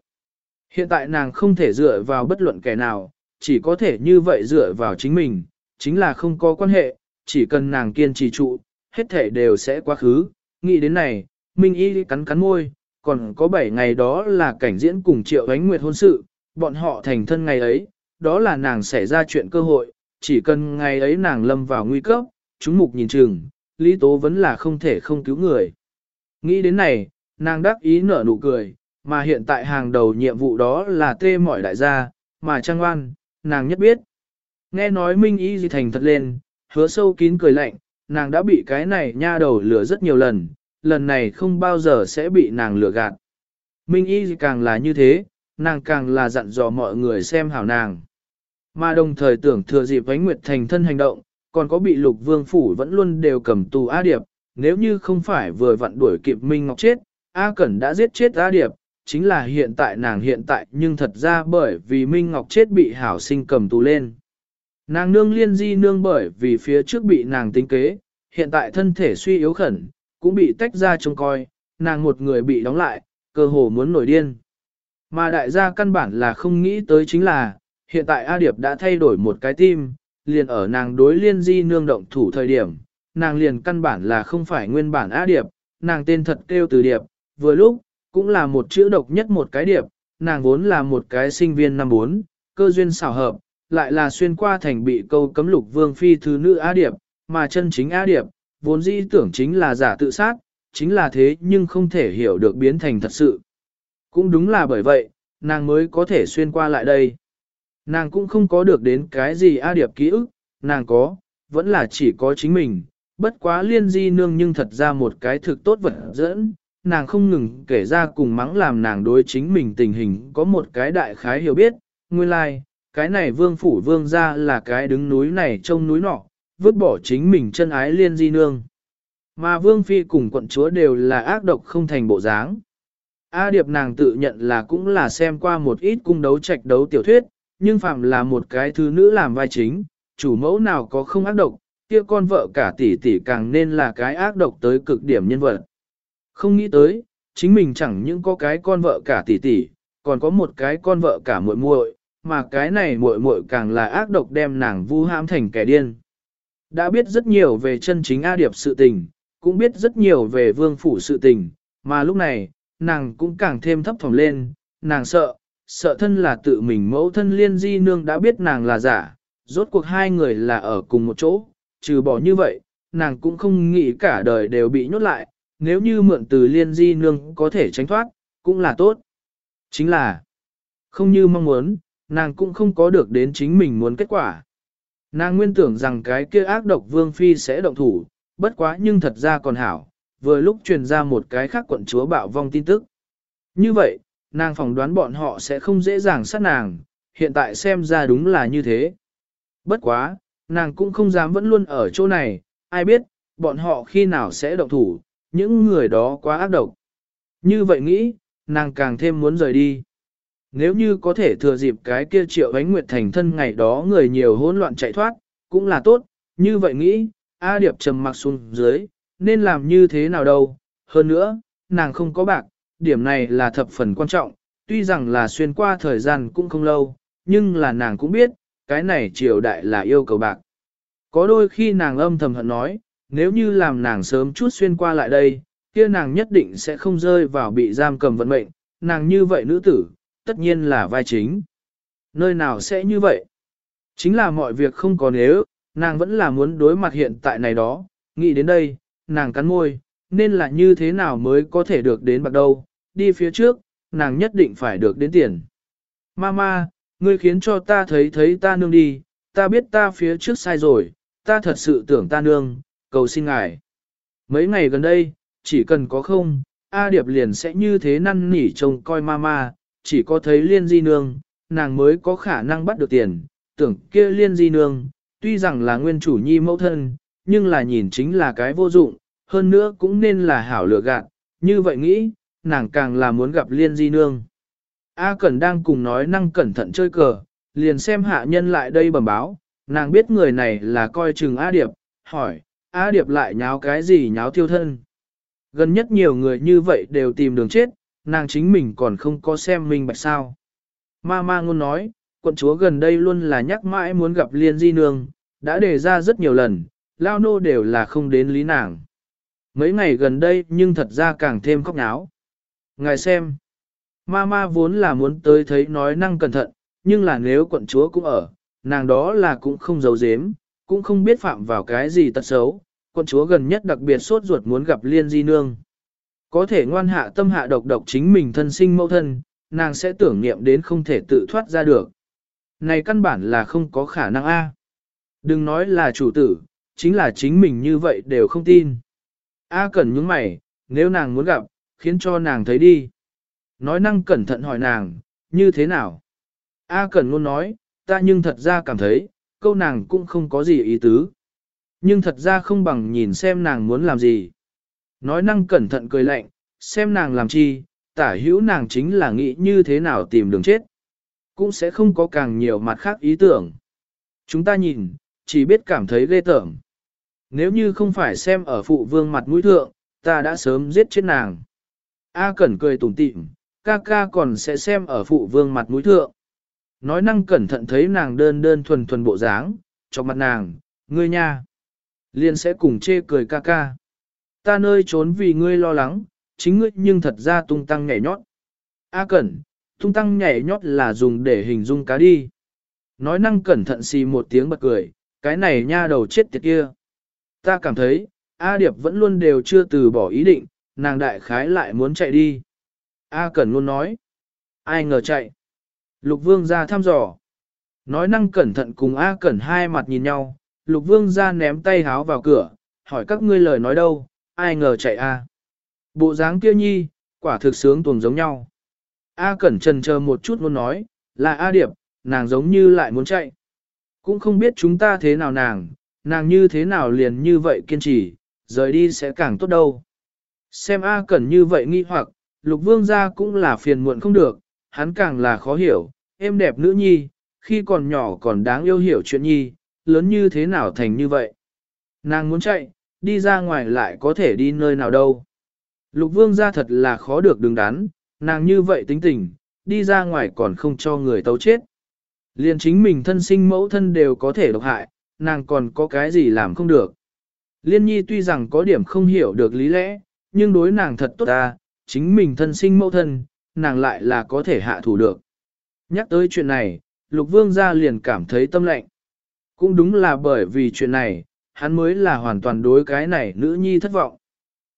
Hiện tại nàng không thể dựa vào bất luận kẻ nào, chỉ có thể như vậy dựa vào chính mình, chính là không có quan hệ, chỉ cần nàng kiên trì trụ, hết thể đều sẽ quá khứ. Nghĩ đến này, Minh Y cắn cắn môi, còn có 7 ngày đó là cảnh diễn cùng Triệu Ánh Nguyệt hôn sự, bọn họ thành thân ngày ấy, đó là nàng xảy ra chuyện cơ hội, chỉ cần ngày ấy nàng lâm vào nguy cấp, chúng mục nhìn chừng, Lý Tố vẫn là không thể không cứu người. Nghĩ đến này, nàng đắc ý nở nụ cười, mà hiện tại hàng đầu nhiệm vụ đó là tê mọi đại gia, mà trang oan, nàng nhất biết. Nghe nói Minh Y Di thành thật lên, hứa sâu kín cười lạnh, nàng đã bị cái này nha đầu lừa rất nhiều lần, lần này không bao giờ sẽ bị nàng lừa gạt. Minh Y càng là như thế, nàng càng là dặn dò mọi người xem hảo nàng. Mà đồng thời tưởng thừa dịp Vánh Nguyệt thành thân hành động, còn có bị lục vương phủ vẫn luôn đều cầm tù A Điệp, nếu như không phải vừa vặn đuổi kịp Minh Ngọc chết, A Cẩn đã giết chết A Điệp, chính là hiện tại nàng hiện tại nhưng thật ra bởi vì Minh Ngọc chết bị hảo sinh cầm tù lên. Nàng nương liên di nương bởi vì phía trước bị nàng tính kế, hiện tại thân thể suy yếu khẩn, cũng bị tách ra trông coi, nàng một người bị đóng lại, cơ hồ muốn nổi điên. Mà đại gia căn bản là không nghĩ tới chính là, hiện tại A Điệp đã thay đổi một cái tim, liền ở nàng đối liên di nương động thủ thời điểm, nàng liền căn bản là không phải nguyên bản A Điệp, nàng tên thật kêu từ Điệp, vừa lúc, cũng là một chữ độc nhất một cái Điệp, nàng vốn là một cái sinh viên năm bốn, cơ duyên xảo hợp, lại là xuyên qua thành bị câu cấm lục vương phi thứ nữ A Điệp, mà chân chính A Điệp, vốn dĩ tưởng chính là giả tự sát, chính là thế nhưng không thể hiểu được biến thành thật sự. Cũng đúng là bởi vậy, nàng mới có thể xuyên qua lại đây. Nàng cũng không có được đến cái gì A Điệp ký ức, nàng có, vẫn là chỉ có chính mình, bất quá liên di nương nhưng thật ra một cái thực tốt vật dẫn, nàng không ngừng kể ra cùng mắng làm nàng đối chính mình tình hình có một cái đại khái hiểu biết, nguyên lai, like, cái này vương phủ vương ra là cái đứng núi này trông núi nọ, vứt bỏ chính mình chân ái liên di nương. Mà vương phi cùng quận chúa đều là ác độc không thành bộ dáng. A Điệp nàng tự nhận là cũng là xem qua một ít cung đấu trạch đấu tiểu thuyết, nhưng phạm là một cái thứ nữ làm vai chính, chủ mẫu nào có không ác độc, kia con vợ cả tỷ tỷ càng nên là cái ác độc tới cực điểm nhân vật. Không nghĩ tới, chính mình chẳng những có cái con vợ cả tỷ tỷ, còn có một cái con vợ cả muội muội, mà cái này muội muội càng là ác độc đem nàng vu hãm thành kẻ điên. Đã biết rất nhiều về chân chính A Điệp sự tình, cũng biết rất nhiều về vương phủ sự tình, mà lúc này, nàng cũng càng thêm thấp thỏm lên, nàng sợ, sợ thân là tự mình mẫu thân liên di nương đã biết nàng là giả, rốt cuộc hai người là ở cùng một chỗ, trừ bỏ như vậy, nàng cũng không nghĩ cả đời đều bị nhốt lại, nếu như mượn từ liên di nương có thể tránh thoát, cũng là tốt. Chính là, không như mong muốn, nàng cũng không có được đến chính mình muốn kết quả. Nàng nguyên tưởng rằng cái kia ác độc vương phi sẽ động thủ, bất quá nhưng thật ra còn hảo, vừa lúc truyền ra một cái khác quận chúa bạo vong tin tức. Như vậy, nàng phỏng đoán bọn họ sẽ không dễ dàng sát nàng, hiện tại xem ra đúng là như thế. Bất quá, nàng cũng không dám vẫn luôn ở chỗ này, ai biết, bọn họ khi nào sẽ động thủ, những người đó quá ác độc. Như vậy nghĩ, nàng càng thêm muốn rời đi. Nếu như có thể thừa dịp cái kia triệu ánh nguyệt thành thân ngày đó người nhiều hỗn loạn chạy thoát, cũng là tốt, như vậy nghĩ, A Điệp trầm mặc xuống dưới, nên làm như thế nào đâu, hơn nữa, nàng không có bạc, điểm này là thập phần quan trọng, tuy rằng là xuyên qua thời gian cũng không lâu, nhưng là nàng cũng biết, cái này triều đại là yêu cầu bạc. Có đôi khi nàng âm thầm hận nói, nếu như làm nàng sớm chút xuyên qua lại đây, kia nàng nhất định sẽ không rơi vào bị giam cầm vận mệnh, nàng như vậy nữ tử, tất nhiên là vai chính. Nơi nào sẽ như vậy? Chính là mọi việc không có nếu, nàng vẫn là muốn đối mặt hiện tại này đó, nghĩ đến đây, nàng cắn môi, nên là như thế nào mới có thể được đến bạc đâu, đi phía trước, nàng nhất định phải được đến tiền. Mama, ngươi khiến cho ta thấy thấy ta nương đi, ta biết ta phía trước sai rồi, ta thật sự tưởng ta nương, cầu xin ngài. Mấy ngày gần đây, chỉ cần có không, A Điệp liền sẽ như thế năn nỉ trông coi mama, chỉ có thấy liên di nương, nàng mới có khả năng bắt được tiền, tưởng kia liên di nương, tuy rằng là nguyên chủ nhi mẫu thân, nhưng là nhìn chính là cái vô dụng, hơn nữa cũng nên là hảo lựa gạn, như vậy nghĩ, nàng càng là muốn gặp liên di nương. A Cẩn đang cùng nói năng cẩn thận chơi cờ, liền xem hạ nhân lại đây bẩm báo, nàng biết người này là coi chừng A Điệp, hỏi, A Điệp lại nháo cái gì nháo thiêu thân. Gần nhất nhiều người như vậy đều tìm đường chết, nàng chính mình còn không có xem minh bạch sao. Ma ma ngôn nói, quận chúa gần đây luôn là nhắc mãi muốn gặp liên di nương, đã đề ra rất nhiều lần, lao nô đều là không đến lý nàng. Mấy ngày gần đây nhưng thật ra càng thêm khóc náo. Ngài xem, ma ma vốn là muốn tới thấy nói năng cẩn thận, nhưng là nếu quận chúa cũng ở, nàng đó là cũng không giấu giếm, cũng không biết phạm vào cái gì tật xấu, con chúa gần nhất đặc biệt sốt ruột muốn gặp liên di nương. Có thể ngoan hạ tâm hạ độc độc chính mình thân sinh mẫu thân, nàng sẽ tưởng niệm đến không thể tự thoát ra được. Này căn bản là không có khả năng A. Đừng nói là chủ tử, chính là chính mình như vậy đều không tin. A cần những mày, nếu nàng muốn gặp, khiến cho nàng thấy đi. Nói năng cẩn thận hỏi nàng, như thế nào? A cần luôn nói, ta nhưng thật ra cảm thấy, câu nàng cũng không có gì ý tứ. Nhưng thật ra không bằng nhìn xem nàng muốn làm gì. Nói năng cẩn thận cười lạnh, xem nàng làm chi, tả hữu nàng chính là nghĩ như thế nào tìm đường chết. Cũng sẽ không có càng nhiều mặt khác ý tưởng. Chúng ta nhìn, chỉ biết cảm thấy ghê tởm. Nếu như không phải xem ở phụ vương mặt mũi thượng, ta đã sớm giết chết nàng. A Cẩn cười tủm tỉm, ca ca còn sẽ xem ở phụ vương mặt mũi thượng. Nói năng cẩn thận thấy nàng đơn đơn thuần thuần bộ dáng, cho mặt nàng, ngươi nha. Liên sẽ cùng chê cười ca ca. Ta nơi trốn vì ngươi lo lắng, chính ngươi nhưng thật ra tung tăng nhảy nhót. A Cẩn, tung tăng nhảy nhót là dùng để hình dung cá đi. Nói năng cẩn thận xì một tiếng bật cười, cái này nha đầu chết tiệt kia. Ta cảm thấy, A Điệp vẫn luôn đều chưa từ bỏ ý định, nàng đại khái lại muốn chạy đi. A Cẩn luôn nói. Ai ngờ chạy. Lục Vương ra thăm dò. Nói năng cẩn thận cùng A Cẩn hai mặt nhìn nhau, Lục Vương ra ném tay háo vào cửa, hỏi các ngươi lời nói đâu, ai ngờ chạy A. Bộ dáng kia nhi, quả thực sướng tuồng giống nhau. A Cẩn trần chờ một chút muốn nói, là A Điệp, nàng giống như lại muốn chạy. Cũng không biết chúng ta thế nào nàng, nàng như thế nào liền như vậy kiên trì, rời đi sẽ càng tốt đâu. Xem A Cẩn như vậy nghi hoặc, lục vương gia cũng là phiền muộn không được, hắn càng là khó hiểu, em đẹp nữ nhi, khi còn nhỏ còn đáng yêu hiểu chuyện nhi, lớn như thế nào thành như vậy. Nàng muốn chạy, đi ra ngoài lại có thể đi nơi nào đâu. Lục vương gia thật là khó được đứng đắn, nàng như vậy tính tình, đi ra ngoài còn không cho người tấu chết. Liền chính mình thân sinh mẫu thân đều có thể độc hại, nàng còn có cái gì làm không được. Liên nhi tuy rằng có điểm không hiểu được lý lẽ, nhưng đối nàng thật tốt ta, chính mình thân sinh mẫu thân, nàng lại là có thể hạ thủ được. Nhắc tới chuyện này, lục vương gia liền cảm thấy tâm lạnh. Cũng đúng là bởi vì chuyện này, hắn mới là hoàn toàn đối cái này nữ nhi thất vọng.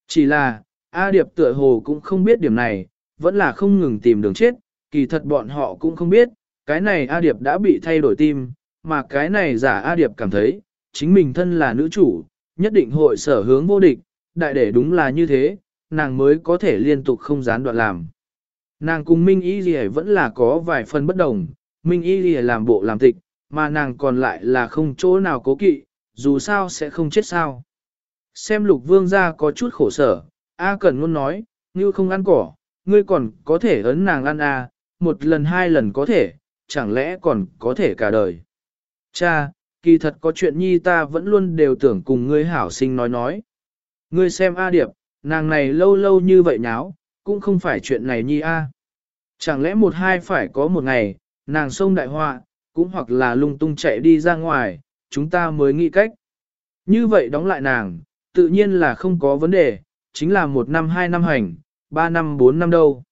Chỉ là, A Điệp tựa hồ cũng không biết điểm này, vẫn là không ngừng tìm đường chết, kỳ thật bọn họ cũng không biết, cái này A Điệp đã bị thay đổi tim, mà cái này giả A Điệp cảm thấy, chính mình thân là nữ chủ, nhất định hội sở hướng vô địch, đại để đúng là như thế, nàng mới có thể liên tục không gián đoạn làm. Nàng cùng Minh Y Lì vẫn là có vài phần bất đồng, Minh Y Lì làm bộ làm tịch, mà nàng còn lại là không chỗ nào cố kỵ, dù sao sẽ không chết sao. Xem lục vương ra có chút khổ sở, A Cẩn luôn nói, như không ăn cỏ, ngươi còn có thể ấn nàng ăn à, một lần hai lần có thể, chẳng lẽ còn có thể cả đời. Cha, kỳ thật có chuyện nhi ta vẫn luôn đều tưởng cùng ngươi hảo sinh nói nói. Ngươi xem A Điệp, nàng này lâu lâu như vậy nháo, cũng không phải chuyện này nhi A. Chẳng lẽ một hai phải có một ngày, nàng sông đại họa, cũng hoặc là lung tung chạy đi ra ngoài, chúng ta mới nghĩ cách. Như vậy đóng lại nàng, tự nhiên là không có vấn đề, chính là một năm hai năm hành, ba năm bốn năm đâu.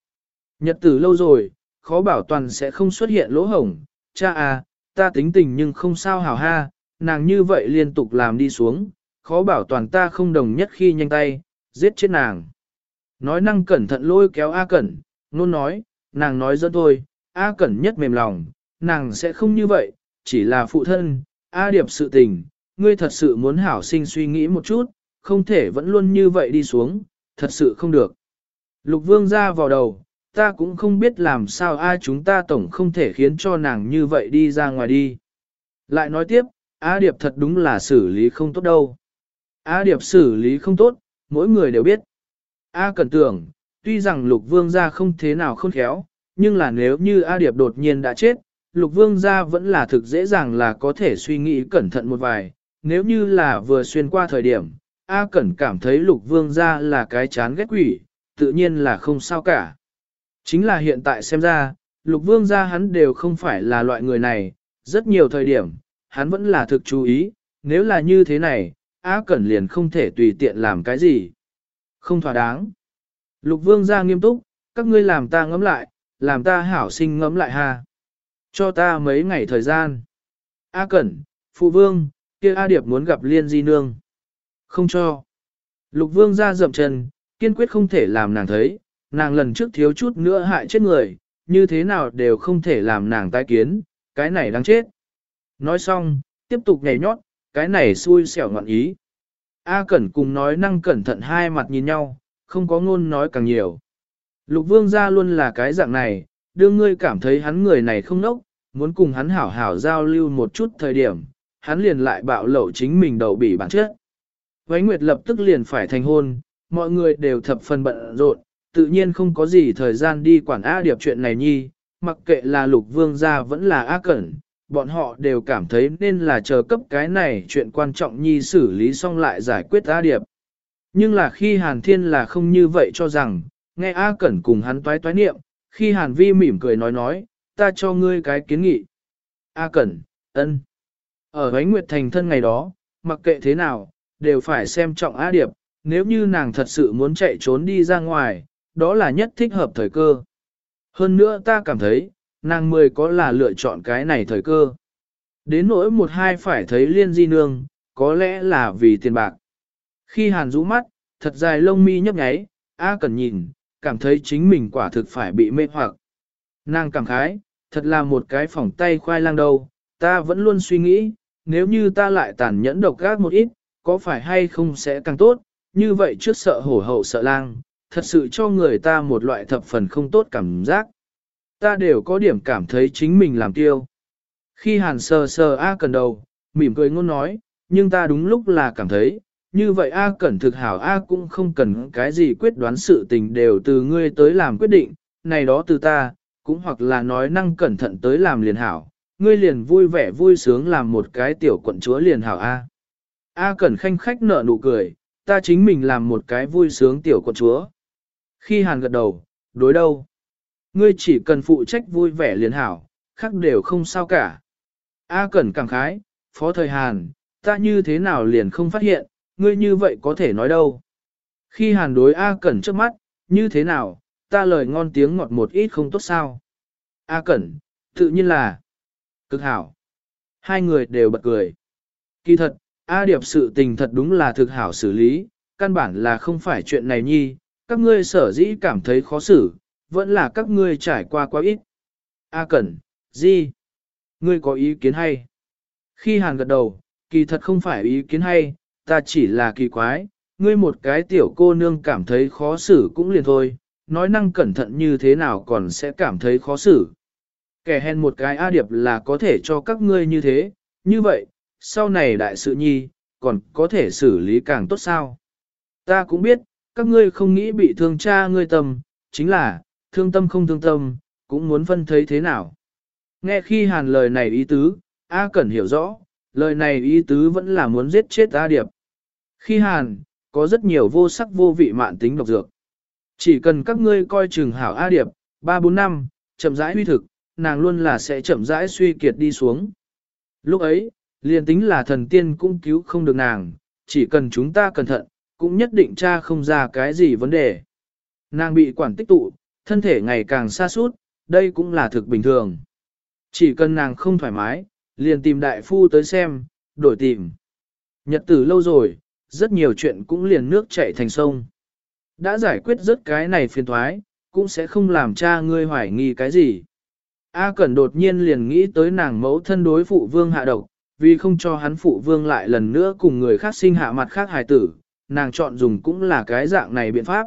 Nhật tử lâu rồi, khó bảo toàn sẽ không xuất hiện lỗ hổng, cha à, ta tính tình nhưng không sao hảo ha, nàng như vậy liên tục làm đi xuống, khó bảo toàn ta không đồng nhất khi nhanh tay, giết chết nàng. Nói năng cẩn thận lôi kéo A Cẩn, nôn nói, nàng nói dẫn thôi, A Cẩn nhất mềm lòng, nàng sẽ không như vậy, chỉ là phụ thân, A Điệp sự tình, ngươi thật sự muốn hảo sinh suy nghĩ một chút, không thể vẫn luôn như vậy đi xuống, thật sự không được. Lục vương ra vào đầu, ta cũng không biết làm sao ai chúng ta tổng không thể khiến cho nàng như vậy đi ra ngoài đi. Lại nói tiếp, A Điệp thật đúng là xử lý không tốt đâu. A Điệp xử lý không tốt, mỗi người đều biết. A Cẩn tưởng, tuy rằng lục vương gia không thế nào khôn khéo, nhưng là nếu như A Điệp đột nhiên đã chết, lục vương gia vẫn là thực dễ dàng là có thể suy nghĩ cẩn thận một vài. Nếu như là vừa xuyên qua thời điểm, A Cẩn cảm thấy lục vương gia là cái chán ghét quỷ, tự nhiên là không sao cả. Chính là hiện tại xem ra, lục vương gia hắn đều không phải là loại người này, rất nhiều thời điểm, hắn vẫn là thực chú ý, nếu là như thế này, A Cẩn liền không thể tùy tiện làm cái gì. Không thỏa đáng. Lục vương gia nghiêm túc, các ngươi làm ta ngẫm lại, làm ta hảo sinh ngẫm lại ha. Cho ta mấy ngày thời gian. A Cẩn, Phụ Vương, kia A Điệp muốn gặp Liên Di Nương. Không cho. Lục Vương ra dậm chân, kiên quyết không thể làm nàng thấy, nàng lần trước thiếu chút nữa hại chết người, như thế nào đều không thể làm nàng tái kiến, cái này đáng chết. Nói xong, tiếp tục nhảy nhót, cái này xui xẻo ngọn ý. A Cẩn cùng nói năng cẩn thận hai mặt nhìn nhau, không có ngôn nói càng nhiều. Lục vương gia luôn là cái dạng này, đương ngươi cảm thấy hắn người này không nốc, muốn cùng hắn hảo hảo giao lưu một chút thời điểm, hắn liền lại bạo lộ chính mình đầu bỉ bản chất. Vánh Nguyệt lập tức liền phải thành hôn, mọi người đều thập phần bận rộn, tự nhiên không có gì thời gian đi quản A Điệp chuyện này nhi, mặc kệ là lục vương gia vẫn là A Cẩn, bọn họ đều cảm thấy nên là chờ cấp cái này chuyện quan trọng nhi xử lý xong lại giải quyết A Điệp. Nhưng là khi Hàn Thiên là không như vậy cho rằng, nghe A Cẩn cùng hắn toái toái niệm, khi Hàn Vi mỉm cười nói nói, ta cho ngươi cái kiến nghị. A Cẩn, ân. Ở Ánh Nguyệt Thành thân ngày đó, mặc kệ thế nào, đều phải xem trọng A Điệp, nếu như nàng thật sự muốn chạy trốn đi ra ngoài, đó là nhất thích hợp thời cơ. Hơn nữa ta cảm thấy, nàng mười có là lựa chọn cái này thời cơ. Đến nỗi một hai phải thấy liên di nương, có lẽ là vì tiền bạc. Khi hàn rũ mắt, thật dài lông mi nhấp nháy, A cần nhìn, cảm thấy chính mình quả thực phải bị mê hoặc. Nàng cảm khái, thật là một cái phỏng tay khoai lang đâu, ta vẫn luôn suy nghĩ, nếu như ta lại tàn nhẫn độc gác một ít, có phải hay không sẽ càng tốt, như vậy trước sợ hổ hậu sợ lang, thật sự cho người ta một loại thập phần không tốt cảm giác. Ta đều có điểm cảm thấy chính mình làm tiêu. Khi hàn sờ sờ A cần đầu, mỉm cười ngôn nói, nhưng ta đúng lúc là cảm thấy, như vậy A cẩn thực hảo A cũng không cần cái gì quyết đoán sự tình đều từ ngươi tới làm quyết định, này đó từ ta, cũng hoặc là nói năng cẩn thận tới làm liền hảo, ngươi liền vui vẻ vui sướng làm một cái tiểu quận chúa liền hảo A. A cẩn khanh khách nở nụ cười, ta chính mình làm một cái vui sướng tiểu quận chúa. Khi hàn gật đầu, đối đâu? Ngươi chỉ cần phụ trách vui vẻ liền hảo, khác đều không sao cả. A cẩn cảm khái, phó thời hàn, ta như thế nào liền không phát hiện, ngươi như vậy có thể nói đâu. Khi hàn đối A Cẩn trước mắt, như thế nào, ta lời ngon tiếng ngọt một ít không tốt sao. A Cẩn, tự nhiên là cực hảo. Hai người đều bật cười. Kỳ thật, A Điệp sự tình thật đúng là thực hảo xử lý, căn bản là không phải chuyện này nhi, các ngươi sở dĩ cảm thấy khó xử, vẫn là các ngươi trải qua quá ít. A Cẩn, gì? Ngươi có ý kiến hay? Khi Hàn gật đầu, kỳ thật không phải ý kiến hay, ta chỉ là kỳ quái, ngươi một cái tiểu cô nương cảm thấy khó xử cũng liền thôi, nói năng cẩn thận như thế nào còn sẽ cảm thấy khó xử. Kẻ hèn một cái A Điệp là có thể cho các ngươi như thế, như vậy, sau này đại sự nhi, còn có thể xử lý càng tốt sao. Ta cũng biết, các ngươi không nghĩ bị thương cha ngươi tâm, chính là, thương tâm không thương tâm, cũng muốn phân thấy thế nào. Nghe khi hàn lời này ý tứ, A Cẩn hiểu rõ, lời này ý tứ vẫn là muốn giết chết A Điệp. Khi hàn, có rất nhiều vô sắc vô vị mạn tính độc dược. Chỉ cần các ngươi coi chừng hảo A Điệp, 3-4 năm, chậm rãi huy thực, nàng luôn là sẽ chậm rãi suy kiệt đi xuống. Lúc ấy, liền tính là thần tiên cũng cứu không được nàng, chỉ cần chúng ta cẩn thận, cũng nhất định tra không ra cái gì vấn đề. Nàng bị quản tích tụ, thân thể ngày càng xa suốt, đây cũng là thực bình thường. Chỉ cần nàng không thoải mái, liền tìm đại phu tới xem, đổi tìm. Nhật tử lâu rồi, rất nhiều chuyện cũng liền nước chảy thành sông. Đã giải quyết rất cái này phiền thoái, cũng sẽ không làm cha ngươi hoài nghi cái gì. A Cẩn đột nhiên liền nghĩ tới nàng mẫu thân đối phụ vương hạ độc, vì không cho hắn phụ vương lại lần nữa cùng người khác sinh hạ mặt khác hài tử, nàng chọn dùng cũng là cái dạng này biện pháp.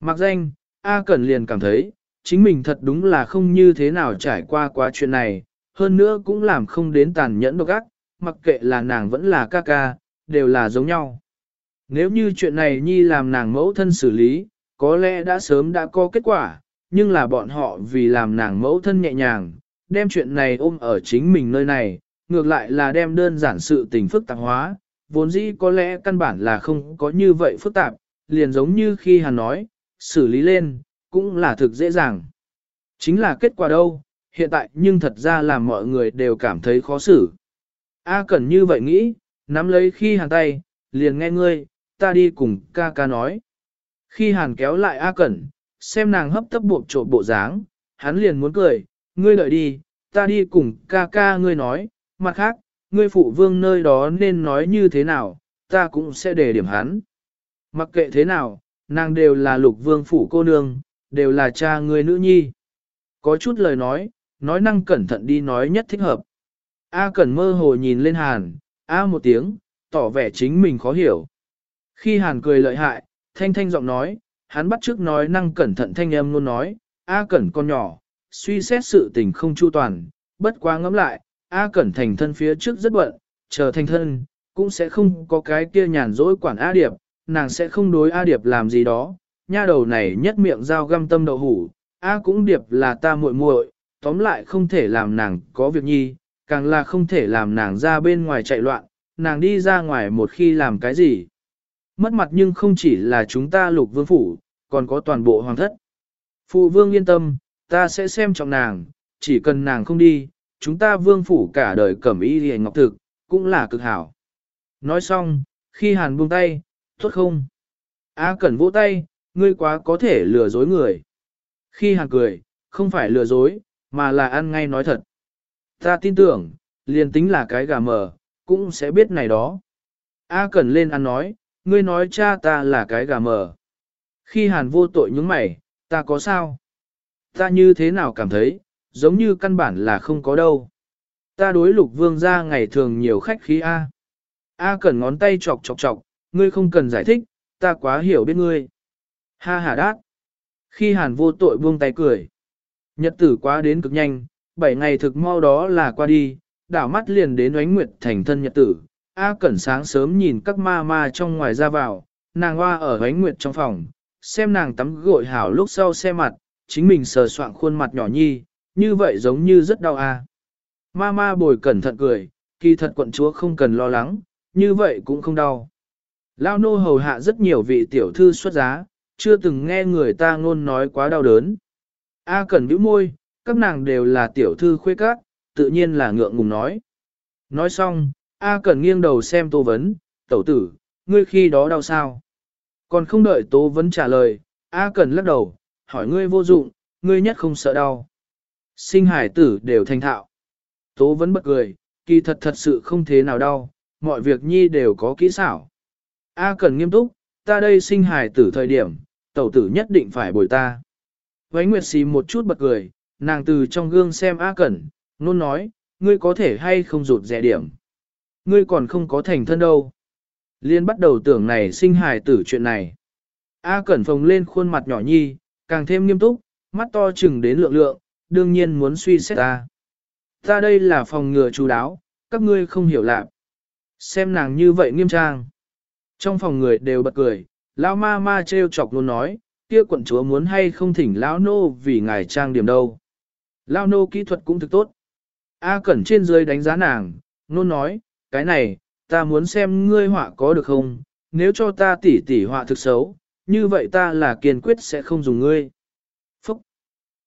Mặc danh, A Cẩn liền cảm thấy, chính mình thật đúng là không như thế nào trải qua quá chuyện này, hơn nữa cũng làm không đến tàn nhẫn độc ác, mặc kệ là nàng vẫn là ca ca, đều là giống nhau. Nếu như chuyện này nhi làm nàng mẫu thân xử lý, có lẽ đã sớm đã có kết quả, nhưng là bọn họ vì làm nàng mẫu thân nhẹ nhàng, đem chuyện này ôm ở chính mình nơi này, ngược lại là đem đơn giản sự tình phức tạp hóa, vốn dĩ có lẽ căn bản là không có như vậy phức tạp, liền giống như khi hắn nói, xử lý lên, cũng là thực dễ dàng. Chính là kết quả đâu, hiện tại nhưng thật ra là mọi người đều cảm thấy khó xử. A Cẩn như vậy nghĩ, nắm lấy khi hàn tay, liền nghe ngươi, ta đi cùng ca ca nói. Khi hàn kéo lại A Cẩn, xem nàng hấp tấp buộc trộn bộ dáng, hắn liền muốn cười, ngươi đợi đi, ta đi cùng ca ca ngươi nói, mặt khác, ngươi phụ vương nơi đó nên nói như thế nào, ta cũng sẽ đề điểm hắn. Mặc kệ thế nào, nàng đều là lục vương phủ cô nương, đều là cha người nữ nhi. Có chút lời nói, nói năng cẩn thận đi nói nhất thích hợp. A cẩn mơ hồ nhìn lên hàn, A một tiếng, tỏ vẻ chính mình khó hiểu. Khi hàn cười lợi hại, thanh thanh giọng nói, hắn bắt trước nói năng cẩn thận thanh âm luôn nói, A cẩn con nhỏ, suy xét sự tình không chu toàn, bất quá ngẫm lại, A cẩn thành thân phía trước rất bận, chờ thành thân, cũng sẽ không có cái kia nhàn rỗi quản A điệp, nàng sẽ không đối A điệp làm gì đó, nha đầu này nhất miệng dao găm tâm đậu hủ, A cũng điệp là ta muội muội, tóm lại không thể làm nàng có việc nhi, càng là không thể làm nàng ra bên ngoài chạy loạn, nàng đi ra ngoài một khi làm cái gì. Mất mặt nhưng không chỉ là chúng ta lục vương phủ, còn có toàn bộ hoàng thất. Phụ vương yên tâm, ta sẽ xem trọng nàng, chỉ cần nàng không đi, chúng ta vương phủ cả đời cẩm y hề ngọc thực, cũng là cực hảo. Nói xong, khi hàn buông tay, tốt không? A cẩn vỗ tay, ngươi quá có thể lừa dối người. Khi hàn cười, không phải lừa dối, mà là ăn ngay nói thật. Ta tin tưởng, liền tính là cái gà mờ, cũng sẽ biết này đó. A Cẩn lên ăn nói, ngươi nói cha ta là cái gà mờ. Khi hàn vô tội nhúng mày, ta có sao? Ta như thế nào cảm thấy, giống như căn bản là không có đâu. Ta đối lục vương ra ngày thường nhiều khách khí A. A Cẩn ngón tay chọc chọc chọc, ngươi không cần giải thích, ta quá hiểu biết ngươi. Ha ha đát. Khi hàn vô tội buông tay cười. Nhật tử quá đến cực nhanh, bảy ngày thực mau đó là qua đi, đảo mắt liền đến oánh nguyệt thành thân nhật tử. A Cẩn sáng sớm nhìn các ma ma trong ngoài ra vào, nàng hoa ở oánh nguyệt trong phòng, xem nàng tắm gội hảo lúc sau xe mặt, chính mình sờ soạn khuôn mặt nhỏ nhi, như vậy giống như rất đau a. Ma ma bồi cẩn thận cười, kỳ thật quận chúa không cần lo lắng, như vậy cũng không đau. Lao nô hầu hạ rất nhiều vị tiểu thư xuất giá, chưa từng nghe người ta ngôn nói quá đau đớn. A Cẩn bĩu môi, các nàng đều là tiểu thư khuê các, tự nhiên là ngượng ngùng nói. Nói xong, A Cẩn nghiêng đầu xem Tô Vấn, tẩu tử, ngươi khi đó đau sao? Còn không đợi Tô Vấn trả lời, A Cẩn lắc đầu, hỏi ngươi vô dụng, ngươi nhất không sợ đau. Sinh hải tử đều thành thạo. Tố Vấn bật cười, kỳ thật thật sự không thế nào đau, mọi việc nhi đều có kỹ xảo. A Cẩn nghiêm túc, ta đây sinh hải tử thời điểm, tẩu tử nhất định phải bồi ta. Vánh Nguyệt xì một chút bật cười, nàng từ trong gương xem A Cẩn, luôn nói, ngươi có thể hay không rụt rẻ điểm. Ngươi còn không có thành thân đâu. Liên bắt đầu tưởng này sinh hài tử chuyện này. A Cẩn phồng lên khuôn mặt nhỏ nhi, càng thêm nghiêm túc, mắt to chừng đến lượng lượng, đương nhiên muốn suy xét ta. Ta đây là phòng ngừa chú đáo, các ngươi không hiểu lạc. Xem nàng như vậy nghiêm trang. Trong phòng người đều bật cười, lão ma ma treo chọc luôn nói, kia quận chúa muốn hay không thỉnh lão nô vì ngài trang điểm đâu. Lão nô kỹ thuật cũng thực tốt. A Cẩn trên dưới đánh giá nàng, nôn nói, cái này, ta muốn xem ngươi họa có được không, nếu cho ta tỉ tỉ họa thực xấu, như vậy ta là kiên quyết sẽ không dùng ngươi. Phúc!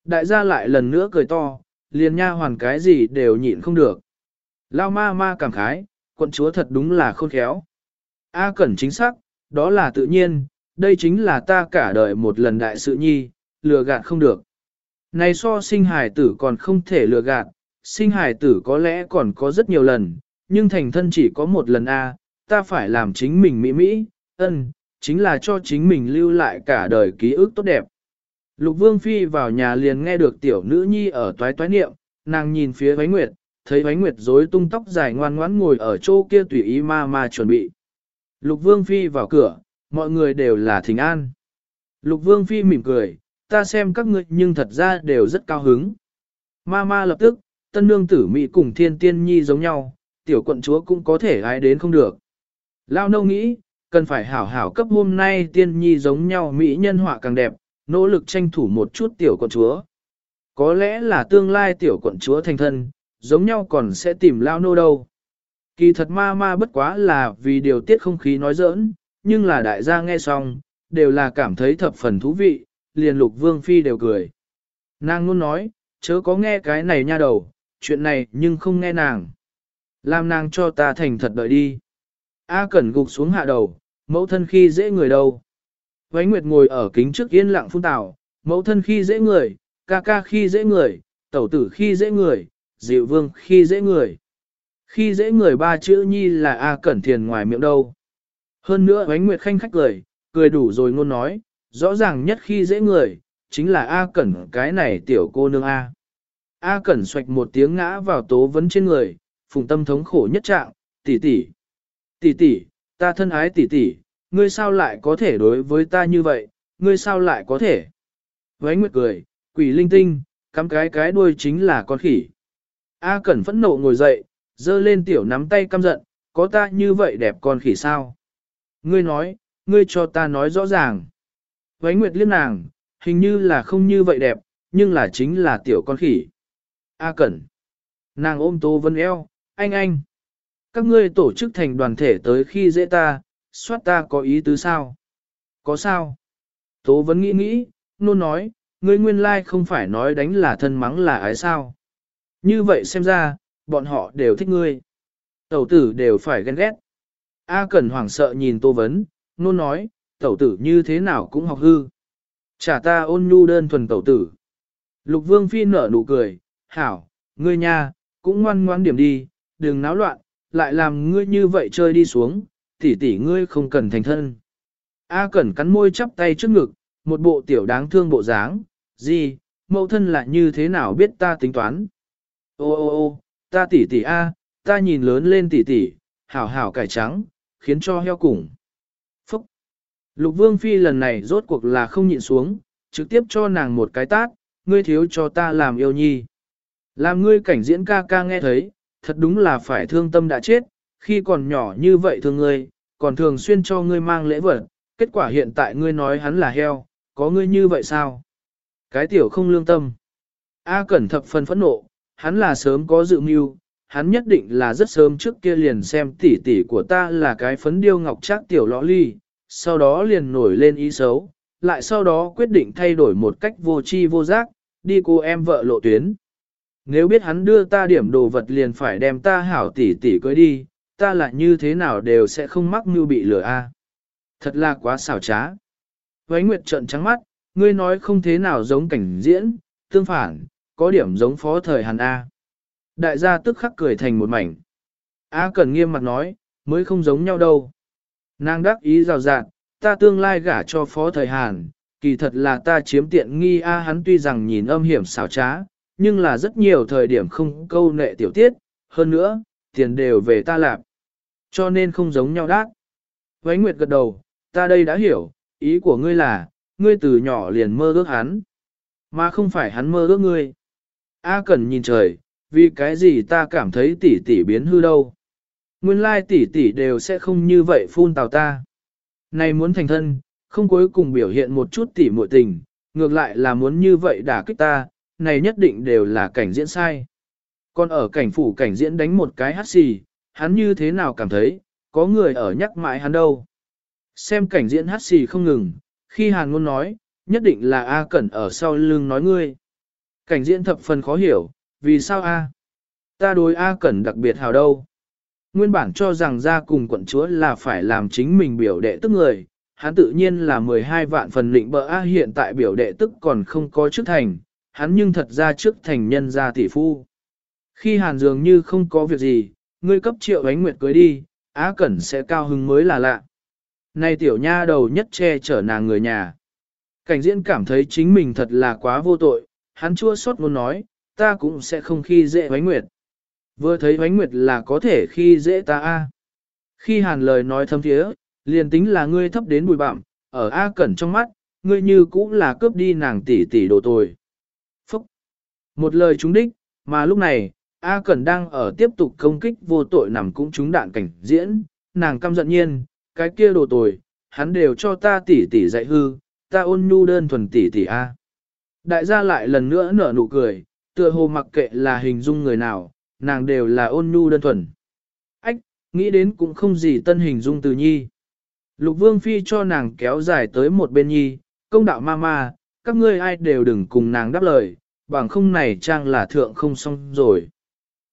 Đại gia lại lần nữa cười to, liền nha hoàn cái gì đều nhịn không được. Lao ma ma cảm khái, quận chúa thật đúng là khôn khéo. A Cẩn chính xác, đó là tự nhiên, đây chính là ta cả đời một lần đại sự nhi, lừa gạt không được. Này so sinh hài tử còn không thể lừa gạt, sinh hài tử có lẽ còn có rất nhiều lần, nhưng thành thân chỉ có một lần A, ta phải làm chính mình mỹ mỹ, ân, chính là cho chính mình lưu lại cả đời ký ức tốt đẹp. Lục Vương Phi vào nhà liền nghe được tiểu nữ nhi ở toái toái niệm, nàng nhìn phía Vánh Nguyệt, thấy Vánh Nguyệt rối tung tóc dài ngoan ngoãn ngồi ở chỗ kia tùy ý ma ma chuẩn bị. Lục Vương Phi vào cửa, mọi người đều là thỉnh an. Lục Vương Phi mỉm cười, ta xem các ngươi nhưng thật ra đều rất cao hứng. Ma ma lập tức, tân nương tử Mỹ cùng thiên tiên nhi giống nhau, tiểu quận chúa cũng có thể ai đến không được. Lao nâu nghĩ, cần phải hảo hảo cấp hôm nay tiên nhi giống nhau Mỹ nhân họa càng đẹp, nỗ lực tranh thủ một chút tiểu quận chúa. Có lẽ là tương lai tiểu quận chúa thành thân, giống nhau còn sẽ tìm lao nô đâu. Kỳ thật ma ma bất quá là vì điều tiết không khí nói giỡn, nhưng là đại gia nghe xong, đều là cảm thấy thập phần thú vị, liền lục vương phi đều cười. Nàng luôn nói, chớ có nghe cái này nha đầu, chuyện này nhưng không nghe nàng. Làm nàng cho ta thành thật đợi đi. A Cẩn gục xuống hạ đầu, mẫu thân khi dễ người đâu. Vánh Nguyệt ngồi ở kính trước yên lặng phun tảo, mẫu thân khi dễ người, ca ca khi dễ người, tẩu tử khi dễ người, dịu vương khi dễ người. Khi dễ người ba chữ nhi là A Cẩn Thiền ngoài miệng đâu. Hơn nữa ánh Nguyệt khanh khách cười, cười đủ rồi ngôn nói, rõ ràng nhất khi dễ người, chính là A Cẩn cái này tiểu cô nương A. A Cẩn xoạch một tiếng ngã vào tố vấn trên người, phùng tâm thống khổ nhất trạng, tỷ tỷ, tỷ tỷ, ta thân ái tỷ tỷ, ngươi sao lại có thể đối với ta như vậy, ngươi sao lại có thể. Vánh Nguyệt cười, quỷ linh tinh, cắm cái cái đuôi chính là con khỉ. A Cẩn phẫn nộ ngồi dậy, dơ lên tiểu nắm tay căm giận, có ta như vậy đẹp con khỉ sao? Ngươi nói, ngươi cho ta nói rõ ràng. Vánh Nguyệt liếc nàng, hình như là không như vậy đẹp, nhưng là chính là tiểu con khỉ. A Cẩn. Nàng ôm Tô Vân eo, anh anh. Các ngươi tổ chức thành đoàn thể tới khi dễ ta, soát ta có ý tứ sao? Có sao? Tố Vân nghĩ nghĩ, nôn nói, ngươi nguyên lai không phải nói đánh là thân mắng là ái sao? Như vậy xem ra, bọn họ đều thích ngươi. Tẩu tử đều phải ghen ghét. A Cẩn hoảng sợ nhìn Tô Vấn, nôn nói, tẩu tử như thế nào cũng học hư. Chả ta ôn nhu đơn thuần tẩu tử. Lục Vương Phi nở nụ cười, hảo, ngươi nha, cũng ngoan ngoan điểm đi, đừng náo loạn, lại làm ngươi như vậy chơi đi xuống, tỷ tỷ ngươi không cần thành thân. A Cẩn cắn môi chắp tay trước ngực, một bộ tiểu đáng thương bộ dáng, gì, mẫu thân là như thế nào biết ta tính toán. Ô ô ô, ta tỷ tỷ A, ta nhìn lớn lên tỷ tỷ, hảo hảo cải trắng, khiến cho heo củng. Phúc! Lục Vương Phi lần này rốt cuộc là không nhịn xuống, trực tiếp cho nàng một cái tát, ngươi thiếu cho ta làm yêu nhi. Làm ngươi cảnh diễn ca ca nghe thấy, thật đúng là phải thương tâm đã chết, khi còn nhỏ như vậy thương ngươi, còn thường xuyên cho ngươi mang lễ vật, kết quả hiện tại ngươi nói hắn là heo, có ngươi như vậy sao? Cái tiểu không lương tâm. A Cẩn thập phần phẫn nộ, hắn là sớm có dự mưu, hắn nhất định là rất sớm trước kia liền xem tỷ tỷ của ta là cái phấn điêu ngọc trác tiểu lõ ly, sau đó liền nổi lên ý xấu, lại sau đó quyết định thay đổi một cách vô tri vô giác, đi cô em vợ lộ tuyến. Nếu biết hắn đưa ta điểm đồ vật liền phải đem ta hảo tỷ tỷ cưới đi, ta lại như thế nào đều sẽ không mắc mưu bị lừa a. À. Thật là quá xảo trá. Vánh Nguyệt trợn trắng mắt, ngươi nói không thế nào giống cảnh diễn, tương phản, có điểm giống phó thời Hàn A. Đại gia tức khắc cười thành một mảnh. A Cẩn nghiêm mặt nói, mới không giống nhau đâu. Nàng đắc ý rào rạt, ta tương lai gả cho phó thời Hàn, kỳ thật là ta chiếm tiện nghi A hắn tuy rằng nhìn âm hiểm xảo trá, nhưng là rất nhiều thời điểm không câu nệ tiểu tiết, hơn nữa, tiền đều về ta lạp. Cho nên không giống nhau đát. Vánh Nguyệt gật đầu, ta đây đã hiểu, ý của ngươi là, ngươi từ nhỏ liền mơ ước hắn, mà không phải hắn mơ ước ngươi. A Cẩn nhìn trời, vì cái gì ta cảm thấy tỷ tỷ biến hư đâu. Nguyên lai tỷ tỷ đều sẽ không như vậy phun tào ta. Này muốn thành thân, không cuối cùng biểu hiện một chút tỷ muội tình, ngược lại là muốn như vậy đả kích ta, này nhất định đều là cảnh diễn sai. Còn ở cảnh phủ cảnh diễn đánh một cái hát xì, hắn như thế nào cảm thấy, có người ở nhắc mãi hắn đâu. Xem cảnh diễn hát xì không ngừng, khi hàn ngôn nói, nhất định là A Cẩn ở sau lưng nói ngươi. Cảnh diễn thập phần khó hiểu, vì sao A? Ta đối A Cẩn đặc biệt hào đâu. Nguyên bản cho rằng ra cùng quận chúa là phải làm chính mình biểu đệ tức người, hắn tự nhiên là 12 vạn phần lĩnh bỡ A hiện tại biểu đệ tức còn không có chức thành, hắn nhưng thật ra trước thành nhân gia tỷ phu. Khi hàn dường như không có việc gì, ngươi cấp triệu ánh nguyệt cưới đi, Á Cẩn sẽ cao hứng mới là lạ. Này tiểu nha đầu nhất che chở nàng người nhà. Cảnh diễn cảm thấy chính mình thật là quá vô tội, hắn chua xót muốn nói, ta cũng sẽ không khi dễ ánh nguyệt. Vừa thấy ánh nguyệt là có thể khi dễ ta a. Khi hàn lời nói thâm thiế, liền tính là ngươi thấp đến bùi bạm, ở A Cẩn trong mắt, ngươi như cũng là cướp đi nàng tỷ tỷ đồ tồi. Phúc! Một lời trúng đích, mà lúc này, A Cẩn đang ở tiếp tục công kích vô tội nằm cũng trúng đạn cảnh diễn, nàng căm giận nhiên, cái kia đồ tồi, hắn đều cho ta tỷ tỷ dạy hư, ta ôn nhu đơn thuần tỷ tỷ A. Đại gia lại lần nữa nở nụ cười, tựa hồ mặc kệ là hình dung người nào, nàng đều là ôn nhu đơn thuần. Ách, nghĩ đến cũng không gì tân hình dung từ nhi. Lục vương phi cho nàng kéo dài tới một bên nhi, công đạo ma ma, các ngươi ai đều đừng cùng nàng đáp lời, bằng không này trang là thượng không xong rồi.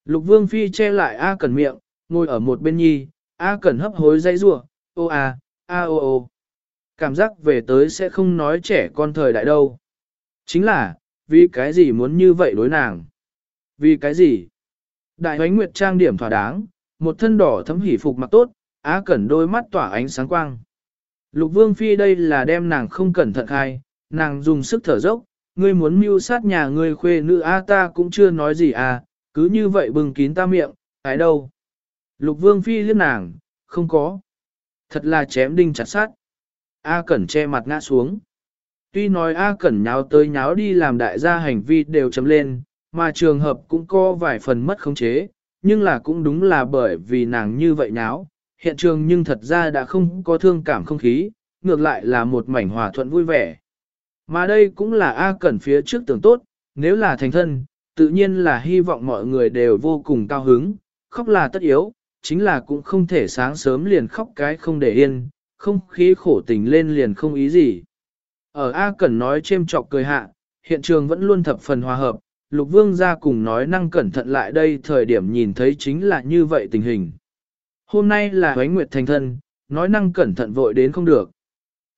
Lục vương phi che lại A Cẩn miệng, ngồi ở một bên nhi, A Cẩn hấp hối dây rủa ô a, a ô ô. Cảm giác về tới sẽ không nói trẻ con thời đại đâu. Chính là, vì cái gì muốn như vậy đối nàng? Vì cái gì? Đại hoánh nguyệt trang điểm thỏa đáng, một thân đỏ thấm hỉ phục mặc tốt, Á Cẩn đôi mắt tỏa ánh sáng quang. Lục Vương Phi đây là đem nàng không cẩn thận khai, nàng dùng sức thở dốc, ngươi muốn mưu sát nhà ngươi khuê nữ A ta cũng chưa nói gì à, cứ như vậy bừng kín ta miệng, cái đâu. Lục Vương Phi liếc nàng, không có. Thật là chém đinh chặt sát. A Cẩn che mặt ngã xuống. Tuy nói A Cẩn nháo tới nháo đi làm đại gia hành vi đều chấm lên, mà trường hợp cũng có vài phần mất khống chế, nhưng là cũng đúng là bởi vì nàng như vậy nháo, hiện trường nhưng thật ra đã không có thương cảm không khí, ngược lại là một mảnh hòa thuận vui vẻ. Mà đây cũng là A Cẩn phía trước tưởng tốt, nếu là thành thân, tự nhiên là hy vọng mọi người đều vô cùng cao hứng, khóc là tất yếu, chính là cũng không thể sáng sớm liền khóc cái không để yên, không khí khổ tình lên liền không ý gì. Ở A Cẩn nói chêm chọc cười hạ, hiện trường vẫn luôn thập phần hòa hợp, Lục Vương ra cùng nói năng cẩn thận lại đây thời điểm nhìn thấy chính là như vậy tình hình. Hôm nay là Huế Nguyệt thành thân, nói năng cẩn thận vội đến không được.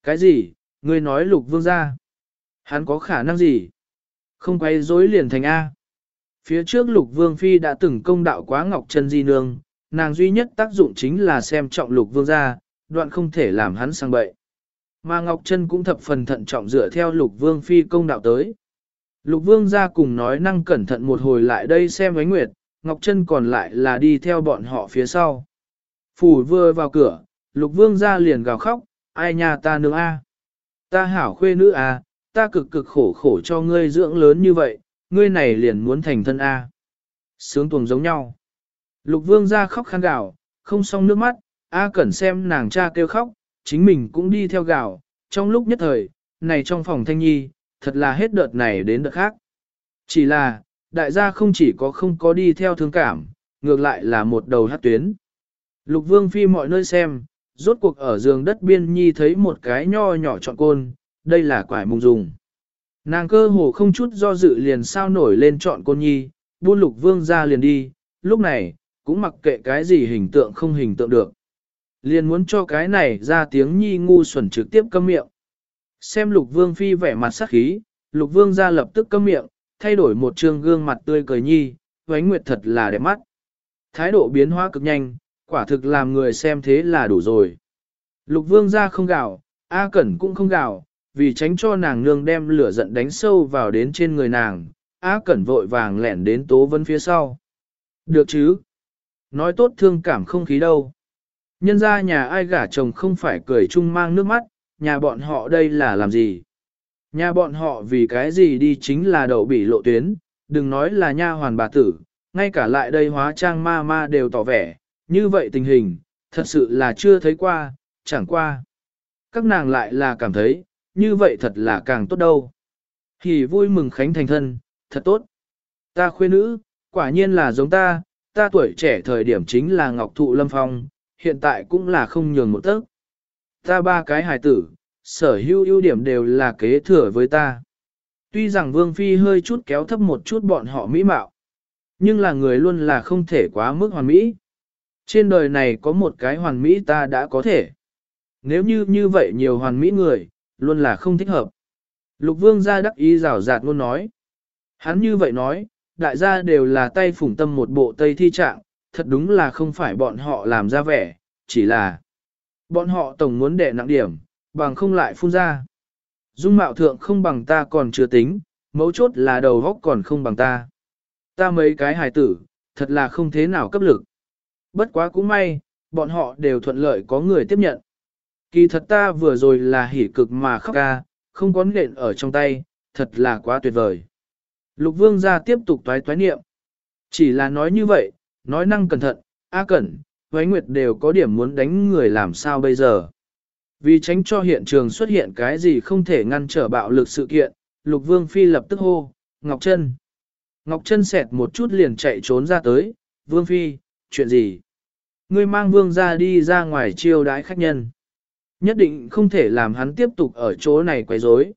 Cái gì, ngươi nói Lục Vương ra? Hắn có khả năng gì? Không quay dối liền thành A. Phía trước Lục Vương Phi đã từng công đạo quá Ngọc Trân Di Nương, nàng duy nhất tác dụng chính là xem trọng Lục Vương ra, đoạn không thể làm hắn sang bậy. Mà Ngọc Trân cũng thập phần thận trọng dựa theo Lục Vương Phi công đạo tới. Lục Vương ra cùng nói năng cẩn thận một hồi lại đây xem ánh nguyệt, Ngọc Trân còn lại là đi theo bọn họ phía sau. Phủ vừa vào cửa, Lục Vương ra liền gào khóc, ai nhà ta nương a, Ta hảo khuê nữ a, ta cực cực khổ khổ cho ngươi dưỡng lớn như vậy, ngươi này liền muốn thành thân a. Sướng tuồng giống nhau. Lục Vương ra khóc khăn gào, không xong nước mắt, A Cẩn xem nàng cha kêu khóc, chính mình cũng đi theo gạo trong lúc nhất thời, này trong phòng thanh nhi, thật là hết đợt này đến đợt khác. Chỉ là, đại gia không chỉ có không có đi theo thương cảm, ngược lại là một đầu hát tuyến. Lục vương phi mọi nơi xem, rốt cuộc ở giường đất biên nhi thấy một cái nho nhỏ trọn côn, đây là quải mùng dùng. Nàng cơ hồ không chút do dự liền sao nổi lên trọn côn nhi, buôn lục vương ra liền đi, lúc này, cũng mặc kệ cái gì hình tượng không hình tượng được. Liền muốn cho cái này ra tiếng nhi ngu xuẩn trực tiếp câm miệng. Xem lục vương phi vẻ mặt sắc khí, lục vương ra lập tức câm miệng, thay đổi một trương gương mặt tươi cười nhi, vánh nguyệt thật là đẹp mắt. Thái độ biến hóa cực nhanh, quả thực làm người xem thế là đủ rồi. Lục vương ra không gào, A Cẩn cũng không gào, vì tránh cho nàng nương đem lửa giận đánh sâu vào đến trên người nàng, A Cẩn vội vàng lẻn đến Tố Vân phía sau. Được chứ? Nói tốt thương cảm không khí đâu. Nhân ra nhà ai gả chồng không phải cười chung mang nước mắt, nhà bọn họ đây là làm gì? Nhà bọn họ vì cái gì đi chính là đậu bị lộ tuyến, đừng nói là nha hoàn bà tử, ngay cả lại đây hóa trang ma ma đều tỏ vẻ, như vậy tình hình, thật sự là chưa thấy qua, chẳng qua. Các nàng lại là cảm thấy, như vậy thật là càng tốt đâu. Thì vui mừng khánh thành thân, thật tốt. Ta khuê nữ, quả nhiên là giống ta, ta tuổi trẻ thời điểm chính là ngọc thụ lâm phong, hiện tại cũng là không nhường một tấc. Ta ba cái hài tử, sở hữu ưu điểm đều là kế thừa với ta. Tuy rằng Vương Phi hơi chút kéo thấp một chút bọn họ mỹ mạo, Nhưng là người luôn là không thể quá mức hoàn mỹ. Trên đời này có một cái hoàn mỹ ta đã có thể. Nếu như như vậy nhiều hoàn mỹ người, luôn là không thích hợp. Lục vương ra đắc ý rào rạt luôn nói. Hắn như vậy nói, đại gia đều là tay phủng tâm một bộ tây thi trạng, thật đúng là không phải bọn họ làm ra vẻ, chỉ là bọn họ tổng muốn đệ nặng điểm, bằng không lại phun ra. Dung mạo thượng không bằng ta còn chưa tính, mấu chốt là đầu góc còn không bằng ta. Ta mấy cái hài tử, thật là không thế nào cấp lực. Bất quá cũng may, bọn họ đều thuận lợi có người tiếp nhận. Kỳ thật ta vừa rồi là hỉ cực mà khóc ca, không có nện ở trong tay, thật là quá tuyệt vời. Lục vương gia tiếp tục toái toái niệm. Chỉ là nói như vậy, nói năng cẩn thận, A Cẩn, Huế Nguyệt đều có điểm muốn đánh người làm sao bây giờ. Vì tránh cho hiện trường xuất hiện cái gì không thể ngăn trở bạo lực sự kiện, Lục Vương Phi lập tức hô, Ngọc Trân. Ngọc Trân xẹt một chút liền chạy trốn ra tới, Vương Phi, chuyện gì? Ngươi mang Vương ra đi ra ngoài chiêu đái khách nhân. Nhất định không thể làm hắn tiếp tục ở chỗ này quấy rối.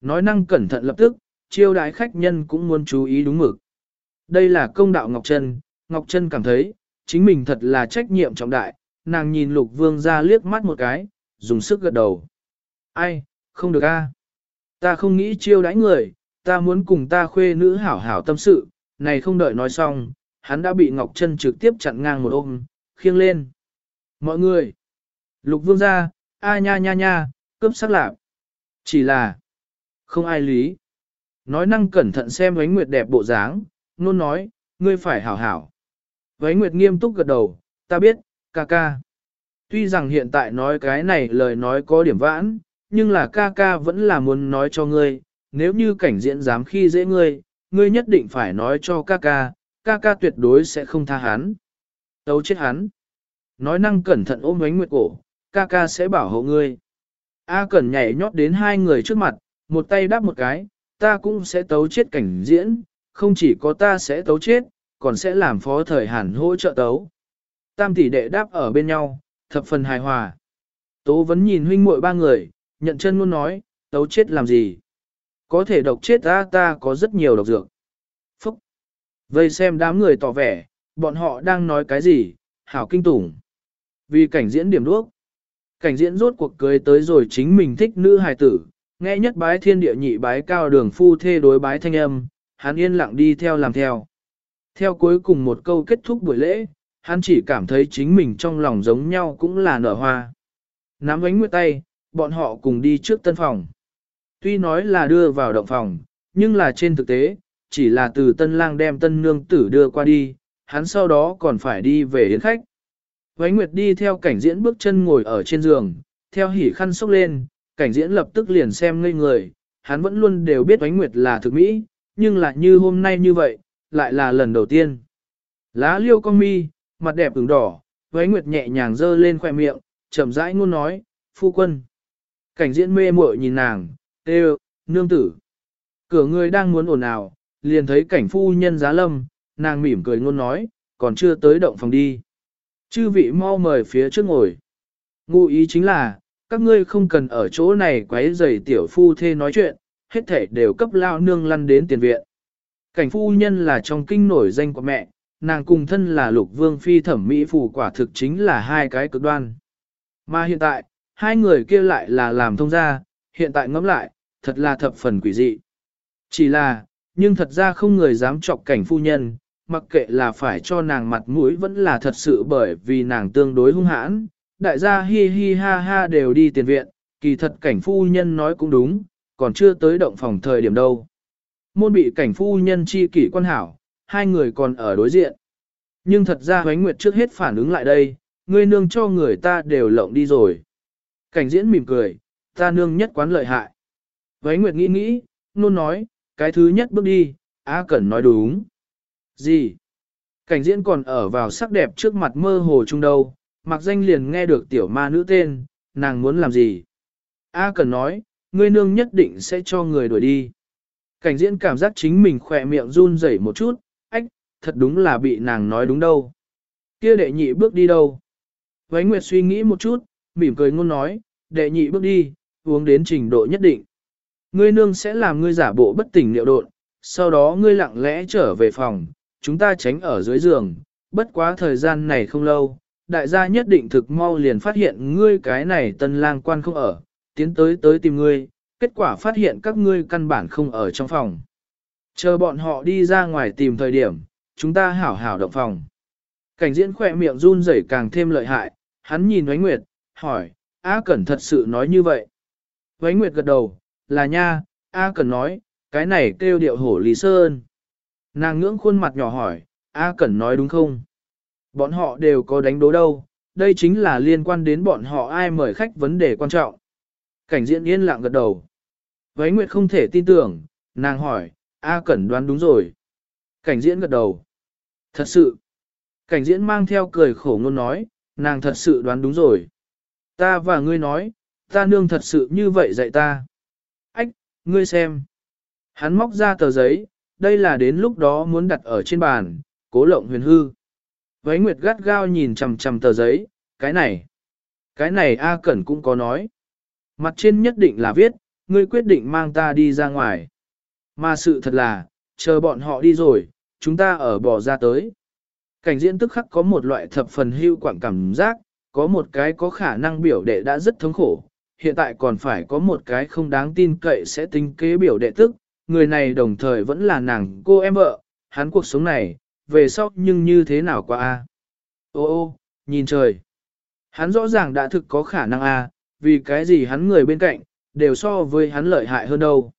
Nói năng cẩn thận lập tức, chiêu đái khách nhân cũng muốn chú ý đúng mực. Đây là công đạo Ngọc Trân, Ngọc Trân cảm thấy, chính mình thật là trách nhiệm trọng đại, nàng nhìn Lục Vương ra liếc mắt một cái, dùng sức gật đầu. Ai, không được a, Ta không nghĩ chiêu đãi người, ta muốn cùng ta khuê nữ hảo hảo tâm sự, này không đợi nói xong, hắn đã bị Ngọc Trân trực tiếp chặn ngang một ôm, khiêng lên. Mọi người, Lục Vương ra, a nha nha nha, cướp sắc lạc. Chỉ là, không ai lý. Nói năng cẩn thận xem ánh nguyệt đẹp bộ dáng, nôn nói, ngươi phải hảo hảo. Vánh Nguyệt nghiêm túc gật đầu, ta biết, ca ca. Tuy rằng hiện tại nói cái này lời nói có điểm vãn, nhưng là ca ca vẫn là muốn nói cho ngươi, nếu như cảnh diễn dám khi dễ ngươi, ngươi nhất định phải nói cho ca ca, ca ca tuyệt đối sẽ không tha hắn. Tấu chết hắn. Nói năng cẩn thận ôm ánh Nguyệt cổ, ca ca sẽ bảo hộ ngươi. A Cẩn nhảy nhót đến hai người trước mặt, một tay đáp một cái, ta cũng sẽ tấu chết cảnh diễn, không chỉ có ta sẽ tấu chết, còn sẽ làm phó thời hàn hỗ trợ tấu. Tam tỷ đệ đáp ở bên nhau, thập phần hài hòa. Tố vẫn nhìn huynh muội ba người, nhận chân luôn nói, tấu chết làm gì? Có thể độc chết ta ta có rất nhiều độc dược. Phúc! Vây xem đám người tỏ vẻ, bọn họ đang nói cái gì, hảo kinh tủng. Vì cảnh diễn điểm đuốc. Cảnh diễn rốt cuộc cưới tới rồi chính mình thích nữ hài tử, nghe nhất bái thiên địa nhị bái cao đường phu thê đối bái thanh âm, hắn yên lặng đi theo làm theo. Theo cuối cùng một câu kết thúc buổi lễ, hắn chỉ cảm thấy chính mình trong lòng giống nhau cũng là nở hoa. Nắm ánh nguyệt tay, bọn họ cùng đi trước tân phòng. Tuy nói là đưa vào động phòng, nhưng là trên thực tế, chỉ là từ tân lang đem tân nương tử đưa qua đi, hắn sau đó còn phải đi về yến khách. Vánh Nguyệt đi theo cảnh diễn bước chân ngồi ở trên giường, theo hỉ khăn sốc lên, cảnh diễn lập tức liền xem ngây người, hắn vẫn luôn đều biết Vánh Nguyệt là thực mỹ, nhưng là như hôm nay như vậy, lại là lần đầu tiên. Lá liêu con mi, mặt đẹp ửng đỏ, váy nguyệt nhẹ nhàng dơ lên khoe miệng, chậm rãi ngôn nói, phu quân. Cảnh diễn mê muội nhìn nàng, tê nương tử. Cửa người đang muốn ồn ào, liền thấy cảnh phu nhân giá lâm, nàng mỉm cười ngôn nói, còn chưa tới động phòng đi. Chư vị mau mời phía trước ngồi. Ngụ ý chính là, các ngươi không cần ở chỗ này quấy rầy tiểu phu thê nói chuyện, hết thể đều cấp lao nương lăn đến tiền viện. Cảnh phu nhân là trong kinh nổi danh của mẹ, nàng cùng thân là lục vương phi thẩm mỹ phù quả thực chính là hai cái cực đoan. Mà hiện tại, hai người kia lại là làm thông gia, hiện tại ngẫm lại, thật là thập phần quỷ dị. Chỉ là, nhưng thật ra không người dám chọc cảnh phu nhân, mặc kệ là phải cho nàng mặt mũi vẫn là thật sự bởi vì nàng tương đối hung hãn. Đại gia hi hi ha ha đều đi tiền viện, kỳ thật cảnh phu nhân nói cũng đúng, còn chưa tới động phòng thời điểm đâu. Môn bị cảnh phu nhân chi kỷ quan hảo, hai người còn ở đối diện. Nhưng thật ra Huánh Nguyệt trước hết phản ứng lại đây, ngươi nương cho người ta đều lộng đi rồi. Cảnh diễn mỉm cười, ta nương nhất quán lợi hại. Huánh Nguyệt nghĩ nghĩ, nôn nói, cái thứ nhất bước đi, Á Cẩn nói đúng. Gì? Cảnh diễn còn ở vào sắc đẹp trước mặt mơ hồ trung đâu, mặc danh liền nghe được tiểu ma nữ tên, nàng muốn làm gì? A Cẩn nói, ngươi nương nhất định sẽ cho người đuổi đi. Cảnh diễn cảm giác chính mình khỏe miệng run rẩy một chút, ách, thật đúng là bị nàng nói đúng đâu. Kia đệ nhị bước đi đâu? Vánh Nguyệt suy nghĩ một chút, mỉm cười ngôn nói, đệ nhị bước đi, uống đến trình độ nhất định. Ngươi nương sẽ làm ngươi giả bộ bất tỉnh liệu độn, sau đó ngươi lặng lẽ trở về phòng, chúng ta tránh ở dưới giường, bất quá thời gian này không lâu, đại gia nhất định thực mau liền phát hiện ngươi cái này tân lang quan không ở, tiến tới tới tìm ngươi, kết quả phát hiện các ngươi căn bản không ở trong phòng. Chờ bọn họ đi ra ngoài tìm thời điểm, chúng ta hảo hảo động phòng. Cảnh diễn khỏe miệng run rẩy càng thêm lợi hại, hắn nhìn Vánh Nguyệt, hỏi, A Cẩn thật sự nói như vậy. Vánh Nguyệt gật đầu, là nha, A Cẩn nói, cái này kêu điệu hổ Lý Sơn. Nàng ngưỡng khuôn mặt nhỏ hỏi, A Cẩn nói đúng không? Bọn họ đều có đánh đố đâu, đây chính là liên quan đến bọn họ ai mời khách vấn đề quan trọng. Cảnh diễn yên lặng gật đầu. Vánh Nguyệt không thể tin tưởng, nàng hỏi, A Cẩn đoán đúng rồi. Cảnh diễn gật đầu. Thật sự. Cảnh diễn mang theo cười khổ ngôn nói, nàng thật sự đoán đúng rồi. Ta và ngươi nói, ta nương thật sự như vậy dạy ta. Ách, ngươi xem. Hắn móc ra tờ giấy, đây là đến lúc đó muốn đặt ở trên bàn, cố lộng huyền hư. Vấy Nguyệt gắt gao nhìn chằm chằm tờ giấy, cái này. Cái này A Cẩn cũng có nói. Mặt trên nhất định là viết, ngươi quyết định mang ta đi ra ngoài. Mà sự thật là, chờ bọn họ đi rồi, chúng ta ở bỏ ra tới. Cảnh diễn tức khắc có một loại thập phần hưu quảng cảm giác, có một cái có khả năng biểu đệ đã rất thống khổ, hiện tại còn phải có một cái không đáng tin cậy sẽ tính kế biểu đệ tức, người này đồng thời vẫn là nàng cô em vợ, hắn cuộc sống này, về sau nhưng như thế nào qua a? Ô ô, nhìn trời. Hắn rõ ràng đã thực có khả năng a, vì cái gì hắn người bên cạnh, đều so với hắn lợi hại hơn đâu.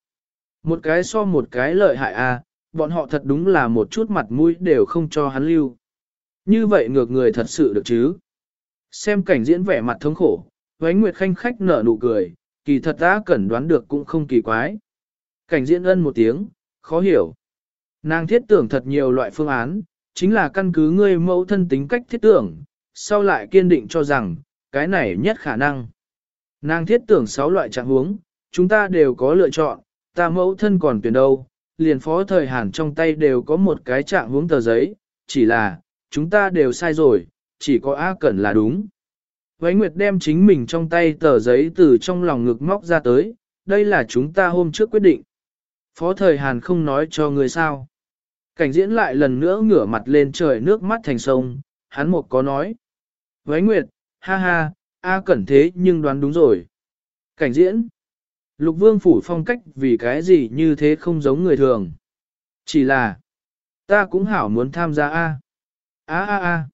Một cái so một cái lợi hại à? bọn họ thật đúng là một chút mặt mũi đều không cho hắn lưu. Như vậy ngược người thật sự được chứ? Xem cảnh diễn vẻ mặt thống khổ, Vánh Nguyệt khanh khách nở nụ cười, kỳ thật đã cẩn đoán được cũng không kỳ quái. Cảnh diễn ân một tiếng, khó hiểu. Nàng thiết tưởng thật nhiều loại phương án, chính là căn cứ ngươi mẫu thân tính cách thiết tưởng, sau lại kiên định cho rằng, cái này nhất khả năng. Nàng thiết tưởng sáu loại trạng huống, chúng ta đều có lựa chọn, ta mẫu thân còn tuyển đâu, liền phó thời hàn trong tay đều có một cái trạng huống tờ giấy, chỉ là, chúng ta đều sai rồi, chỉ có A Cẩn là đúng. Vánh Nguyệt đem chính mình trong tay tờ giấy từ trong lòng ngực móc ra tới, đây là chúng ta hôm trước quyết định. Phó thời Hàn không nói cho người sao. Cảnh diễn lại lần nữa ngửa mặt lên trời nước mắt thành sông, hắn một có nói. Vánh Nguyệt, ha ha, A Cẩn thế nhưng đoán đúng rồi. Cảnh diễn. Lục vương phủ phong cách vì cái gì như thế không giống người thường. Chỉ là, ta cũng hảo muốn tham gia A. A A A.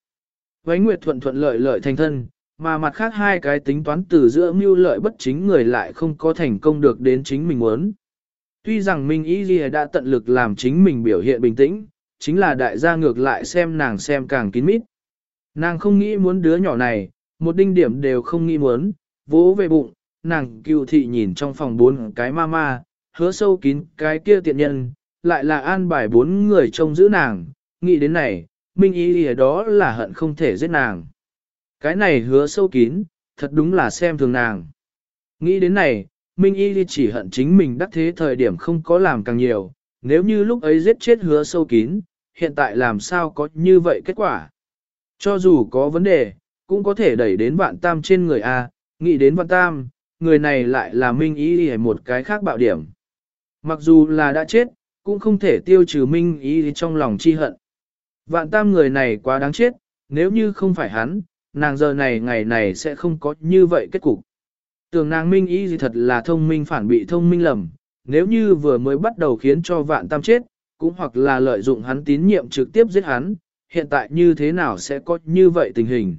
Vánh Nguyệt thuận thuận lợi lợi thành thân, mà mặt khác hai cái tính toán từ giữa mưu lợi bất chính người lại không có thành công được đến chính mình muốn. Tuy rằng Minh Y Ghi đã tận lực làm chính mình biểu hiện bình tĩnh, chính là đại gia ngược lại xem nàng xem càng kín mít. Nàng không nghĩ muốn đứa nhỏ này, một đinh điểm đều không nghĩ muốn, vỗ về bụng, nàng cựu thị nhìn trong phòng bốn cái ma ma, hứa sâu kín cái kia tiện nhân, lại là an bài bốn người trông giữ nàng, nghĩ đến này, Minh Y Lìa đó là hận không thể giết nàng. Cái này hứa sâu kín, thật đúng là xem thường nàng. Nghĩ đến này, Minh Y chỉ hận chính mình đắc thế thời điểm không có làm càng nhiều, nếu như lúc ấy giết chết hứa sâu kín, hiện tại làm sao có như vậy kết quả. Cho dù có vấn đề, cũng có thể đẩy đến vạn tam trên người A, nghĩ đến vạn tam, người này lại là Minh Y một cái khác bạo điểm. Mặc dù là đã chết, cũng không thể tiêu trừ Minh Y trong lòng chi hận. Vạn tam người này quá đáng chết, nếu như không phải hắn, nàng giờ này ngày này sẽ không có như vậy kết cục. Tưởng nàng minh ý gì thật là thông minh phản bị thông minh lầm, nếu như vừa mới bắt đầu khiến cho vạn tam chết, cũng hoặc là lợi dụng hắn tín nhiệm trực tiếp giết hắn, hiện tại như thế nào sẽ có như vậy tình hình.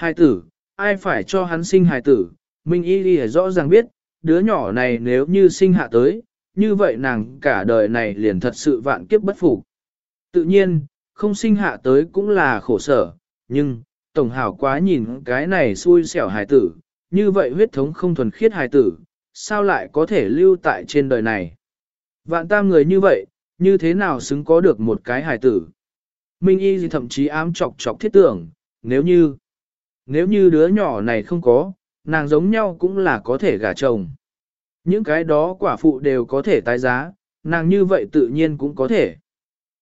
Hai tử, ai phải cho hắn sinh hài tử, minh y Ghi rõ ràng biết, đứa nhỏ này nếu như sinh hạ tới, như vậy nàng cả đời này liền thật sự vạn kiếp bất phục. Tự nhiên, không sinh hạ tới cũng là khổ sở, nhưng, tổng hảo quá nhìn cái này xui xẻo hài tử, như vậy huyết thống không thuần khiết hài tử, sao lại có thể lưu tại trên đời này. Vạn tam người như vậy, như thế nào xứng có được một cái hài tử. Minh y gì thậm chí ám chọc chọc thiết tưởng, nếu như, nếu như đứa nhỏ này không có, nàng giống nhau cũng là có thể gả chồng. Những cái đó quả phụ đều có thể tái giá, nàng như vậy tự nhiên cũng có thể.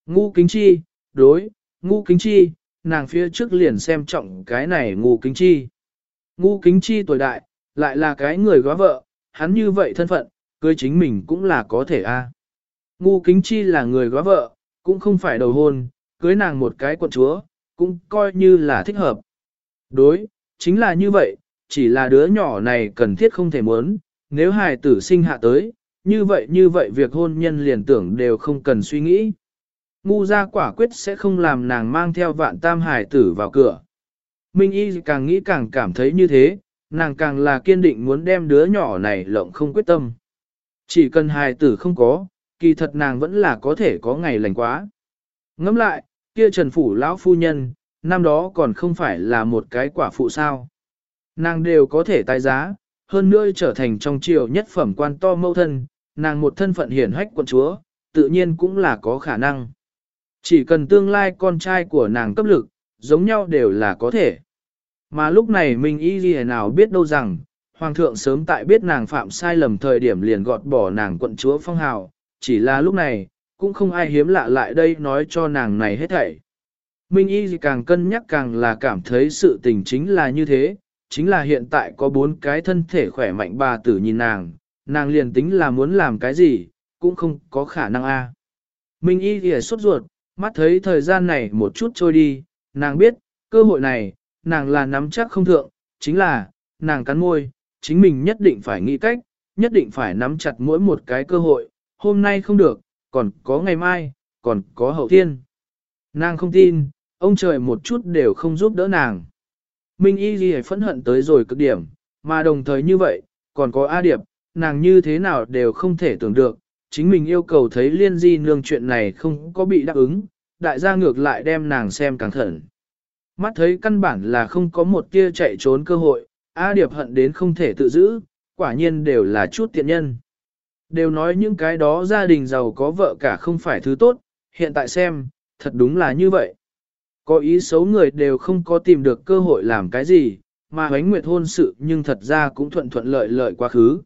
Ngu kính chi, đối, ngu kính chi, nàng phía trước liền xem trọng cái này ngu kính chi. Ngu kính chi tuổi đại, lại là cái người góa vợ, hắn như vậy thân phận, cưới chính mình cũng là có thể a. Ngu kính chi là người góa vợ, cũng không phải đầu hôn, cưới nàng một cái quận chúa, cũng coi như là thích hợp. Đối, chính là như vậy, chỉ là đứa nhỏ này cần thiết không thể muốn, nếu hài tử sinh hạ tới, như vậy như vậy việc hôn nhân liền tưởng đều không cần suy nghĩ. Ngu ra quả quyết sẽ không làm nàng mang theo vạn tam hài tử vào cửa. Minh Y càng nghĩ càng cảm thấy như thế, nàng càng là kiên định muốn đem đứa nhỏ này lộng không quyết tâm. Chỉ cần hài tử không có, kỳ thật nàng vẫn là có thể có ngày lành quá. Ngẫm lại, kia Trần Phủ lão phu nhân, năm đó còn không phải là một cái quả phụ sao. Nàng đều có thể tái giá, hơn nữa trở thành trong triều nhất phẩm quan to mâu thân, nàng một thân phận hiển hách quận chúa, tự nhiên cũng là có khả năng. Chỉ cần tương lai con trai của nàng cấp lực, giống nhau đều là có thể. Mà lúc này mình y gì nào biết đâu rằng, Hoàng thượng sớm tại biết nàng phạm sai lầm thời điểm liền gọt bỏ nàng quận chúa phong hào, chỉ là lúc này, cũng không ai hiếm lạ lại đây nói cho nàng này hết thảy. Minh Y càng cân nhắc càng là cảm thấy sự tình chính là như thế, chính là hiện tại có bốn cái thân thể khỏe mạnh bà tử nhìn nàng, nàng liền tính là muốn làm cái gì, cũng không có khả năng a. Minh Y thì sốt ruột, mắt thấy thời gian này một chút trôi đi, nàng biết, cơ hội này, nàng là nắm chắc không thượng, chính là, nàng cắn môi, chính mình nhất định phải nghĩ cách, nhất định phải nắm chặt mỗi một cái cơ hội, hôm nay không được, còn có ngày mai, còn có hậu thiên. Nàng không tin, ông trời một chút đều không giúp đỡ nàng. Minh Y Ghi phẫn hận tới rồi cực điểm, mà đồng thời như vậy, còn có A Điệp, nàng như thế nào đều không thể tưởng được, chính mình yêu cầu thấy liên di nương chuyện này không có bị đáp ứng, đại gia ngược lại đem nàng xem càng thận. Mắt thấy căn bản là không có một tia chạy trốn cơ hội, A Điệp hận đến không thể tự giữ, quả nhiên đều là chút tiện nhân. Đều nói những cái đó gia đình giàu có vợ cả không phải thứ tốt, hiện tại xem, thật đúng là như vậy. Có ý xấu người đều không có tìm được cơ hội làm cái gì, mà ánh Nguyệt hôn sự nhưng thật ra cũng thuận thuận lợi lợi quá khứ.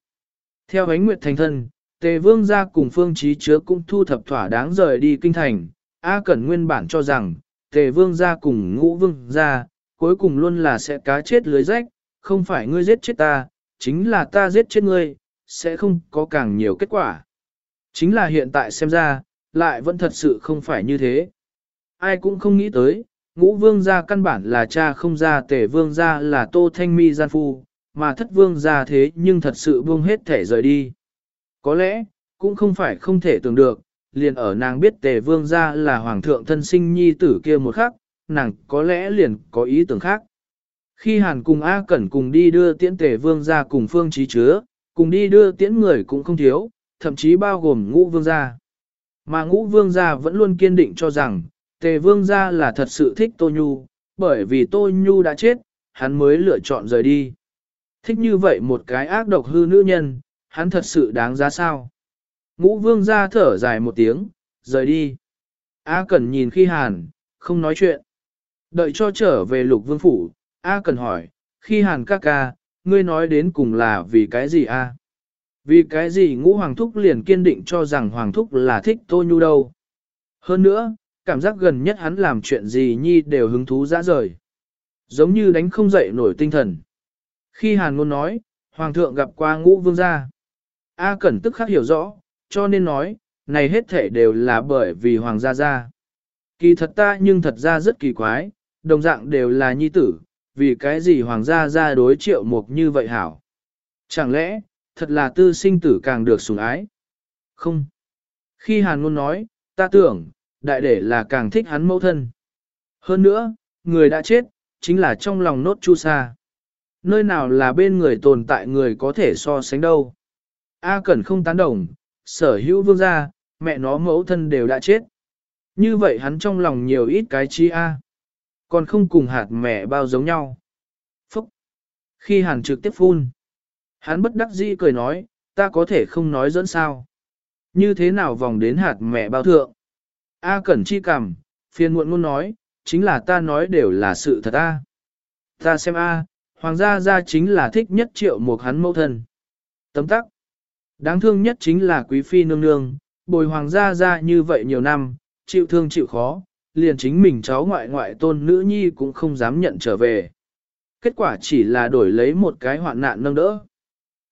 Theo ánh Nguyệt thành thân, Tề Vương gia cùng Phương trí Chứa cũng thu thập thỏa đáng rời đi kinh thành. A Cẩn nguyên bản cho rằng, Tề Vương gia cùng Ngũ Vương gia, cuối cùng luôn là sẽ cá chết lưới rách, không phải ngươi giết chết ta, chính là ta giết chết ngươi, sẽ không có càng nhiều kết quả. Chính là hiện tại xem ra, lại vẫn thật sự không phải như thế. Ai cũng không nghĩ tới, ngũ vương gia căn bản là cha không ra tể vương gia là tô thanh mi gian phu, mà thất vương gia thế nhưng thật sự buông hết thể rời đi. Có lẽ, cũng không phải không thể tưởng được, liền ở nàng biết tề vương gia là hoàng thượng thân sinh nhi tử kia một khắc, nàng có lẽ liền có ý tưởng khác. Khi Hàn cùng A Cẩn cùng đi đưa tiễn tề vương gia cùng phương trí chứa, cùng đi đưa tiễn người cũng không thiếu, thậm chí bao gồm ngũ vương gia. Mà ngũ vương gia vẫn luôn kiên định cho rằng, tề vương gia là thật sự thích Tô Nhu, bởi vì Tô Nhu đã chết, hắn mới lựa chọn rời đi. Thích như vậy một cái ác độc hư nữ nhân, hắn thật sự đáng giá sao? Ngũ vương gia thở dài một tiếng, rời đi. A Cẩn nhìn khi hàn, không nói chuyện. Đợi cho trở về lục vương phủ, A Cẩn hỏi, khi hàn ca ca, ngươi nói đến cùng là vì cái gì a? Vì cái gì ngũ hoàng thúc liền kiên định cho rằng hoàng thúc là thích tô nhu đâu. Hơn nữa, cảm giác gần nhất hắn làm chuyện gì nhi đều hứng thú dã rời. Giống như đánh không dậy nổi tinh thần. Khi hàn ngôn nói, hoàng thượng gặp qua ngũ vương gia. A cẩn tức khắc hiểu rõ, cho nên nói, này hết thể đều là bởi vì hoàng gia gia. Kỳ thật ta nhưng thật ra rất kỳ quái, đồng dạng đều là nhi tử, vì cái gì hoàng gia gia đối triệu mục như vậy hảo. Chẳng lẽ, thật là tư sinh tử càng được sủng ái? Không. Khi hàn ngôn nói, ta tưởng, đại để là càng thích hắn mẫu thân. Hơn nữa, người đã chết, chính là trong lòng nốt chu sa. Nơi nào là bên người tồn tại người có thể so sánh đâu. A Cẩn không tán đồng, sở hữu vương gia, mẹ nó mẫu thân đều đã chết. Như vậy hắn trong lòng nhiều ít cái chi A. Còn không cùng hạt mẹ bao giống nhau. Phúc! Khi hàn trực tiếp phun. Hắn bất đắc dĩ cười nói, ta có thể không nói dẫn sao. Như thế nào vòng đến hạt mẹ bao thượng. A Cẩn chi cằm, phiền muộn muốn nói, chính là ta nói đều là sự thật A. Ta xem A, hoàng gia gia chính là thích nhất triệu một hắn mẫu thân. Tấm tắc. Đáng thương nhất chính là quý phi nương nương, bồi hoàng gia gia như vậy nhiều năm, chịu thương chịu khó, liền chính mình cháu ngoại ngoại tôn nữ nhi cũng không dám nhận trở về. Kết quả chỉ là đổi lấy một cái hoạn nạn nâng đỡ.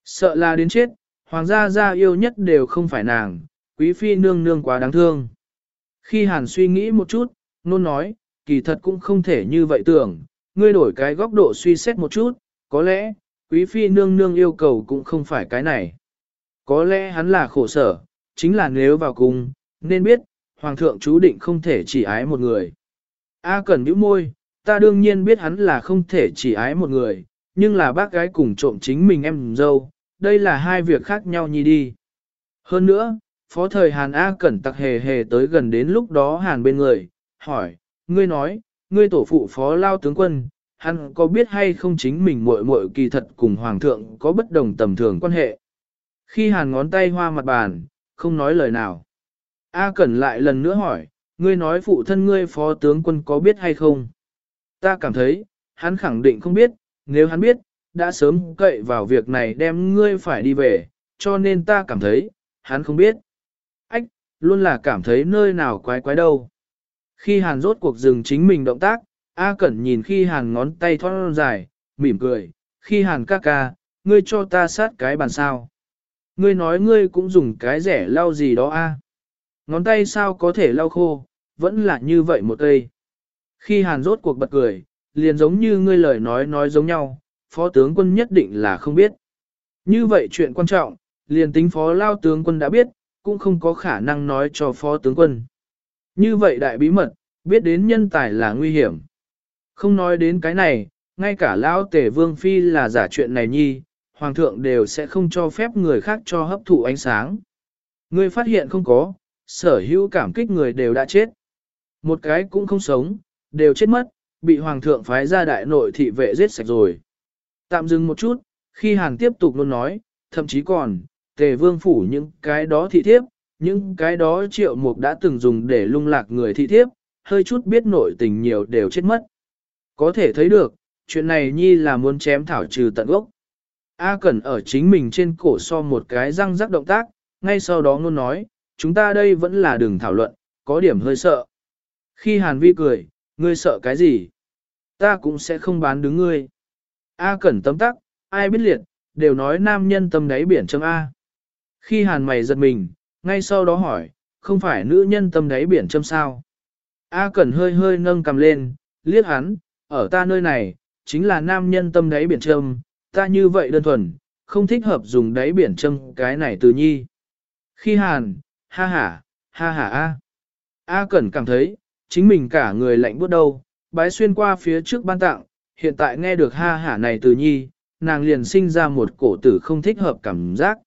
Sợ là đến chết, hoàng gia gia yêu nhất đều không phải nàng, quý phi nương nương quá đáng thương. Khi hàn suy nghĩ một chút, nôn nói, kỳ thật cũng không thể như vậy tưởng, ngươi đổi cái góc độ suy xét một chút, có lẽ, quý phi nương nương yêu cầu cũng không phải cái này. Có lẽ hắn là khổ sở, chính là nếu vào cung, nên biết, hoàng thượng chú định không thể chỉ ái một người. A Cẩn nhíu môi, ta đương nhiên biết hắn là không thể chỉ ái một người, nhưng là bác gái cùng trộm chính mình em dâu, đây là hai việc khác nhau nhi đi. Hơn nữa, phó thời Hàn A Cẩn tặc hề hề tới gần đến lúc đó Hàn bên người, hỏi, ngươi nói, ngươi tổ phụ phó lao tướng quân, hắn có biết hay không chính mình muội muội kỳ thật cùng hoàng thượng có bất đồng tầm thường quan hệ. Khi Hàn ngón tay hoa mặt bàn, không nói lời nào. A Cẩn lại lần nữa hỏi, ngươi nói phụ thân ngươi phó tướng quân có biết hay không? Ta cảm thấy, hắn khẳng định không biết, nếu hắn biết, đã sớm cậy vào việc này đem ngươi phải đi về, cho nên ta cảm thấy, hắn không biết. Ách, luôn là cảm thấy nơi nào quái quái đâu. Khi hàn rốt cuộc dừng chính mình động tác, A Cẩn nhìn khi hàn ngón tay thon dài, mỉm cười, khi hàn ca ca, ngươi cho ta sát cái bàn sao. Ngươi nói ngươi cũng dùng cái rẻ lau gì đó a? Ngón tay sao có thể lau khô, vẫn là như vậy một cây. Khi hàn rốt cuộc bật cười, liền giống như ngươi lời nói nói giống nhau, phó tướng quân nhất định là không biết. Như vậy chuyện quan trọng, liền tính phó lao tướng quân đã biết, cũng không có khả năng nói cho phó tướng quân. Như vậy đại bí mật, biết đến nhân tài là nguy hiểm. Không nói đến cái này, ngay cả lão tể vương phi là giả chuyện này nhi, hoàng thượng đều sẽ không cho phép người khác cho hấp thụ ánh sáng. Ngươi phát hiện không có, sở hữu cảm kích người đều đã chết. Một cái cũng không sống, đều chết mất, bị hoàng thượng phái ra đại nội thị vệ giết sạch rồi. Tạm dừng một chút, khi hàng tiếp tục luôn nói, thậm chí còn, tề vương phủ những cái đó thị thiếp, những cái đó triệu mục đã từng dùng để lung lạc người thị thiếp, hơi chút biết nội tình nhiều đều chết mất. Có thể thấy được, chuyện này nhi là muốn chém thảo trừ tận gốc. A Cẩn ở chính mình trên cổ so một cái răng rắc động tác, ngay sau đó ngôn nói, chúng ta đây vẫn là đường thảo luận, có điểm hơi sợ. Khi Hàn Vi cười, ngươi sợ cái gì? Ta cũng sẽ không bán đứng ngươi. A Cẩn tấm tắc, ai biết liệt, đều nói nam nhân tâm đáy biển châm A. Khi Hàn mày giật mình, ngay sau đó hỏi, không phải nữ nhân tâm đáy biển châm sao? A Cẩn hơi hơi nâng cầm lên, liếc hắn, ở ta nơi này, chính là nam nhân tâm đáy biển châm, ta như vậy đơn thuần, không thích hợp dùng đáy biển châm cái này từ nhi. Khi hàn, ha ha, ha ha a. A Cẩn cảm thấy, chính mình cả người lạnh buốt đâu, bái xuyên qua phía trước ban tặng, hiện tại nghe được ha hả này từ nhi, nàng liền sinh ra một cổ tử không thích hợp cảm giác.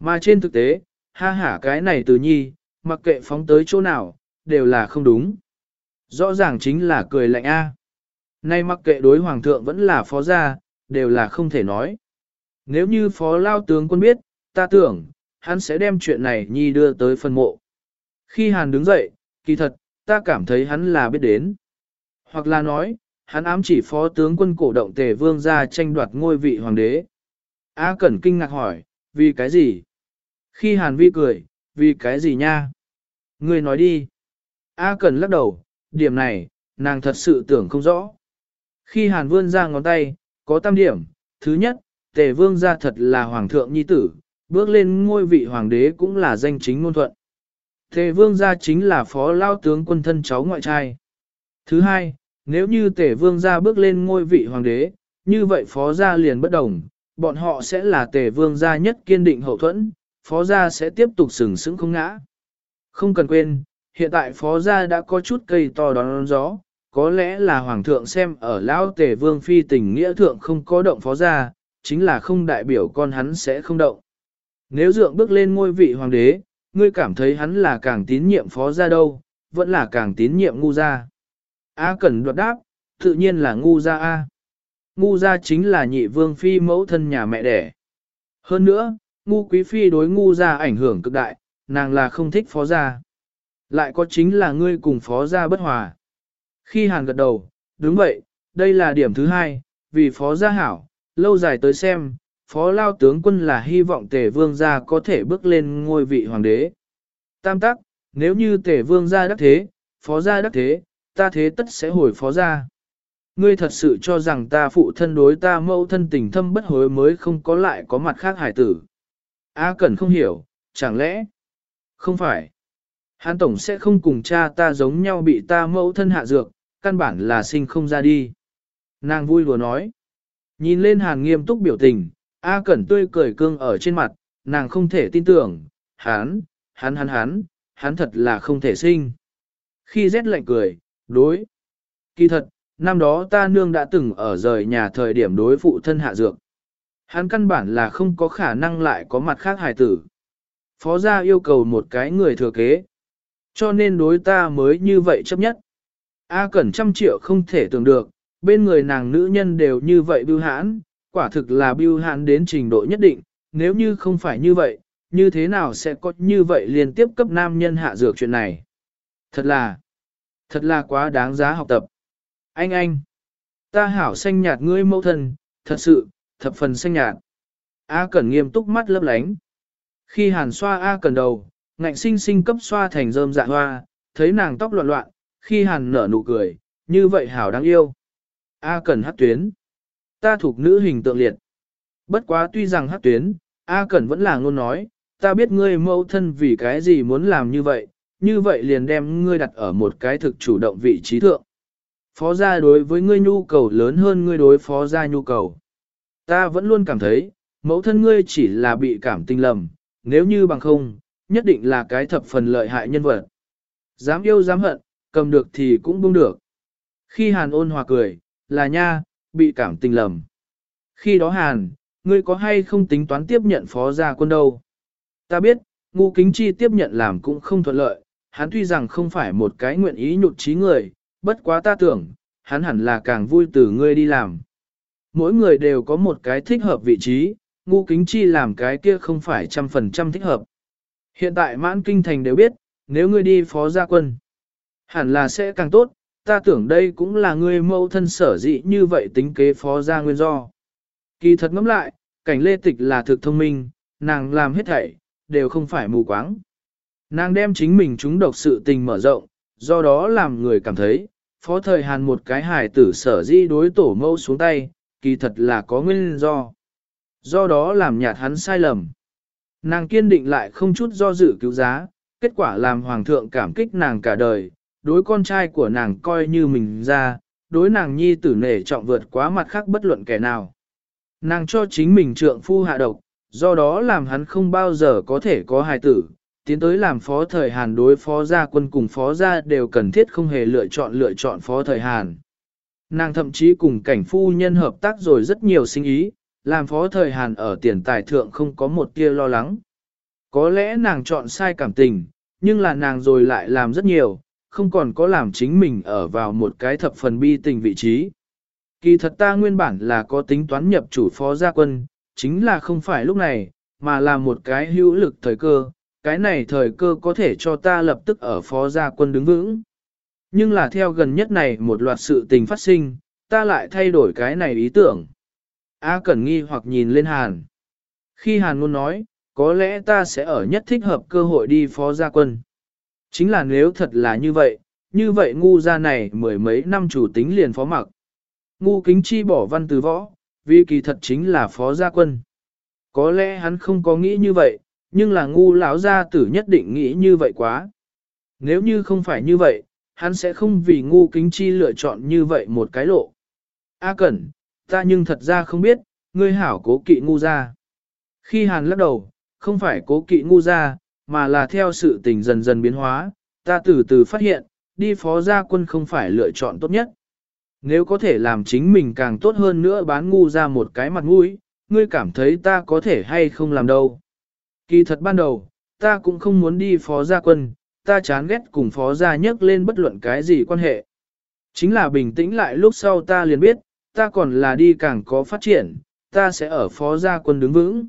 Mà trên thực tế, ha hả cái này từ nhi, mặc kệ phóng tới chỗ nào, đều là không đúng. Rõ ràng chính là cười lạnh A. Nay mặc kệ đối hoàng thượng vẫn là phó gia, đều là không thể nói. Nếu như phó lao tướng quân biết, ta tưởng, hắn sẽ đem chuyện này nhi đưa tới phân mộ. Khi hàn đứng dậy, kỳ thật, ta cảm thấy hắn là biết đến. Hoặc là nói, hắn ám chỉ phó tướng quân cổ động tề vương ra tranh đoạt ngôi vị hoàng đế. A Cẩn kinh ngạc hỏi, vì cái gì? Khi hàn vi cười, vì cái gì nha? Người nói đi. A Cẩn lắc đầu, điểm này, nàng thật sự tưởng không rõ. Khi hàn vươn ra ngón tay, có tam điểm. Thứ nhất, tề vương gia thật là hoàng thượng nhi tử, bước lên ngôi vị hoàng đế cũng là danh chính ngôn thuận. Tề vương gia chính là phó lao tướng quân thân cháu ngoại trai. Thứ hai, nếu như tề vương gia bước lên ngôi vị hoàng đế, như vậy phó gia liền bất đồng, bọn họ sẽ là tề vương gia nhất kiên định hậu thuẫn, phó gia sẽ tiếp tục sừng sững không ngã. Không cần quên, hiện tại phó gia đã có chút cây to đón gió, có lẽ là hoàng thượng xem ở lão tề vương phi tình nghĩa thượng không có động phó gia, chính là không đại biểu con hắn sẽ không động. Nếu dượng bước lên ngôi vị hoàng đế, ngươi cảm thấy hắn là càng tín nhiệm phó gia đâu, vẫn là càng tín nhiệm ngu gia. A cần đoạt đáp, tự nhiên là ngu gia A. Ngu gia chính là nhị vương phi mẫu thân nhà mẹ đẻ. Hơn nữa, ngu quý phi đối ngu gia ảnh hưởng cực đại, nàng là không thích phó gia. Lại có chính là ngươi cùng phó gia bất hòa. Khi hàn gật đầu, đúng vậy, đây là điểm thứ hai, vì phó gia hảo, lâu dài tới xem, phó lao tướng quân là hy vọng tề vương gia có thể bước lên ngôi vị hoàng đế. Tam tắc, nếu như tề vương gia đắc thế, phó gia đắc thế, ta thế tất sẽ hồi phó gia. Ngươi thật sự cho rằng ta phụ thân đối ta mẫu thân tình thâm bất hối mới không có lại có mặt khác hải tử. A à, không hiểu, chẳng lẽ? Không phải. hán tổng sẽ không cùng cha ta giống nhau bị ta mẫu thân hạ dược, căn bản là sinh không ra đi. Nàng vui lùa nói. Nhìn lên hàn nghiêm túc biểu tình, A Cẩn tươi cười cương ở trên mặt, nàng không thể tin tưởng, hắn, hắn hắn hắn, hắn thật là không thể sinh. Khi rét lạnh cười, đối. Kỳ thật, năm đó ta nương đã từng ở rời nhà thời điểm đối phụ thân hạ dược. Hắn căn bản là không có khả năng lại có mặt khác hài tử. Phó gia yêu cầu một cái người thừa kế. Cho nên đối ta mới như vậy chấp nhất. A Cẩn trăm triệu không thể tưởng được, bên người nàng nữ nhân đều như vậy bưu hãn, quả thực là bưu hãn đến trình độ nhất định, nếu như không phải như vậy, như thế nào sẽ có như vậy liên tiếp cấp nam nhân hạ dược chuyện này. Thật là, thật là quá đáng giá học tập. Anh anh, ta hảo xanh nhạt ngươi mẫu thân, thật sự, thập phần xanh nhạt. A Cẩn nghiêm túc mắt lấp lánh. Khi hàn xoa A Cẩn đầu, ngạnh sinh sinh cấp xoa thành rơm dạ hoa, thấy nàng tóc loạn loạn, khi hàn nở nụ cười, như vậy hảo đáng yêu. A Cẩn hát tuyến. Ta thuộc nữ hình tượng liệt. Bất quá tuy rằng hát tuyến, A Cẩn vẫn là ngôn nói, ta biết ngươi mẫu thân vì cái gì muốn làm như vậy, như vậy liền đem ngươi đặt ở một cái thực chủ động vị trí thượng. Phó gia đối với ngươi nhu cầu lớn hơn ngươi đối phó gia nhu cầu. Ta vẫn luôn cảm thấy, mẫu thân ngươi chỉ là bị cảm tình lầm, nếu như bằng không, nhất định là cái thập phần lợi hại nhân vật. Dám yêu dám hận, cầm được thì cũng buông được. Khi Hàn ôn hòa cười, là nha, bị cảm tình lầm. Khi đó Hàn, ngươi có hay không tính toán tiếp nhận phó gia quân đâu? Ta biết, ngu kính chi tiếp nhận làm cũng không thuận lợi, hắn tuy rằng không phải một cái nguyện ý nhụt chí người, bất quá ta tưởng, hắn hẳn là càng vui từ ngươi đi làm. Mỗi người đều có một cái thích hợp vị trí, ngu kính chi làm cái kia không phải trăm phần trăm thích hợp. Hiện tại mãn kinh thành đều biết, nếu ngươi đi phó gia quân, hẳn là sẽ càng tốt, ta tưởng đây cũng là ngươi mâu thân sở dị như vậy tính kế phó gia nguyên do. Kỳ thật ngẫm lại, cảnh lê tịch là thực thông minh, nàng làm hết thảy, đều không phải mù quáng. Nàng đem chính mình chúng độc sự tình mở rộng, do đó làm người cảm thấy, phó thời hàn một cái hài tử sở di đối tổ mâu xuống tay, kỳ thật là có nguyên do. Do đó làm nhạt hắn sai lầm. Nàng kiên định lại không chút do dự cứu giá, kết quả làm hoàng thượng cảm kích nàng cả đời, đối con trai của nàng coi như mình ra, đối nàng nhi tử nể trọng vượt quá mặt khác bất luận kẻ nào. Nàng cho chính mình trượng phu hạ độc, do đó làm hắn không bao giờ có thể có hài tử, tiến tới làm phó thời Hàn đối phó gia quân cùng phó gia đều cần thiết không hề lựa chọn lựa chọn phó thời Hàn. Nàng thậm chí cùng cảnh phu nhân hợp tác rồi rất nhiều sinh ý, làm phó thời Hàn ở tiền tài thượng không có một tia lo lắng. Có lẽ nàng chọn sai cảm tình, nhưng là nàng rồi lại làm rất nhiều, không còn có làm chính mình ở vào một cái thập phần bi tình vị trí. Kỳ thật ta nguyên bản là có tính toán nhập chủ phó gia quân, chính là không phải lúc này, mà là một cái hữu lực thời cơ, cái này thời cơ có thể cho ta lập tức ở phó gia quân đứng vững. Nhưng là theo gần nhất này một loạt sự tình phát sinh, ta lại thay đổi cái này ý tưởng. A Cẩn nghi hoặc nhìn lên Hàn. Khi Hàn muốn nói, có lẽ ta sẽ ở nhất thích hợp cơ hội đi phó gia quân. Chính là nếu thật là như vậy, như vậy ngu gia này mười mấy năm chủ tính liền phó mặc. Ngu kính chi bỏ văn từ võ, vì kỳ thật chính là phó gia quân. Có lẽ hắn không có nghĩ như vậy, nhưng là ngu lão gia tử nhất định nghĩ như vậy quá. Nếu như không phải như vậy, hắn sẽ không vì ngu kính chi lựa chọn như vậy một cái lộ. A Cẩn, ta nhưng thật ra không biết, ngươi hảo cố kỵ ngu ra. Khi hàn lắc đầu, không phải cố kỵ ngu ra, mà là theo sự tình dần dần biến hóa, ta từ từ phát hiện, đi phó gia quân không phải lựa chọn tốt nhất. Nếu có thể làm chính mình càng tốt hơn nữa bán ngu ra một cái mặt mũi, ngươi cảm thấy ta có thể hay không làm đâu. Kỳ thật ban đầu, ta cũng không muốn đi phó gia quân, ta chán ghét cùng phó gia nhấc lên bất luận cái gì quan hệ. Chính là bình tĩnh lại lúc sau ta liền biết, ta còn là đi càng có phát triển, ta sẽ ở phó gia quân đứng vững.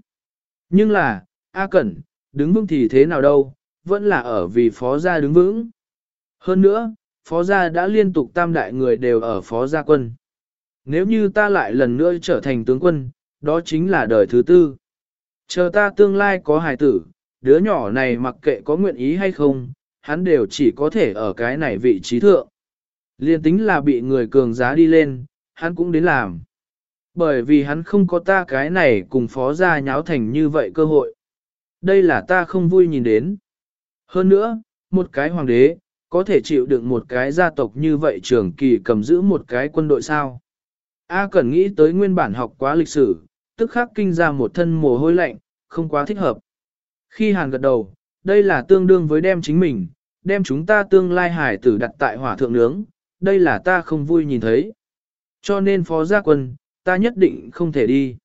Nhưng là, A Cẩn, đứng vững thì thế nào đâu, vẫn là ở vì phó gia đứng vững. Hơn nữa, phó gia đã liên tục tam đại người đều ở phó gia quân. Nếu như ta lại lần nữa trở thành tướng quân, đó chính là đời thứ tư. Chờ ta tương lai có hài tử, đứa nhỏ này mặc kệ có nguyện ý hay không, hắn đều chỉ có thể ở cái này vị trí thượng. Liên tính là bị người cường giá đi lên, hắn cũng đến làm. Bởi vì hắn không có ta cái này cùng phó gia nháo thành như vậy cơ hội. Đây là ta không vui nhìn đến. Hơn nữa, một cái hoàng đế, có thể chịu đựng một cái gia tộc như vậy trường kỳ cầm giữ một cái quân đội sao. A cần nghĩ tới nguyên bản học quá lịch sử, tức khắc kinh ra một thân mồ hôi lạnh, không quá thích hợp. Khi Hàn gật đầu, đây là tương đương với đem chính mình, đem chúng ta tương lai hải tử đặt tại hỏa thượng nướng, đây là ta không vui nhìn thấy. Cho nên phó gia quân, ta nhất định không thể đi.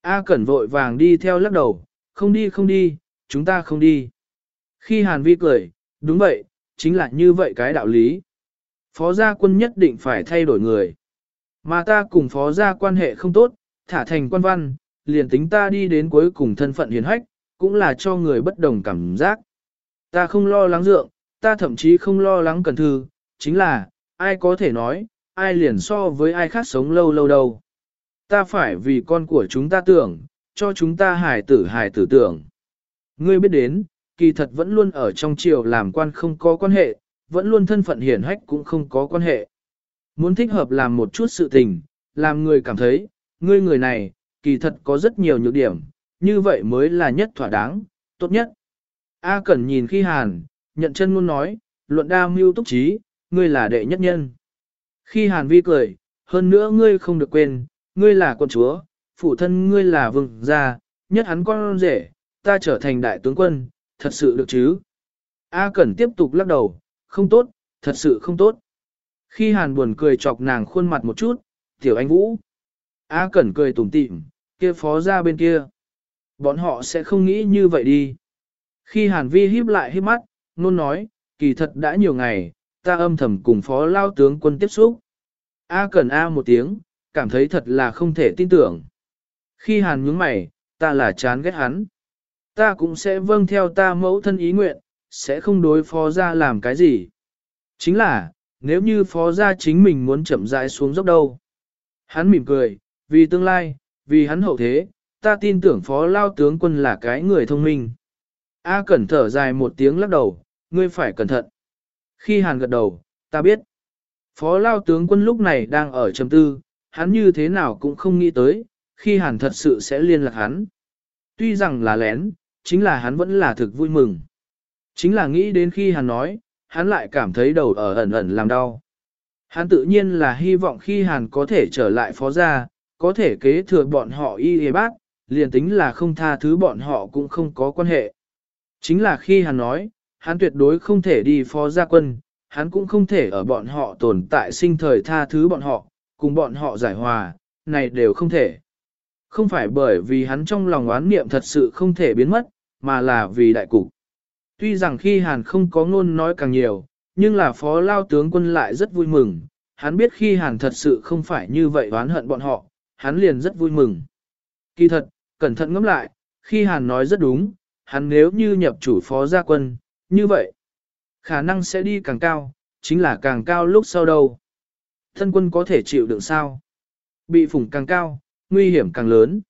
A Cẩn vội vàng đi theo lắc đầu, không đi không đi, chúng ta không đi. Khi Hàn Vi cười, đúng vậy, chính là như vậy cái đạo lý. Phó gia quân nhất định phải thay đổi người. Mà ta cùng phó gia quan hệ không tốt, thả thành quan văn, liền tính ta đi đến cuối cùng thân phận hiền hách, cũng là cho người bất đồng cảm giác. Ta không lo lắng dượng, ta thậm chí không lo lắng cần thư, chính là, ai có thể nói, ai liền so với ai khác sống lâu lâu đâu. Ta phải vì con của chúng ta tưởng, cho chúng ta hài tử hài tử tưởng. Ngươi biết đến, kỳ thật vẫn luôn ở trong triều làm quan không có quan hệ, vẫn luôn thân phận hiển hách cũng không có quan hệ. Muốn thích hợp làm một chút sự tình, làm người cảm thấy, ngươi người này, kỳ thật có rất nhiều nhược điểm, như vậy mới là nhất thỏa đáng, tốt nhất. A Cẩn nhìn khi Hàn, nhận chân luôn nói, luận đa mưu túc trí, ngươi là đệ nhất nhân. Khi Hàn vi cười, hơn nữa ngươi không được quên, ngươi là con chúa, phụ thân ngươi là vương gia, nhất hắn con rể, ta trở thành đại tướng quân, thật sự được chứ. A Cẩn tiếp tục lắc đầu, không tốt, thật sự không tốt. Khi Hàn buồn cười chọc nàng khuôn mặt một chút, tiểu anh Vũ. A Cẩn cười tủm tỉm, kia phó ra bên kia. Bọn họ sẽ không nghĩ như vậy đi. Khi Hàn Vi híp lại híp mắt, nôn nói, kỳ thật đã nhiều ngày, ta âm thầm cùng phó lao tướng quân tiếp xúc. A cần A một tiếng, cảm thấy thật là không thể tin tưởng. Khi Hàn nhướng mày, ta là chán ghét hắn. Ta cũng sẽ vâng theo ta mẫu thân ý nguyện, sẽ không đối phó ra làm cái gì. Chính là, nếu như phó gia chính mình muốn chậm rãi xuống dốc đâu. Hắn mỉm cười, vì tương lai, vì hắn hậu thế, ta tin tưởng phó lao tướng quân là cái người thông minh. A cẩn thở dài một tiếng lắc đầu, ngươi phải cẩn thận. Khi hàn gật đầu, ta biết. Phó lao tướng quân lúc này đang ở trầm tư, hắn như thế nào cũng không nghĩ tới, khi hàn thật sự sẽ liên lạc hắn. Tuy rằng là lén, chính là hắn vẫn là thực vui mừng. Chính là nghĩ đến khi hàn nói, hắn lại cảm thấy đầu ở ẩn ẩn làm đau. Hắn tự nhiên là hy vọng khi Hàn có thể trở lại phó gia, có thể kế thừa bọn họ y hề bác, liền tính là không tha thứ bọn họ cũng không có quan hệ. Chính là khi Hàn nói, hắn tuyệt đối không thể đi phó gia quân, hắn cũng không thể ở bọn họ tồn tại sinh thời tha thứ bọn họ, cùng bọn họ giải hòa, này đều không thể. Không phải bởi vì hắn trong lòng oán niệm thật sự không thể biến mất, mà là vì đại cục. Tuy rằng khi Hàn không có ngôn nói càng nhiều, nhưng là phó lao tướng quân lại rất vui mừng, hắn biết khi Hàn thật sự không phải như vậy oán hận bọn họ, hắn liền rất vui mừng. Kỳ thật, cẩn thận ngẫm lại, khi Hàn nói rất đúng, hắn nếu như nhập chủ phó gia quân, như vậy, khả năng sẽ đi càng cao, chính là càng cao lúc sau đâu. Thân quân có thể chịu đựng sao? Bị phủng càng cao, nguy hiểm càng lớn.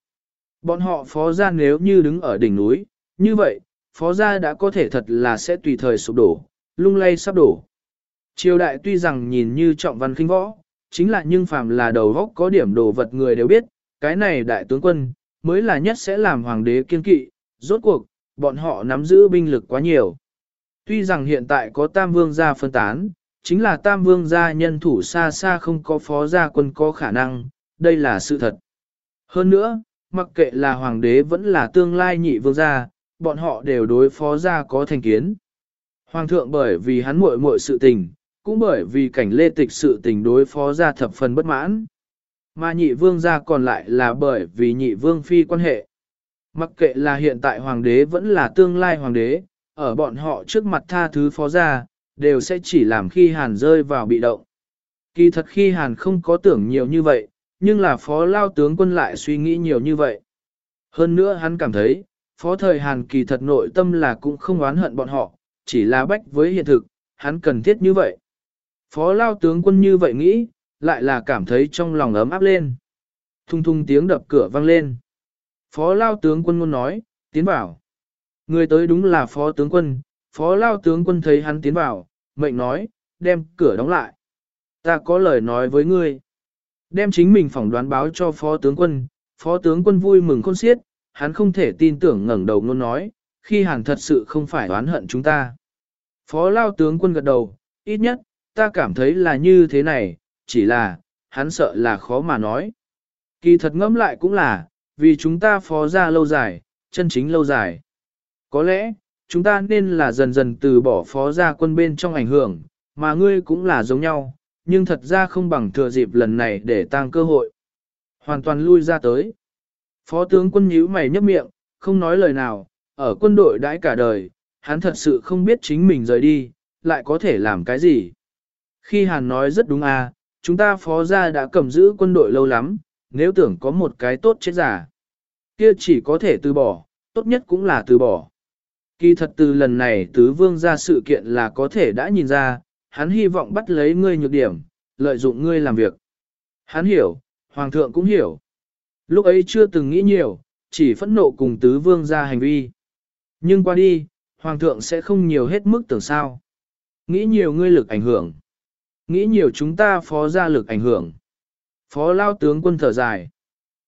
Bọn họ phó gia nếu như đứng ở đỉnh núi, như vậy, phó gia đã có thể thật là sẽ tùy thời sụp đổ, lung lay sắp đổ. Triều đại tuy rằng nhìn như trọng văn khinh võ, chính là nhưng phàm là đầu góc có điểm đồ vật người đều biết, cái này đại tướng quân, mới là nhất sẽ làm hoàng đế kiên kỵ, rốt cuộc, bọn họ nắm giữ binh lực quá nhiều. Tuy rằng hiện tại có tam vương gia phân tán, chính là tam vương gia nhân thủ xa xa không có phó gia quân có khả năng, đây là sự thật. Hơn nữa, mặc kệ là hoàng đế vẫn là tương lai nhị vương gia, bọn họ đều đối phó gia có thành kiến. Hoàng thượng bởi vì hắn muội muội sự tình, cũng bởi vì cảnh lê tịch sự tình đối phó gia thập phần bất mãn. Mà nhị vương gia còn lại là bởi vì nhị vương phi quan hệ. Mặc kệ là hiện tại hoàng đế vẫn là tương lai hoàng đế, ở bọn họ trước mặt tha thứ phó gia đều sẽ chỉ làm khi hàn rơi vào bị động. Kỳ thật khi hàn không có tưởng nhiều như vậy, nhưng là phó lao tướng quân lại suy nghĩ nhiều như vậy. Hơn nữa hắn cảm thấy, phó thời Hàn kỳ thật nội tâm là cũng không oán hận bọn họ, chỉ là bách với hiện thực, hắn cần thiết như vậy. Phó lao tướng quân như vậy nghĩ, lại là cảm thấy trong lòng ấm áp lên. Thung thung tiếng đập cửa vang lên. Phó lao tướng quân muốn nói, tiến vào. Người tới đúng là phó tướng quân, phó lao tướng quân thấy hắn tiến vào, mệnh nói, đem cửa đóng lại. Ta có lời nói với ngươi. Đem chính mình phỏng đoán báo cho phó tướng quân, phó tướng quân vui mừng khôn xiết, hắn không thể tin tưởng ngẩng đầu luôn nói, khi hàng thật sự không phải oán hận chúng ta. Phó lao tướng quân gật đầu, ít nhất, ta cảm thấy là như thế này, chỉ là, hắn sợ là khó mà nói. Kỳ thật ngẫm lại cũng là, vì chúng ta phó ra lâu dài, chân chính lâu dài. Có lẽ, chúng ta nên là dần dần từ bỏ phó ra quân bên trong ảnh hưởng, mà ngươi cũng là giống nhau, nhưng thật ra không bằng thừa dịp lần này để tăng cơ hội. Hoàn toàn lui ra tới. Phó tướng quân nhíu mày nhấp miệng, không nói lời nào, ở quân đội đãi cả đời, hắn thật sự không biết chính mình rời đi, lại có thể làm cái gì. Khi Hàn nói rất đúng à, chúng ta phó gia đã cầm giữ quân đội lâu lắm, nếu tưởng có một cái tốt chết giả. Kia chỉ có thể từ bỏ, tốt nhất cũng là từ bỏ. Kỳ thật từ lần này tứ vương ra sự kiện là có thể đã nhìn ra, hắn hy vọng bắt lấy ngươi nhược điểm, lợi dụng ngươi làm việc. Hắn hiểu, hoàng thượng cũng hiểu. Lúc ấy chưa từng nghĩ nhiều, chỉ phẫn nộ cùng tứ vương ra hành vi. Nhưng qua đi, hoàng thượng sẽ không nhiều hết mức tưởng sao. Nghĩ nhiều ngươi lực ảnh hưởng. Nghĩ nhiều chúng ta phó ra lực ảnh hưởng. Phó lao tướng quân thở dài.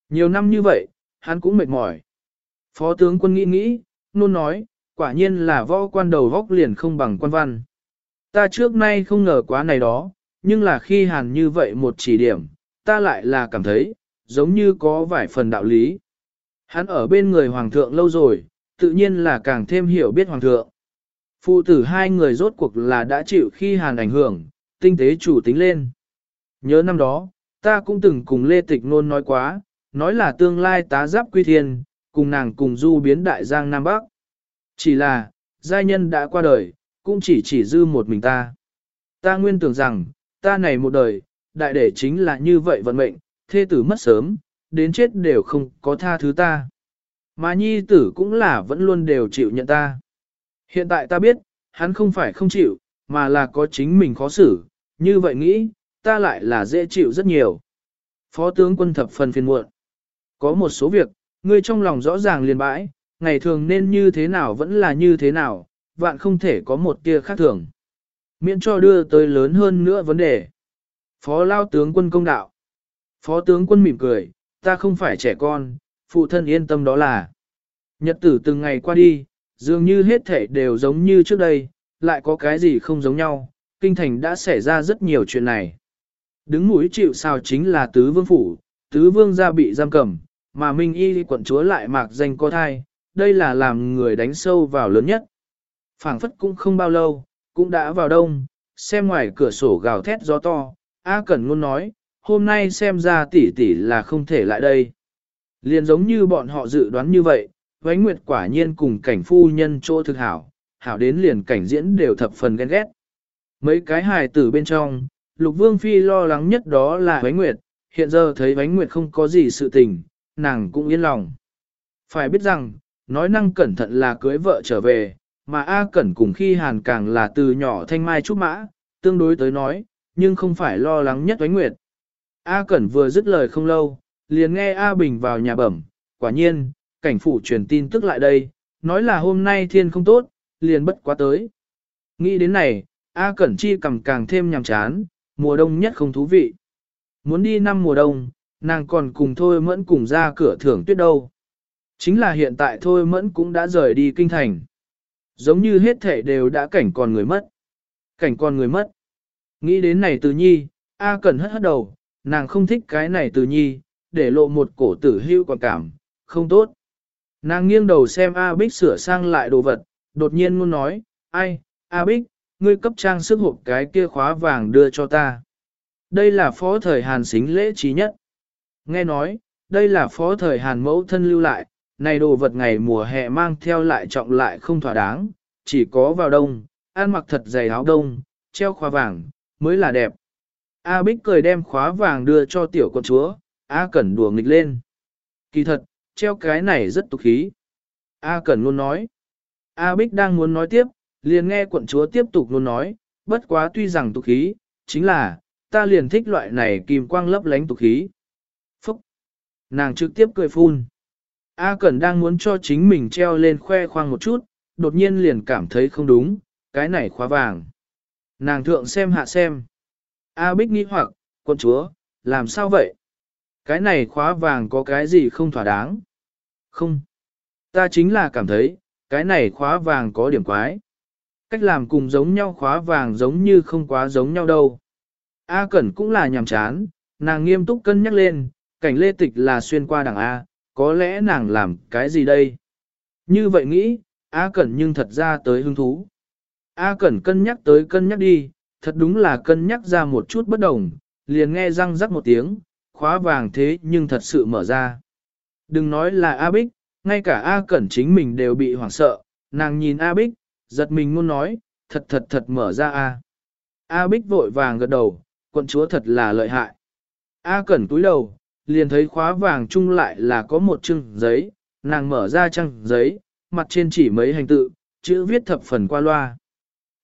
Nhiều năm như vậy, hắn cũng mệt mỏi. Phó tướng quân nghĩ nghĩ, nôn nói, quả nhiên là võ quan đầu vóc liền không bằng quan văn. Ta trước nay không ngờ quá này đó, nhưng là khi hàn như vậy một chỉ điểm, ta lại là cảm thấy, giống như có vài phần đạo lý. Hắn ở bên người hoàng thượng lâu rồi, tự nhiên là càng thêm hiểu biết hoàng thượng. Phụ tử hai người rốt cuộc là đã chịu khi hàn ảnh hưởng, tinh tế chủ tính lên. Nhớ năm đó, ta cũng từng cùng Lê Tịch Nôn nói quá, nói là tương lai tá giáp quy thiên, cùng nàng cùng du biến đại giang Nam Bắc. Chỉ là, giai nhân đã qua đời, cũng chỉ chỉ dư một mình ta. Ta nguyên tưởng rằng, ta này một đời, đại để chính là như vậy vận mệnh, thê tử mất sớm, đến chết đều không có tha thứ ta. Mà nhi tử cũng là vẫn luôn đều chịu nhận ta. Hiện tại ta biết, hắn không phải không chịu, mà là có chính mình khó xử, như vậy nghĩ, ta lại là dễ chịu rất nhiều. Phó tướng quân thập phần phiền muộn. Có một số việc, ngươi trong lòng rõ ràng liền bãi, ngày thường nên như thế nào vẫn là như thế nào, vạn không thể có một tia khác thường. Miễn cho đưa tới lớn hơn nữa vấn đề. Phó lao tướng quân công đạo. Phó tướng quân mỉm cười, ta không phải trẻ con, phụ thân yên tâm đó là. Nhật tử từng ngày qua đi, dường như hết thể đều giống như trước đây, lại có cái gì không giống nhau, kinh thành đã xảy ra rất nhiều chuyện này. Đứng mũi chịu sao chính là tứ vương phủ, tứ vương gia bị giam cầm, mà Minh Y quận chúa lại mạc danh có thai, đây là làm người đánh sâu vào lớn nhất. phảng phất cũng không bao lâu, cũng đã vào đông, xem ngoài cửa sổ gào thét gió to, A Cẩn Ngôn nói, hôm nay xem ra tỷ tỷ là không thể lại đây. Liền giống như bọn họ dự đoán như vậy, Vánh Nguyệt quả nhiên cùng cảnh phu nhân chỗ thực hảo, hảo đến liền cảnh diễn đều thập phần ghen ghét. Mấy cái hài tử bên trong, Lục Vương Phi lo lắng nhất đó là Vánh Nguyệt, hiện giờ thấy Vánh Nguyệt không có gì sự tình, nàng cũng yên lòng. Phải biết rằng, nói năng cẩn thận là cưới vợ trở về, mà A Cẩn cùng khi Hàn càng là từ nhỏ thanh mai trúc mã, tương đối tới nói, nhưng không phải lo lắng nhất Vánh Nguyệt. A Cẩn vừa dứt lời không lâu, liền nghe A Bình vào nhà bẩm, quả nhiên, cảnh phủ truyền tin tức lại đây, nói là hôm nay thiên không tốt, liền bất quá tới. Nghĩ đến này, A Cẩn Chi cầm càng thêm nhàm chán, mùa đông nhất không thú vị. Muốn đi năm mùa đông, nàng còn cùng Thôi Mẫn cùng ra cửa thưởng tuyết đâu. Chính là hiện tại Thôi Mẫn cũng đã rời đi kinh thành. Giống như hết thể đều đã cảnh còn người mất. Cảnh còn người mất. Nghĩ đến này từ nhi, A Cẩn hất hất đầu, nàng không thích cái này từ nhi, để lộ một cổ tử hưu quả cảm, không tốt. Nàng nghiêng đầu xem A Bích sửa sang lại đồ vật, đột nhiên muốn nói, ai, A Bích, ngươi cấp trang sức hộp cái kia khóa vàng đưa cho ta. Đây là phó thời Hàn xính lễ trí nhất. Nghe nói, đây là phó thời Hàn mẫu thân lưu lại, này đồ vật ngày mùa hè mang theo lại trọng lại không thỏa đáng, chỉ có vào đông, ăn mặc thật dày áo đông, treo khóa vàng, mới là đẹp. A Bích cười đem khóa vàng đưa cho tiểu con chúa, A Cẩn đùa nghịch lên. Kỳ thật, treo cái này rất tục khí. A Cẩn luôn nói. A Bích đang muốn nói tiếp, liền nghe quận chúa tiếp tục luôn nói, bất quá tuy rằng tục khí, chính là, ta liền thích loại này kim quang lấp lánh tục khí. Phúc! Nàng trực tiếp cười phun. A Cẩn đang muốn cho chính mình treo lên khoe khoang một chút, đột nhiên liền cảm thấy không đúng, cái này khóa vàng. Nàng thượng xem hạ xem. A Bích nghĩ hoặc, quận chúa, làm sao vậy? Cái này khóa vàng có cái gì không thỏa đáng? Không. Ta chính là cảm thấy, cái này khóa vàng có điểm quái cách làm cùng giống nhau khóa vàng giống như không quá giống nhau đâu. A Cẩn cũng là nhàm chán, nàng nghiêm túc cân nhắc lên, cảnh lê tịch là xuyên qua đảng A, có lẽ nàng làm cái gì đây? Như vậy nghĩ, A Cẩn nhưng thật ra tới hứng thú. A Cẩn cân nhắc tới cân nhắc đi, thật đúng là cân nhắc ra một chút bất đồng, liền nghe răng rắc một tiếng, khóa vàng thế nhưng thật sự mở ra. Đừng nói là A Bích, ngay cả A Cẩn chính mình đều bị hoảng sợ, nàng nhìn A Bích, giật mình muốn nói, thật thật thật mở ra A. A Bích vội vàng gật đầu, quận chúa thật là lợi hại. A Cẩn túi đầu, liền thấy khóa vàng chung lại là có một chưng giấy, nàng mở ra trang giấy, mặt trên chỉ mấy hành tự, chữ viết thập phần qua loa.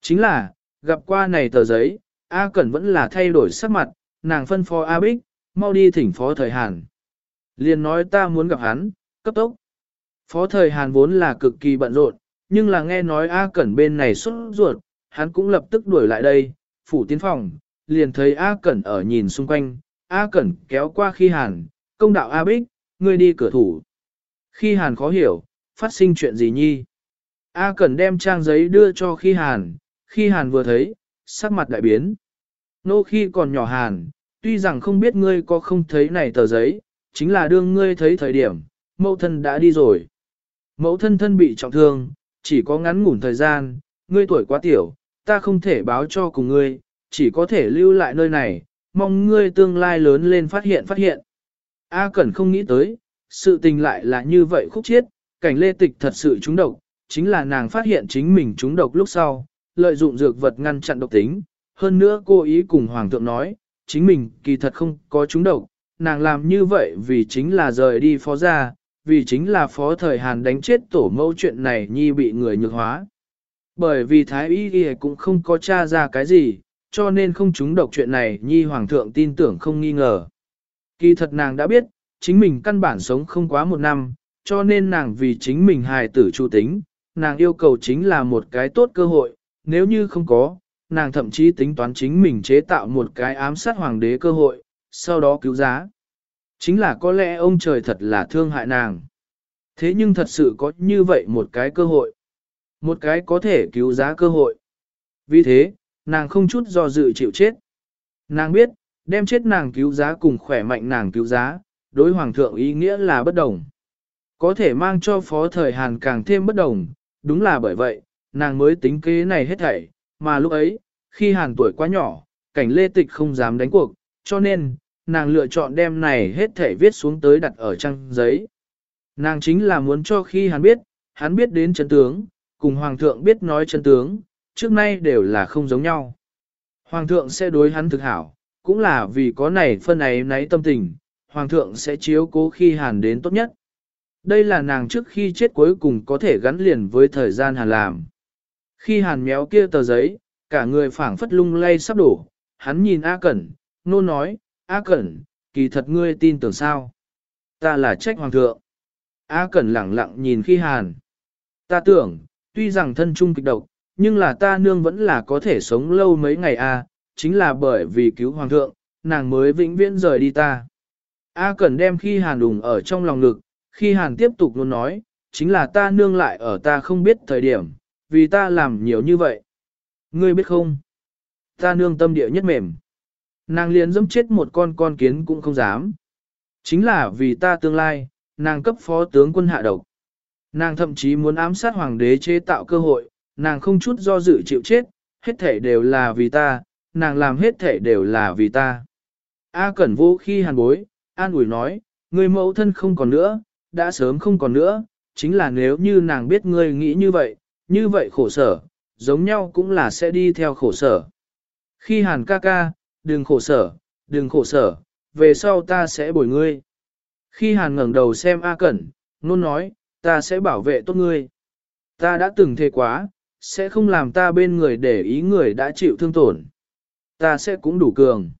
Chính là, gặp qua này tờ giấy, A Cẩn vẫn là thay đổi sắc mặt, nàng phân phó A Bích, mau đi thỉnh phó thời Hàn. Liền nói ta muốn gặp hắn, cấp tốc. Phó thời Hàn vốn là cực kỳ bận rộn, nhưng là nghe nói A Cẩn bên này xuất ruột, hắn cũng lập tức đuổi lại đây, phủ tiến phòng, liền thấy A Cẩn ở nhìn xung quanh, A Cẩn kéo qua khi Hàn, công đạo A Bích, ngươi đi cửa thủ. Khi Hàn khó hiểu, phát sinh chuyện gì nhi? A Cẩn đem trang giấy đưa cho khi Hàn, khi Hàn vừa thấy, sắc mặt đại biến. Nô khi còn nhỏ Hàn, tuy rằng không biết ngươi có không thấy này tờ giấy, chính là đương ngươi thấy thời điểm, mẫu thân đã đi rồi. Mẫu thân thân bị trọng thương, chỉ có ngắn ngủn thời gian, ngươi tuổi quá tiểu, ta không thể báo cho cùng ngươi, chỉ có thể lưu lại nơi này, mong ngươi tương lai lớn lên phát hiện phát hiện. A Cẩn không nghĩ tới, sự tình lại là như vậy khúc chiết, cảnh lê tịch thật sự trúng độc, chính là nàng phát hiện chính mình trúng độc lúc sau, lợi dụng dược vật ngăn chặn độc tính, hơn nữa cô ý cùng Hoàng thượng nói, chính mình kỳ thật không có trúng độc, nàng làm như vậy vì chính là rời đi phó gia, vì chính là phó thời Hàn đánh chết tổ mẫu chuyện này nhi bị người nhược hóa. Bởi vì Thái Y Y cũng không có tra ra cái gì, cho nên không trúng độc chuyện này nhi Hoàng thượng tin tưởng không nghi ngờ. Kỳ thật nàng đã biết, chính mình căn bản sống không quá một năm, cho nên nàng vì chính mình hài tử chu tính, nàng yêu cầu chính là một cái tốt cơ hội, nếu như không có, nàng thậm chí tính toán chính mình chế tạo một cái ám sát hoàng đế cơ hội, sau đó cứu giá. Chính là có lẽ ông trời thật là thương hại nàng. Thế nhưng thật sự có như vậy một cái cơ hội. Một cái có thể cứu giá cơ hội. Vì thế, nàng không chút do dự chịu chết. Nàng biết, đem chết nàng cứu giá cùng khỏe mạnh nàng cứu giá, đối hoàng thượng ý nghĩa là bất đồng. Có thể mang cho phó thời Hàn càng thêm bất đồng, đúng là bởi vậy, nàng mới tính kế này hết thảy, mà lúc ấy, khi Hàn tuổi quá nhỏ, cảnh lê tịch không dám đánh cuộc, cho nên, nàng lựa chọn đem này hết thể viết xuống tới đặt ở trang giấy. Nàng chính là muốn cho khi hắn biết, hắn biết đến chân tướng, cùng Hoàng thượng biết nói chân tướng, trước nay đều là không giống nhau. Hoàng thượng sẽ đối hắn thực hảo, cũng là vì có này phân ấy nấy tâm tình, Hoàng thượng sẽ chiếu cố khi Hàn đến tốt nhất. Đây là nàng trước khi chết cuối cùng có thể gắn liền với thời gian Hàn làm. Khi Hàn méo kia tờ giấy, cả người phảng phất lung lay sắp đổ, hắn nhìn A Cẩn, nôn nói, A Cẩn, kỳ thật ngươi tin tưởng sao? Ta là trách Hoàng thượng. A Cẩn lẳng lặng nhìn khi Hàn. Ta tưởng, tuy rằng thân trung kịch độc, nhưng là ta nương vẫn là có thể sống lâu mấy ngày a, chính là bởi vì cứu Hoàng thượng, nàng mới vĩnh viễn rời đi ta. A Cẩn đem khi Hàn đùng ở trong lòng ngực, khi Hàn tiếp tục luôn nói, chính là ta nương lại ở ta không biết thời điểm, vì ta làm nhiều như vậy. Ngươi biết không? Ta nương tâm địa nhất mềm. Nàng liền dẫm chết một con con kiến cũng không dám. Chính là vì ta tương lai, nàng cấp phó tướng quân hạ độc. Nàng thậm chí muốn ám sát hoàng đế chế tạo cơ hội, nàng không chút do dự chịu chết, hết thể đều là vì ta, nàng làm hết thể đều là vì ta. A Cẩn vô khi hàn bối, an ủi nói, người mẫu thân không còn nữa, đã sớm không còn nữa, chính là nếu như nàng biết ngươi nghĩ như vậy, như vậy khổ sở, giống nhau cũng là sẽ đi theo khổ sở. Khi hàn ca ca, đừng khổ sở, đừng khổ sở, về sau ta sẽ bồi ngươi. Khi hàn ngẩng đầu xem A Cẩn, nôn nói, ta sẽ bảo vệ tốt ngươi. Ta đã từng thề quá, sẽ không làm ta bên người để ý người đã chịu thương tổn. Ta sẽ cũng đủ cường.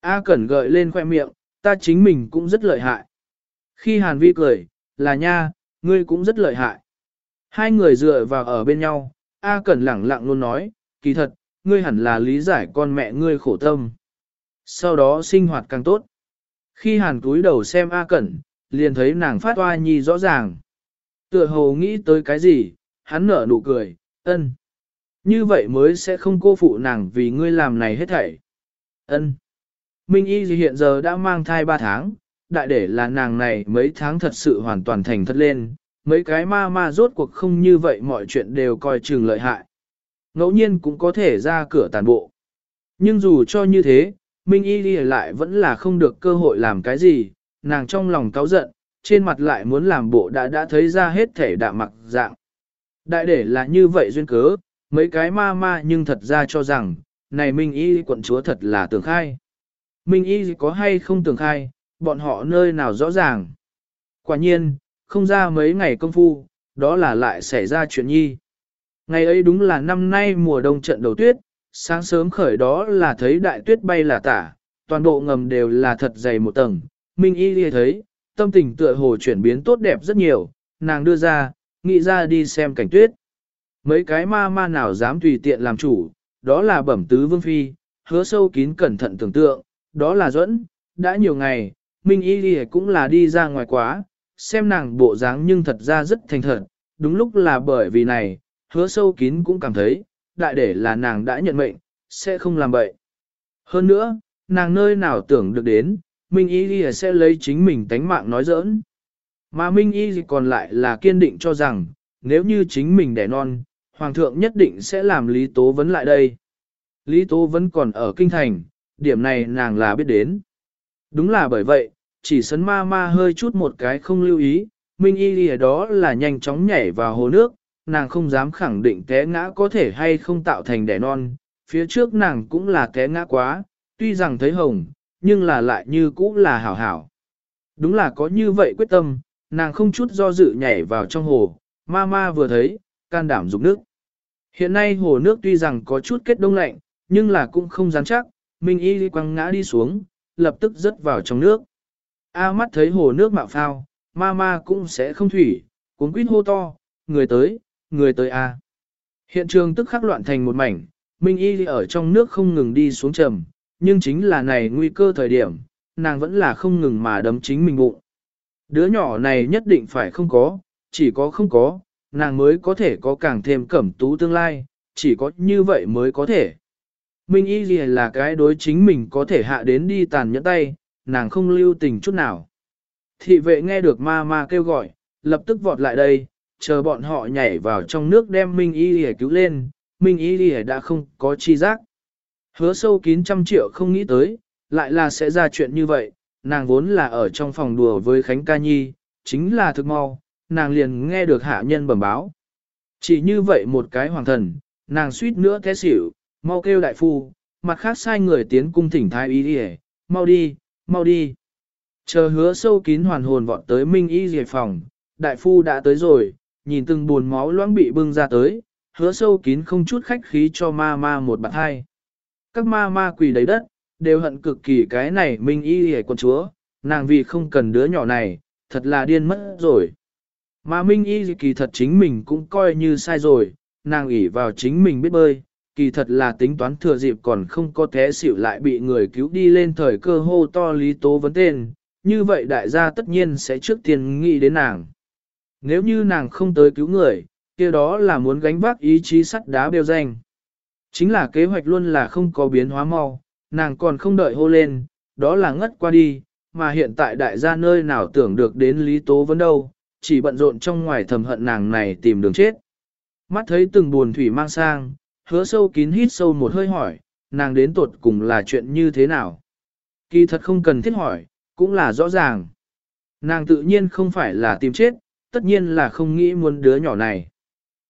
A Cẩn gợi lên khoe miệng, ta chính mình cũng rất lợi hại. Khi Hàn Vi cười, là nha, ngươi cũng rất lợi hại. Hai người dựa vào ở bên nhau, A Cẩn lẳng lặng luôn nói, kỳ thật, ngươi hẳn là lý giải con mẹ ngươi khổ tâm. Sau đó sinh hoạt càng tốt. Khi Hàn túi đầu xem A Cẩn, liền thấy nàng phát oa nhi rõ ràng. Tựa hồ nghĩ tới cái gì, hắn nở nụ cười, ân. Như vậy mới sẽ không cô phụ nàng vì ngươi làm này hết thảy. Ân. Minh Y hiện giờ đã mang thai 3 tháng, đại để là nàng này mấy tháng thật sự hoàn toàn thành thật lên, mấy cái ma ma rốt cuộc không như vậy mọi chuyện đều coi chừng lợi hại. Ngẫu nhiên cũng có thể ra cửa tàn bộ. Nhưng dù cho như thế, Minh Y lại vẫn là không được cơ hội làm cái gì, nàng trong lòng cáu giận, trên mặt lại muốn làm bộ đã đã thấy ra hết thể đạm mặc dạng. Đại để là như vậy duyên cớ, mấy cái ma ma nhưng thật ra cho rằng, này Minh Y quận chúa thật là tưởng khai. Minh Y có hay không tưởng khai, bọn họ nơi nào rõ ràng. Quả nhiên, không ra mấy ngày công phu, đó là lại xảy ra chuyện nhi. Ngày ấy đúng là năm nay mùa đông trận đầu tuyết, sáng sớm khởi đó là thấy đại tuyết bay là tả, toàn bộ ngầm đều là thật dày một tầng. Minh Y Lìa thấy, tâm tình tựa hồ chuyển biến tốt đẹp rất nhiều, nàng đưa ra, nghĩ ra đi xem cảnh tuyết. Mấy cái ma ma nào dám tùy tiện làm chủ, đó là bẩm tứ vương phi, hứa sâu kín cẩn thận tưởng tượng, đó là dẫn, đã nhiều ngày, Minh Y Lìa cũng là đi ra ngoài quá, xem nàng bộ dáng nhưng thật ra rất thành thật, đúng lúc là bởi vì này, hứa sâu kín cũng cảm thấy, đại để là nàng đã nhận mệnh, sẽ không làm bậy. Hơn nữa, nàng nơi nào tưởng được đến, Minh Y Ghi sẽ lấy chính mình tánh mạng nói giỡn. Mà Minh Y còn lại là kiên định cho rằng, nếu như chính mình đẻ non, Hoàng thượng nhất định sẽ làm Lý Tố Vấn lại đây. Lý Tố Vấn còn ở kinh thành, điểm này nàng là biết đến. Đúng là bởi vậy, chỉ sấn ma ma hơi chút một cái không lưu ý, Minh Y Ghi đó là nhanh chóng nhảy vào hồ nước, nàng không dám khẳng định té ngã có thể hay không tạo thành đẻ non, phía trước nàng cũng là té ngã quá, tuy rằng thấy hồng, nhưng là lại như cũ là hảo hảo. Đúng là có như vậy quyết tâm, nàng không chút do dự nhảy vào trong hồ, ma ma vừa thấy, can đảm dục nước. Hiện nay hồ nước tuy rằng có chút kết đông lạnh, nhưng là cũng không rắn chắc, Minh Y quăng ngã đi xuống, lập tức rớt vào trong nước. A mắt thấy hồ nước mạo phao, ma ma cũng sẽ không thủy, cuốn quýt hô to, người tới, người tới A. Hiện trường tức khắc loạn thành một mảnh, Minh Y ở trong nước không ngừng đi xuống trầm, nhưng chính là này nguy cơ thời điểm, nàng vẫn là không ngừng mà đấm chính mình bụng. Đứa nhỏ này nhất định phải không có, chỉ có không có, nàng mới có thể có càng thêm cẩm tú tương lai, chỉ có như vậy mới có thể. Minh Y gì là cái đối chính mình có thể hạ đến đi tàn nhẫn tay, nàng không lưu tình chút nào. Thị vệ nghe được ma ma kêu gọi, lập tức vọt lại đây, chờ bọn họ nhảy vào trong nước đem Minh Y để cứu lên, Minh Y đã không có chi giác. Hứa sâu kín trăm triệu không nghĩ tới, lại là sẽ ra chuyện như vậy, nàng vốn là ở trong phòng đùa với Khánh Ca Nhi, chính là thực mau, nàng liền nghe được hạ nhân bẩm báo. Chỉ như vậy một cái hoàng thần, nàng suýt nữa té xỉu, mau kêu đại phu, mặt khác sai người tiến cung thỉnh thái y đi mau đi, mau đi. Chờ hứa sâu kín hoàn hồn vọt tới Minh Y dề phòng, đại phu đã tới rồi, nhìn từng buồn máu loãng bị bưng ra tới, hứa sâu kín không chút khách khí cho ma ma một bạn hai. Các ma ma quỳ đầy đất, đều hận cực kỳ cái này minh y hề con chúa, nàng vì không cần đứa nhỏ này, thật là điên mất rồi. Mà minh y kỳ thật chính mình cũng coi như sai rồi, nàng ủy vào chính mình biết bơi, kỳ thật là tính toán thừa dịp còn không có thế xỉu lại bị người cứu đi lên thời cơ hô to lý tố vấn tên, như vậy đại gia tất nhiên sẽ trước tiên nghĩ đến nàng. Nếu như nàng không tới cứu người, kia đó là muốn gánh vác ý chí sắt đá bêu danh. Chính là kế hoạch luôn là không có biến hóa mau, nàng còn không đợi hô lên, đó là ngất qua đi, mà hiện tại đại gia nơi nào tưởng được đến Lý Tố Vấn đâu, chỉ bận rộn trong ngoài thầm hận nàng này tìm đường chết. Mắt thấy từng buồn thủy mang sang, hứa sâu kín hít sâu một hơi hỏi, nàng đến tuột cùng là chuyện như thế nào. Kỳ thật không cần thiết hỏi, cũng là rõ ràng. Nàng tự nhiên không phải là tìm chết, tất nhiên là không nghĩ muốn đứa nhỏ này.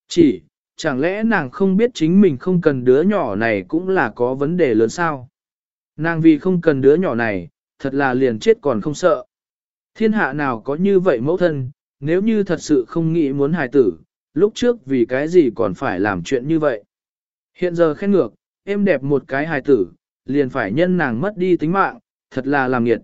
Chỉ, chẳng lẽ nàng không biết chính mình không cần đứa nhỏ này cũng là có vấn đề lớn sao? Nàng vì không cần đứa nhỏ này, thật là liền chết còn không sợ. Thiên hạ nào có như vậy mẫu thân, nếu như thật sự không nghĩ muốn hài tử, lúc trước vì cái gì còn phải làm chuyện như vậy? Hiện giờ khen ngược, em đẹp một cái hài tử, liền phải nhân nàng mất đi tính mạng, thật là làm nghiệt.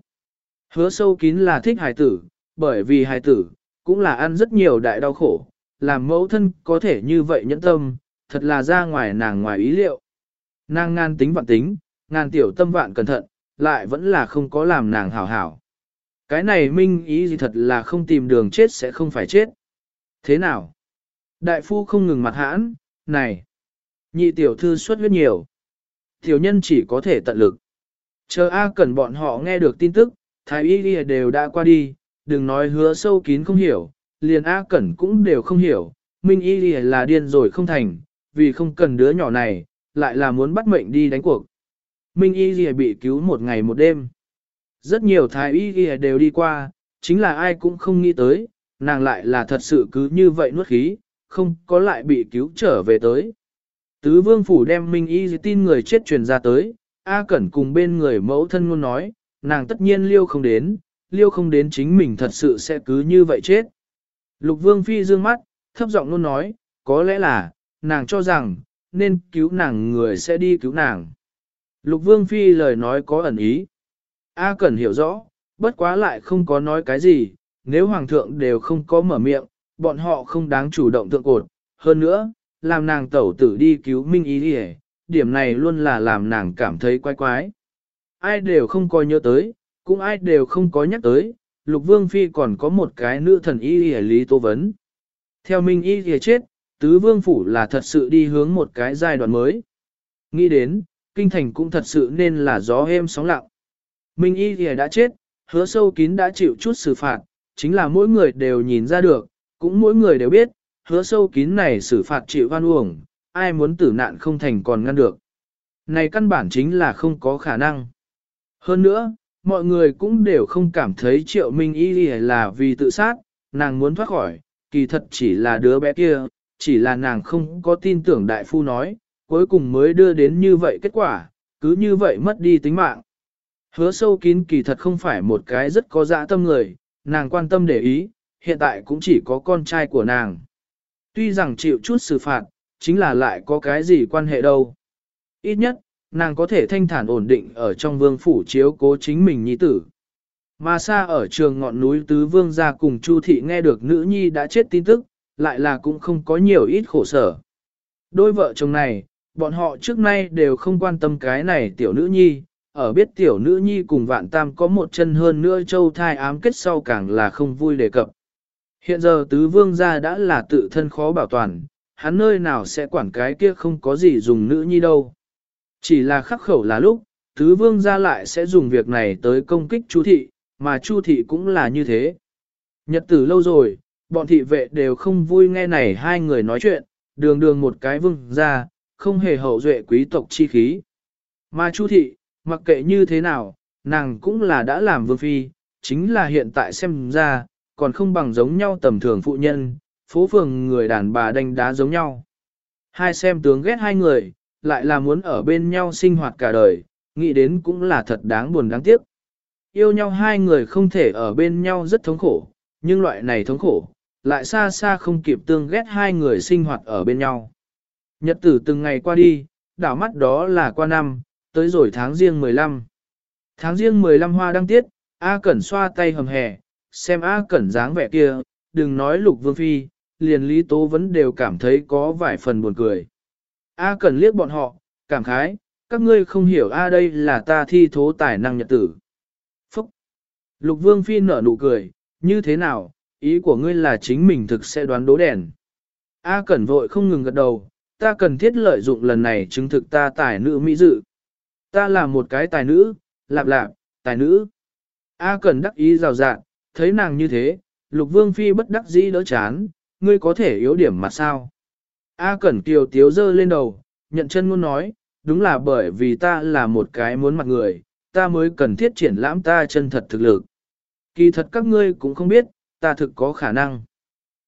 Hứa sâu kín là thích hài tử, bởi vì hài tử, cũng là ăn rất nhiều đại đau khổ, làm mẫu thân có thể như vậy nhẫn tâm, thật là ra ngoài nàng ngoài ý liệu. Nàng ngàn tính vạn tính, ngàn tiểu tâm vạn cẩn thận, lại vẫn là không có làm nàng hảo hảo. Cái này minh ý gì thật là không tìm đường chết sẽ không phải chết. Thế nào? Đại phu không ngừng mặt hãn, này. Nhị tiểu thư xuất huyết nhiều. Tiểu nhân chỉ có thể tận lực. Chờ A Cẩn bọn họ nghe được tin tức, Thái Y đều đã qua đi, đừng nói hứa sâu kín không hiểu, liền A Cẩn cũng đều không hiểu, Minh Y Lì là điên rồi không thành, vì không cần đứa nhỏ này, lại là muốn bắt mệnh đi đánh cuộc. Minh Y Lì bị cứu một ngày một đêm. Rất nhiều Thái Y Lì đều đi qua, chính là ai cũng không nghĩ tới, nàng lại là thật sự cứ như vậy nuốt khí, không có lại bị cứu trở về tới. Tứ vương phủ đem Minh Y tin người chết truyền ra tới, A Cẩn cùng bên người mẫu thân luôn nói, nàng tất nhiên liêu không đến, liêu không đến chính mình thật sự sẽ cứ như vậy chết. Lục vương phi dương mắt, thấp giọng luôn nói, có lẽ là, nàng cho rằng, nên cứu nàng người sẽ đi cứu nàng. Lục vương phi lời nói có ẩn ý. A Cẩn hiểu rõ, bất quá lại không có nói cái gì, nếu hoàng thượng đều không có mở miệng, bọn họ không đáng chủ động thượng cột. Hơn nữa, làm nàng tẩu tử đi cứu Minh Ý đi điểm này luôn là làm nàng cảm thấy quái quái. Ai đều không coi nhớ tới, cũng ai đều không có nhắc tới, Lục Vương Phi còn có một cái nữ thần Y Y Lý Tô Vấn. Theo Minh Y Y chết, Tứ Vương Phủ là thật sự đi hướng một cái giai đoạn mới. Nghĩ đến, Kinh Thành cũng thật sự nên là gió êm sóng lặng. Minh Y Y đã chết, hứa sâu kín đã chịu chút xử phạt, chính là mỗi người đều nhìn ra được, cũng mỗi người đều biết, hứa sâu kín này xử phạt chịu hoan uổng, ai muốn tử nạn không thành còn ngăn được. Này căn bản chính là không có khả năng. Hơn nữa, mọi người cũng đều không cảm thấy triệu minh y là vì tự sát, nàng muốn thoát khỏi, kỳ thật chỉ là đứa bé kia, chỉ là nàng không có tin tưởng đại phu nói, cuối cùng mới đưa đến như vậy kết quả, cứ như vậy mất đi tính mạng. Hứa sâu kín kỳ thật không phải một cái rất có dã tâm người, nàng quan tâm để ý, hiện tại cũng chỉ có con trai của nàng. Tuy rằng chịu chút xử phạt, chính là lại có cái gì quan hệ đâu. Ít nhất, nàng có thể thanh thản ổn định ở trong vương phủ chiếu cố chính mình nhi tử. Mà xa ở trường ngọn núi Tứ Vương gia cùng Chu Thị nghe được nữ nhi đã chết tin tức, lại là cũng không có nhiều ít khổ sở. Đôi vợ chồng này, bọn họ trước nay đều không quan tâm cái này tiểu nữ nhi, ở biết tiểu nữ nhi cùng vạn tam có một chân hơn nữa châu thai ám kết sau càng là không vui đề cập. Hiện giờ tứ vương gia đã là tự thân khó bảo toàn, hắn nơi nào sẽ quản cái kia không có gì dùng nữ nhi đâu. Chỉ là khắc khẩu là lúc, tứ vương gia lại sẽ dùng việc này tới công kích chu thị, mà chu thị cũng là như thế. Nhật tử lâu rồi, bọn thị vệ đều không vui nghe này hai người nói chuyện, đường đường một cái vương gia, không hề hậu duệ quý tộc chi khí. Mà chu thị, mặc kệ như thế nào, nàng cũng là đã làm vương phi, chính là hiện tại xem ra, còn không bằng giống nhau tầm thường phụ nhân, phố phường người đàn bà đánh đá giống nhau. Hai xem tướng ghét hai người, lại là muốn ở bên nhau sinh hoạt cả đời, nghĩ đến cũng là thật đáng buồn đáng tiếc. Yêu nhau hai người không thể ở bên nhau rất thống khổ, nhưng loại này thống khổ, lại xa xa không kịp tương ghét hai người sinh hoạt ở bên nhau. Nhật tử từng ngày qua đi, đảo mắt đó là qua năm, tới rồi tháng riêng 15. Tháng riêng 15 hoa đăng tiết, A Cẩn xoa tay hầm hè, xem A Cẩn dáng vẻ kia, đừng nói lục vương phi, liền Lý Tố vẫn đều cảm thấy có vài phần buồn cười. A Cẩn liếc bọn họ, cảm khái, các ngươi không hiểu A đây là ta thi thố tài năng nhật tử. Phúc! Lục vương phi nở nụ cười, như thế nào, ý của ngươi là chính mình thực sẽ đoán đố đèn. A Cẩn vội không ngừng gật đầu, ta cần thiết lợi dụng lần này chứng thực ta tài nữ mỹ dự. Ta là một cái tài nữ, lạp lạp, tài nữ. A Cẩn đắc ý rào rạng, thấy nàng như thế, lục vương phi bất đắc dĩ đỡ chán, ngươi có thể yếu điểm mà sao. A Cẩn Kiều tiếu dơ lên đầu, nhận chân muốn nói, đúng là bởi vì ta là một cái muốn mặt người, ta mới cần thiết triển lãm ta chân thật thực lực. Kỳ thật các ngươi cũng không biết, ta thực có khả năng.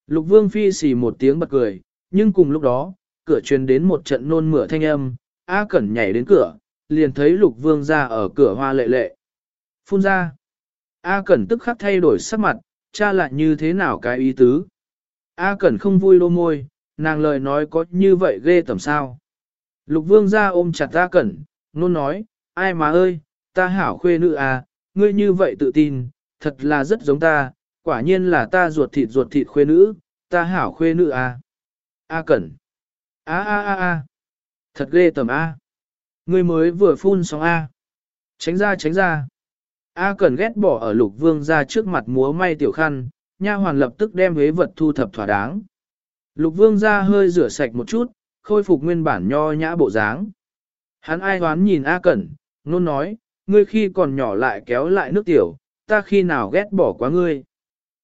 Lục vương phi xì một tiếng bật cười, nhưng cùng lúc đó, cửa truyền đến một trận nôn mửa thanh âm, A Cẩn nhảy đến cửa, liền thấy lục vương ra ở cửa hoa lệ lệ. Phun ra. A Cẩn tức khắc thay đổi sắc mặt, cha lại như thế nào cái ý tứ. A Cẩn không vui lô môi, nàng lời nói có như vậy ghê tầm sao. Lục vương ra ôm chặt ta Cẩn, nôn nói, ai mà ơi, ta hảo khuê nữ à, ngươi như vậy tự tin, thật là rất giống ta, quả nhiên là ta ruột thịt ruột thịt khuê nữ, ta hảo khuê nữ à. A Cẩn. A a a a. Thật ghê tầm A. Ngươi mới vừa phun xong A. Tránh ra tránh ra. A Cẩn ghét bỏ ở lục vương ra trước mặt múa may tiểu khăn, nha hoàn lập tức đem huế vật thu thập thỏa đáng. Lục vương ra hơi rửa sạch một chút, khôi phục nguyên bản nho nhã bộ dáng. Hắn ai hoán nhìn A Cẩn, nôn nói, ngươi khi còn nhỏ lại kéo lại nước tiểu, ta khi nào ghét bỏ quá ngươi.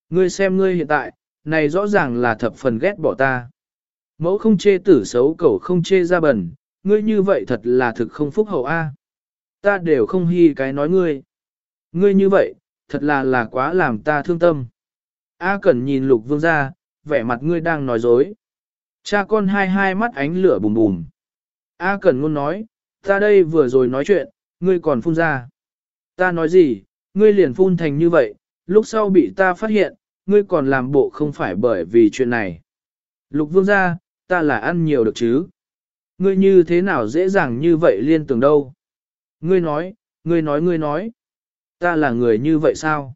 Ngươi xem ngươi hiện tại, này rõ ràng là thập phần ghét bỏ ta. Mẫu không chê tử xấu cẩu không chê ra bẩn, ngươi như vậy thật là thực không phúc hậu A. Ta đều không hy cái nói ngươi. Ngươi như vậy, thật là là quá làm ta thương tâm. A Cẩn nhìn lục vương ra, vẻ mặt ngươi đang nói dối. Cha con hai hai mắt ánh lửa bùm bùm. A Cẩn ngôn nói, ta đây vừa rồi nói chuyện, ngươi còn phun ra. Ta nói gì, ngươi liền phun thành như vậy, lúc sau bị ta phát hiện, ngươi còn làm bộ không phải bởi vì chuyện này. Lục vương ra, ta là ăn nhiều được chứ. Ngươi như thế nào dễ dàng như vậy liên tưởng đâu. Ngươi nói, ngươi nói ngươi nói. Ta là người như vậy sao?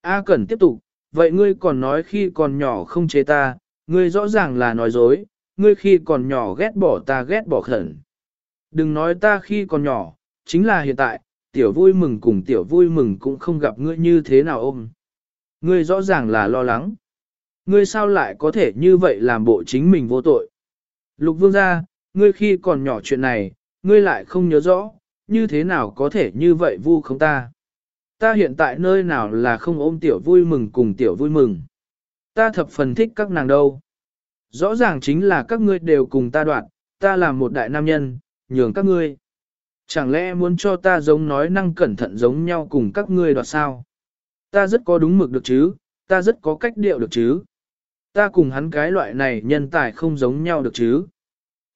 A Cẩn tiếp tục, vậy ngươi còn nói khi còn nhỏ không chế ta, ngươi rõ ràng là nói dối, ngươi khi còn nhỏ ghét bỏ ta ghét bỏ khẩn. Đừng nói ta khi còn nhỏ, chính là hiện tại, tiểu vui mừng cùng tiểu vui mừng cũng không gặp ngươi như thế nào ôm. Ngươi rõ ràng là lo lắng. Ngươi sao lại có thể như vậy làm bộ chính mình vô tội? Lục vương gia, ngươi khi còn nhỏ chuyện này, ngươi lại không nhớ rõ, như thế nào có thể như vậy vu không ta? Ta hiện tại nơi nào là không ôm tiểu vui mừng cùng tiểu vui mừng. Ta thập phần thích các nàng đâu. Rõ ràng chính là các ngươi đều cùng ta đoạn, ta là một đại nam nhân, nhường các ngươi. Chẳng lẽ muốn cho ta giống nói năng cẩn thận giống nhau cùng các ngươi đoạt sao? Ta rất có đúng mực được chứ, ta rất có cách điệu được chứ. Ta cùng hắn cái loại này nhân tài không giống nhau được chứ.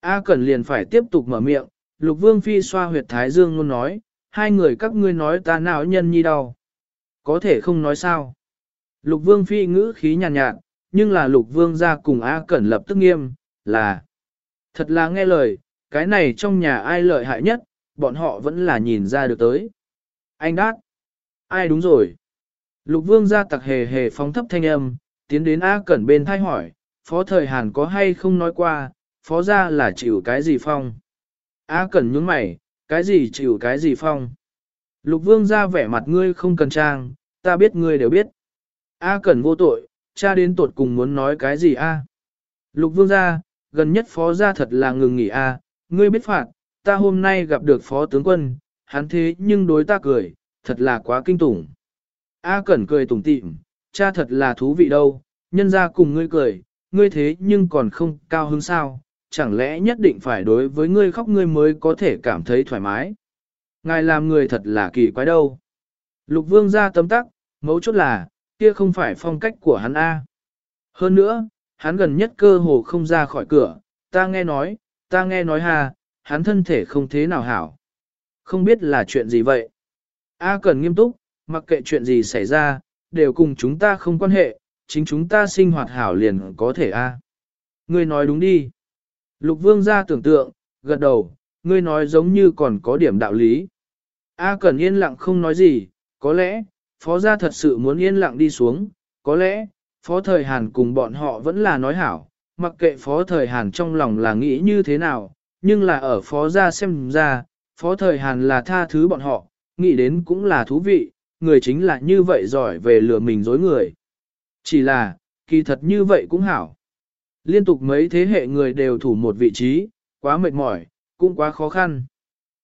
A Cẩn liền phải tiếp tục mở miệng, Lục Vương Phi xoa huyệt Thái Dương luôn nói, hai người các ngươi nói ta nào nhân nhi đau. Có thể không nói sao. Lục Vương Phi ngữ khí nhàn nhạt, nhạt, nhưng là Lục Vương ra cùng A Cẩn lập tức nghiêm, là thật là nghe lời, cái này trong nhà ai lợi hại nhất, bọn họ vẫn là nhìn ra được tới. Anh đát, ai đúng rồi. Lục Vương ra tặc hề hề phóng thấp thanh âm, tiến đến A Cẩn bên thay hỏi, Phó Thời Hàn có hay không nói qua, Phó ra là chịu cái gì phong. A Cẩn nhướng mày, cái gì chịu cái gì phong. Lục Vương ra vẻ mặt ngươi không cần trang, ta biết ngươi đều biết. A cần vô tội, cha đến tột cùng muốn nói cái gì A. Lục Vương ra, gần nhất Phó ra thật là ngừng nghỉ A, ngươi biết phạt, ta hôm nay gặp được Phó tướng quân, hắn thế nhưng đối ta cười, thật là quá kinh tủng. A Cẩn cười tủm tỉm, cha thật là thú vị đâu, nhân ra cùng ngươi cười, ngươi thế nhưng còn không cao hứng sao, chẳng lẽ nhất định phải đối với ngươi khóc ngươi mới có thể cảm thấy thoải mái. Ngài làm người thật là kỳ quái đâu. Lục vương ra tấm tắc, mấu chốt là, kia không phải phong cách của hắn A. Hơn nữa, hắn gần nhất cơ hồ không ra khỏi cửa, ta nghe nói, ta nghe nói ha, hắn thân thể không thế nào hảo. Không biết là chuyện gì vậy. A cần nghiêm túc, mặc kệ chuyện gì xảy ra, đều cùng chúng ta không quan hệ, chính chúng ta sinh hoạt hảo liền có thể A. Ngươi nói đúng đi. Lục vương ra tưởng tượng, gật đầu, ngươi nói giống như còn có điểm đạo lý. A Cẩn yên lặng không nói gì, có lẽ, phó gia thật sự muốn yên lặng đi xuống, có lẽ, phó thời Hàn cùng bọn họ vẫn là nói hảo, mặc kệ phó thời Hàn trong lòng là nghĩ như thế nào, nhưng là ở phó gia xem ra, phó thời Hàn là tha thứ bọn họ, nghĩ đến cũng là thú vị, người chính là như vậy giỏi về lừa mình dối người. Chỉ là, kỳ thật như vậy cũng hảo. Liên tục mấy thế hệ người đều thủ một vị trí, quá mệt mỏi, cũng quá khó khăn.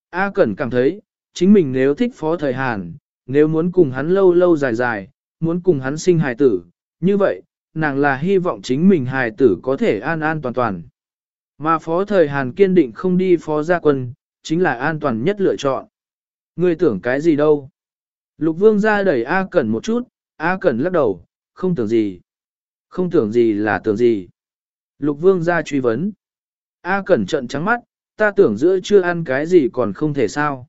A Cẩn cảm thấy, chính mình nếu thích phó thời Hàn, nếu muốn cùng hắn lâu lâu dài dài, muốn cùng hắn sinh hài tử, như vậy, nàng là hy vọng chính mình hài tử có thể an an toàn toàn. Mà phó thời Hàn kiên định không đi phó gia quân, chính là an toàn nhất lựa chọn. Ngươi tưởng cái gì đâu? Lục vương ra đẩy A Cẩn một chút, A Cẩn lắc đầu, không tưởng gì. Không tưởng gì là tưởng gì. Lục vương ra truy vấn. A Cẩn trận trắng mắt, ta tưởng giữa chưa ăn cái gì còn không thể sao.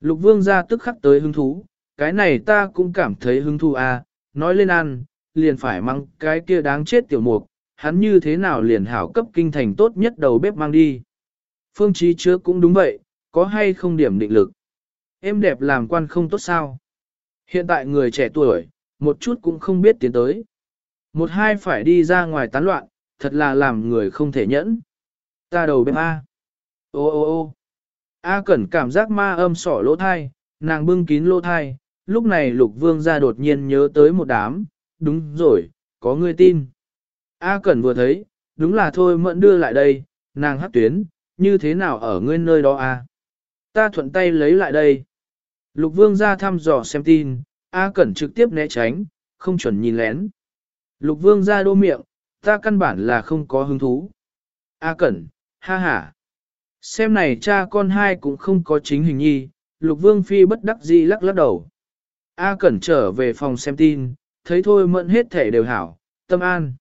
Lục vương ra tức khắc tới hứng thú, cái này ta cũng cảm thấy hứng thú à, nói lên ăn, liền phải mang cái kia đáng chết tiểu mục, hắn như thế nào liền hảo cấp kinh thành tốt nhất đầu bếp mang đi. Phương trí trước cũng đúng vậy, có hay không điểm định lực. Em đẹp làm quan không tốt sao. Hiện tại người trẻ tuổi, một chút cũng không biết tiến tới. Một hai phải đi ra ngoài tán loạn, thật là làm người không thể nhẫn. Ta đầu bếp A. Ô ô ô A cẩn cảm giác ma âm sỏ lỗ thai, nàng bưng kín lỗ thai, lúc này lục vương ra đột nhiên nhớ tới một đám, đúng rồi, có người tin. A cẩn vừa thấy, đúng là thôi mẫn đưa lại đây, nàng hắc tuyến, như thế nào ở ngươi nơi đó à? Ta thuận tay lấy lại đây. Lục vương ra thăm dò xem tin, A Cẩn trực tiếp né tránh, không chuẩn nhìn lén. Lục vương ra đô miệng, ta căn bản là không có hứng thú. A Cẩn, ha ha. Xem này cha con hai cũng không có chính hình nhi, lục vương phi bất đắc dĩ lắc lắc đầu. A Cẩn trở về phòng xem tin, thấy thôi mẫn hết thể đều hảo, tâm an.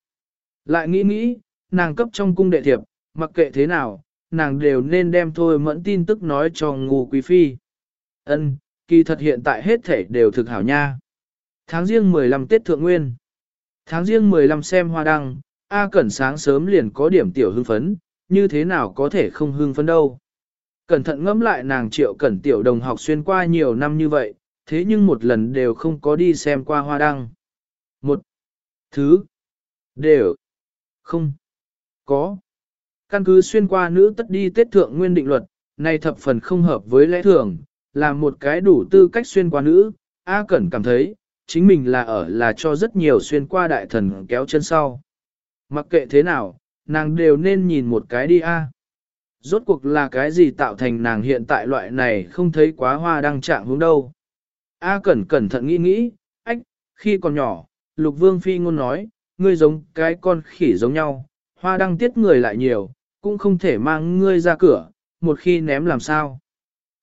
Lại nghĩ nghĩ, nàng cấp trong cung đệ thiệp, mặc kệ thế nào, nàng đều nên đem thôi mẫn tin tức nói cho ngu quý phi. Ân, kỳ thật hiện tại hết thể đều thực hảo nha. Tháng riêng 15 Tết Thượng Nguyên. Tháng riêng 15 xem hoa đăng, A Cẩn sáng sớm liền có điểm tiểu hưng phấn, như thế nào có thể không hưng phấn đâu. Cẩn thận ngẫm lại nàng triệu cẩn tiểu đồng học xuyên qua nhiều năm như vậy, thế nhưng một lần đều không có đi xem qua hoa đăng. Một thứ đều không có. Căn cứ xuyên qua nữ tất đi tết thượng nguyên định luật, này thập phần không hợp với lẽ thường, là một cái đủ tư cách xuyên qua nữ, A Cẩn cảm thấy, chính mình là ở là cho rất nhiều xuyên qua đại thần kéo chân sau. Mặc kệ thế nào, nàng đều nên nhìn một cái đi A. Rốt cuộc là cái gì tạo thành nàng hiện tại loại này không thấy quá hoa đang trạng hướng đâu. A Cẩn cẩn thận nghĩ nghĩ, ách, khi còn nhỏ, Lục Vương Phi ngôn nói, ngươi giống cái con khỉ giống nhau, hoa đăng tiết người lại nhiều, cũng không thể mang ngươi ra cửa, một khi ném làm sao.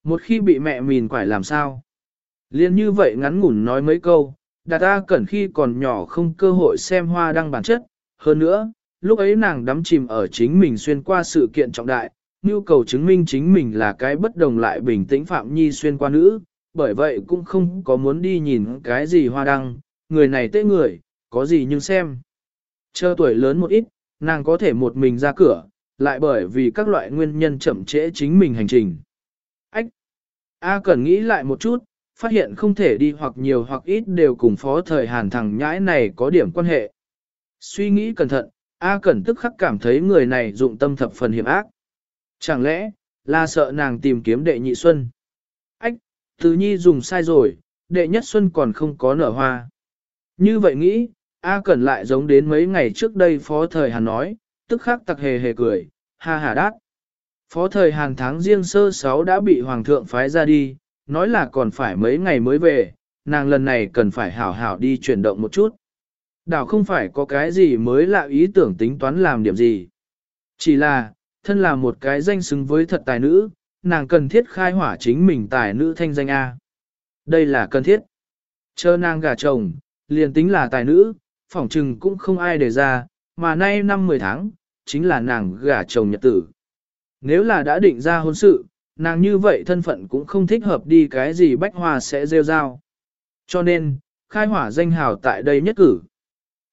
Một khi bị mẹ mìn quải làm sao. Liên như vậy ngắn ngủn nói mấy câu, đạt a cẩn khi còn nhỏ không cơ hội xem hoa đăng bản chất. Hơn nữa, lúc ấy nàng đắm chìm ở chính mình xuyên qua sự kiện trọng đại, nhu cầu chứng minh chính mình là cái bất đồng lại bình tĩnh Phạm Nhi xuyên qua nữ, bởi vậy cũng không có muốn đi nhìn cái gì hoa đăng, người này tê người, có gì nhưng xem. Chờ tuổi lớn một ít, nàng có thể một mình ra cửa, lại bởi vì các loại nguyên nhân chậm trễ chính mình hành trình. Ách! A cần nghĩ lại một chút, phát hiện không thể đi hoặc nhiều hoặc ít đều cùng phó thời hàn thằng nhãi này có điểm quan hệ. Suy nghĩ cẩn thận, A Cẩn tức khắc cảm thấy người này dụng tâm thập phần hiểm ác. Chẳng lẽ, là sợ nàng tìm kiếm đệ nhị xuân? Ách, Từ Nhi dùng sai rồi, đệ nhất xuân còn không có nở hoa. Như vậy nghĩ, A Cẩn lại giống đến mấy ngày trước đây phó thời Hàn nói, tức khắc tặc hề hề cười, ha ha đát. Phó thời Hàn tháng riêng sơ sáu đã bị Hoàng thượng phái ra đi, nói là còn phải mấy ngày mới về, nàng lần này cần phải hảo hảo đi chuyển động một chút. Đảo không phải có cái gì mới lạ ý tưởng tính toán làm điểm gì. Chỉ là, thân là một cái danh xứng với thật tài nữ, nàng cần thiết khai hỏa chính mình tài nữ thanh danh A. Đây là cần thiết. Chờ nàng gả chồng, liền tính là tài nữ, phỏng trừng cũng không ai đề ra, mà nay năm 10 tháng, chính là nàng gả chồng nhật tử. Nếu là đã định ra hôn sự, nàng như vậy thân phận cũng không thích hợp đi cái gì bách hoa sẽ rêu rao. Cho nên, khai hỏa danh hào tại đây nhất cử.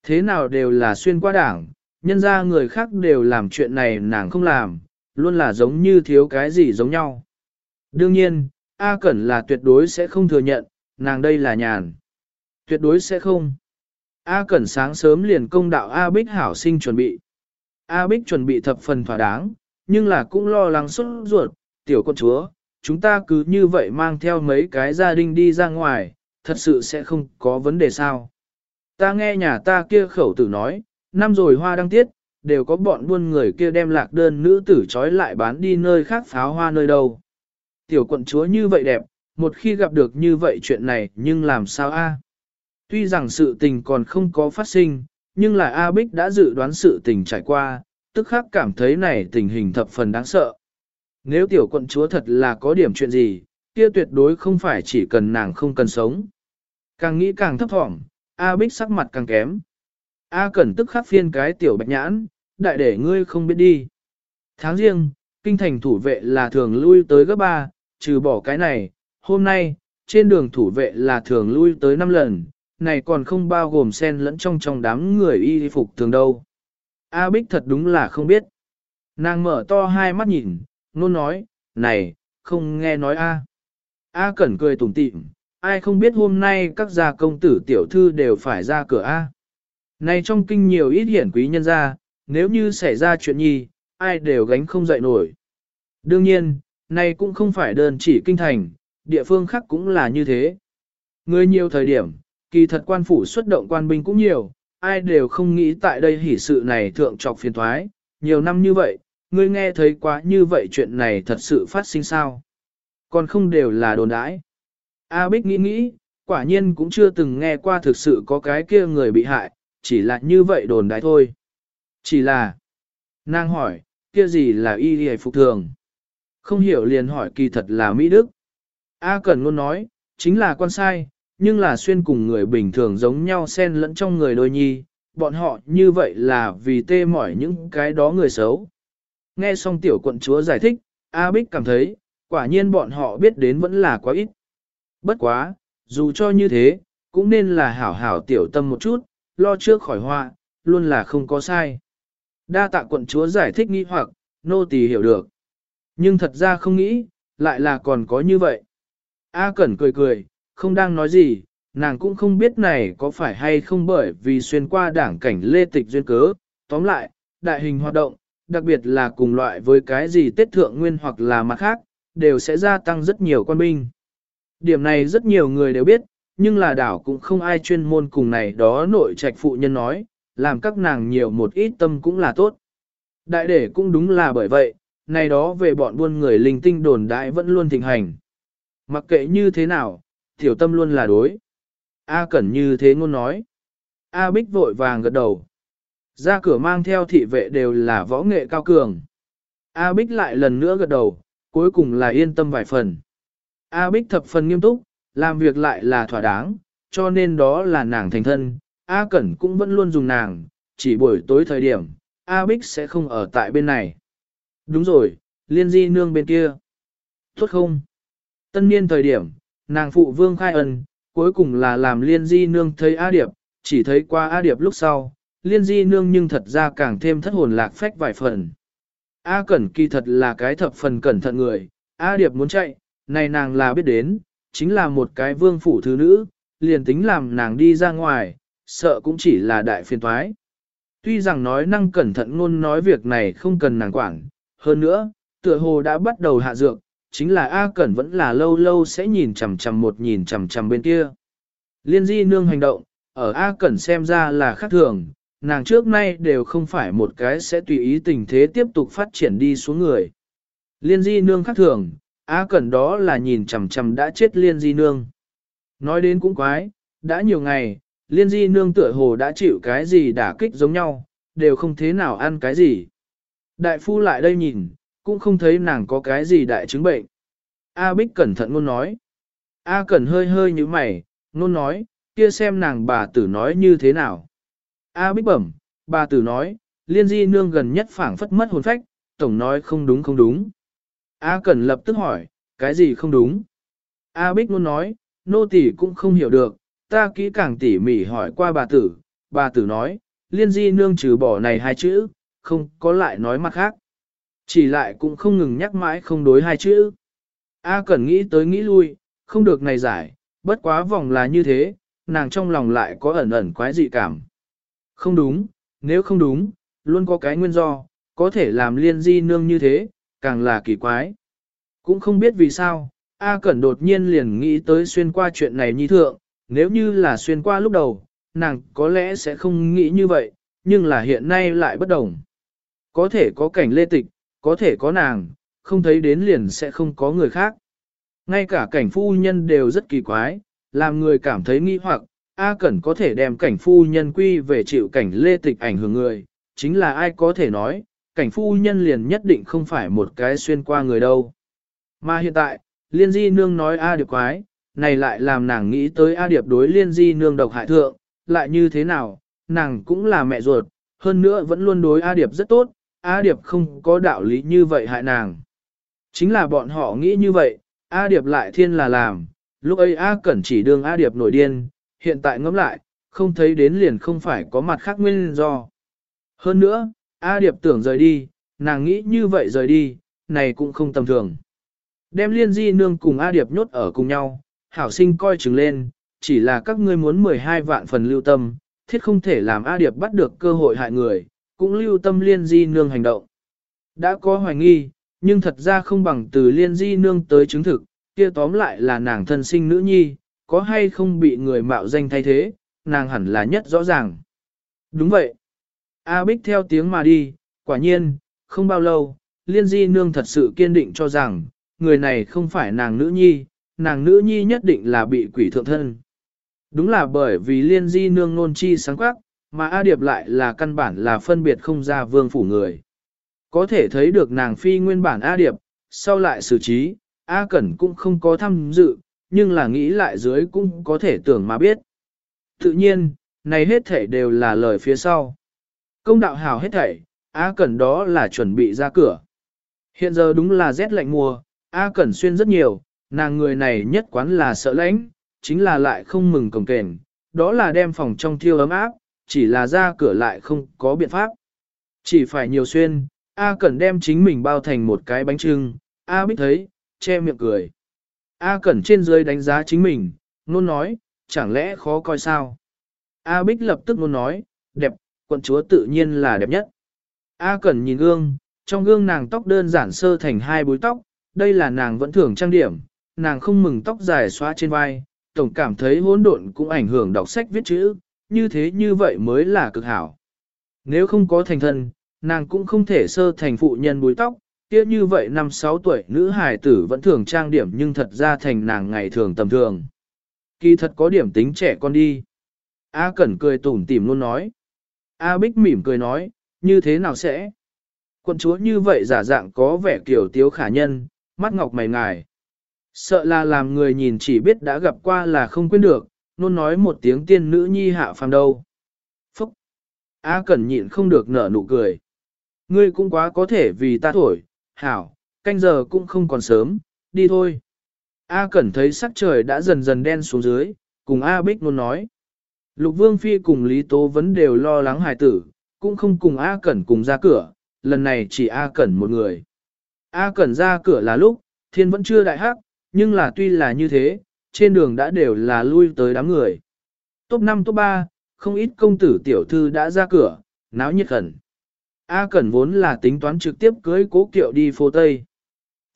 Thế nào đều là xuyên qua đảng, nhân ra người khác đều làm chuyện này nàng không làm, luôn là giống như thiếu cái gì giống nhau. Đương nhiên, A Cẩn là tuyệt đối sẽ không thừa nhận, nàng đây là nhàn. Tuyệt đối sẽ không. A Cẩn sáng sớm liền công đạo A Bích hảo sinh chuẩn bị. A Bích chuẩn bị thập phần thỏa đáng, nhưng là cũng lo lắng xuất ruột, tiểu con chúa, chúng ta cứ như vậy mang theo mấy cái gia đình đi ra ngoài, thật sự sẽ không có vấn đề sao. Ta nghe nhà ta kia khẩu tử nói, năm rồi hoa đăng tiết, đều có bọn buôn người kia đem lạc đơn nữ tử trói lại bán đi nơi khác pháo hoa nơi đâu. Tiểu quận chúa như vậy đẹp, một khi gặp được như vậy chuyện này nhưng làm sao a? Tuy rằng sự tình còn không có phát sinh, nhưng là A Bích đã dự đoán sự tình trải qua, tức khắc cảm thấy này tình hình thập phần đáng sợ. Nếu tiểu quận chúa thật là có điểm chuyện gì, kia tuyệt đối không phải chỉ cần nàng không cần sống. Càng nghĩ càng thấp thỏm, A Bích sắc mặt càng kém. A Cẩn tức khắc phiên cái tiểu bạch nhãn, đại để ngươi không biết đi. Tháng riêng, kinh thành thủ vệ là thường lui tới gấp ba, trừ bỏ cái này, hôm nay, trên đường thủ vệ là thường lui tới 5 lần, này còn không bao gồm sen lẫn trong trong đám người y phục thường đâu. A Bích thật đúng là không biết. Nàng mở to hai mắt nhìn, nôn nói, này, không nghe nói A. A Cẩn cười tủm tỉm, ai không biết hôm nay các gia công tử tiểu thư đều phải ra cửa A. Này trong kinh nhiều ít hiển quý nhân gia, nếu như xảy ra chuyện nhi, ai đều gánh không dậy nổi. Đương nhiên, này cũng không phải đơn chỉ kinh thành, địa phương khác cũng là như thế. Người nhiều thời điểm, kỳ thật quan phủ xuất động quan binh cũng nhiều, ai đều không nghĩ tại đây hỉ sự này thượng trọc phiền thoái, nhiều năm như vậy, ngươi nghe thấy quá như vậy chuyện này thật sự phát sinh sao? Còn không đều là đồn đãi. A Bích nghĩ nghĩ, quả nhiên cũng chưa từng nghe qua thực sự có cái kia người bị hại, chỉ là như vậy đồn đại thôi. Chỉ là, nàng hỏi, kia gì là y hề phục thường? Không hiểu liền hỏi kỳ thật là Mỹ Đức. A Cẩn luôn nói, chính là quan sai, nhưng là xuyên cùng người bình thường giống nhau xen lẫn trong người đôi nhi, bọn họ như vậy là vì tê mỏi những cái đó người xấu. Nghe xong tiểu quận chúa giải thích, A Bích cảm thấy, quả nhiên bọn họ biết đến vẫn là quá ít. Bất quá, dù cho như thế, cũng nên là hảo hảo tiểu tâm một chút, lo trước khỏi họa, luôn là không có sai. Đa tạ quận chúa giải thích nghi hoặc, nô tỳ hiểu được. Nhưng thật ra không nghĩ, lại là còn có như vậy. A Cẩn cười cười, không đang nói gì, nàng cũng không biết này có phải hay không bởi vì xuyên qua đảng cảnh lê tịch duyên cớ. Tóm lại, đại hình hoạt động, đặc biệt là cùng loại với cái gì tết thượng nguyên hoặc là mặt khác, đều sẽ gia tăng rất nhiều quan binh. Điểm này rất nhiều người đều biết, nhưng là đảo cũng không ai chuyên môn cùng này đó nội trạch phụ nhân nói, làm các nàng nhiều một ít tâm cũng là tốt. Đại để cũng đúng là bởi vậy, này đó về bọn buôn người linh tinh đồn đại vẫn luôn thịnh hành. Mặc kệ như thế nào, tiểu tâm luôn là đối. A Cẩn như thế ngôn nói. A Bích vội vàng gật đầu. Ra cửa mang theo thị vệ đều là võ nghệ cao cường. A Bích lại lần nữa gật đầu, cuối cùng là yên tâm vài phần. A Bích thập phần nghiêm túc, làm việc lại là thỏa đáng, cho nên đó là nàng thành thân. A Cẩn cũng vẫn luôn dùng nàng, chỉ buổi tối thời điểm, A Bích sẽ không ở tại bên này. Đúng rồi, liên di nương bên kia. Tốt không? Tân niên thời điểm, nàng phụ vương khai ân, cuối cùng là làm liên di nương thấy A Điệp, chỉ thấy qua A Điệp lúc sau, liên di nương nhưng thật ra càng thêm thất hồn lạc phách vài phần. A Cẩn kỳ thật là cái thập phần cẩn thận người, A Điệp muốn chạy, này nàng là biết đến, chính là một cái vương phủ thứ nữ, liền tính làm nàng đi ra ngoài, sợ cũng chỉ là đại phiền toái. Tuy rằng nói năng cẩn thận ngôn nói việc này không cần nàng quản, hơn nữa, tựa hồ đã bắt đầu hạ dược, chính là A Cẩn vẫn là lâu lâu sẽ nhìn chằm chằm một nhìn chằm chằm bên kia. Liên di nương hành động, ở A Cẩn xem ra là khác thường, nàng trước nay đều không phải một cái sẽ tùy ý tình thế tiếp tục phát triển đi xuống người. Liên di nương khác thường, A Cẩn đó là nhìn chằm chằm đã chết liên di nương. Nói đến cũng quái, đã nhiều ngày, liên di nương tựa hồ đã chịu cái gì đả kích giống nhau, đều không thế nào ăn cái gì. Đại phu lại đây nhìn, cũng không thấy nàng có cái gì đại chứng bệnh. A Bích cẩn thận luôn nói. A Cẩn hơi hơi như mày, luôn nói, kia xem nàng bà tử nói như thế nào. A Bích bẩm, bà tử nói, liên di nương gần nhất phảng phất mất hồn phách, tổng nói không đúng không đúng. A Cẩn lập tức hỏi, cái gì không đúng? A Bích luôn nói, nô tỳ cũng không hiểu được, ta kỹ càng tỉ mỉ hỏi qua bà tử, bà tử nói, liên di nương trừ bỏ này hai chữ, không có lại nói mặt khác. Chỉ lại cũng không ngừng nhắc mãi không đối hai chữ. A Cẩn nghĩ tới nghĩ lui, không được này giải, bất quá vòng là như thế, nàng trong lòng lại có ẩn ẩn quái dị cảm. Không đúng, nếu không đúng, luôn có cái nguyên do, có thể làm liên di nương như thế, càng là kỳ quái. Cũng không biết vì sao, A Cẩn đột nhiên liền nghĩ tới xuyên qua chuyện này nhi thượng, nếu như là xuyên qua lúc đầu, nàng có lẽ sẽ không nghĩ như vậy, nhưng là hiện nay lại bất đồng. Có thể có cảnh lê tịch, có thể có nàng, không thấy đến liền sẽ không có người khác. Ngay cả cảnh phu nhân đều rất kỳ quái, làm người cảm thấy nghi hoặc, A Cẩn có thể đem cảnh phu nhân quy về chịu cảnh lê tịch ảnh hưởng người, chính là ai có thể nói, cảnh phu nhân liền nhất định không phải một cái xuyên qua người đâu. Mà hiện tại, liên di nương nói A Điệp quái, này lại làm nàng nghĩ tới A Điệp đối liên di nương độc hại thượng, lại như thế nào, nàng cũng là mẹ ruột, hơn nữa vẫn luôn đối A Điệp rất tốt, A Điệp không có đạo lý như vậy hại nàng. Chính là bọn họ nghĩ như vậy, A Điệp lại thiên là làm, lúc ấy A Cẩn chỉ đương A Điệp nổi điên, hiện tại ngẫm lại, không thấy đến liền không phải có mặt khác nguyên do. Hơn nữa, A Điệp tưởng rời đi, nàng nghĩ như vậy rời đi, này cũng không tầm thường. Đem liên di nương cùng A Điệp nhốt ở cùng nhau, hảo sinh coi chừng lên, chỉ là các ngươi muốn 12 vạn phần lưu tâm, thiết không thể làm A Điệp bắt được cơ hội hại người, cũng lưu tâm liên di nương hành động. Đã có hoài nghi, nhưng thật ra không bằng từ liên di nương tới chứng thực, kia tóm lại là nàng thân sinh nữ nhi, có hay không bị người mạo danh thay thế, nàng hẳn là nhất rõ ràng. Đúng vậy. A Bích theo tiếng mà đi, quả nhiên, không bao lâu, liên di nương thật sự kiên định cho rằng, người này không phải nàng nữ nhi, nàng nữ nhi nhất định là bị quỷ thượng thân. Đúng là bởi vì liên di nương nôn chi sáng quắc, mà A Điệp lại là căn bản là phân biệt không ra vương phủ người. Có thể thấy được nàng phi nguyên bản A Điệp, sau lại xử trí, A Cẩn cũng không có tham dự, nhưng là nghĩ lại dưới cũng có thể tưởng mà biết. Tự nhiên, này hết thể đều là lời phía sau. Công đạo hào hết thảy, A Cẩn đó là chuẩn bị ra cửa. Hiện giờ đúng là rét lạnh mùa, A Cẩn xuyên rất nhiều, nàng người này nhất quán là sợ lãnh, chính là lại không mừng cồng kềnh, đó là đem phòng trong thiêu ấm áp, chỉ là ra cửa lại không có biện pháp. Chỉ phải nhiều xuyên, A Cẩn đem chính mình bao thành một cái bánh trưng, A Bích thấy, che miệng cười. A Cẩn trên dưới đánh giá chính mình, nôn nói, chẳng lẽ khó coi sao? A Bích lập tức nôn nói, đẹp, quận chúa tự nhiên là đẹp nhất. A Cẩn nhìn gương, trong gương nàng tóc đơn giản sơ thành hai búi tóc, đây là nàng vẫn thường trang điểm, nàng không mừng tóc dài xóa trên vai, tổng cảm thấy hỗn độn cũng ảnh hưởng đọc sách viết chữ, như thế như vậy mới là cực hảo. Nếu không có thành thân, nàng cũng không thể sơ thành phụ nhân búi tóc, kia như vậy năm sáu tuổi nữ hài tử vẫn thường trang điểm nhưng thật ra thành nàng ngày thường tầm thường. Kỳ thật có điểm tính trẻ con đi. A Cẩn cười tủm tỉm luôn nói. A Bích mỉm cười nói, như thế nào sẽ? Quân chúa như vậy giả dạng có vẻ kiểu tiếu khả nhân, mắt ngọc mày ngài. Sợ là làm người nhìn chỉ biết đã gặp qua là không quên được, Nôn nói một tiếng tiên nữ nhi hạ phàm đâu. Phúc! A Cẩn nhịn không được nở nụ cười. Ngươi cũng quá có thể vì ta thổi, hảo, canh giờ cũng không còn sớm, đi thôi. A Cẩn thấy sắc trời đã dần dần đen xuống dưới, cùng A Bích luôn nói. Lục Vương Phi cùng Lý Tố vẫn đều lo lắng hài tử, cũng không cùng A Cẩn cùng ra cửa, lần này chỉ A Cẩn một người. A Cẩn ra cửa là lúc, thiên vẫn chưa đại hắc, nhưng là tuy là như thế, trên đường đã đều là lui tới đám người. Top 5 top 3, không ít công tử tiểu thư đã ra cửa, náo nhiệt khẩn. A Cẩn vốn là tính toán trực tiếp cưới cố kiệu đi phố Tây.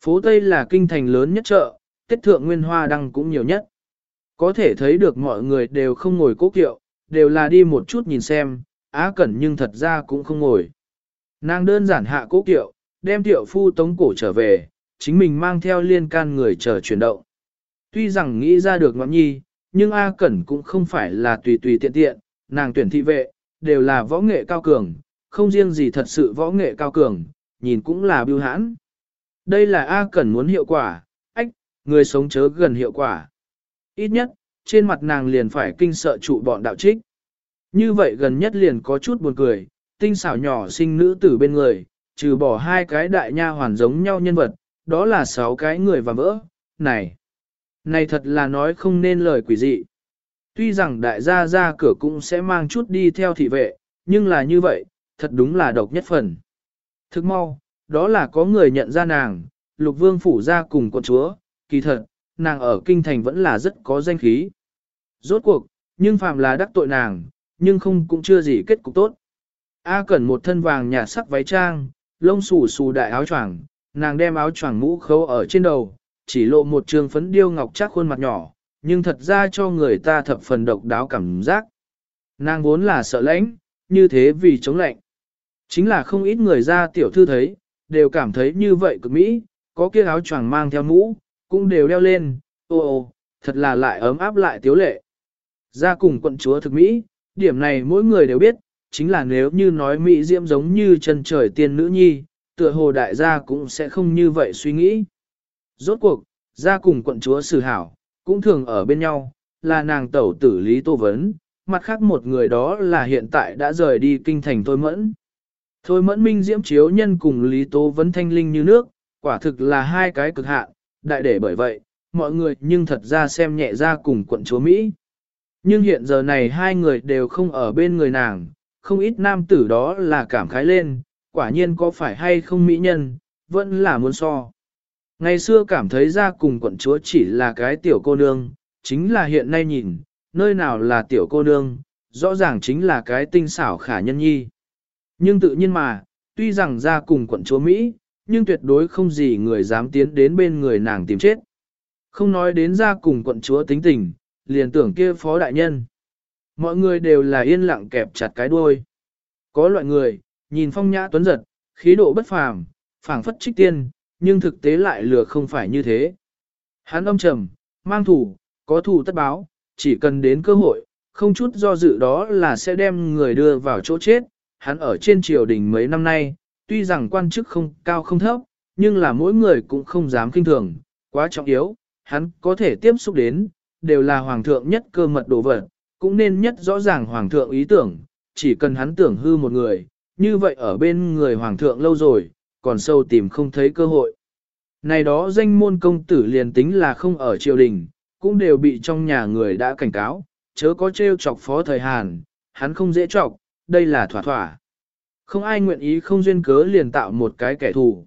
Phố Tây là kinh thành lớn nhất chợ, tiết thượng nguyên hoa đăng cũng nhiều nhất. Có thể thấy được mọi người đều không ngồi cố kiệu, đều là đi một chút nhìn xem, Á Cẩn nhưng thật ra cũng không ngồi. Nàng đơn giản hạ cố kiệu, đem tiệu phu tống cổ trở về, chính mình mang theo liên can người chờ chuyển động. Tuy rằng nghĩ ra được ngọn nhi, nhưng A Cẩn cũng không phải là tùy tùy tiện tiện, nàng tuyển thị vệ, đều là võ nghệ cao cường, không riêng gì thật sự võ nghệ cao cường, nhìn cũng là biêu hãn. Đây là A Cẩn muốn hiệu quả, ách, người sống chớ gần hiệu quả. Ít nhất, trên mặt nàng liền phải kinh sợ trụ bọn đạo trích. Như vậy gần nhất liền có chút buồn cười, tinh xảo nhỏ sinh nữ tử bên người, trừ bỏ hai cái đại nha hoàn giống nhau nhân vật, đó là sáu cái người và vỡ, này. Này thật là nói không nên lời quỷ dị. Tuy rằng đại gia ra cửa cũng sẽ mang chút đi theo thị vệ, nhưng là như vậy, thật đúng là độc nhất phần. Thức mau, đó là có người nhận ra nàng, lục vương phủ ra cùng con chúa, kỳ thật, nàng ở kinh thành vẫn là rất có danh khí. Rốt cuộc, nhưng phàm là đắc tội nàng, nhưng không cũng chưa gì kết cục tốt. A cẩn một thân vàng nhạt sắc váy trang, lông xù xù đại áo choàng, nàng đem áo choàng mũ khấu ở trên đầu, chỉ lộ một trường phấn điêu ngọc chắc khuôn mặt nhỏ, nhưng thật ra cho người ta thập phần độc đáo cảm giác. Nàng vốn là sợ lãnh, như thế vì chống lạnh. Chính là không ít người ra tiểu thư thấy, đều cảm thấy như vậy cực mỹ, có kia áo choàng mang theo mũ, cũng đều đeo lên, ô ô, thật là lại ấm áp lại tiếu lệ. Ra cùng quận chúa thực mỹ, điểm này mỗi người đều biết, chính là nếu như nói mỹ diễm giống như chân trời tiên nữ nhi, tựa hồ đại gia cũng sẽ không như vậy suy nghĩ. Rốt cuộc, ra cùng quận chúa xử hảo, cũng thường ở bên nhau, là nàng tẩu tử Lý Tô Vấn, mặt khác một người đó là hiện tại đã rời đi kinh thành Thôi Mẫn. Thôi Mẫn Minh Diễm Chiếu Nhân cùng Lý Tô Vấn thanh linh như nước, quả thực là hai cái cực hạn, đại để bởi vậy, mọi người nhưng thật ra xem nhẹ ra cùng quận chúa Mỹ. Nhưng hiện giờ này hai người đều không ở bên người nàng, không ít nam tử đó là cảm khái lên, quả nhiên có phải hay không mỹ nhân, vẫn là muốn so. Ngày xưa cảm thấy ra cùng quận chúa chỉ là cái tiểu cô nương, chính là hiện nay nhìn, nơi nào là tiểu cô nương, rõ ràng chính là cái tinh xảo khả nhân nhi. Nhưng tự nhiên mà, tuy rằng ra cùng quận chúa Mỹ, nhưng tuyệt đối không gì người dám tiến đến bên người nàng tìm chết. Không nói đến ra cùng quận chúa tính tình, liền tưởng kia phó đại nhân. Mọi người đều là yên lặng kẹp chặt cái đuôi. Có loại người, nhìn phong nhã tuấn giật, khí độ bất phàm, phảng phất trích tiên, nhưng thực tế lại lừa không phải như thế. Hắn âm trầm, mang thủ, có thủ tất báo, chỉ cần đến cơ hội, không chút do dự đó là sẽ đem người đưa vào chỗ chết. Hắn ở trên triều đình mấy năm nay, tuy rằng quan chức không cao không thấp, nhưng là mỗi người cũng không dám kinh thường, quá trọng yếu, hắn có thể tiếp xúc đến, đều là hoàng thượng nhất cơ mật đồ vật, cũng nên nhất rõ ràng hoàng thượng ý tưởng, chỉ cần hắn tưởng hư một người, như vậy ở bên người hoàng thượng lâu rồi, còn sâu tìm không thấy cơ hội. Này đó danh môn công tử liền tính là không ở triều đình, cũng đều bị trong nhà người đã cảnh cáo, chớ có trêu chọc phó thời Hàn, hắn không dễ chọc, đây là thỏa thỏa. Không ai nguyện ý không duyên cớ liền tạo một cái kẻ thù.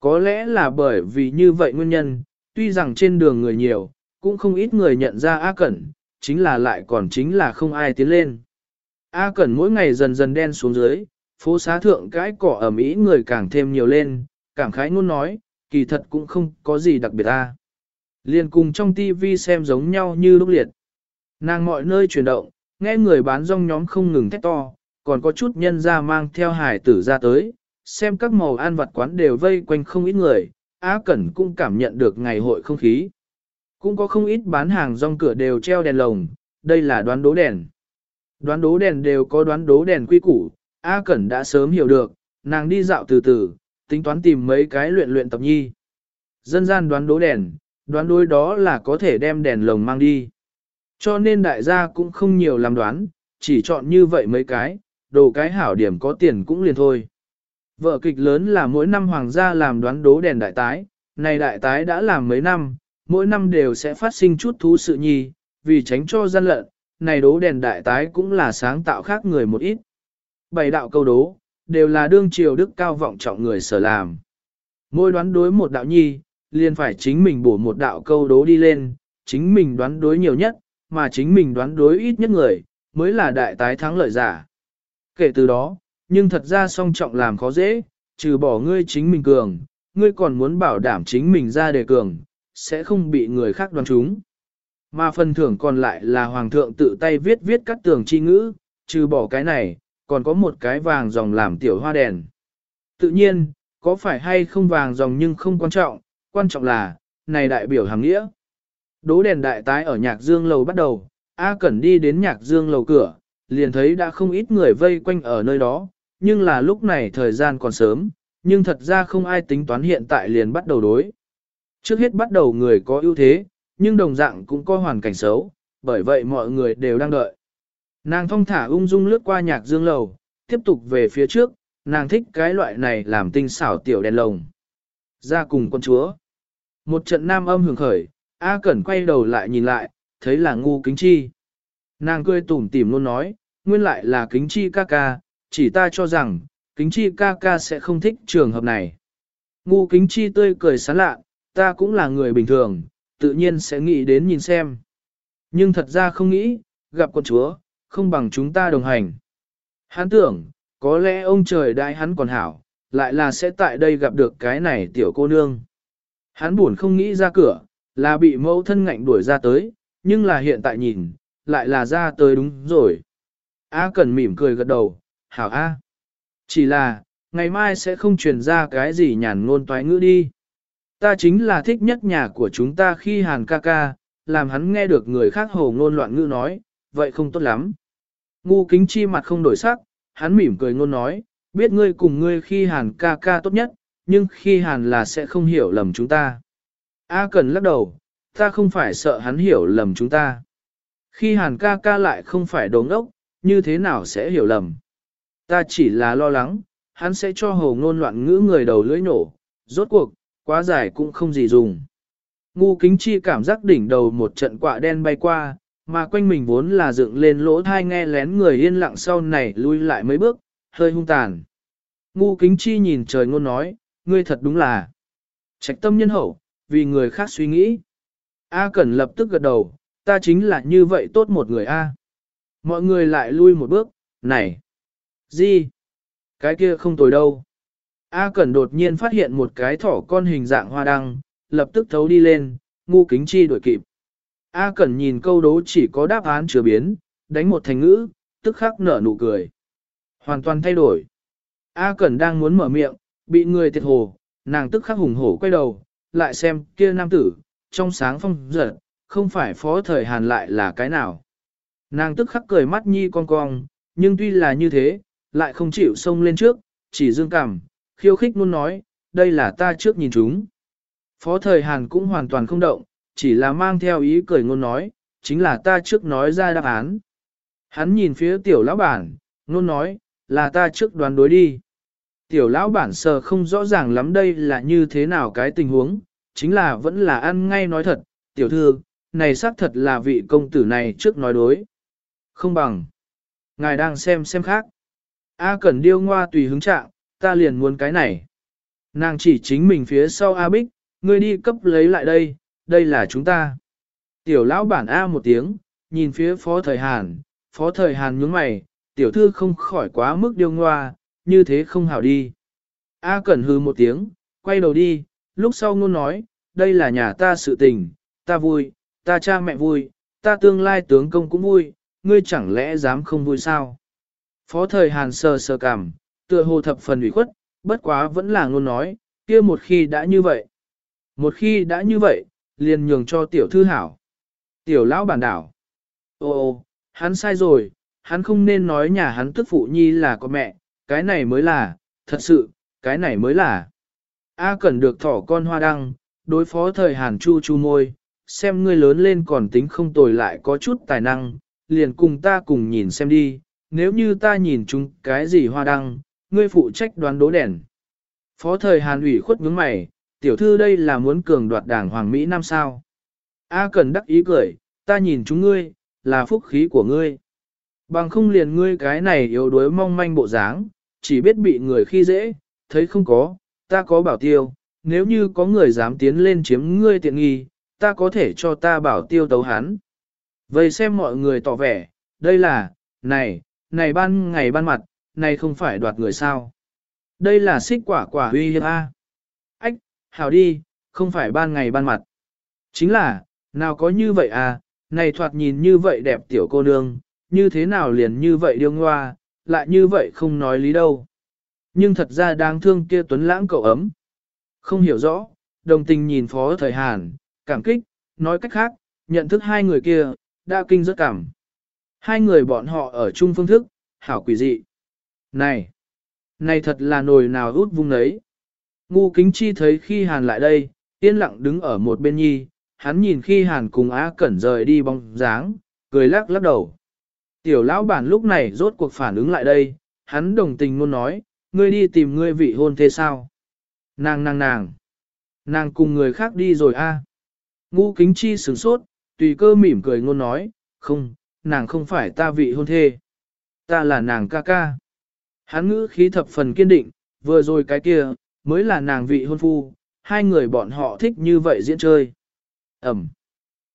Có lẽ là bởi vì như vậy nguyên nhân, tuy rằng trên đường người nhiều, cũng không ít người nhận ra A Cẩn, chính là lại còn chính là không ai tiến lên. A Cẩn mỗi ngày dần dần đen xuống dưới, phố xá thượng cái cỏ ở Mỹ người càng thêm nhiều lên, cảm khái ngôn nói, kỳ thật cũng không có gì đặc biệt a. Liên cùng trong TV xem giống nhau như lúc liệt. Nàng mọi nơi chuyển động, nghe người bán rong nhóm không ngừng thét to, còn có chút nhân ra mang theo hải tử ra tới, xem các màu ăn vặt quán đều vây quanh không ít người, Á Cẩn cũng cảm nhận được ngày hội không khí. Cũng có không ít bán hàng rong cửa đều treo đèn lồng, đây là đoán đố đèn. Đoán đố đèn đều có đoán đố đèn quy củ, A Cẩn đã sớm hiểu được, nàng đi dạo từ từ, tính toán tìm mấy cái luyện luyện tập nhi. Dân gian đoán đố đèn, đoán đối đó là có thể đem đèn lồng mang đi. Cho nên đại gia cũng không nhiều làm đoán, chỉ chọn như vậy mấy cái, đồ cái hảo điểm có tiền cũng liền thôi. Vợ kịch lớn là mỗi năm hoàng gia làm đoán đố đèn đại tái, này đại tái đã làm mấy năm, mỗi năm đều sẽ phát sinh chút thú sự nhi, vì tránh cho gian lận, này đố đèn đại tái cũng là sáng tạo khác người một ít. Bảy đạo câu đố, đều là đương triều đức cao vọng trọng người sở làm. Mỗi đoán đối một đạo nhi, liền phải chính mình bổ một đạo câu đố đi lên, chính mình đoán đối nhiều nhất, mà chính mình đoán đối ít nhất người, mới là đại tái thắng lợi giả. Kể từ đó, nhưng thật ra song trọng làm khó dễ, trừ bỏ ngươi chính mình cường, ngươi còn muốn bảo đảm chính mình ra đề cường, sẽ không bị người khác đoán trúng. Mà phần thưởng còn lại là hoàng thượng tự tay viết viết các tường chi ngữ, trừ bỏ cái này, còn có một cái vàng dòng làm tiểu hoa đèn. Tự nhiên, có phải hay không vàng dòng nhưng không quan trọng, quan trọng là, này đại biểu hàng nghĩa. Đố đèn đại tái ở nhạc dương lầu bắt đầu, A Cẩn đi đến nhạc dương lầu cửa, liền thấy đã không ít người vây quanh ở nơi đó, nhưng là lúc này thời gian còn sớm, nhưng thật ra không ai tính toán hiện tại liền bắt đầu đối. Trước hết bắt đầu người có ưu thế, nhưng đồng dạng cũng có hoàn cảnh xấu, bởi vậy mọi người đều đang đợi. Nàng thong thả ung dung lướt qua nhạc dương lầu, tiếp tục về phía trước, nàng thích cái loại này làm tinh xảo tiểu đèn lồng. Ra cùng con chúa. Một trận nam âm hưởng khởi, A Cẩn quay đầu lại nhìn lại, thấy là ngu kính chi. Nàng cười tủm tỉm luôn nói, nguyên lại là kính chi ca ca, chỉ ta cho rằng, kính chi ca ca sẽ không thích trường hợp này. Ngu kính chi tươi cười sán lạ, ta cũng là người bình thường, tự nhiên sẽ nghĩ đến nhìn xem. Nhưng thật ra không nghĩ, gặp con chúa, không bằng chúng ta đồng hành. Hắn tưởng, có lẽ ông trời đại hắn còn hảo, lại là sẽ tại đây gặp được cái này tiểu cô nương. Hắn buồn không nghĩ ra cửa, là bị mẫu thân ngạnh đuổi ra tới, nhưng là hiện tại nhìn, lại là ra tới đúng rồi. A cẩn mỉm cười gật đầu, hảo A. Chỉ là, ngày mai sẽ không truyền ra cái gì nhàn ngôn toái ngữ đi. Ta chính là thích nhất nhà của chúng ta khi hàn ca ca, làm hắn nghe được người khác hồ ngôn loạn ngữ nói, vậy không tốt lắm. Ngu kính chi mặt không đổi sắc, hắn mỉm cười ngôn nói, biết ngươi cùng ngươi khi hàn ca ca tốt nhất, nhưng khi hàn là sẽ không hiểu lầm chúng ta. A cần lắc đầu, ta không phải sợ hắn hiểu lầm chúng ta. Khi hàn ca ca lại không phải đồ ngốc, như thế nào sẽ hiểu lầm. Ta chỉ là lo lắng, hắn sẽ cho hồ ngôn loạn ngữ người đầu lưỡi nổ, rốt cuộc, quá dài cũng không gì dùng. Ngu kính chi cảm giác đỉnh đầu một trận quạ đen bay qua, mà quanh mình vốn là dựng lên lỗ thai nghe lén người yên lặng sau này lui lại mấy bước, hơi hung tàn. Ngu kính chi nhìn trời ngôn nói, ngươi thật đúng là trạch tâm nhân hậu, vì người khác suy nghĩ. A Cẩn lập tức gật đầu, ta chính là như vậy tốt một người A. Mọi người lại lui một bước, này. Gì? Cái kia không tồi đâu. A Cẩn đột nhiên phát hiện một cái thỏ con hình dạng hoa đăng, lập tức thấu đi lên, ngu kính chi đuổi kịp. A Cẩn nhìn câu đố chỉ có đáp án chưa biến, đánh một thành ngữ, tức khắc nở nụ cười. Hoàn toàn thay đổi. A Cẩn đang muốn mở miệng, bị người thiệt hồ, nàng tức khắc hùng hổ quay đầu, lại xem kia nam tử, trong sáng phong giật, không phải phó thời hàn lại là cái nào. Nàng tức khắc cười mắt nhi con cong, nhưng tuy là như thế, lại không chịu xông lên trước, chỉ dương cảm, khiêu khích luôn nói, đây là ta trước nhìn chúng. Phó thời Hàn cũng hoàn toàn không động, chỉ là mang theo ý cười ngôn nói, chính là ta trước nói ra đáp án. Hắn nhìn phía tiểu lão bản, ngôn nói, là ta trước đoán đối đi. Tiểu lão bản sờ không rõ ràng lắm đây là như thế nào cái tình huống, chính là vẫn là ăn ngay nói thật, tiểu thư, này xác thật là vị công tử này trước nói đối. Không bằng. Ngài đang xem xem khác. A Cẩn điêu ngoa tùy hứng trạng, ta liền muốn cái này. Nàng chỉ chính mình phía sau A Bích, ngươi đi cấp lấy lại đây, đây là chúng ta. Tiểu lão bản A một tiếng, nhìn phía phó thời Hàn, phó thời Hàn nhướng mày, tiểu thư không khỏi quá mức điêu ngoa, như thế không hảo đi. A Cẩn hư một tiếng, quay đầu đi, lúc sau ngôn nói, đây là nhà ta sự tình, ta vui, ta cha mẹ vui, ta tương lai tướng công cũng vui, ngươi chẳng lẽ dám không vui sao? Phó thời Hàn sờ sờ cảm, tựa hồ thập phần ủy khuất, bất quá vẫn là ngôn nói, kia một khi đã như vậy. Một khi đã như vậy, liền nhường cho tiểu thư hảo. Tiểu lão bản đảo. Ô ô, hắn sai rồi, hắn không nên nói nhà hắn tức phụ nhi là có mẹ, cái này mới là, thật sự, cái này mới là. A cần được thỏ con hoa đăng, đối phó thời Hàn Chu chu môi, xem ngươi lớn lên còn tính không tồi lại có chút tài năng, liền cùng ta cùng nhìn xem đi, nếu như ta nhìn chúng cái gì hoa đăng, ngươi phụ trách đoán đố đèn. Phó thời Hàn ủy khuất nhướng mày, tiểu thư đây là muốn cường đoạt đảng Hoàng Mỹ năm sao. A cần đắc ý cười, ta nhìn chúng ngươi, là phúc khí của ngươi. Bằng không liền ngươi cái này yếu đuối mong manh bộ dáng, chỉ biết bị người khi dễ, thấy không có, ta có bảo tiêu, nếu như có người dám tiến lên chiếm ngươi tiện nghi, ta có thể cho ta bảo tiêu tấu hắn. Vậy xem mọi người tỏ vẻ, đây là, này, này ban ngày ban mặt, này không phải đoạt người sao. Đây là xích quả quả huy hiếp A. Ách, hảo đi, không phải ban ngày ban mặt. Chính là, nào có như vậy à, này thoạt nhìn như vậy đẹp tiểu cô nương, như thế nào liền như vậy điêu ngoa, lại như vậy không nói lý đâu. Nhưng thật ra đáng thương kia tuấn lãng cậu ấm. Không hiểu rõ, đồng tình nhìn phó thời Hàn, cảm kích, nói cách khác, nhận thức hai người kia, đã kinh rất cảm. Hai người bọn họ ở chung phương thức, hảo quỷ dị. Này, này thật là nồi nào út vung đấy. Ngu kính chi thấy khi Hàn lại đây, yên lặng đứng ở một bên nhi, hắn nhìn khi Hàn cùng Á Cẩn rời đi bóng dáng, cười lắc lắc đầu. Tiểu lão bản lúc này rốt cuộc phản ứng lại đây, hắn đồng tình luôn nói, ngươi đi tìm ngươi vị hôn thế sao? Nàng nàng nàng, nàng cùng người khác đi rồi a. Ngũ kính chi sửng sốt, tùy cơ mỉm cười ngôn nói, không, nàng không phải ta vị hôn thê. Ta là nàng ca ca. Hắn ngữ khí thập phần kiên định, vừa rồi cái kia, mới là nàng vị hôn phu, hai người bọn họ thích như vậy diễn chơi. Ẩm.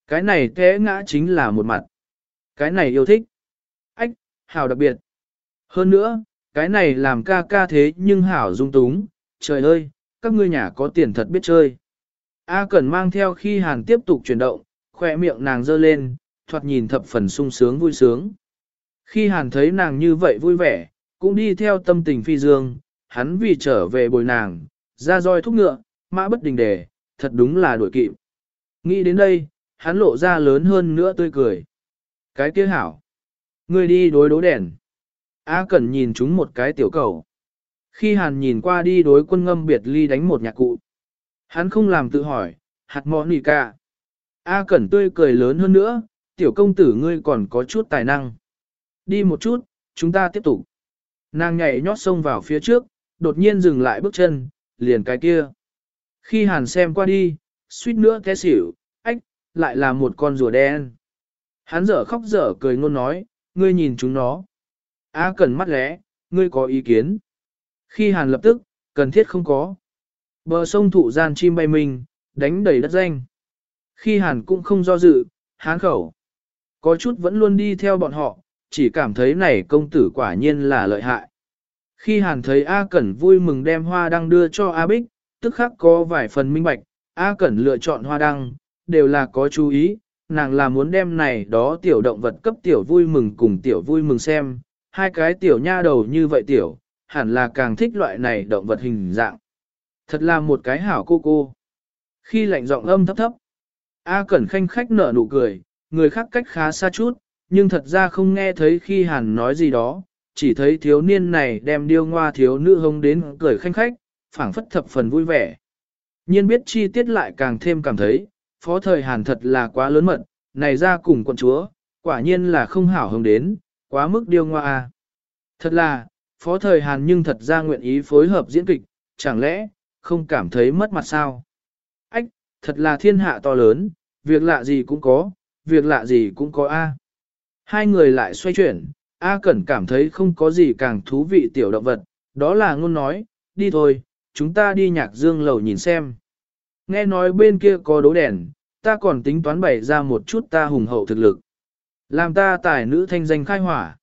Cái này té ngã chính là một mặt. Cái này yêu thích. Ách, hảo đặc biệt. Hơn nữa, cái này làm ca ca thế nhưng hảo dung túng, trời ơi, các ngươi nhà có tiền thật biết chơi. A Cẩn mang theo khi Hàn tiếp tục chuyển động, khỏe miệng nàng dơ lên, thoạt nhìn thập phần sung sướng vui sướng. Khi Hàn thấy nàng như vậy vui vẻ, cũng đi theo tâm tình phi dương, hắn vì trở về bồi nàng, ra roi thúc ngựa, mã bất đình đề, thật đúng là đuổi kịp. Nghĩ đến đây, hắn lộ ra lớn hơn nữa tươi cười. Cái kia hảo. Ngươi đi đối đố đèn. A Cẩn nhìn chúng một cái tiểu cầu. Khi Hàn nhìn qua đi đối quân ngâm biệt ly đánh một nhạc cụ. Hắn không làm tự hỏi, hạt mọ nỉ cả. A Cẩn tươi cười lớn hơn nữa, tiểu công tử ngươi còn có chút tài năng. Đi một chút, chúng ta tiếp tục. Nàng nhảy nhót xông vào phía trước, đột nhiên dừng lại bước chân, liền cái kia. Khi Hàn xem qua đi, suýt nữa té xỉu, ách, lại là một con rùa đen. Hắn dở khóc dở cười ngôn nói, ngươi nhìn chúng nó. A Cẩn mắt lẽ, ngươi có ý kiến. Khi Hàn lập tức, cần thiết không có. Bờ sông thụ gian chim bay mình, đánh đầy đất danh. Khi Hàn cũng không do dự, hán khẩu. Có chút vẫn luôn đi theo bọn họ, chỉ cảm thấy này công tử quả nhiên là lợi hại. Khi Hàn thấy A Cẩn vui mừng đem hoa đăng đưa cho A Bích, tức khắc có vài phần minh bạch, A Cẩn lựa chọn hoa đăng, đều là có chú ý, nàng là muốn đem này đó tiểu động vật cấp tiểu vui mừng cùng tiểu vui mừng xem, hai cái tiểu nha đầu như vậy tiểu, hẳn là càng thích loại này động vật hình dạng. Thật là một cái hảo cô cô. Khi lạnh giọng âm thấp thấp, A Cẩn khanh khách nở nụ cười, người khác cách khá xa chút, nhưng thật ra không nghe thấy khi Hàn nói gì đó, chỉ thấy thiếu niên này đem điêu ngoa thiếu nữ hông đến cười khanh khách, phảng phất thập phần vui vẻ. Nhiên biết chi tiết lại càng thêm cảm thấy, phó thời Hàn thật là quá lớn mật, này ra cùng quận chúa, quả nhiên là không hảo hứng đến, quá mức điêu ngoa a. Thật là, phó thời Hàn nhưng thật ra nguyện ý phối hợp diễn kịch, chẳng lẽ, không cảm thấy mất mặt sao? Ách, thật là thiên hạ to lớn, việc lạ gì cũng có, việc lạ gì cũng có a. Hai người lại xoay chuyển, A Cẩn cảm thấy không có gì càng thú vị tiểu động vật, đó là ngôn nói, đi thôi, chúng ta đi nhạc dương lầu nhìn xem. Nghe nói bên kia có đố đèn, ta còn tính toán bày ra một chút ta hùng hậu thực lực. Làm ta tài nữ thanh danh khai hỏa.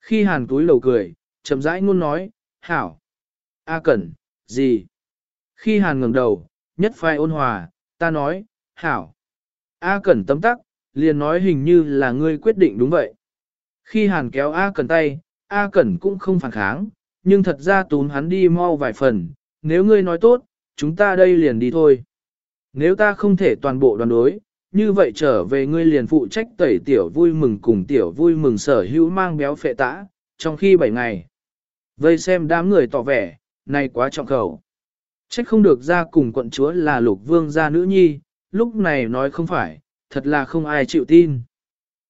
Khi hàn túi lầu cười, chậm rãi ngôn nói, hảo. A Cẩn, gì? Khi hàn ngẩng đầu, nhất phai ôn hòa, ta nói, hảo. A Cẩn tấm tắc, liền nói hình như là ngươi quyết định đúng vậy. Khi hàn kéo A Cẩn tay, A Cẩn cũng không phản kháng, nhưng thật ra tún hắn đi mau vài phần, nếu ngươi nói tốt, chúng ta đây liền đi thôi. Nếu ta không thể toàn bộ đoàn đối, như vậy trở về ngươi liền phụ trách tẩy tiểu vui mừng cùng tiểu vui mừng sở hữu mang béo phệ tã, trong khi 7 ngày. Vây xem đám người tỏ vẻ, này quá trọng khẩu. Trách không được ra cùng quận chúa là lục vương gia nữ nhi, lúc này nói không phải, thật là không ai chịu tin.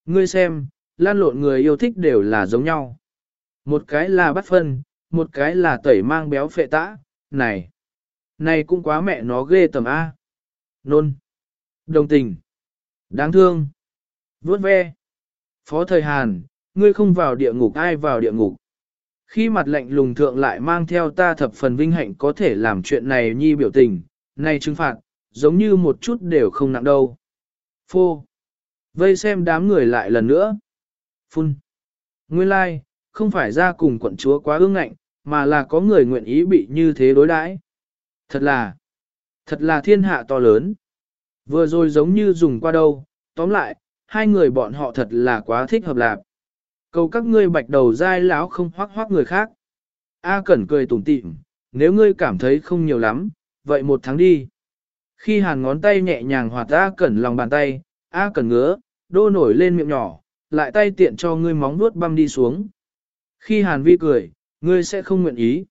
Ngươi xem, lan lộn người yêu thích đều là giống nhau. Một cái là bắt phân, một cái là tẩy mang béo phệ tã, này, này cũng quá mẹ nó ghê tầm A. Nôn, đồng tình, đáng thương, vớt ve. Phó thời Hàn, ngươi không vào địa ngục ai vào địa ngục. Khi mặt lệnh lùng thượng lại mang theo ta thập phần vinh hạnh có thể làm chuyện này nhi biểu tình, này trừng phạt, giống như một chút đều không nặng đâu. Phô. Vây xem đám người lại lần nữa. Phun. Nguyên lai, like, không phải ra cùng quận chúa quá ương ngạnh, mà là có người nguyện ý bị như thế đối đãi. Thật là, thật là thiên hạ to lớn. Vừa rồi giống như dùng qua đâu, tóm lại, hai người bọn họ thật là quá thích hợp lạc. Cầu các ngươi bạch đầu dai lão không hoác hoác người khác. A Cẩn cười tủm tỉm, nếu ngươi cảm thấy không nhiều lắm, vậy một tháng đi. Khi hàn ngón tay nhẹ nhàng hoạt A Cẩn lòng bàn tay, A Cẩn ngứa, đô nổi lên miệng nhỏ, lại tay tiện cho ngươi móng nuốt băm đi xuống. Khi hàn vi cười, ngươi sẽ không nguyện ý.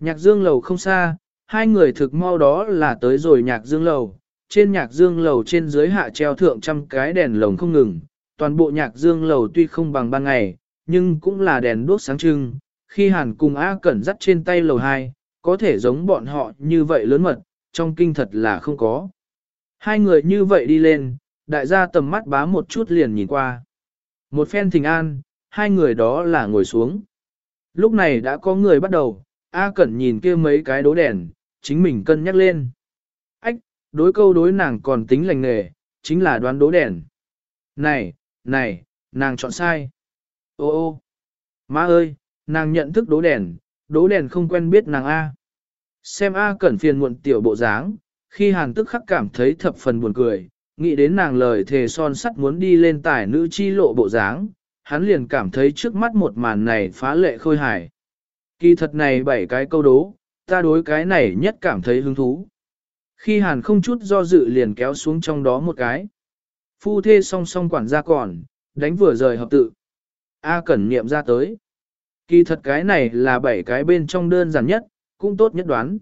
Nhạc dương lầu không xa, hai người thực mau đó là tới rồi nhạc dương lầu. Trên nhạc dương lầu trên dưới hạ treo thượng trăm cái đèn lồng không ngừng, toàn bộ nhạc dương lầu tuy không bằng ban ngày, nhưng cũng là đèn đuốc sáng trưng. Khi hàn cùng A Cẩn dắt trên tay lầu hai, có thể giống bọn họ như vậy lớn mật, trong kinh thật là không có. Hai người như vậy đi lên, đại gia tầm mắt bá một chút liền nhìn qua. Một phen thình an, hai người đó là ngồi xuống. Lúc này đã có người bắt đầu, A Cẩn nhìn kia mấy cái đố đèn, chính mình cân nhắc lên. Ách, đối câu đối nàng còn tính lành nghề, chính là đoán đố đèn. Này, này, nàng chọn sai. Ô ô, má ơi, nàng nhận thức đố đèn, đố đèn không quen biết nàng A. Xem A Cẩn phiền muộn tiểu bộ dáng, khi hàn tức khắc cảm thấy thập phần buồn cười, nghĩ đến nàng lời thề son sắt muốn đi lên tải nữ chi lộ bộ dáng, hắn liền cảm thấy trước mắt một màn này phá lệ khôi hài. Kỳ thật này bảy cái câu đố, ta đối cái này nhất cảm thấy hứng thú. Khi hàn không chút do dự liền kéo xuống trong đó một cái. Phu thê song song quản gia còn, đánh vừa rời hợp tự. A cẩn niệm ra tới. Kỳ thật cái này là bảy cái bên trong đơn giản nhất, cũng tốt nhất đoán.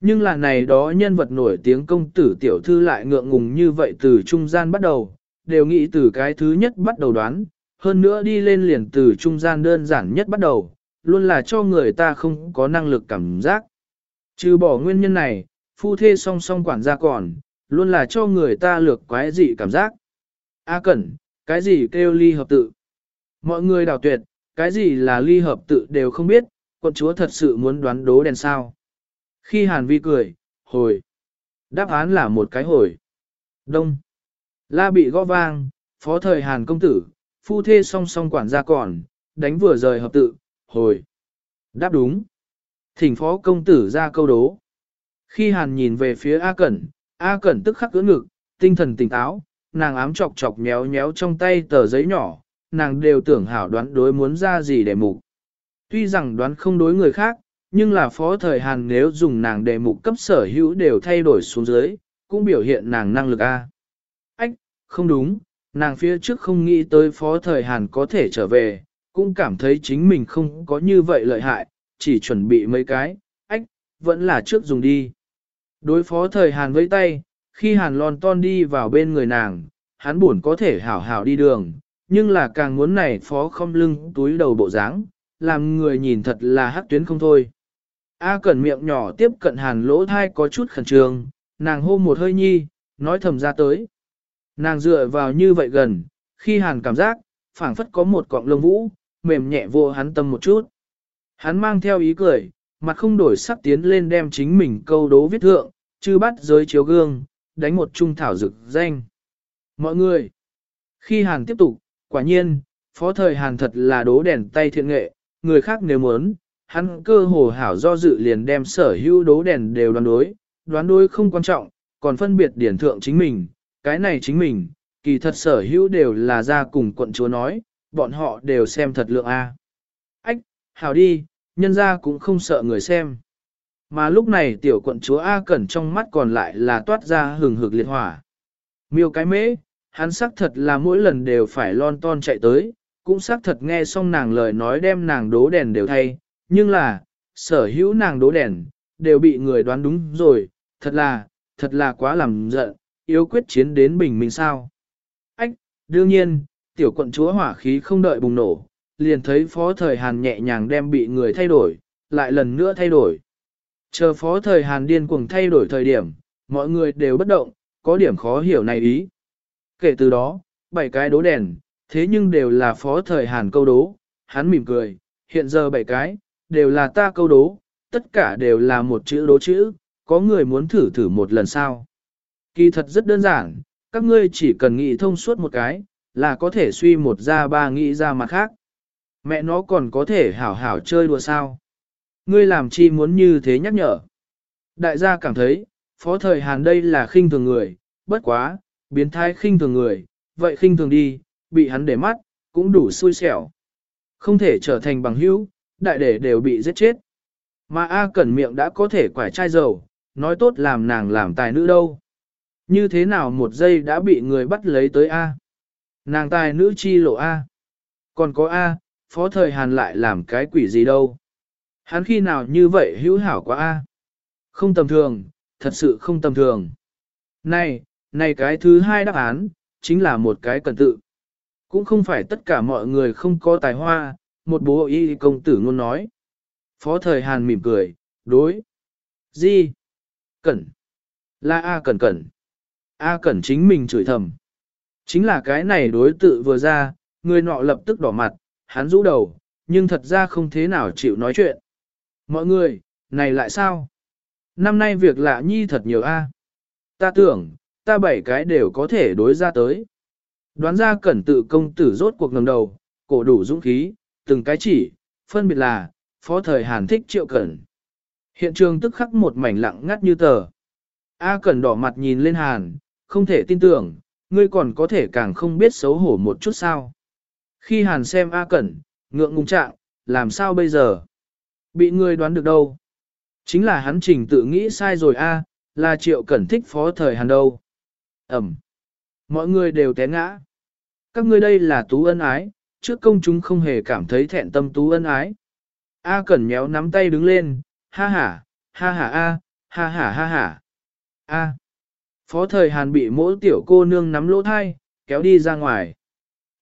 Nhưng là này đó nhân vật nổi tiếng công tử tiểu thư lại ngượng ngùng như vậy từ trung gian bắt đầu, đều nghĩ từ cái thứ nhất bắt đầu đoán, hơn nữa đi lên liền từ trung gian đơn giản nhất bắt đầu, luôn là cho người ta không có năng lực cảm giác. Trừ bỏ nguyên nhân này, phu thê song song quản gia còn, luôn là cho người ta lược quái dị cảm giác. A cẩn, cái gì kêu ly hợp tự? Mọi người đào tuyệt, cái gì là ly hợp tự đều không biết, quận chúa thật sự muốn đoán đố đèn sao. Khi Hàn Vi cười, hồi. Đáp án là một cái hồi. Đông. La bị gõ vang, phó thời Hàn công tử, phu thê song song quản gia còn, đánh vừa rời hợp tự, hồi. Đáp đúng. Thỉnh phó công tử ra câu đố. Khi Hàn nhìn về phía A Cẩn, A Cẩn tức khắc cưỡng ngực, tinh thần tỉnh táo, nàng ám chọc chọc méo méo trong tay tờ giấy nhỏ, nàng đều tưởng hảo đoán đối muốn ra gì để mục. Tuy rằng đoán không đối người khác, nhưng là phó thời Hàn nếu dùng nàng đề mục cấp sở hữu đều thay đổi xuống dưới, cũng biểu hiện nàng năng lực A. Ách, không đúng, nàng phía trước không nghĩ tới phó thời Hàn có thể trở về, cũng cảm thấy chính mình không có như vậy lợi hại, chỉ chuẩn bị mấy cái, ách, vẫn là trước dùng đi. Đối phó thời Hàn với tay, khi Hàn lon ton đi vào bên người nàng, hắn buồn có thể hảo hảo đi đường, nhưng là càng muốn này phó không lưng túi đầu bộ dáng, làm người nhìn thật là hắc tuyến không thôi. A cẩn miệng nhỏ tiếp cận Hàn lỗ thai có chút khẩn trương, nàng hô một hơi nhi, nói thầm ra tới. Nàng dựa vào như vậy gần, khi Hàn cảm giác, phảng phất có một cọng lông vũ, mềm nhẹ vô hắn tâm một chút. Hắn mang theo ý cười, mặt không đổi sắc tiến lên đem chính mình câu đố viết thượng, chư bắt giới chiếu gương, đánh một trung thảo dực danh. Mọi người, khi Hàn tiếp tục, quả nhiên, phó thời Hàn thật là đố đèn tay thiện nghệ, người khác nếu muốn, hắn cơ hồ hảo do dự liền đem sở hữu đố đèn đều đoán đối, đoán đối không quan trọng, còn phân biệt điển thượng chính mình, cái này chính mình, kỳ thật sở hữu đều là ra cùng quận chúa nói, bọn họ đều xem thật lượng A. Ách, hảo đi, nhân ra cũng không sợ người xem. Mà lúc này tiểu quận chúa A Cẩn trong mắt còn lại là toát ra hừng hực liệt hỏa. Miêu cái mễ, hắn xác thật là mỗi lần đều phải lon ton chạy tới, cũng xác thật nghe xong nàng lời nói đem nàng đố đèn đều thay, nhưng là, sở hữu nàng đố đèn, đều bị người đoán đúng rồi, thật là, thật là quá làm giận, yếu quyết chiến đến bình minh sao. Ách, đương nhiên, tiểu quận chúa hỏa khí không đợi bùng nổ, liền thấy phó thời Hàn nhẹ nhàng đem bị người thay đổi, lại lần nữa thay đổi. Chờ phó thời Hàn điên cuồng thay đổi thời điểm, mọi người đều bất động, có điểm khó hiểu này ý. Kể từ đó, bảy cái đố đèn, thế nhưng đều là phó thời Hàn câu đố, hắn mỉm cười, hiện giờ bảy cái, đều là ta câu đố, tất cả đều là một chữ đố chữ, có người muốn thử thử một lần sao. Kỳ thật rất đơn giản, các ngươi chỉ cần nghĩ thông suốt một cái, là có thể suy một ra ba nghĩ ra mặt khác. Mẹ nó còn có thể hảo hảo chơi đùa sao. Ngươi làm chi muốn như thế nhắc nhở. Đại gia cảm thấy, phó thời Hàn đây là khinh thường người, bất quá, biến thái khinh thường người, vậy khinh thường đi, bị hắn để mắt, cũng đủ xui xẻo. Không thể trở thành bằng hữu, đại để đều bị giết chết. Mà A Cẩn miệng đã có thể quải chai dầu, nói tốt làm nàng làm tài nữ đâu. Như thế nào một giây đã bị người bắt lấy tới A. Nàng tài nữ chi lộ A. Còn có A, phó thời Hàn lại làm cái quỷ gì đâu. Hắn khi nào như vậy hữu hảo quá A. Không tầm thường, thật sự không tầm thường. Này, này cái thứ hai đáp án, chính là một cái cần tự. Cũng không phải tất cả mọi người không có tài hoa, một bố y công tử ngôn nói. Phó thời Hàn mỉm cười, đối. di Cẩn. Là A Cẩn Cẩn. A Cẩn chính mình chửi thầm. Chính là cái này đối tự vừa ra, người nọ lập tức đỏ mặt, hắn rũ đầu, nhưng thật ra không thế nào chịu nói chuyện. Mọi người, này lại sao? Năm nay việc lạ nhi thật nhiều A. Ta tưởng, ta bảy cái đều có thể đối ra tới. Đoán ra cẩn tự công tử rốt cuộc ngầm đầu, cổ đủ dũng khí, từng cái chỉ, phân biệt là, phó thời hàn thích triệu cẩn. Hiện trường tức khắc một mảnh lặng ngắt như tờ. A cẩn đỏ mặt nhìn lên hàn, không thể tin tưởng, ngươi còn có thể càng không biết xấu hổ một chút sao. Khi hàn xem A cẩn, ngượng ngùng trạng, làm sao bây giờ? Bị ngươi đoán được đâu? Chính là hắn trình tự nghĩ sai rồi A, là triệu cẩn thích phó thời hàn đâu. Ẩm. Mọi người đều té ngã. Các ngươi đây là tú ân ái, trước công chúng không hề cảm thấy thẹn tâm tú ân ái. A cẩn méo nắm tay đứng lên, ha ha, ha ha a, ha ha ha ha. A. Phó thời Hàn bị mỗi tiểu cô nương nắm lỗ thai, kéo đi ra ngoài.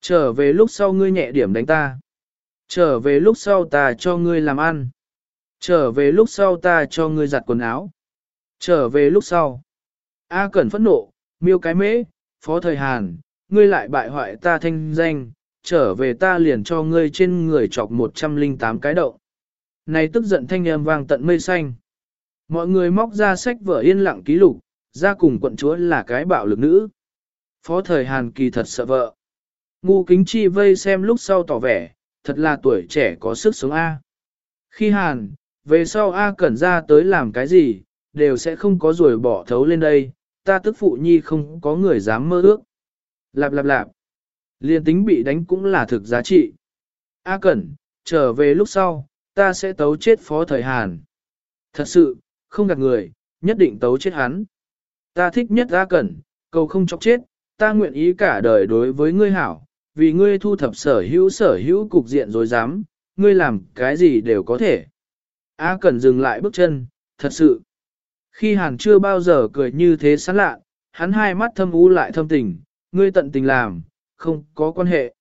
Trở về lúc sau ngươi nhẹ điểm đánh ta. Trở về lúc sau ta cho ngươi làm ăn. Trở về lúc sau ta cho ngươi giặt quần áo. Trở về lúc sau. A Cẩn phẫn nộ, miêu cái mễ, phó thời Hàn, ngươi lại bại hoại ta thanh danh, trở về ta liền cho ngươi trên người chọc 108 cái đậu. Này tức giận thanh âm vang tận mây xanh. Mọi người móc ra sách vở yên lặng ký lục, ra cùng quận chúa là cái bạo lực nữ. Phó thời Hàn kỳ thật sợ vợ. Ngu kính chi vây xem lúc sau tỏ vẻ, thật là tuổi trẻ có sức sống A. Khi Hàn, về sau A cẩn ra tới làm cái gì, đều sẽ không có rồi bỏ thấu lên đây, ta tức phụ nhi không có người dám mơ ước. Lạp lạp lạp. Liên tính bị đánh cũng là thực giá trị. A cẩn, trở về lúc sau, ta sẽ tấu chết phó thời Hàn. Thật sự, không gạt người, nhất định tấu chết hắn. Ta thích nhất A Cẩn, cầu không chọc chết, ta nguyện ý cả đời đối với ngươi hảo, vì ngươi thu thập sở hữu sở hữu cục diện rồi dám, ngươi làm cái gì đều có thể. A Cẩn dừng lại bước chân, thật sự. Khi Hàn chưa bao giờ cười như thế sán lạ, hắn hai mắt thâm u lại thâm tình, ngươi tận tình làm, không có quan hệ.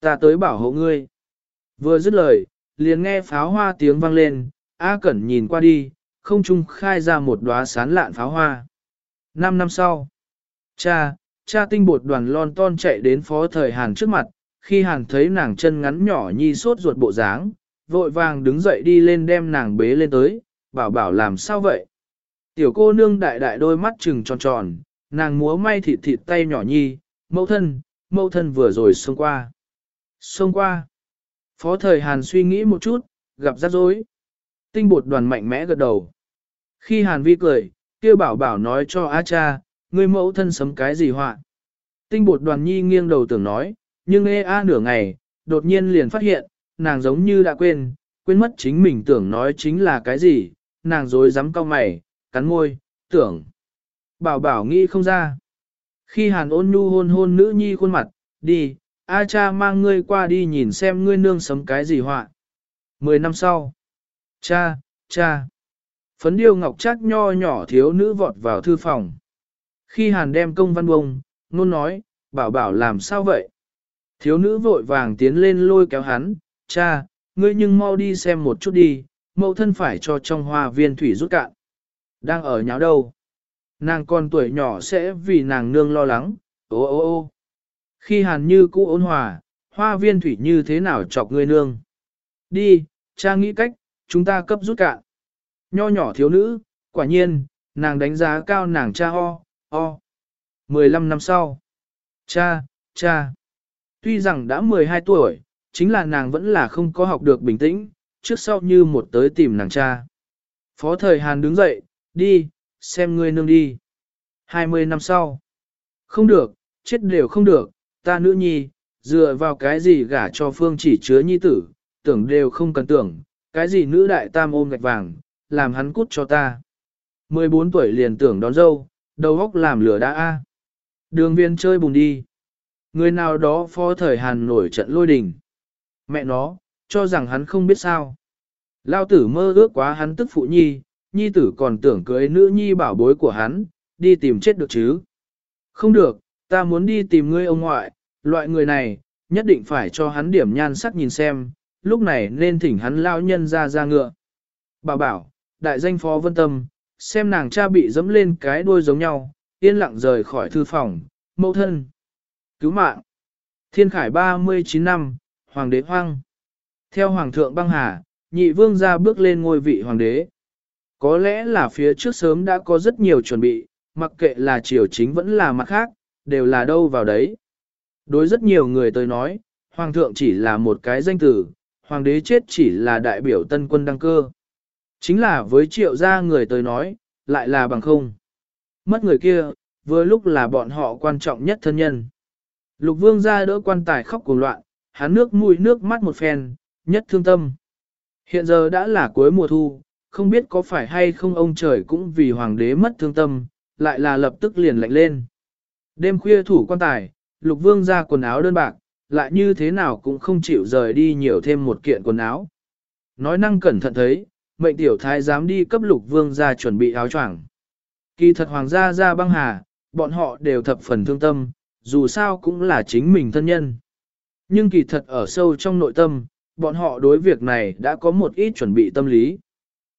Ta tới bảo hộ ngươi. Vừa dứt lời, liền nghe pháo hoa tiếng vang lên, A Cẩn nhìn qua đi, không trung khai ra một đóa sán lạn pháo hoa. Năm năm sau, cha, cha tinh bột đoàn lon ton chạy đến phó thời Hàn trước mặt, khi Hàn thấy nàng chân ngắn nhỏ nhi sốt ruột bộ dáng, vội vàng đứng dậy đi lên đem nàng bế lên tới, bảo bảo làm sao vậy? Tiểu cô nương đại đại đôi mắt trừng tròn tròn, nàng múa may thịt thịt tay nhỏ nhi, mẫu thân, mẫu thân vừa rồi xông qua. Xông qua. Phó thời Hàn suy nghĩ một chút, gặp rắc rối. Tinh bột đoàn mạnh mẽ gật đầu. Khi Hàn vi cười, kia bảo bảo nói cho A cha, người mẫu thân sấm cái gì họa. Tinh bột đoàn nhi nghiêng đầu tưởng nói, nhưng ê a nửa ngày, đột nhiên liền phát hiện, nàng giống như đã quên, quên mất chính mình tưởng nói chính là cái gì, nàng dối dám cau mày, cắn môi, tưởng. Bảo bảo nghĩ không ra. Khi hàn ôn nhu hôn hôn nữ nhi khuôn mặt, đi, A cha mang ngươi qua đi nhìn xem ngươi nương sấm cái gì họa. Mười năm sau. Cha, cha. Phấn điêu ngọc chắc nho nhỏ thiếu nữ vọt vào thư phòng. Khi hàn đem công văn bông, nôn nói, bảo bảo làm sao vậy? Thiếu nữ vội vàng tiến lên lôi kéo hắn, cha, ngươi nhưng mau đi xem một chút đi, mẫu thân phải cho trong hoa viên thủy rút cạn. Đang ở nháo đâu? Nàng con tuổi nhỏ sẽ vì nàng nương lo lắng, ô ô ô. Khi hàn như cũ ôn hòa, hoa viên thủy như thế nào chọc ngươi nương? Đi, cha nghĩ cách, chúng ta cấp rút cạn. Nho nhỏ thiếu nữ, quả nhiên, nàng đánh giá cao nàng cha ho, ho. 15 năm sau. Cha, cha. Tuy rằng đã 12 tuổi, chính là nàng vẫn là không có học được bình tĩnh, trước sau như một tới tìm nàng cha. Phó thời Hàn đứng dậy, đi, xem ngươi nương đi. 20 năm sau. Không được, chết đều không được, ta nữ nhi, dựa vào cái gì gả cho phương chỉ chứa nhi tử, tưởng đều không cần tưởng, cái gì nữ đại tam ôm gạch vàng, làm hắn cút cho ta. 14 tuổi liền tưởng đón dâu, đầu óc làm lửa đã a. Đường viên chơi bùn đi. Người nào đó phó thời Hàn nổi trận lôi đình. Mẹ nó, cho rằng hắn không biết sao. Lao tử mơ ước quá hắn tức phụ nhi, nhi tử còn tưởng cưới nữ nhi bảo bối của hắn, đi tìm chết được chứ. Không được, ta muốn đi tìm ngươi ông ngoại, loại người này, nhất định phải cho hắn điểm nhan sắc nhìn xem, lúc này nên thỉnh hắn lao nhân ra ra ngựa. Bảo bảo, đại danh phó vân tâm, xem nàng cha bị dẫm lên cái đuôi giống nhau, yên lặng rời khỏi thư phòng, mẫu thân. Cứu mạng. Thiên khải 39 năm, hoàng đế hoang. Theo hoàng thượng băng hà, nhị vương ra bước lên ngôi vị hoàng đế. Có lẽ là phía trước sớm đã có rất nhiều chuẩn bị, mặc kệ là triều chính vẫn là mặt khác, đều là đâu vào đấy. Đối rất nhiều người tới nói, hoàng thượng chỉ là một cái danh tử, hoàng đế chết chỉ là đại biểu tân quân đăng cơ. Chính là với triệu gia người tới nói, lại là bằng không. Mất người kia, vừa lúc là bọn họ quan trọng nhất thân nhân. Lục vương gia đỡ quan tài khóc cuồng loạn, hắn nước mũi nước mắt một phen, nhất thương tâm. Hiện giờ đã là cuối mùa thu, không biết có phải hay không ông trời cũng vì hoàng đế mất thương tâm, lại là lập tức liền lạnh lên. Đêm khuya thủ quan tài, lục vương ra quần áo đơn bạc, lại như thế nào cũng không chịu rời đi nhiều thêm một kiện quần áo. Nói năng cẩn thận thấy, mệnh tiểu thái dám đi cấp lục vương ra chuẩn bị áo choàng. Kỳ thật hoàng gia ra băng hà, bọn họ đều thập phần thương tâm, dù sao cũng là chính mình thân nhân. Nhưng kỳ thật ở sâu trong nội tâm, bọn họ đối việc này đã có một ít chuẩn bị tâm lý.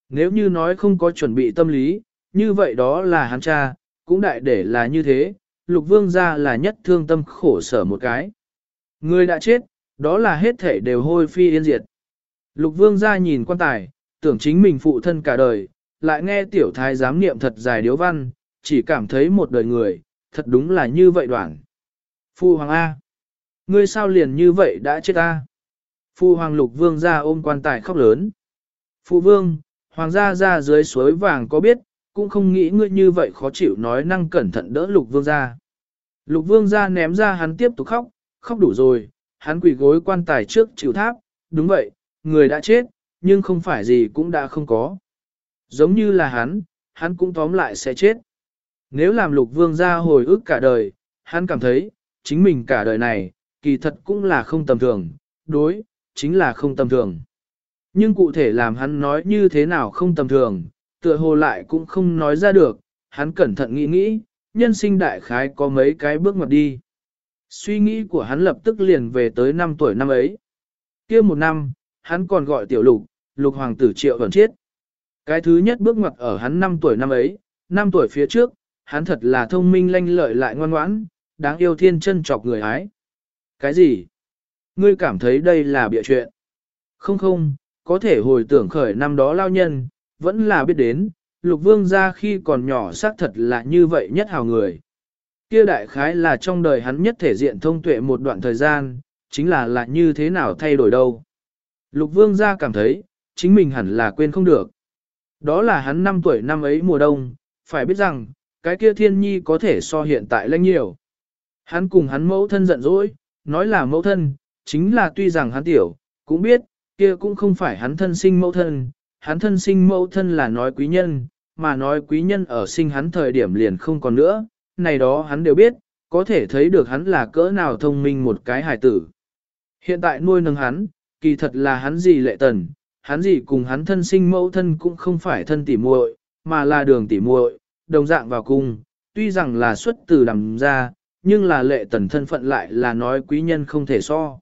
Nếu như nói không có chuẩn bị tâm lý, như vậy đó là hắn cha, cũng đại để là như thế, lục vương gia là nhất thương tâm khổ sở một cái. Người đã chết, đó là hết thể đều hôi phi yên diệt. Lục vương gia nhìn quan tài, tưởng chính mình phụ thân cả đời, lại nghe tiểu thái giám niệm thật dài điếu văn, chỉ cảm thấy một đời người, thật đúng là như vậy đoạn. Phu hoàng A. Ngươi sao liền như vậy đã chết ta? Phu hoàng lục vương ra ôm quan tài khóc lớn. Phu vương, hoàng gia ra dưới suối vàng có biết, cũng không nghĩ ngươi như vậy khó chịu nói năng cẩn thận đỡ lục vương ra. Lục vương ra ném ra hắn tiếp tục khóc, khóc đủ rồi, hắn quỳ gối quan tài trước chịu tháp, đúng vậy, người đã chết, nhưng không phải gì cũng đã không có. Giống như là hắn, hắn cũng tóm lại sẽ chết. Nếu làm lục vương ra hồi ức cả đời, hắn cảm thấy, chính mình cả đời này, kỳ thật cũng là không tầm thường, đối, chính là không tầm thường. Nhưng cụ thể làm hắn nói như thế nào không tầm thường, tựa hồ lại cũng không nói ra được, hắn cẩn thận nghĩ nghĩ, nhân sinh đại khái có mấy cái bước ngoặt đi. Suy nghĩ của hắn lập tức liền về tới năm tuổi năm ấy. kia một năm, hắn còn gọi tiểu lục, lục hoàng tử triệu vẫn chết. Cái thứ nhất bước ngoặt ở hắn năm tuổi năm ấy, năm tuổi phía trước, hắn thật là thông minh lanh lợi lại ngoan ngoãn, đáng yêu thiên chân chọc người ái. Cái gì? Ngươi cảm thấy đây là bịa chuyện? Không không, có thể hồi tưởng khởi năm đó lao nhân, vẫn là biết đến, lục vương ra khi còn nhỏ xác thật là như vậy nhất hào người. Kia đại khái là trong đời hắn nhất thể diện thông tuệ một đoạn thời gian, chính là là như thế nào thay đổi đâu. Lục vương ra cảm thấy, chính mình hẳn là quên không được. Đó là hắn năm tuổi năm ấy mùa đông, phải biết rằng, cái kia thiên nhi có thể so hiện tại lãnh nhiều. Hắn cùng hắn mẫu thân giận dỗi, nói là mẫu thân, chính là tuy rằng hắn tiểu, cũng biết, kia cũng không phải hắn thân sinh mẫu thân, hắn thân sinh mẫu thân là nói quý nhân, mà nói quý nhân ở sinh hắn thời điểm liền không còn nữa, này đó hắn đều biết, có thể thấy được hắn là cỡ nào thông minh một cái hài tử. Hiện tại nuôi nâng hắn, kỳ thật là hắn gì lệ tần, hắn gì cùng hắn thân sinh mẫu thân cũng không phải thân tỉ muội, mà là đường tỉ muội, đồng dạng vào cung, tuy rằng là xuất từ đầm ra, nhưng là lệ tần thân phận lại là nói quý nhân không thể so.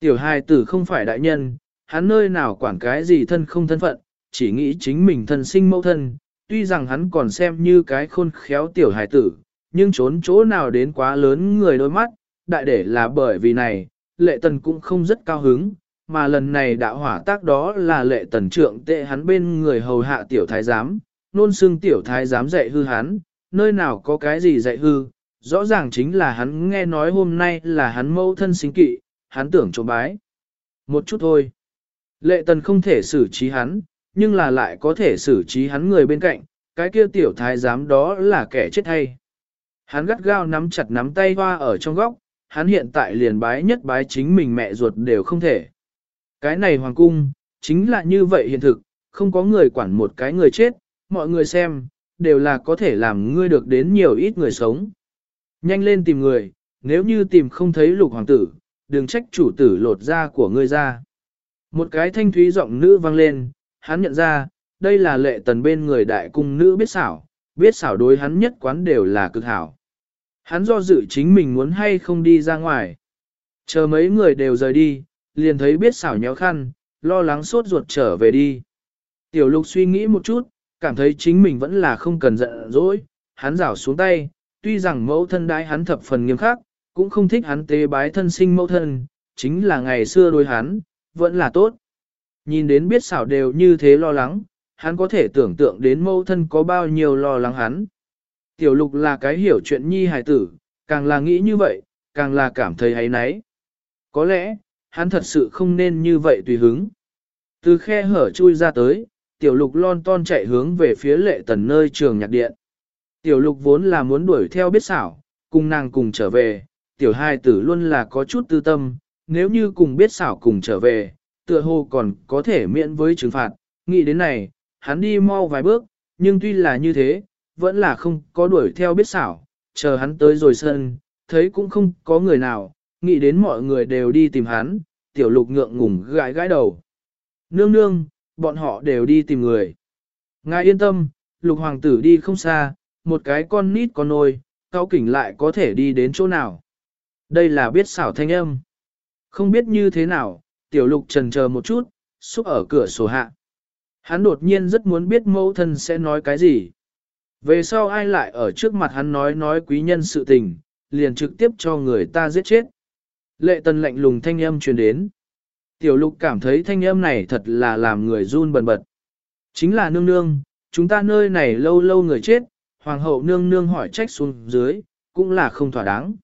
Tiểu hài tử không phải đại nhân, hắn nơi nào quản cái gì thân không thân phận, chỉ nghĩ chính mình thân sinh mẫu thân, tuy rằng hắn còn xem như cái khôn khéo tiểu hài tử, nhưng trốn chỗ nào đến quá lớn người đôi mắt, đại để là bởi vì này, lệ tần cũng không rất cao hứng, mà lần này đạo hỏa tác đó là lệ tần trượng tệ hắn bên người hầu hạ tiểu thái giám, nôn xương tiểu thái giám dạy hư hắn, nơi nào có cái gì dạy hư, rõ ràng chính là hắn nghe nói hôm nay là hắn mẫu thân sinh kỵ, hắn tưởng trộm bái. Một chút thôi. Lệ tần không thể xử trí hắn, nhưng là lại có thể xử trí hắn người bên cạnh, cái kia tiểu thái giám đó là kẻ chết hay. Hắn gắt gao nắm chặt nắm tay hoa ở trong góc, hắn hiện tại liền bái nhất bái chính mình mẹ ruột đều không thể. Cái này hoàng cung, chính là như vậy hiện thực, không có người quản một cái người chết, mọi người xem, đều là có thể làm ngươi được đến nhiều ít người sống. Nhanh lên tìm người, nếu như tìm không thấy lục hoàng tử, đừng trách chủ tử lột da của ngươi ra. Một cái thanh thúy giọng nữ vang lên, hắn nhận ra, đây là lệ tần bên người đại cung nữ biết xảo, biết xảo đối hắn nhất quán đều là cực hảo. Hắn do dự chính mình muốn hay không đi ra ngoài. Chờ mấy người đều rời đi, liền thấy biết xảo nhéo khăn, lo lắng sốt ruột trở về đi. Tiểu lục suy nghĩ một chút, cảm thấy chính mình vẫn là không cần giận dỗi, hắn rảo xuống tay, tuy rằng mẫu thân đái hắn thập phần nghiêm khắc, cũng không thích hắn tế bái thân sinh mẫu thân, chính là ngày xưa đối hắn, vẫn là tốt. Nhìn đến biết xảo đều như thế lo lắng, hắn có thể tưởng tượng đến mẫu thân có bao nhiêu lo lắng hắn. Tiểu lục là cái hiểu chuyện nhi hài tử, càng là nghĩ như vậy, càng là cảm thấy hay náy. Có lẽ, hắn thật sự không nên như vậy tùy hứng. Từ khe hở chui ra tới, tiểu lục lon ton chạy hướng về phía lệ tần nơi trường nhạc điện. Tiểu lục vốn là muốn đuổi theo biết xảo, cùng nàng cùng trở về, tiểu hai tử luôn là có chút tư tâm, nếu như cùng biết xảo cùng trở về, tựa hồ còn có thể miễn với trừng phạt, nghĩ đến này, hắn đi mau vài bước, nhưng tuy là như thế, vẫn là không có đuổi theo biết xảo, chờ hắn tới rồi sân, thấy cũng không có người nào, nghĩ đến mọi người đều đi tìm hắn, tiểu lục ngượng ngùng gãi gãi đầu. Nương nương, bọn họ đều đi tìm người. Ngài yên tâm, lục hoàng tử đi không xa, một cái con nít con nôi, cao kỉnh lại có thể đi đến chỗ nào. Đây là biết xảo thanh âm. Không biết như thế nào, tiểu lục trần chờ một chút, xúc ở cửa sổ hạ. Hắn đột nhiên rất muốn biết mẫu thân sẽ nói cái gì. Về sau ai lại ở trước mặt hắn nói nói quý nhân sự tình, liền trực tiếp cho người ta giết chết. Lệ tần lạnh lùng thanh âm truyền đến. Tiểu lục cảm thấy thanh âm này thật là làm người run bần bật. Chính là nương nương, chúng ta nơi này lâu lâu người chết, hoàng hậu nương nương hỏi trách xuống dưới, cũng là không thỏa đáng.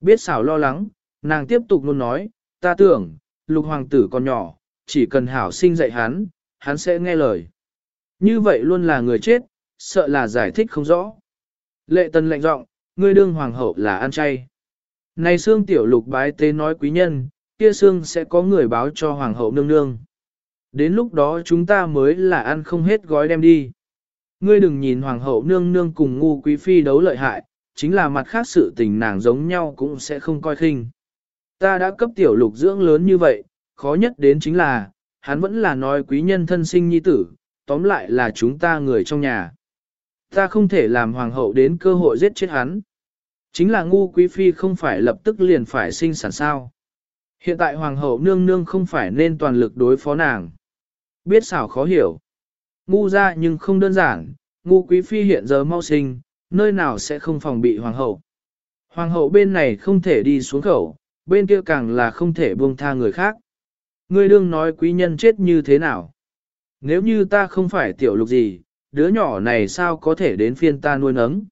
Biết xảo lo lắng, nàng tiếp tục luôn nói, ta tưởng, lục hoàng tử còn nhỏ, chỉ cần hảo sinh dạy hắn, hắn sẽ nghe lời. Như vậy luôn là người chết, sợ là giải thích không rõ. Lệ tần lệnh giọng, ngươi đương hoàng hậu là ăn chay. Này xương tiểu lục bái tế nói quý nhân, kia xương sẽ có người báo cho hoàng hậu nương nương. Đến lúc đó chúng ta mới là ăn không hết gói đem đi. Ngươi đừng nhìn hoàng hậu nương nương cùng ngu quý phi đấu lợi hại, chính là mặt khác sự tình nàng giống nhau cũng sẽ không coi khinh. Ta đã cấp tiểu lục dưỡng lớn như vậy, khó nhất đến chính là, hắn vẫn là nói quý nhân thân sinh nhi tử, tóm lại là chúng ta người trong nhà. Ta không thể làm hoàng hậu đến cơ hội giết chết hắn. Chính là ngu quý phi không phải lập tức liền phải sinh sản sao. Hiện tại hoàng hậu nương nương không phải nên toàn lực đối phó nàng. Biết xảo khó hiểu. Ngu ra nhưng không đơn giản, ngu quý phi hiện giờ mau sinh, nơi nào sẽ không phòng bị hoàng hậu. Hoàng hậu bên này không thể đi xuống khẩu, bên kia càng là không thể buông tha người khác. Ngươi đương nói quý nhân chết như thế nào? Nếu như ta không phải tiểu lục gì, đứa nhỏ này sao có thể đến phiên ta nuôi nấng?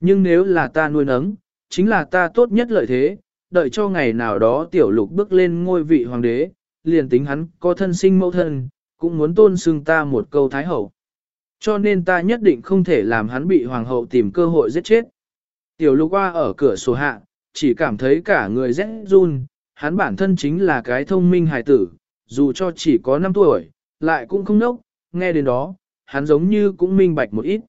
Nhưng nếu là ta nuôi nấng, chính là ta tốt nhất lợi thế, đợi cho ngày nào đó tiểu lục bước lên ngôi vị hoàng đế, liền tính hắn có thân sinh mẫu thân, cũng muốn tôn xưng ta một câu thái hậu. Cho nên ta nhất định không thể làm hắn bị hoàng hậu tìm cơ hội giết chết. Tiểu lục qua ở cửa sổ hạ, chỉ cảm thấy cả người rét run, hắn bản thân chính là cái thông minh hài tử, dù cho chỉ có 5 tuổi, lại cũng không nốc, nghe đến đó, hắn giống như cũng minh bạch một ít.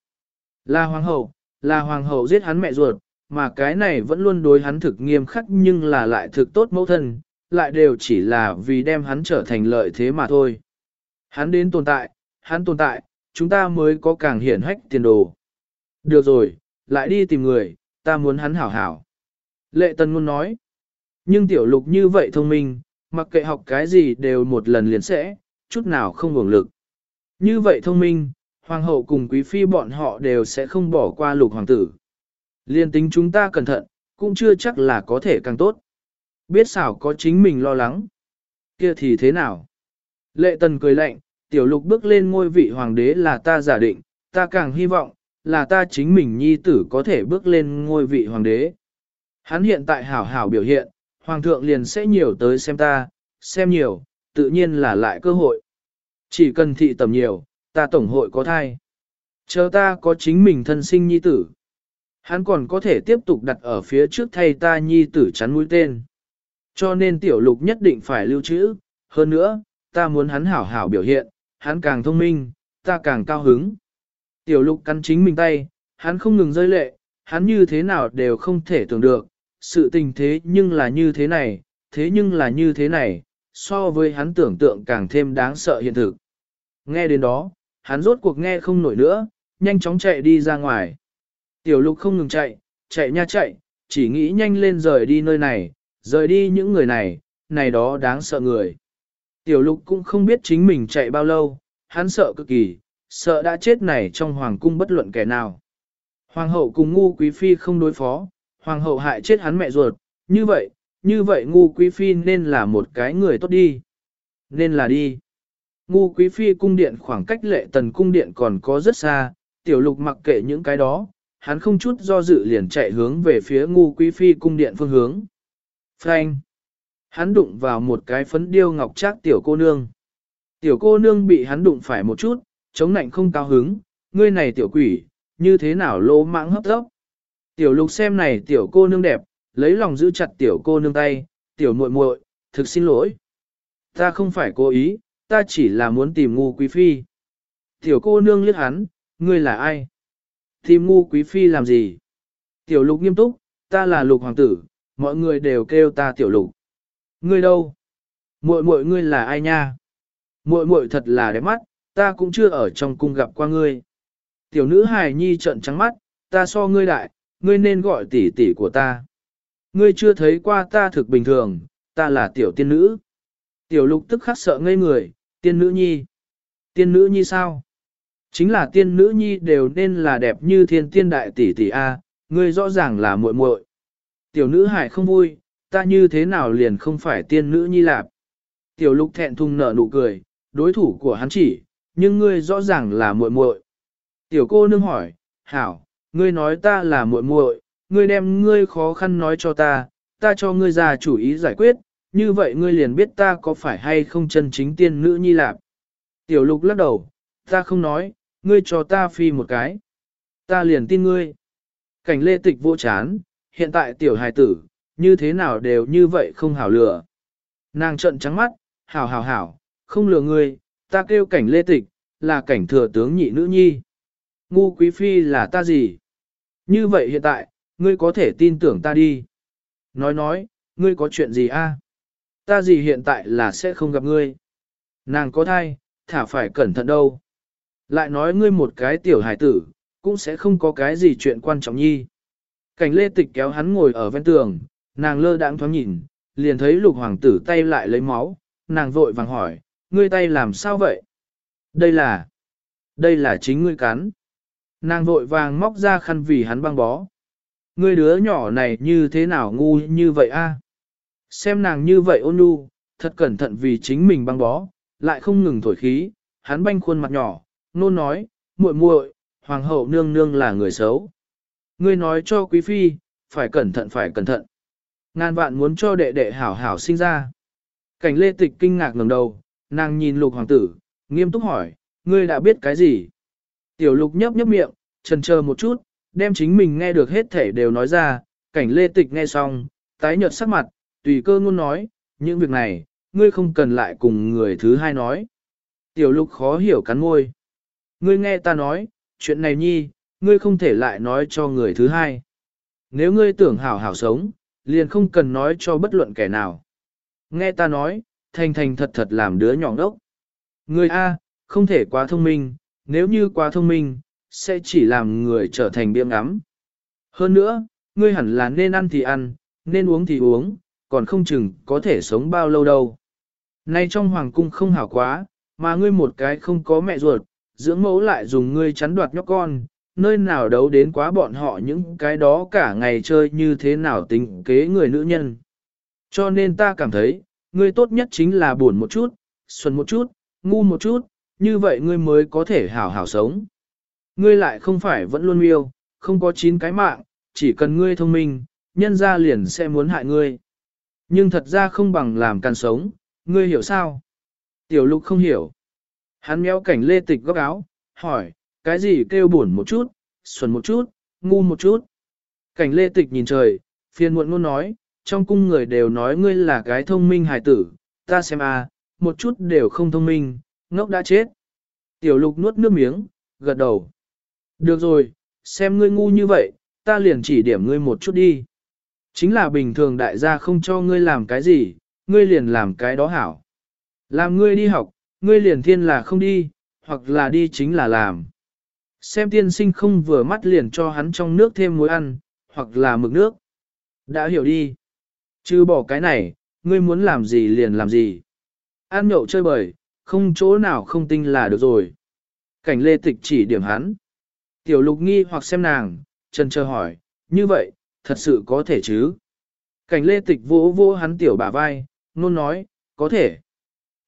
Là hoàng hậu, là hoàng hậu giết hắn mẹ ruột, mà cái này vẫn luôn đối hắn thực nghiêm khắc nhưng là lại thực tốt mẫu thân, lại đều chỉ là vì đem hắn trở thành lợi thế mà thôi. Hắn đến tồn tại, hắn tồn tại, chúng ta mới có càng hiển hách tiền đồ. Được rồi, lại đi tìm người, ta muốn hắn hảo hảo. Lệ Tần Ngôn nói, nhưng tiểu lục như vậy thông minh, mặc kệ học cái gì đều một lần liền sẽ, chút nào không hưởng lực. Như vậy thông minh, hoàng hậu cùng quý phi bọn họ đều sẽ không bỏ qua lục hoàng tử. Liên tính chúng ta cẩn thận, cũng chưa chắc là có thể càng tốt. Biết xảo có chính mình lo lắng. Kia thì thế nào? Lệ tần cười lạnh, tiểu lục bước lên ngôi vị hoàng đế là ta giả định, ta càng hy vọng, là ta chính mình nhi tử có thể bước lên ngôi vị hoàng đế. Hắn hiện tại hảo hảo biểu hiện, hoàng thượng liền sẽ nhiều tới xem ta, xem nhiều, tự nhiên là lại cơ hội. Chỉ cần thị tầm nhiều, ta tổng hội có thai. Chờ ta có chính mình thân sinh nhi tử. Hắn còn có thể tiếp tục đặt ở phía trước thay ta nhi tử chắn mũi tên. Cho nên tiểu lục nhất định phải lưu trữ. Hơn nữa, ta muốn hắn hảo hảo biểu hiện, hắn càng thông minh, ta càng cao hứng. Tiểu lục cắn chính mình tay, hắn không ngừng rơi lệ, hắn như thế nào đều không thể tưởng được, sự tình thế nhưng là như thế này, thế nhưng là như thế này, so với hắn tưởng tượng càng thêm đáng sợ hiện thực. Nghe đến đó, hắn rốt cuộc nghe không nổi nữa, nhanh chóng chạy đi ra ngoài. Tiểu lục không ngừng chạy, chạy nha chạy, chỉ nghĩ nhanh lên rời đi nơi này, rời đi những người này, này đó đáng sợ người. Tiểu lục cũng không biết chính mình chạy bao lâu, hắn sợ cực kỳ, sợ đã chết này trong hoàng cung bất luận kẻ nào. Hoàng hậu cùng ngu quý phi không đối phó, hoàng hậu hại chết hắn mẹ ruột, như vậy, như vậy ngu quý phi nên là một cái người tốt đi. Nên là đi. Ngu quý phi cung điện khoảng cách lệ tần cung điện còn có rất xa, tiểu lục mặc kệ những cái đó, hắn không chút do dự liền chạy hướng về phía ngu quý phi cung điện phương hướng. Frank! Hắn đụng vào một cái phấn điêu ngọc trác tiểu cô nương. Tiểu cô nương bị hắn đụng phải một chút, chống nạnh không cao hứng, ngươi này tiểu quỷ, như thế nào lỗ mãng hấp tốc. Tiểu lục xem này tiểu cô nương đẹp, lấy lòng giữ chặt tiểu cô nương tay, tiểu muội muội, thực xin lỗi. Ta không phải cố ý, ta chỉ là muốn tìm ngu quý phi. Tiểu cô nương liếc hắn, ngươi là ai? Tìm ngu quý phi làm gì? Tiểu lục nghiêm túc, ta là lục hoàng tử, mọi người đều kêu ta tiểu lục. Ngươi đâu? Muội muội ngươi là ai nha? Muội muội thật là đẹp mắt, ta cũng chưa ở trong cung gặp qua ngươi. Tiểu nữ hài nhi trợn trắng mắt, ta so ngươi đại, ngươi nên gọi tỷ tỷ của ta. Ngươi chưa thấy qua ta thực bình thường, ta là tiểu tiên nữ. Tiểu lục tức khắc sợ ngây người, tiên nữ nhi. Tiên nữ nhi sao? Chính là tiên nữ nhi đều nên là đẹp như thiên tiên đại tỷ tỷ A, ngươi rõ ràng là muội muội. Tiểu nữ hải không vui, ta như thế nào liền không phải tiên nữ nhi lạp. Tiểu lục thẹn thùng nở nụ cười, đối thủ của hắn chỉ, nhưng ngươi rõ ràng là muội muội. Tiểu cô nương hỏi, hảo, ngươi nói ta là muội muội, ngươi đem ngươi khó khăn nói cho ta, ta cho ngươi ra chủ ý giải quyết, như vậy ngươi liền biết ta có phải hay không chân chính tiên nữ nhi lạp. Tiểu lục lắc đầu, ta không nói, ngươi cho ta phi một cái. Ta liền tin ngươi. Cảnh lê tịch vô chán, hiện tại tiểu hài tử, như thế nào đều như vậy không hảo lừa. Nàng trợn trắng mắt, hảo hảo hảo, không lừa ngươi, ta kêu cảnh lê tịch, là cảnh thừa tướng nhị nữ nhi. Ngu quý phi là ta gì? Như vậy hiện tại, ngươi có thể tin tưởng ta đi. Nói nói, ngươi có chuyện gì a? À? Ta gì hiện tại là sẽ không gặp ngươi. Nàng có thai, thả phải cẩn thận đâu. Lại nói ngươi một cái tiểu hải tử, cũng sẽ không có cái gì chuyện quan trọng nhi. Cảnh lê tịch kéo hắn ngồi ở ven tường, nàng lơ đãng thoáng nhìn, liền thấy lục hoàng tử tay lại lấy máu, nàng vội vàng hỏi, ngươi tay làm sao vậy? Đây là, đây là chính ngươi cắn. Nàng vội vàng móc ra khăn vì hắn băng bó. Ngươi đứa nhỏ này như thế nào ngu như vậy a? Xem nàng như vậy ôn nhu, thật cẩn thận vì chính mình băng bó, lại không ngừng thổi khí, hắn banh khuôn mặt nhỏ, nôn nói, muội muội, hoàng hậu nương nương là người xấu. Ngươi nói cho quý phi, phải cẩn thận phải cẩn thận. Ngàn vạn muốn cho đệ đệ hảo hảo sinh ra. Cảnh lê tịch kinh ngạc ngẩng đầu, nàng nhìn lục hoàng tử, nghiêm túc hỏi, ngươi đã biết cái gì? Tiểu lục nhấp nhấp miệng, trần chờ một chút, đem chính mình nghe được hết thể đều nói ra, cảnh lê tịch nghe xong, tái nhợt sắc mặt, tùy cơ ngôn nói, những việc này, ngươi không cần lại cùng người thứ hai nói. Tiểu lục khó hiểu cắn môi. Ngươi nghe ta nói, chuyện này nhi, ngươi không thể lại nói cho người thứ hai. Nếu ngươi tưởng hảo hảo sống, liền không cần nói cho bất luận kẻ nào. Nghe ta nói, thành thành thật thật làm đứa nhỏ đốc. Ngươi A, không thể quá thông minh, nếu như quá thông minh, sẽ chỉ làm người trở thành biếng ngắm. Hơn nữa, ngươi hẳn là nên ăn thì ăn, nên uống thì uống, còn không chừng có thể sống bao lâu đâu. Nay trong hoàng cung không hảo quá, mà ngươi một cái không có mẹ ruột, dưỡng mẫu lại dùng ngươi chắn đoạt nhóc con, nơi nào đấu đến quá bọn họ những cái đó cả ngày chơi như thế nào tính kế người nữ nhân. Cho nên ta cảm thấy, ngươi tốt nhất chính là buồn một chút, xuân một chút, ngu một chút, như vậy ngươi mới có thể hảo hảo sống. Ngươi lại không phải vẫn luôn yêu không có chín cái mạng, chỉ cần ngươi thông minh, nhân ra liền sẽ muốn hại ngươi. Nhưng thật ra không bằng làm càng sống, ngươi hiểu sao? Tiểu lục không hiểu. Hắn méo cảnh lê tịch góc áo, hỏi, cái gì kêu buồn một chút, xuẩn một chút, ngu một chút. Cảnh lê tịch nhìn trời, phiền muộn ngôn nói, trong cung người đều nói ngươi là cái thông minh hài tử, ta xem a, một chút đều không thông minh, ngốc đã chết. Tiểu lục nuốt nước miếng, gật đầu. Được rồi, xem ngươi ngu như vậy, ta liền chỉ điểm ngươi một chút đi. Chính là bình thường đại gia không cho ngươi làm cái gì, ngươi liền làm cái đó hảo. Làm ngươi đi học, ngươi liền thiên là không đi, hoặc là đi chính là làm. Xem tiên sinh không vừa mắt liền cho hắn trong nước thêm muối ăn, hoặc là mực nước. Đã hiểu đi. Chứ bỏ cái này, ngươi muốn làm gì liền làm gì. Ăn nhậu chơi bời, không chỗ nào không tinh là được rồi. Cảnh lê tịch chỉ điểm hắn. Tiểu lục nghi hoặc xem nàng, chân chờ hỏi, như vậy, thật sự có thể chứ? Cảnh lê tịch vỗ vỗ hắn tiểu bả vai, nôn nói, có thể.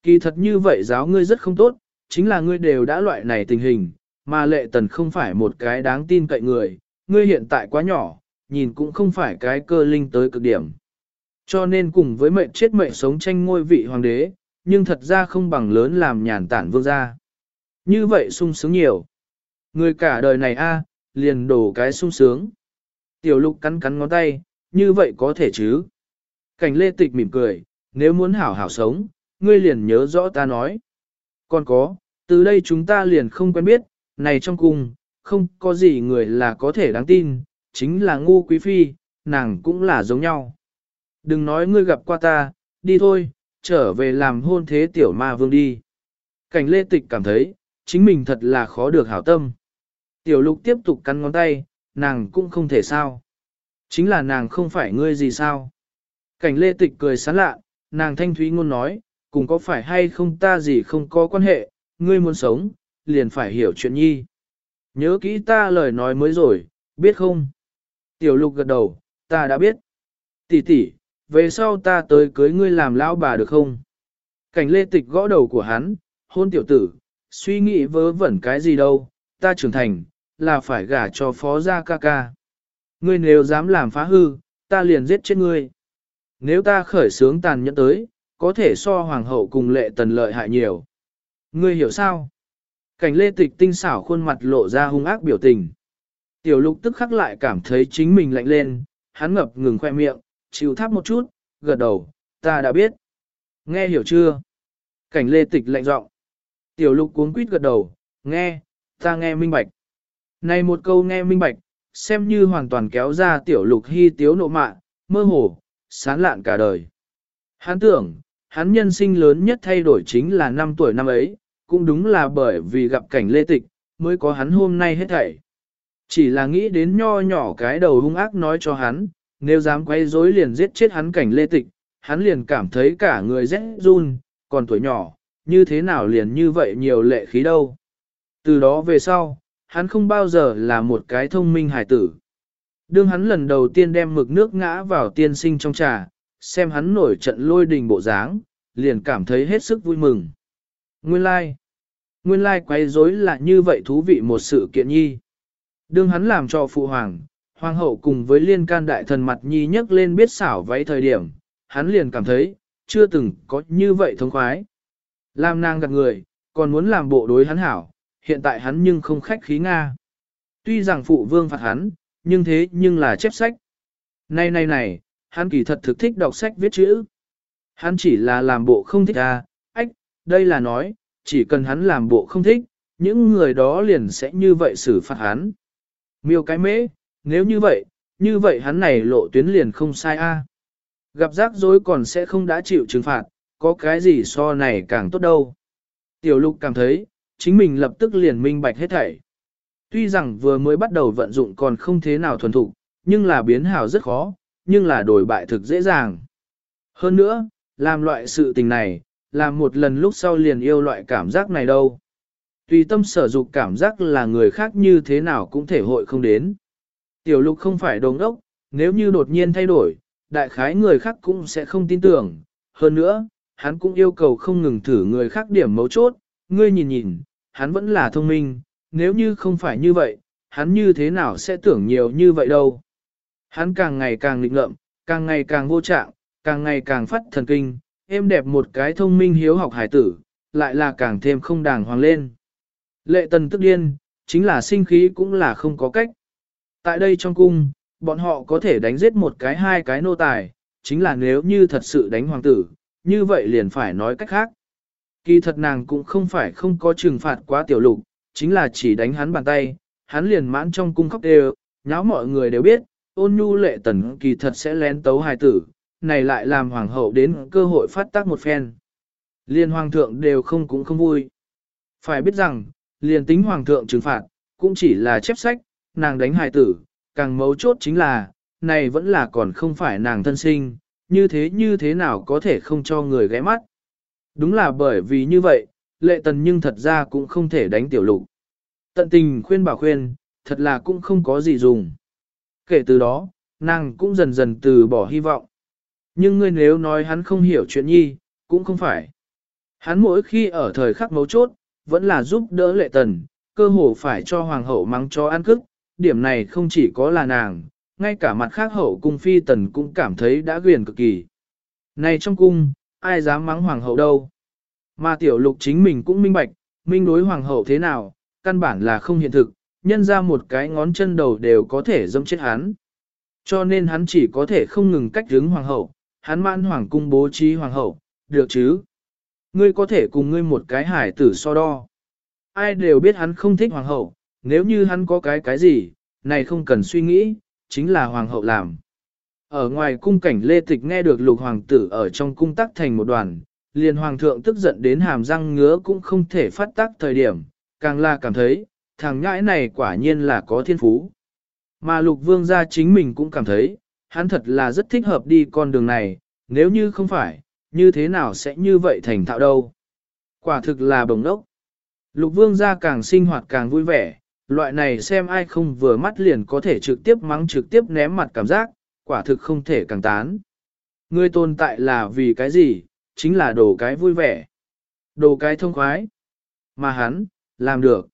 Kỳ thật như vậy giáo ngươi rất không tốt, chính là ngươi đều đã loại này tình hình, mà lệ tần không phải một cái đáng tin cậy người, ngươi hiện tại quá nhỏ, nhìn cũng không phải cái cơ linh tới cực điểm. Cho nên cùng với mệnh chết mệnh sống tranh ngôi vị hoàng đế, nhưng thật ra không bằng lớn làm nhàn tản vương gia. Như vậy sung sướng nhiều. Người cả đời này a liền đổ cái sung sướng. Tiểu lục cắn cắn ngón tay, như vậy có thể chứ. Cảnh lê tịch mỉm cười, nếu muốn hảo hảo sống, ngươi liền nhớ rõ ta nói. Còn có, từ đây chúng ta liền không quen biết, này trong cung, không có gì người là có thể đáng tin, chính là ngu quý phi, nàng cũng là giống nhau. Đừng nói ngươi gặp qua ta, đi thôi, trở về làm hôn thế tiểu ma vương đi. Cảnh lê tịch cảm thấy, chính mình thật là khó được hảo tâm. Tiểu lục tiếp tục cắn ngón tay, nàng cũng không thể sao. Chính là nàng không phải ngươi gì sao. Cảnh lê tịch cười sán lạ, nàng thanh thúy ngôn nói, cùng có phải hay không ta gì không có quan hệ, ngươi muốn sống, liền phải hiểu chuyện nhi. Nhớ kỹ ta lời nói mới rồi, biết không? Tiểu lục gật đầu, ta đã biết. Tỷ tỷ, về sau ta tới cưới ngươi làm lão bà được không? Cảnh lê tịch gõ đầu của hắn, hôn tiểu tử, suy nghĩ vớ vẩn cái gì đâu, ta trưởng thành, là phải gả cho phó gia ca ca. Ngươi nếu dám làm phá hư, ta liền giết chết ngươi. Nếu ta khởi sướng tàn nhẫn tới, có thể so hoàng hậu cùng lệ tần lợi hại nhiều. Ngươi hiểu sao? Cảnh lê tịch tinh xảo khuôn mặt lộ ra hung ác biểu tình. Tiểu lục tức khắc lại cảm thấy chính mình lạnh lên, hắn ngập ngừng khoe miệng, chịu thắp một chút, gật đầu, ta đã biết. Nghe hiểu chưa? Cảnh lê tịch lạnh giọng. Tiểu lục cuống quýt gật đầu, nghe, ta nghe minh bạch. Này một câu nghe minh bạch, xem như hoàn toàn kéo ra tiểu lục hy tiếu nộ mạ, mơ hồ, sán lạn cả đời. Hắn tưởng, hắn nhân sinh lớn nhất thay đổi chính là năm tuổi năm ấy, cũng đúng là bởi vì gặp cảnh lê tịch, mới có hắn hôm nay hết thảy. Chỉ là nghĩ đến nho nhỏ cái đầu hung ác nói cho hắn, nếu dám quay rối liền giết chết hắn cảnh lê tịch, hắn liền cảm thấy cả người rét run, còn tuổi nhỏ, như thế nào liền như vậy nhiều lệ khí đâu. Từ đó về sau, hắn không bao giờ là một cái thông minh hải tử. Đương hắn lần đầu tiên đem mực nước ngã vào tiên sinh trong trà, xem hắn nổi trận lôi đình bộ dáng, liền cảm thấy hết sức vui mừng. Nguyên lai, like. nguyên lai like quấy rối là như vậy thú vị một sự kiện nhi. Đương hắn làm cho phụ hoàng, hoàng hậu cùng với liên can đại thần mặt nhi nhấc lên biết xảo váy thời điểm, hắn liền cảm thấy, chưa từng có như vậy thông khoái. Làm nàng gạt người, còn muốn làm bộ đối hắn hảo, hiện tại hắn nhưng không khách khí Nga. Tuy rằng phụ vương phạt hắn, nhưng thế nhưng là chép sách. Này này này, hắn kỳ thật thực thích đọc sách viết chữ. Hắn chỉ là làm bộ không thích à, đây là nói, chỉ cần hắn làm bộ không thích, những người đó liền sẽ như vậy xử phạt hắn. Miêu cái mễ, nếu như vậy, như vậy hắn này lộ tuyến liền không sai a. Gặp rắc rối còn sẽ không đã chịu trừng phạt, có cái gì so này càng tốt đâu. Tiểu lục cảm thấy, chính mình lập tức liền minh bạch hết thảy. Tuy rằng vừa mới bắt đầu vận dụng còn không thế nào thuần thục, nhưng là biến hào rất khó, nhưng là đổi bại thực dễ dàng. Hơn nữa, làm loại sự tình này, làm một lần lúc sau liền yêu loại cảm giác này đâu. Tùy tâm sở dục cảm giác là người khác như thế nào cũng thể hội không đến. Tiểu lục không phải đồng ốc, nếu như đột nhiên thay đổi, đại khái người khác cũng sẽ không tin tưởng. Hơn nữa, hắn cũng yêu cầu không ngừng thử người khác điểm mấu chốt, ngươi nhìn nhìn, hắn vẫn là thông minh, nếu như không phải như vậy, hắn như thế nào sẽ tưởng nhiều như vậy đâu. Hắn càng ngày càng lịch ngợm, càng ngày càng vô trạng, càng ngày càng phát thần kinh, em đẹp một cái thông minh hiếu học hải tử, lại là càng thêm không đàng hoàng lên. Lệ tần tức điên, chính là sinh khí cũng là không có cách. Tại đây trong cung, bọn họ có thể đánh giết một cái hai cái nô tài, chính là nếu như thật sự đánh hoàng tử, như vậy liền phải nói cách khác. Kỳ thật nàng cũng không phải không có trừng phạt quá tiểu lục, chính là chỉ đánh hắn bàn tay, hắn liền mãn trong cung khóc đều, nháo mọi người đều biết, ôn nhu lệ tần kỳ thật sẽ lén tấu hài tử, này lại làm hoàng hậu đến cơ hội phát tác một phen. Liên hoàng thượng đều không cũng không vui. Phải biết rằng, liền tính hoàng thượng trừng phạt, cũng chỉ là chép sách, nàng đánh hài tử, càng mấu chốt chính là, này vẫn là còn không phải nàng thân sinh, như thế như thế nào có thể không cho người ghé mắt. Đúng là bởi vì như vậy, lệ tần nhưng thật ra cũng không thể đánh tiểu lục. Tận tình khuyên bảo khuyên, thật là cũng không có gì dùng. Kể từ đó, nàng cũng dần dần từ bỏ hy vọng. Nhưng ngươi nếu nói hắn không hiểu chuyện nhi, cũng không phải. Hắn mỗi khi ở thời khắc mấu chốt, vẫn là giúp đỡ lệ tần, cơ hồ phải cho hoàng hậu mắng cho ăn cức, điểm này không chỉ có là nàng, ngay cả mặt khác hậu cung phi tần cũng cảm thấy đã quyền cực kỳ. Này trong cung, ai dám mắng hoàng hậu đâu. Mà tiểu lục chính mình cũng minh bạch, minh đối hoàng hậu thế nào, căn bản là không hiện thực, nhân ra một cái ngón chân đầu đều có thể dâm chết hắn. Cho nên hắn chỉ có thể không ngừng cách hướng hoàng hậu, hắn mãn hoàng cung bố trí hoàng hậu, được chứ. Ngươi có thể cùng ngươi một cái hải tử so đo. Ai đều biết hắn không thích hoàng hậu, nếu như hắn có cái cái gì, này không cần suy nghĩ, chính là hoàng hậu làm. Ở ngoài cung cảnh Lê Tịch nghe được lục hoàng tử ở trong cung tắc thành một đoàn, liền hoàng thượng tức giận đến hàm răng ngứa cũng không thể phát tác thời điểm, càng là cảm thấy, thằng ngãi này quả nhiên là có thiên phú. Mà lục vương gia chính mình cũng cảm thấy, hắn thật là rất thích hợp đi con đường này, nếu như không phải, như thế nào sẽ như vậy thành thạo đâu. Quả thực là bồng đốc. Lục vương gia càng sinh hoạt càng vui vẻ, loại này xem ai không vừa mắt liền có thể trực tiếp mắng trực tiếp ném mặt cảm giác, quả thực không thể càng tán. Ngươi tồn tại là vì cái gì, chính là đồ cái vui vẻ, đồ cái thông khoái. Mà hắn, làm được.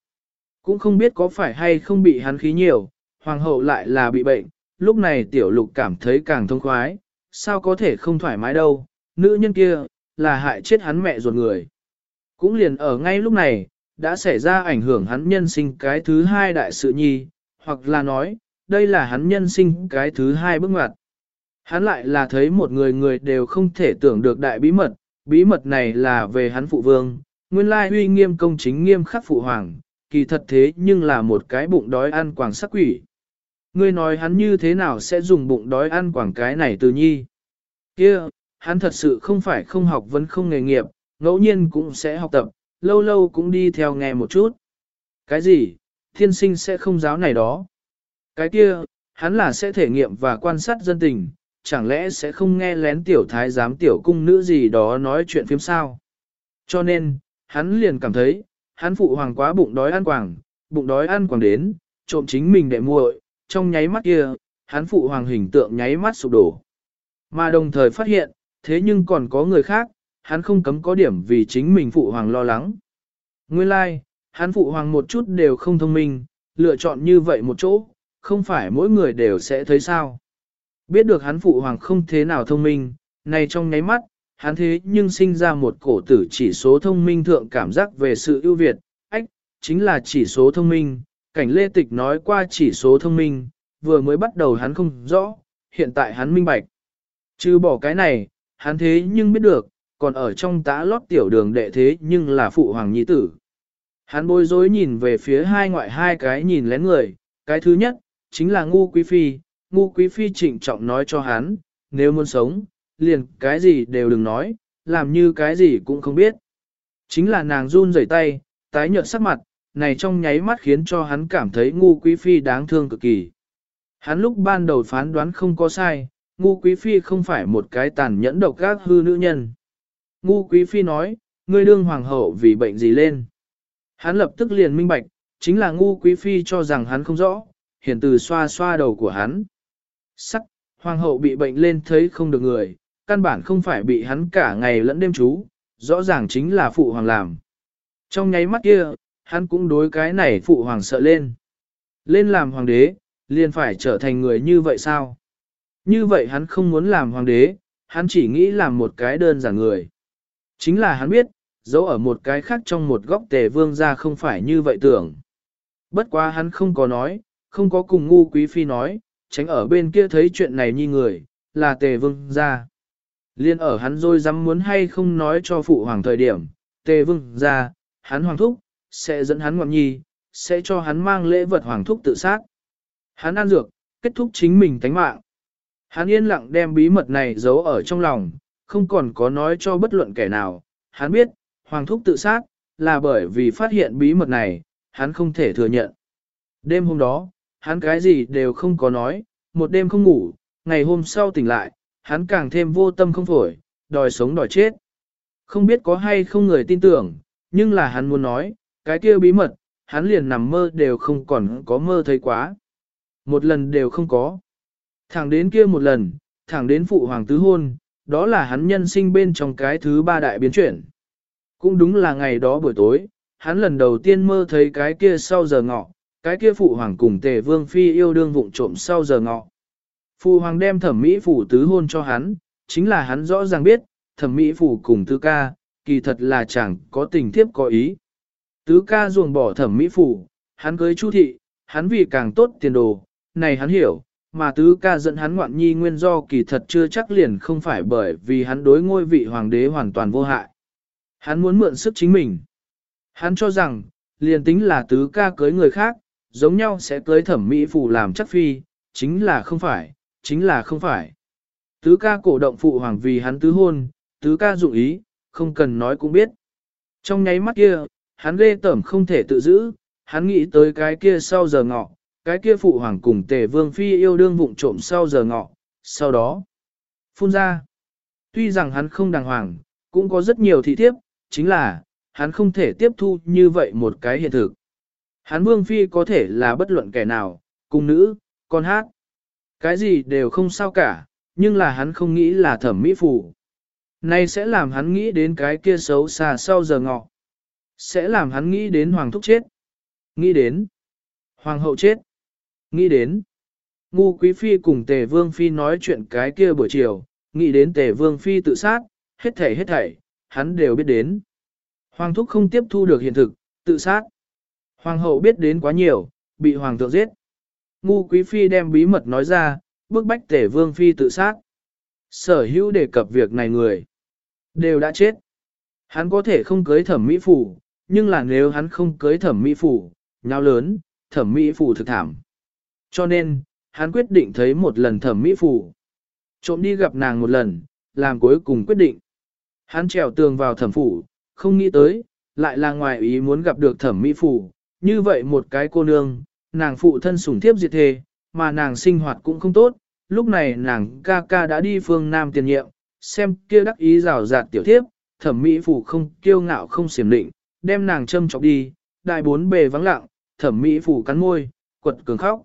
Cũng không biết có phải hay không bị hắn khí nhiều, hoàng hậu lại là bị bệnh, lúc này tiểu lục cảm thấy càng thông khoái, sao có thể không thoải mái đâu, nữ nhân kia, là hại chết hắn mẹ ruột người. Cũng liền ở ngay lúc này, đã xảy ra ảnh hưởng hắn nhân sinh cái thứ hai đại sự nhi, hoặc là nói, đây là hắn nhân sinh cái thứ hai bước ngoặt. Hắn lại là thấy một người người đều không thể tưởng được đại bí mật, bí mật này là về hắn phụ vương, nguyên lai uy nghiêm công chính nghiêm khắc phụ hoàng, kỳ thật thế nhưng là một cái bụng đói ăn quảng sắc quỷ. Ngươi nói hắn như thế nào sẽ dùng bụng đói ăn quảng cái này từ nhi. kia hắn thật sự không phải không học vẫn không nghề nghiệp, ngẫu nhiên cũng sẽ học tập, lâu lâu cũng đi theo nghe một chút. Cái gì, thiên sinh sẽ không giáo này đó. Cái kia, hắn là sẽ thể nghiệm và quan sát dân tình, chẳng lẽ sẽ không nghe lén tiểu thái giám tiểu cung nữ gì đó nói chuyện phim sao. Cho nên, hắn liền cảm thấy, hắn phụ hoàng quá bụng đói ăn quảng, bụng đói ăn quảng đến, trộm chính mình đệ muội, trong nháy mắt kia, hắn phụ hoàng hình tượng nháy mắt sụp đổ. Mà đồng thời phát hiện, thế nhưng còn có người khác, hắn không cấm có điểm vì chính mình phụ hoàng lo lắng. Nguyên lai, like, hắn phụ hoàng một chút đều không thông minh, lựa chọn như vậy một chỗ, không phải mỗi người đều sẽ thấy sao. Biết được hắn phụ hoàng không thế nào thông minh, này trong nháy mắt, hắn thế nhưng sinh ra một cổ tử chỉ số thông minh thượng cảm giác về sự ưu việt, ách, chính là chỉ số thông minh, cảnh lê tịch nói qua chỉ số thông minh, vừa mới bắt đầu hắn không rõ, hiện tại hắn minh bạch. Chứ bỏ cái này, hắn thế nhưng biết được, còn ở trong tá lót tiểu đường đệ thế nhưng là phụ hoàng nhi tử. Hắn bối rối nhìn về phía hai ngoại hai cái nhìn lén người, cái thứ nhất, chính là ngu quý phi, ngu quý phi trịnh trọng nói cho hắn, nếu muốn sống, liền cái gì đều đừng nói, làm như cái gì cũng không biết. Chính là nàng run rẩy tay, tái nhợt sắc mặt, này trong nháy mắt khiến cho hắn cảm thấy ngu quý phi đáng thương cực kỳ. Hắn lúc ban đầu phán đoán không có sai, ngu quý phi không phải một cái tàn nhẫn độc gác hư nữ nhân. Ngu quý phi nói, ngươi đương hoàng hậu vì bệnh gì lên. Hắn lập tức liền minh bạch, chính là ngu quý phi cho rằng hắn không rõ, hiển từ xoa xoa đầu của hắn. Sắc, hoàng hậu bị bệnh lên thấy không được người, căn bản không phải bị hắn cả ngày lẫn đêm chú, rõ ràng chính là phụ hoàng làm. Trong nháy mắt kia, hắn cũng đối cái này phụ hoàng sợ lên. Lên làm hoàng đế, liền phải trở thành người như vậy sao? Như vậy hắn không muốn làm hoàng đế, hắn chỉ nghĩ làm một cái đơn giản người. Chính là hắn biết, dấu ở một cái khác trong một góc tề vương ra không phải như vậy tưởng. Bất quá hắn không có nói, không có cùng ngu quý phi nói, tránh ở bên kia thấy chuyện này như người, là tề vương ra. Liên ở hắn rồi dám muốn hay không nói cho phụ hoàng thời điểm, tề vương ra, hắn hoàng thúc, sẽ dẫn hắn ngoạn nhi, sẽ cho hắn mang lễ vật hoàng thúc tự sát. Hắn ăn dược, kết thúc chính mình tánh mạng. Hắn yên lặng đem bí mật này giấu ở trong lòng, không còn có nói cho bất luận kẻ nào. Hắn biết, hoàng thúc tự sát, là bởi vì phát hiện bí mật này, hắn không thể thừa nhận. Đêm hôm đó, hắn cái gì đều không có nói, một đêm không ngủ, ngày hôm sau tỉnh lại, hắn càng thêm vô tâm không phổi, đòi sống đòi chết. Không biết có hay không người tin tưởng, nhưng là hắn muốn nói, cái kia bí mật, hắn liền nằm mơ đều không còn có mơ thấy quá. Một lần đều không có. Thẳng đến kia một lần, thẳng đến phụ hoàng tứ hôn, đó là hắn nhân sinh bên trong cái thứ ba đại biến chuyển. Cũng đúng là ngày đó buổi tối, hắn lần đầu tiên mơ thấy cái kia sau giờ ngọ, cái kia phụ hoàng cùng tề vương phi yêu đương vụng trộm sau giờ ngọ. Phụ hoàng đem thẩm mỹ phủ tứ hôn cho hắn, chính là hắn rõ ràng biết, thẩm mỹ phủ cùng tứ ca, kỳ thật là chẳng có tình thiếp có ý. Tứ ca ruồng bỏ thẩm mỹ phủ, hắn cưới chu thị, hắn vì càng tốt tiền đồ, này hắn hiểu, mà tứ ca dẫn hắn ngoạn nhi nguyên do kỳ thật chưa chắc liền không phải bởi vì hắn đối ngôi vị hoàng đế hoàn toàn vô hại. Hắn muốn mượn sức chính mình. Hắn cho rằng, liền tính là tứ ca cưới người khác, giống nhau sẽ cưới thẩm mỹ phủ làm chắc phi, chính là không phải, chính là không phải. Tứ ca cổ động phụ hoàng vì hắn tứ hôn, tứ ca dụng ý, không cần nói cũng biết. Trong nháy mắt kia, hắn ghê tởm không thể tự giữ, hắn nghĩ tới cái kia sau giờ ngọ, cái kia phụ hoàng cùng tề vương phi yêu đương vụng trộm sau giờ ngọ, sau đó, phun ra. Tuy rằng hắn không đàng hoàng, cũng có rất nhiều thị thiếp, chính là, hắn không thể tiếp thu như vậy một cái hiện thực. Hắn vương phi có thể là bất luận kẻ nào, cung nữ, con hát. Cái gì đều không sao cả, nhưng là hắn không nghĩ là thẩm mỹ phủ. Này sẽ làm hắn nghĩ đến cái kia xấu xa sau giờ ngọ. Sẽ làm hắn nghĩ đến hoàng thúc chết. Nghĩ đến hoàng hậu chết. Nghĩ đến, ngu quý phi cùng tề vương phi nói chuyện cái kia buổi chiều, nghĩ đến tề vương phi tự sát, hết thảy hết thảy, hắn đều biết đến. Hoàng thúc không tiếp thu được hiện thực, tự sát. Hoàng hậu biết đến quá nhiều, bị hoàng thượng giết. Ngu quý phi đem bí mật nói ra, bức bách tề vương phi tự sát. Sở hữu đề cập việc này người, đều đã chết. Hắn có thể không cưới thẩm mỹ phủ, nhưng là nếu hắn không cưới thẩm mỹ phủ, nhau lớn, thẩm mỹ phủ thực thảm. Cho nên, hắn quyết định thấy một lần thẩm mỹ phủ. Trộm đi gặp nàng một lần, làm cuối cùng quyết định. Hắn trèo tường vào thẩm phủ, không nghĩ tới, lại là ngoài ý muốn gặp được thẩm mỹ phủ. Như vậy một cái cô nương, nàng phụ thân sủng thiếp diệt thề, mà nàng sinh hoạt cũng không tốt. Lúc này nàng ca ca đã đi phương Nam tiền nhiệm, xem kia đắc ý rào rạt tiểu thiếp, thẩm mỹ phủ không kiêu ngạo không xiểm định, đem nàng châm chọc đi, đại bốn bề vắng lặng, thẩm mỹ phủ cắn môi, quật cường khóc.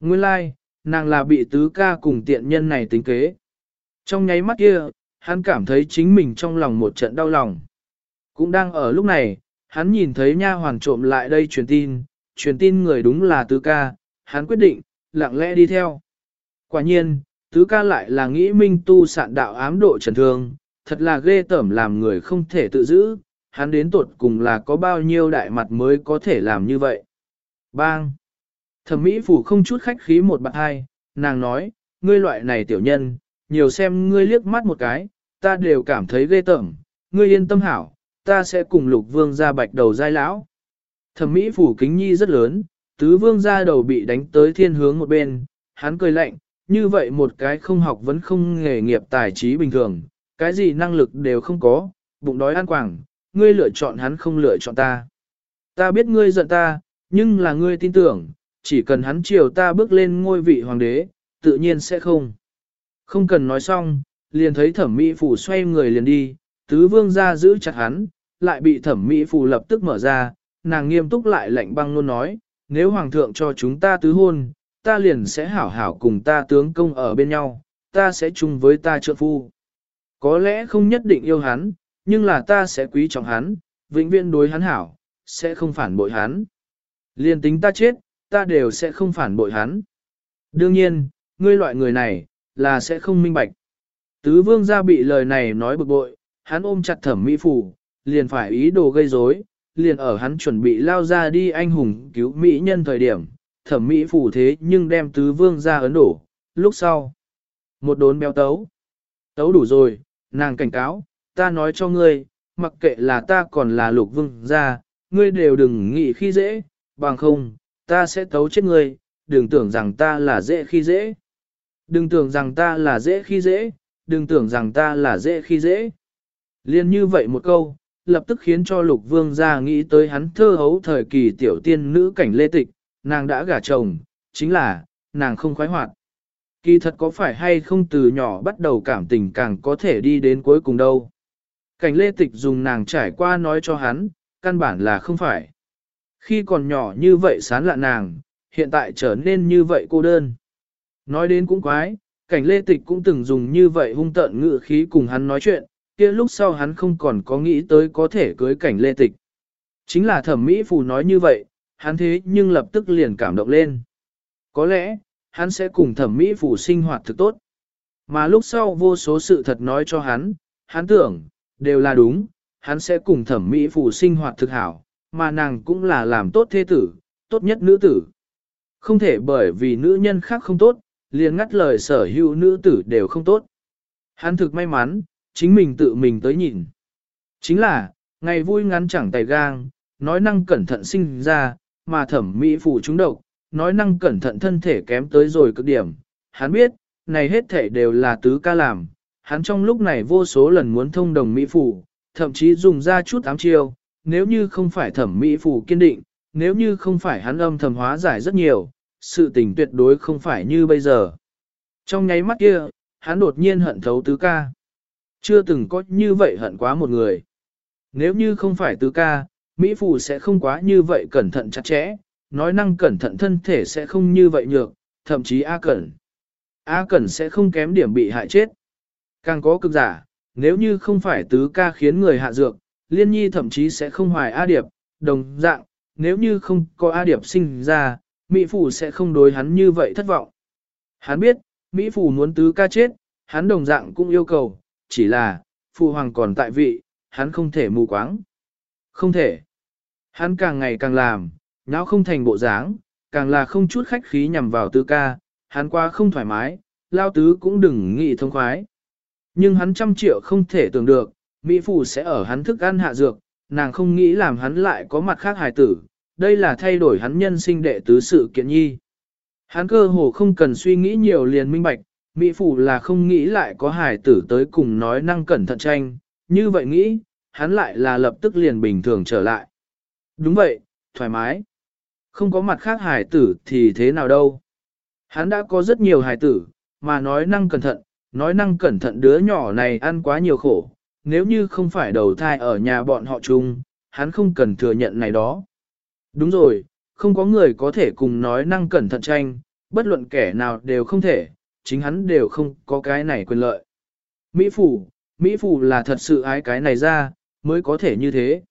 Nguyên lai, like, nàng là bị tứ ca cùng tiện nhân này tính kế. Trong nháy mắt kia, hắn cảm thấy chính mình trong lòng một trận đau lòng. Cũng đang ở lúc này, hắn nhìn thấy nha hoàng trộm lại đây truyền tin, truyền tin người đúng là tứ ca, hắn quyết định, lặng lẽ đi theo. Quả nhiên, tứ ca lại là nghĩ minh tu sạn đạo ám độ trần thương, thật là ghê tởm làm người không thể tự giữ, hắn đến tột cùng là có bao nhiêu đại mặt mới có thể làm như vậy. Bang! Thẩm mỹ phủ không chút khách khí một bạn hai, nàng nói, ngươi loại này tiểu nhân, nhiều xem ngươi liếc mắt một cái, ta đều cảm thấy ghê tởm, ngươi yên tâm hảo, ta sẽ cùng lục vương ra bạch đầu dai lão. Thẩm mỹ phủ kính nhi rất lớn, tứ vương ra đầu bị đánh tới thiên hướng một bên, hắn cười lạnh, như vậy một cái không học vẫn không nghề nghiệp tài trí bình thường, cái gì năng lực đều không có, bụng đói ăn quảng, ngươi lựa chọn hắn không lựa chọn ta. Ta biết ngươi giận ta, nhưng là ngươi tin tưởng, chỉ cần hắn chiều ta bước lên ngôi vị hoàng đế, tự nhiên sẽ không. Không cần nói xong, liền thấy thẩm mỹ phủ xoay người liền đi, tứ vương ra giữ chặt hắn, lại bị thẩm mỹ phủ lập tức mở ra, nàng nghiêm túc lại lạnh băng luôn nói, nếu hoàng thượng cho chúng ta tứ hôn, ta liền sẽ hảo hảo cùng ta tướng công ở bên nhau, ta sẽ chung với ta trợ phu. Có lẽ không nhất định yêu hắn, nhưng là ta sẽ quý trọng hắn, vĩnh viễn đối hắn hảo, sẽ không phản bội hắn. Liên tính ta chết, ta đều sẽ không phản bội hắn. Đương nhiên, ngươi loại người này, là sẽ không minh bạch. Tứ vương gia bị lời này nói bực bội, hắn ôm chặt thẩm mỹ phủ, liền phải ý đồ gây rối, liền ở hắn chuẩn bị lao ra đi anh hùng cứu mỹ nhân thời điểm, thẩm mỹ phủ thế nhưng đem tứ vương gia ấn đổ, lúc sau. Một đốn béo tấu. Tấu đủ rồi, nàng cảnh cáo, ta nói cho ngươi, mặc kệ là ta còn là lục vương gia, ngươi đều đừng nghĩ khi dễ, bằng không, ta sẽ tấu chết ngươi, đừng tưởng rằng ta là dễ khi dễ. Đừng tưởng rằng ta là dễ khi dễ, đừng tưởng rằng ta là dễ khi dễ. Liên như vậy một câu, lập tức khiến cho lục vương gia nghĩ tới hắn thơ hấu thời kỳ tiểu tiên nữ cảnh lê tịch, nàng đã gả chồng, chính là, nàng không khoái hoạt. Kỳ thật có phải hay không từ nhỏ bắt đầu cảm tình càng có thể đi đến cuối cùng đâu. Cảnh lê tịch dùng nàng trải qua nói cho hắn, căn bản là không phải. Khi còn nhỏ như vậy sán lạ nàng, hiện tại trở nên như vậy cô đơn. Nói đến cũng quái, cảnh lê tịch cũng từng dùng như vậy hung tợn ngự khí cùng hắn nói chuyện, kia lúc sau hắn không còn có nghĩ tới có thể cưới cảnh lê tịch. Chính là thẩm mỹ phù nói như vậy, hắn thế nhưng lập tức liền cảm động lên. Có lẽ, hắn sẽ cùng thẩm mỹ phù sinh hoạt thực tốt. Mà lúc sau vô số sự thật nói cho hắn, hắn tưởng, đều là đúng, hắn sẽ cùng thẩm mỹ phù sinh hoạt thực hảo, mà nàng cũng là làm tốt thế tử, tốt nhất nữ tử. Không thể bởi vì nữ nhân khác không tốt, liền ngắt lời sở hữu nữ tử đều không tốt. Hắn thực may mắn, chính mình tự mình tới nhìn. Chính là, ngày vui ngắn chẳng tay gang, nói năng cẩn thận sinh ra, mà thẩm mỹ phụ chúng độc, nói năng cẩn thận thân thể kém tới rồi cực điểm. Hắn biết, này hết thể đều là tứ ca làm, hắn trong lúc này vô số lần muốn thông đồng mỹ phụ, thậm chí dùng ra chút ám chiêu, nếu như không phải thẩm mỹ phụ kiên định, nếu như không phải hắn âm thầm hóa giải rất nhiều, sự tình tuyệt đối không phải như bây giờ. Trong nháy mắt kia, hắn đột nhiên hận thấu tứ ca. Chưa từng có như vậy hận quá một người. Nếu như không phải tứ ca, Mỹ Phụ sẽ không quá như vậy cẩn thận chặt chẽ, nói năng cẩn thận thân thể sẽ không như vậy nhược, thậm chí A Cẩn. A Cẩn sẽ không kém điểm bị hại chết. Càng có cực giả, nếu như không phải tứ ca khiến người hạ dược, liên nhi thậm chí sẽ không hoài A Điệp, đồng dạng, nếu như không có A Điệp sinh ra, Mỹ Phủ sẽ không đối hắn như vậy thất vọng. Hắn biết, Mỹ Phủ muốn tứ ca chết, hắn đồng dạng cũng yêu cầu, chỉ là, Phụ Hoàng còn tại vị, hắn không thể mù quáng. Không thể. Hắn càng ngày càng làm, nháo không thành bộ dáng, càng là không chút khách khí nhằm vào tứ ca, hắn qua không thoải mái, lao tứ cũng đừng nghĩ thông khoái. Nhưng hắn trăm triệu không thể tưởng được, Mỹ Phụ sẽ ở hắn thức ăn hạ dược, nàng không nghĩ làm hắn lại có mặt khác hài tử, đây là thay đổi hắn nhân sinh đệ tứ sự kiện nhi. Hắn cơ hồ không cần suy nghĩ nhiều liền minh bạch, Mỹ Phụ là không nghĩ lại có hài tử tới cùng nói năng cẩn thận tranh, như vậy nghĩ, hắn lại là lập tức liền bình thường trở lại. Đúng vậy, thoải mái. Không có mặt khác hài tử thì thế nào đâu. Hắn đã có rất nhiều hài tử, mà nói năng cẩn thận, nói năng cẩn thận đứa nhỏ này ăn quá nhiều khổ, nếu như không phải đầu thai ở nhà bọn họ chung, hắn không cần thừa nhận này đó. Đúng rồi, không có người có thể cùng nói năng cẩn thận tranh, bất luận kẻ nào đều không thể, chính hắn đều không có cái này quyền lợi. Mỹ Phủ, Mỹ Phủ là thật sự ái cái này ra, mới có thể như thế.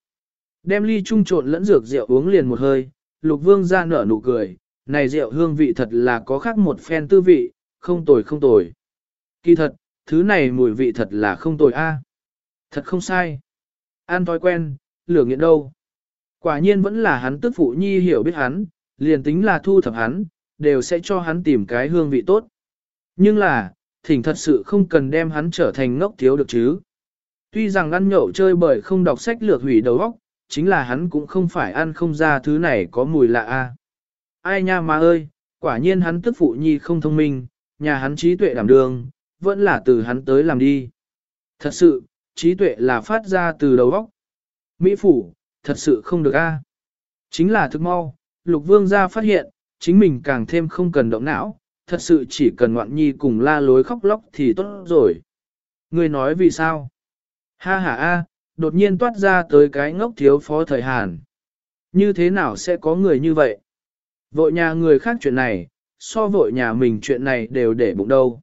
Đem ly chung trộn lẫn dược rượu uống liền một hơi, lục vương ra nở nụ cười, này rượu hương vị thật là có khác một phen tư vị, không tồi không tồi. Kỳ thật, thứ này mùi vị thật là không tồi a. À. Thật không sai. an thói quen, lửa nghiện đâu. Quả nhiên vẫn là hắn tức phụ nhi hiểu biết hắn, liền tính là thu thập hắn, đều sẽ cho hắn tìm cái hương vị tốt. Nhưng là, thỉnh thật sự không cần đem hắn trở thành ngốc thiếu được chứ. Tuy rằng ăn nhậu chơi bởi không đọc sách lược hủy đầu óc, chính là hắn cũng không phải ăn không ra thứ này có mùi lạ a. À. Ai nha mà ơi, quả nhiên hắn tức phụ nhi không thông minh, nhà hắn trí tuệ đảm đường, vẫn là từ hắn tới làm đi. Thật sự, trí tuệ là phát ra từ đầu óc. Mỹ phủ, thật sự không được a. Chính là thức mau, lục vương gia phát hiện, chính mình càng thêm không cần động não, thật sự chỉ cần ngoạn nhi cùng la lối khóc lóc thì tốt rồi. Người nói vì sao? Ha ha a, đột nhiên toát ra tới cái ngốc thiếu phó thời Hàn. Như thế nào sẽ có người như vậy? Vội nhà người khác chuyện này, so vội nhà mình chuyện này đều để bụng đâu.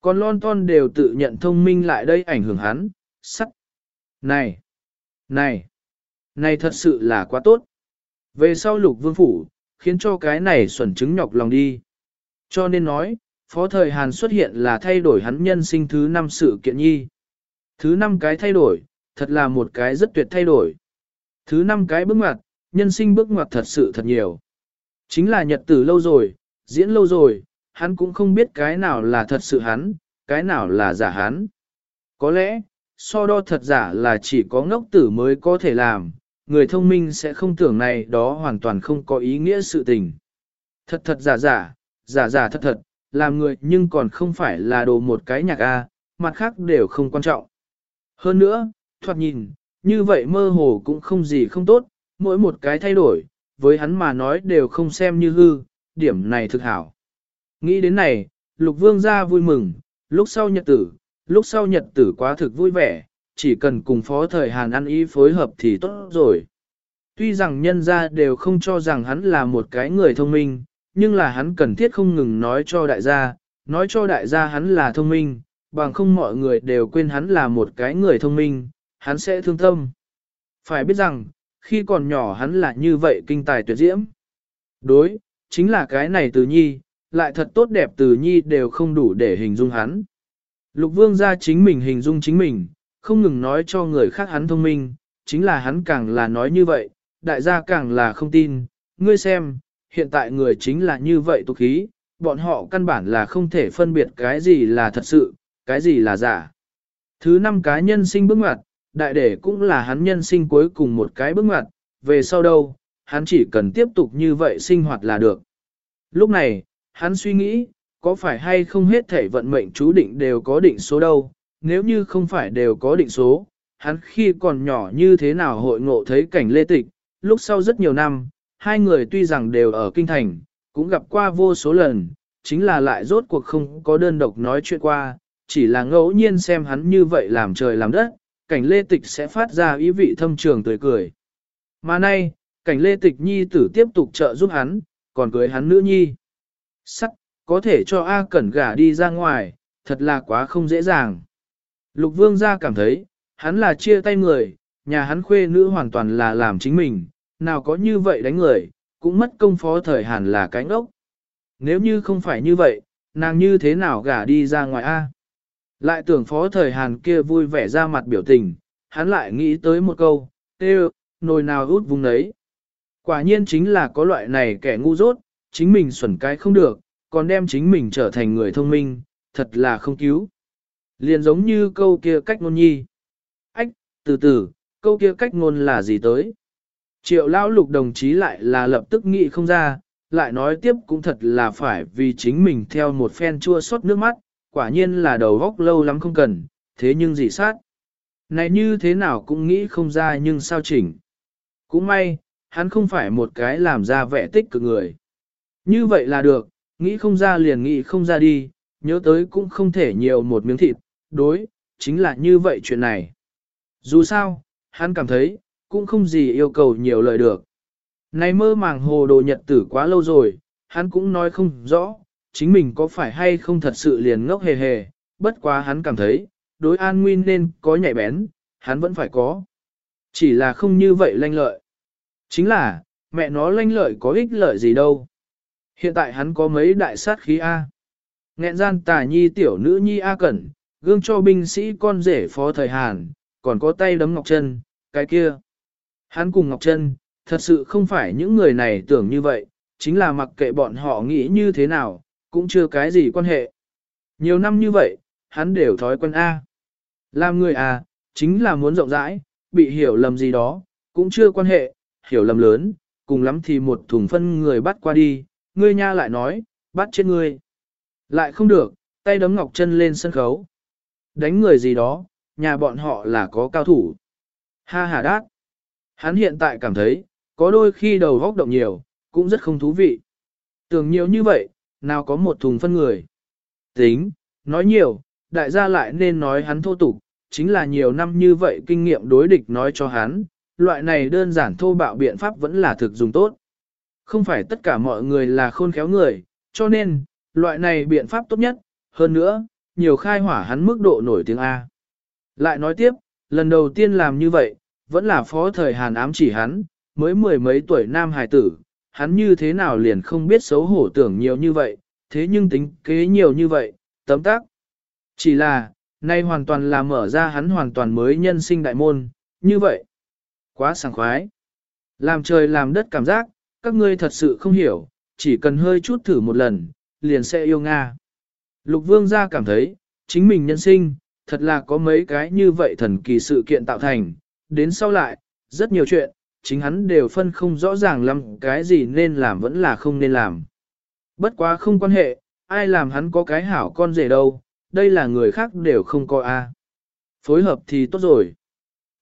Còn lon ton đều tự nhận thông minh lại đây ảnh hưởng hắn, sắt. Này! Này! Này thật sự là quá tốt. Về sau lục vương phủ, khiến cho cái này xuẩn chứng nhọc lòng đi. Cho nên nói, phó thời Hàn xuất hiện là thay đổi hắn nhân sinh thứ năm sự kiện nhi. Thứ năm cái thay đổi, thật là một cái rất tuyệt thay đổi. Thứ năm cái bước ngoặt, nhân sinh bước ngoặt thật sự thật nhiều. Chính là nhật tử lâu rồi, diễn lâu rồi, hắn cũng không biết cái nào là thật sự hắn, cái nào là giả hắn. Có lẽ, so đo thật giả là chỉ có ngốc tử mới có thể làm, người thông minh sẽ không tưởng này đó hoàn toàn không có ý nghĩa sự tình. Thật thật giả giả, giả giả thật thật, làm người nhưng còn không phải là đồ một cái nhạc A, mặt khác đều không quan trọng. Hơn nữa, thoạt nhìn, như vậy mơ hồ cũng không gì không tốt, mỗi một cái thay đổi, với hắn mà nói đều không xem như hư, điểm này thực hảo. Nghĩ đến này, lục vương gia vui mừng, lúc sau nhật tử, lúc sau nhật tử quá thực vui vẻ, chỉ cần cùng phó thời Hàn ăn ý phối hợp thì tốt rồi. Tuy rằng nhân gia đều không cho rằng hắn là một cái người thông minh, nhưng là hắn cần thiết không ngừng nói cho đại gia, nói cho đại gia hắn là thông minh, bằng không mọi người đều quên hắn là một cái người thông minh, hắn sẽ thương tâm. Phải biết rằng, khi còn nhỏ hắn là như vậy kinh tài tuyệt diễm. Đối, chính là cái này từ nhi, lại thật tốt đẹp từ nhi đều không đủ để hình dung hắn. Lục vương ra chính mình hình dung chính mình, không ngừng nói cho người khác hắn thông minh, chính là hắn càng là nói như vậy, đại gia càng là không tin, ngươi xem, hiện tại người chính là như vậy tục khí, bọn họ căn bản là không thể phân biệt cái gì là thật sự, cái gì là giả. Thứ năm cá nhân sinh bước ngoặt, đại để cũng là hắn nhân sinh cuối cùng một cái bước ngoặt, về sau đâu, hắn chỉ cần tiếp tục như vậy sinh hoạt là được. Lúc này, hắn suy nghĩ, có phải hay không hết thể vận mệnh chú định đều có định số đâu, nếu như không phải đều có định số, hắn khi còn nhỏ như thế nào hội ngộ thấy cảnh lê tịch, lúc sau rất nhiều năm, hai người tuy rằng đều ở kinh thành, cũng gặp qua vô số lần, chính là lại rốt cuộc không có đơn độc nói chuyện qua, chỉ là ngẫu nhiên xem hắn như vậy làm trời làm đất, cảnh lê tịch sẽ phát ra ý vị thâm trường tươi cười. Mà nay, cảnh lê tịch nhi tử tiếp tục trợ giúp hắn, còn cưới hắn nữ nhi. Sắc, có thể cho A Cẩn gả đi ra ngoài, thật là quá không dễ dàng. Lục vương gia cảm thấy, hắn là chia tay người, nhà hắn khuê nữ hoàn toàn là làm chính mình, nào có như vậy đánh người, cũng mất công phó thời hàn là cánh ốc. Nếu như không phải như vậy, nàng như thế nào gả đi ra ngoài A? Lại tưởng phó thời hàn kia vui vẻ ra mặt biểu tình, hắn lại nghĩ tới một câu, tê nồi nào út vùng đấy. Quả nhiên chính là có loại này kẻ ngu dốt, chính mình xuẩn cái không được, còn đem chính mình trở thành người thông minh, thật là không cứu. Liền giống như câu kia cách ngôn nhi. ách, từ từ, câu kia cách ngôn là gì tới? Triệu lão lục đồng chí lại là lập tức nghĩ không ra, lại nói tiếp cũng thật là phải vì chính mình theo một phen chua xót nước mắt, quả nhiên là đầu góc lâu lắm không cần, thế nhưng gì sát. Này như thế nào cũng nghĩ không ra nhưng sao chỉnh. Cũng may, hắn không phải một cái làm ra vẻ tích cực người. Như vậy là được, nghĩ không ra liền nghĩ không ra đi, nhớ tới cũng không thể nhiều một miếng thịt, đối, chính là như vậy chuyện này. Dù sao, hắn cảm thấy, cũng không gì yêu cầu nhiều lời được. Này mơ màng hồ đồ nhật tử quá lâu rồi, hắn cũng nói không rõ, chính mình có phải hay không thật sự liền ngốc hề hề, bất quá hắn cảm thấy, đối an nguyên nên có nhạy bén, hắn vẫn phải có. Chỉ là không như vậy lanh lợi. Chính là, mẹ nó lanh lợi có ích lợi gì đâu. Hiện tại hắn có mấy đại sát khí A. Nghẹn gian tà nhi tiểu nữ nhi A cẩn, gương cho binh sĩ con rể phó thời Hàn, còn có tay đấm Ngọc chân cái kia. Hắn cùng Ngọc chân thật sự không phải những người này tưởng như vậy, chính là mặc kệ bọn họ nghĩ như thế nào, cũng chưa cái gì quan hệ. Nhiều năm như vậy, hắn đều thói quen A. Làm người A, chính là muốn rộng rãi, bị hiểu lầm gì đó, cũng chưa quan hệ, hiểu lầm lớn, cùng lắm thì một thùng phân người bắt qua đi, ngươi nha lại nói, bắt chết ngươi. Lại không được, tay đấm ngọc chân lên sân khấu. Đánh người gì đó, nhà bọn họ là có cao thủ. Ha ha đát. Hắn hiện tại cảm thấy, có đôi khi đầu góc động nhiều, cũng rất không thú vị. Tưởng nhiều như vậy, nào có một thùng phân người. Tính, nói nhiều, đại gia lại nên nói hắn thô tục, chính là nhiều năm như vậy kinh nghiệm đối địch nói cho hắn, loại này đơn giản thô bạo biện pháp vẫn là thực dùng tốt. Không phải tất cả mọi người là khôn khéo người, cho nên, loại này biện pháp tốt nhất, hơn nữa, nhiều khai hỏa hắn mức độ nổi tiếng A. Lại nói tiếp, lần đầu tiên làm như vậy, vẫn là phó thời Hàn ám chỉ hắn, mới mười mấy tuổi nam hài tử, hắn như thế nào liền không biết xấu hổ tưởng nhiều như vậy, thế nhưng tính kế nhiều như vậy, tấm tác. Chỉ là, nay hoàn toàn là mở ra hắn hoàn toàn mới nhân sinh đại môn, như vậy. Quá sảng khoái. Làm trời làm đất cảm giác, các ngươi thật sự không hiểu, chỉ cần hơi chút thử một lần, liền sẽ yêu Nga. Lục vương gia cảm thấy, chính mình nhân sinh, thật là có mấy cái như vậy thần kỳ sự kiện tạo thành, đến sau lại, rất nhiều chuyện, chính hắn đều phân không rõ ràng lắm cái gì nên làm vẫn là không nên làm. Bất quá không quan hệ, ai làm hắn có cái hảo con rể đâu, đây là người khác đều không có a. Phối hợp thì tốt rồi.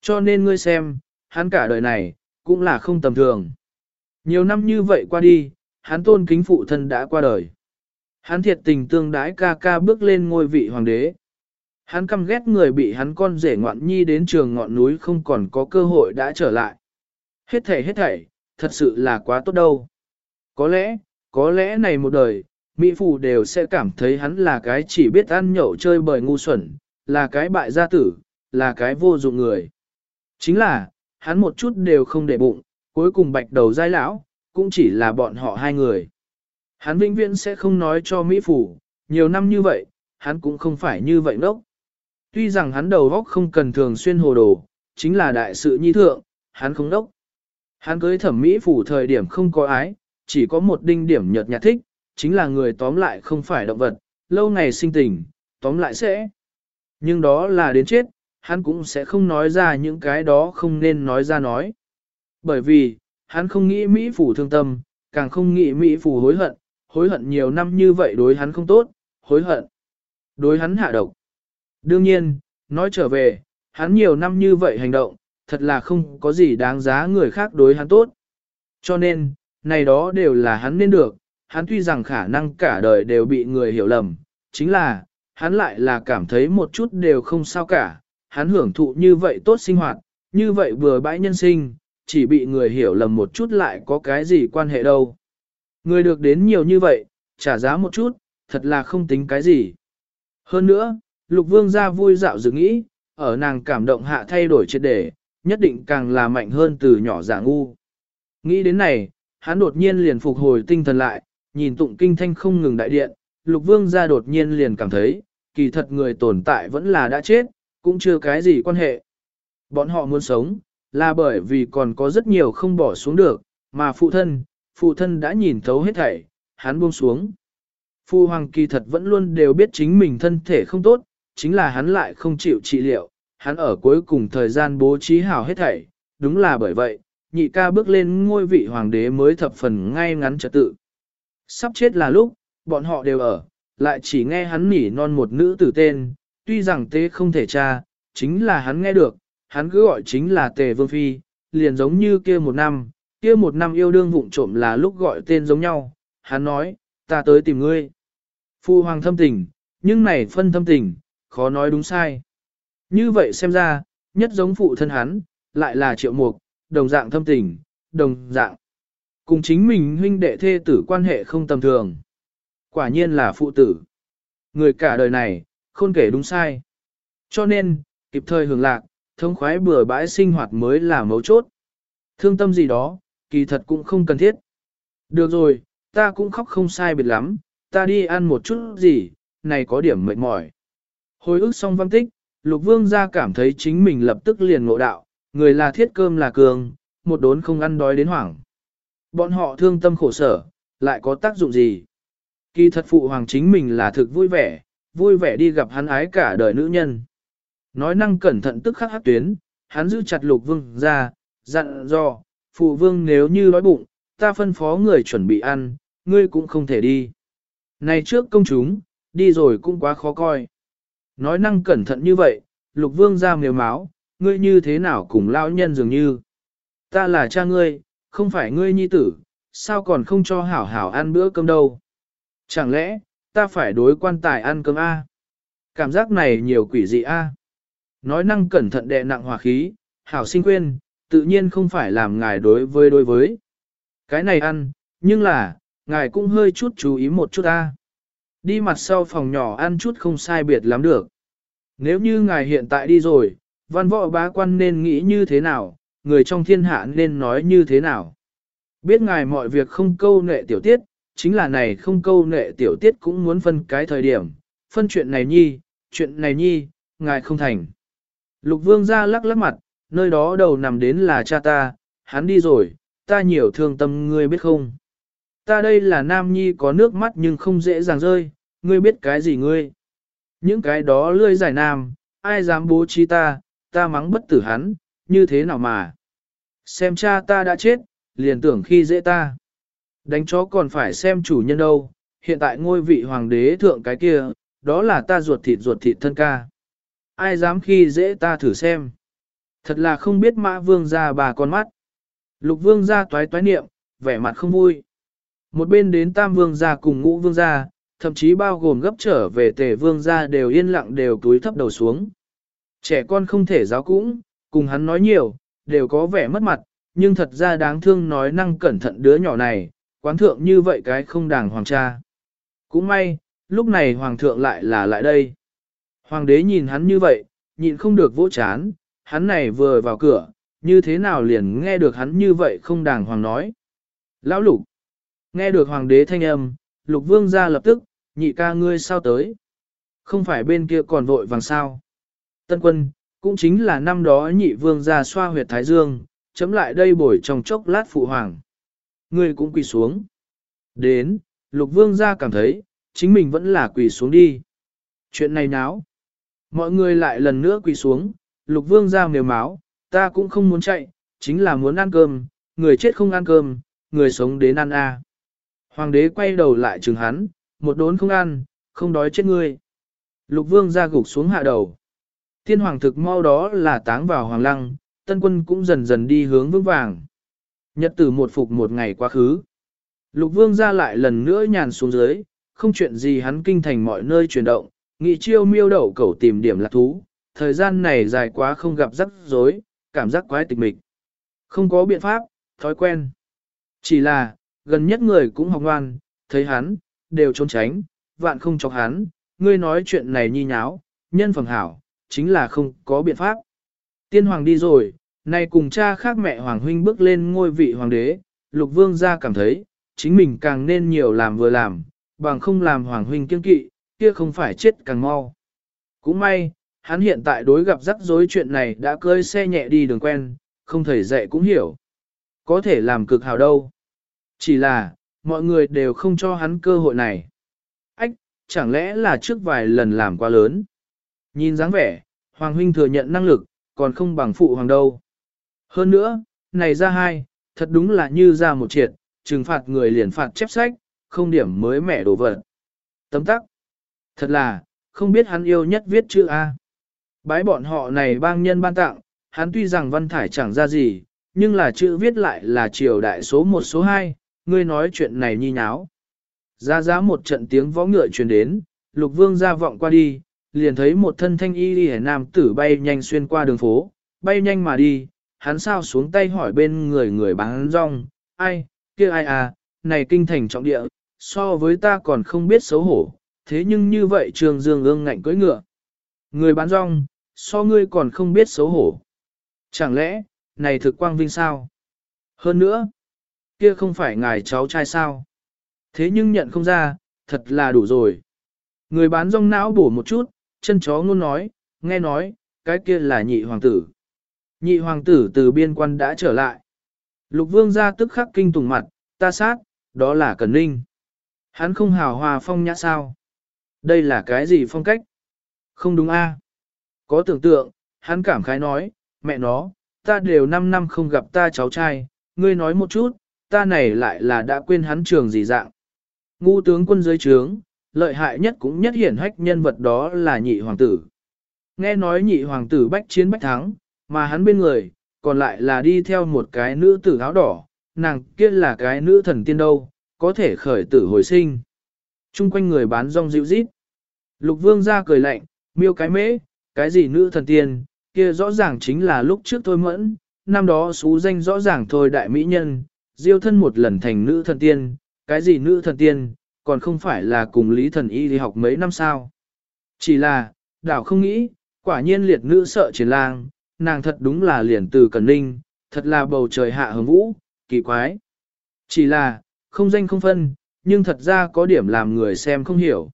Cho nên ngươi xem, hắn cả đời này, cũng là không tầm thường. Nhiều năm như vậy qua đi, hắn tôn kính phụ thân đã qua đời. Hắn thiệt tình tương đái ca ca bước lên ngôi vị hoàng đế. Hắn căm ghét người bị hắn con rể ngoạn nhi đến trường ngọn núi không còn có cơ hội đã trở lại. Hết thảy hết thảy, thật sự là quá tốt đâu. Có lẽ, có lẽ này một đời, Mỹ Phụ đều sẽ cảm thấy hắn là cái chỉ biết ăn nhậu chơi bời ngu xuẩn, là cái bại gia tử, là cái vô dụng người. Chính là, hắn một chút đều không để bụng, cuối cùng bạch đầu giai lão, cũng chỉ là bọn họ hai người. Hắn vĩnh viễn sẽ không nói cho Mỹ Phủ, nhiều năm như vậy, hắn cũng không phải như vậy nốc. Tuy rằng hắn đầu óc không cần thường xuyên hồ đồ, chính là đại sự nhi thượng, hắn không đốc. Hắn cưới thẩm mỹ phủ thời điểm không có ái, chỉ có một đinh điểm nhợt nhạt thích, chính là người tóm lại không phải động vật, lâu ngày sinh tình, tóm lại sẽ. Nhưng đó là đến chết, hắn cũng sẽ không nói ra những cái đó không nên nói ra nói. Bởi vì, hắn không nghĩ Mỹ phủ thương tâm, càng không nghĩ Mỹ phủ hối hận, hối hận nhiều năm như vậy đối hắn không tốt, hối hận. Đối hắn hạ độc. Đương nhiên, nói trở về, hắn nhiều năm như vậy hành động, thật là không có gì đáng giá người khác đối hắn tốt. Cho nên, này đó đều là hắn nên được, hắn tuy rằng khả năng cả đời đều bị người hiểu lầm, chính là, hắn lại là cảm thấy một chút đều không sao cả, hắn hưởng thụ như vậy tốt sinh hoạt, như vậy vừa bãi nhân sinh, chỉ bị người hiểu lầm một chút lại có cái gì quan hệ đâu. Người được đến nhiều như vậy, trả giá một chút, thật là không tính cái gì. Hơn nữa, lục vương ra vui dạo dự nghĩ, ở nàng cảm động hạ thay đổi triệt đề, nhất định càng là mạnh hơn từ nhỏ giả ngu. Nghĩ đến này, hắn đột nhiên liền phục hồi tinh thần lại, nhìn tụng kinh thanh không ngừng đại điện, lục vương ra đột nhiên liền cảm thấy, kỳ thật người tồn tại vẫn là đã chết, cũng chưa cái gì quan hệ. Bọn họ muốn sống, là bởi vì còn có rất nhiều không bỏ xuống được, mà phụ thân, phụ thân đã nhìn thấu hết thảy, hắn buông xuống. Phu hoàng kỳ thật vẫn luôn đều biết chính mình thân thể không tốt, chính là hắn lại không chịu trị liệu, hắn ở cuối cùng thời gian bố trí hảo hết thảy, đúng là bởi vậy, nhị ca bước lên ngôi vị hoàng đế mới thập phần ngay ngắn trật tự. Sắp chết là lúc, bọn họ đều ở, lại chỉ nghe hắn nỉ non một nữ tử tên, tuy rằng tế không thể tra, chính là hắn nghe được, hắn cứ gọi chính là tề vương phi, liền giống như kia một năm, kia một năm yêu đương vụng trộm là lúc gọi tên giống nhau, hắn nói, ta tới tìm ngươi. Phu hoàng thâm tình, nhưng này phân thâm tình, khó nói đúng sai. Như vậy xem ra, nhất giống phụ thân hắn, lại là triệu mục, đồng dạng thâm tình, đồng dạng. Cùng chính mình huynh đệ thê tử quan hệ không tầm thường. Quả nhiên là phụ tử. Người cả đời này, không kể đúng sai. Cho nên, kịp thời hưởng lạc, thông khoái bừa bãi sinh hoạt mới là mấu chốt. Thương tâm gì đó, kỳ thật cũng không cần thiết. Được rồi, ta cũng khóc không sai biệt lắm, ta đi ăn một chút gì, này có điểm mệt mỏi. Hồi ức xong văn tích, lục vương ra cảm thấy chính mình lập tức liền ngộ đạo, người là thiết cơm là cường, một đốn không ăn đói đến hoảng. Bọn họ thương tâm khổ sở, lại có tác dụng gì? Kỳ thật phụ hoàng chính mình là thực vui vẻ, vui vẻ đi gặp hắn ái cả đời nữ nhân. Nói năng cẩn thận tức khắc hát tuyến, hắn giữ chặt lục vương ra, dặn dò, phụ vương nếu như đói bụng, ta phân phó người chuẩn bị ăn, ngươi cũng không thể đi. Này trước công chúng, đi rồi cũng quá khó coi. Nói năng cẩn thận như vậy, lục vương ra mềm máu, ngươi như thế nào cùng lão nhân dường như. Ta là cha ngươi, không phải ngươi nhi tử, sao còn không cho hảo hảo ăn bữa cơm đâu. Chẳng lẽ, ta phải đối quan tài ăn cơm A? Cảm giác này nhiều quỷ dị A. Nói năng cẩn thận đè nặng hòa khí, hảo sinh quên, tự nhiên không phải làm ngài đối với đối với. Cái này ăn, nhưng là, ngài cũng hơi chút chú ý một chút A. Đi mặt sau phòng nhỏ ăn chút không sai biệt lắm được. Nếu như ngài hiện tại đi rồi, văn võ bá quan nên nghĩ như thế nào, người trong thiên hạ nên nói như thế nào. Biết ngài mọi việc không câu nệ tiểu tiết, chính là này không câu nệ tiểu tiết cũng muốn phân cái thời điểm, phân chuyện này nhi, chuyện này nhi, ngài không thành. Lục vương ra lắc lắc mặt, nơi đó đầu nằm đến là cha ta, hắn đi rồi, ta nhiều thương tâm ngươi biết không. Ta đây là nam nhi có nước mắt nhưng không dễ dàng rơi, ngươi biết cái gì ngươi. Những cái đó lươi giải nam, ai dám bố trí ta, ta mắng bất tử hắn, như thế nào mà. Xem cha ta đã chết, liền tưởng khi dễ ta. Đánh chó còn phải xem chủ nhân đâu, hiện tại ngôi vị hoàng đế thượng cái kia, đó là ta ruột thịt ruột thịt thân ca. Ai dám khi dễ ta thử xem. Thật là không biết mã vương ra bà con mắt. Lục vương ra toái toái niệm, vẻ mặt không vui. Một bên đến tam vương ra cùng ngũ vương ra, thậm chí bao gồm gấp trở về tề vương ra đều yên lặng đều túi thấp đầu xuống. Trẻ con không thể giáo cũng, cùng hắn nói nhiều, đều có vẻ mất mặt, nhưng thật ra đáng thương nói năng cẩn thận đứa nhỏ này, quán thượng như vậy cái không đàng hoàng cha. Cũng may, lúc này hoàng thượng lại là lại đây. Hoàng đế nhìn hắn như vậy, nhịn không được vỗ chán, hắn này vừa vào cửa, như thế nào liền nghe được hắn như vậy không đàng hoàng nói. Lão lục, nghe được hoàng đế thanh âm, lục vương ra lập tức, nhị ca ngươi sao tới. Không phải bên kia còn vội vàng sao. Tân quân, cũng chính là năm đó nhị vương ra xoa huyệt thái dương, chấm lại đây bổi trong chốc lát phụ hoàng. Ngươi cũng quỳ xuống. Đến, lục vương ra cảm thấy, chính mình vẫn là quỳ xuống đi. Chuyện này náo. Mọi người lại lần nữa quỳ xuống, lục vương ra mềm máu, ta cũng không muốn chạy, chính là muốn ăn cơm, người chết không ăn cơm, người sống đến ăn a. Hoàng đế quay đầu lại chừng hắn, một đốn không ăn, không đói chết ngươi. Lục vương ra gục xuống hạ đầu. Thiên hoàng thực mau đó là táng vào hoàng lăng, tân quân cũng dần dần đi hướng vững vàng. Nhật tử một phục một ngày quá khứ. Lục vương ra lại lần nữa nhàn xuống dưới, không chuyện gì hắn kinh thành mọi nơi chuyển động, nghị chiêu miêu đậu cầu tìm điểm lạc thú, thời gian này dài quá không gặp rắc rối, cảm giác quái tịch mịch. Không có biện pháp, thói quen. Chỉ là, gần nhất người cũng học ngoan, thấy hắn, đều trốn tránh, vạn không chọc hắn, ngươi nói chuyện này nhi nháo, nhân phẩm hảo, chính là không có biện pháp. Tiên hoàng đi rồi, nay cùng cha khác mẹ hoàng huynh bước lên ngôi vị hoàng đế, lục vương gia cảm thấy, chính mình càng nên nhiều làm vừa làm, bằng không làm hoàng huynh kiên kỵ, kia không phải chết càng mau. Cũng may, hắn hiện tại đối gặp rắc rối chuyện này đã cơi xe nhẹ đi đường quen, không thể dạy cũng hiểu. Có thể làm cực hào đâu. Chỉ là, mọi người đều không cho hắn cơ hội này. Ách, chẳng lẽ là trước vài lần làm quá lớn. Nhìn dáng vẻ, Hoàng huynh thừa nhận năng lực, còn không bằng phụ hoàng đâu. Hơn nữa, này ra hai, thật đúng là như ra một triệt, trừng phạt người liền phạt chép sách, không điểm mới mẻ đổ vật. Tấm tắc. Thật là, không biết hắn yêu nhất viết chữ A. Bái bọn họ này bang nhân ban tặng, hắn tuy rằng văn thải chẳng ra gì, nhưng là chữ viết lại là triều đại số 1 số 2, ngươi nói chuyện này nhi nháo. Ra giá một trận tiếng võ ngựa truyền đến, lục vương ra vọng qua đi, liền thấy một thân thanh y đi nam tử bay nhanh xuyên qua đường phố, bay nhanh mà đi, hắn sao xuống tay hỏi bên người người bán rong, ai, kia ai à, này kinh thành trọng địa, so với ta còn không biết xấu hổ, thế nhưng như vậy trường dương ương ngạnh cưỡi ngựa. Người bán rong, so ngươi còn không biết xấu hổ. Chẳng lẽ, này thực quang vinh sao? Hơn nữa, kia không phải ngài cháu trai sao? Thế nhưng nhận không ra, thật là đủ rồi. Người bán rong não bổ một chút, chân chó ngôn nói, nghe nói, cái kia là nhị hoàng tử. Nhị hoàng tử từ biên quan đã trở lại. Lục vương ra tức khắc kinh tùng mặt, ta sát, đó là Cần Ninh. Hắn không hào hòa phong nhã sao? Đây là cái gì phong cách? Không đúng a? Có tưởng tượng, hắn cảm khái nói, mẹ nó, ta đều 5 năm không gặp ta cháu trai, ngươi nói một chút, ta này lại là đã quên hắn trường gì dạng. Ngu tướng quân dưới trướng, lợi hại nhất cũng nhất hiển hách nhân vật đó là nhị hoàng tử. Nghe nói nhị hoàng tử bách chiến bách thắng, mà hắn bên người, còn lại là đi theo một cái nữ tử áo đỏ, nàng kia là cái nữ thần tiên đâu, có thể khởi tử hồi sinh. Trung quanh người bán rong dịu rít. Lục vương ra cười lạnh, miêu cái mễ, cái gì nữ thần tiên, kia rõ ràng chính là lúc trước thôi mẫn, năm đó xú danh rõ ràng thôi đại mỹ nhân, diêu thân một lần thành nữ thần tiên, cái gì nữ thần tiên, còn không phải là cùng lý thần y đi học mấy năm sao. Chỉ là, đảo không nghĩ, quả nhiên liệt nữ sợ triển lang, nàng thật đúng là liền từ Cần Ninh, thật là bầu trời hạ hứng vũ, kỳ quái. Chỉ là, không danh không phân, nhưng thật ra có điểm làm người xem không hiểu.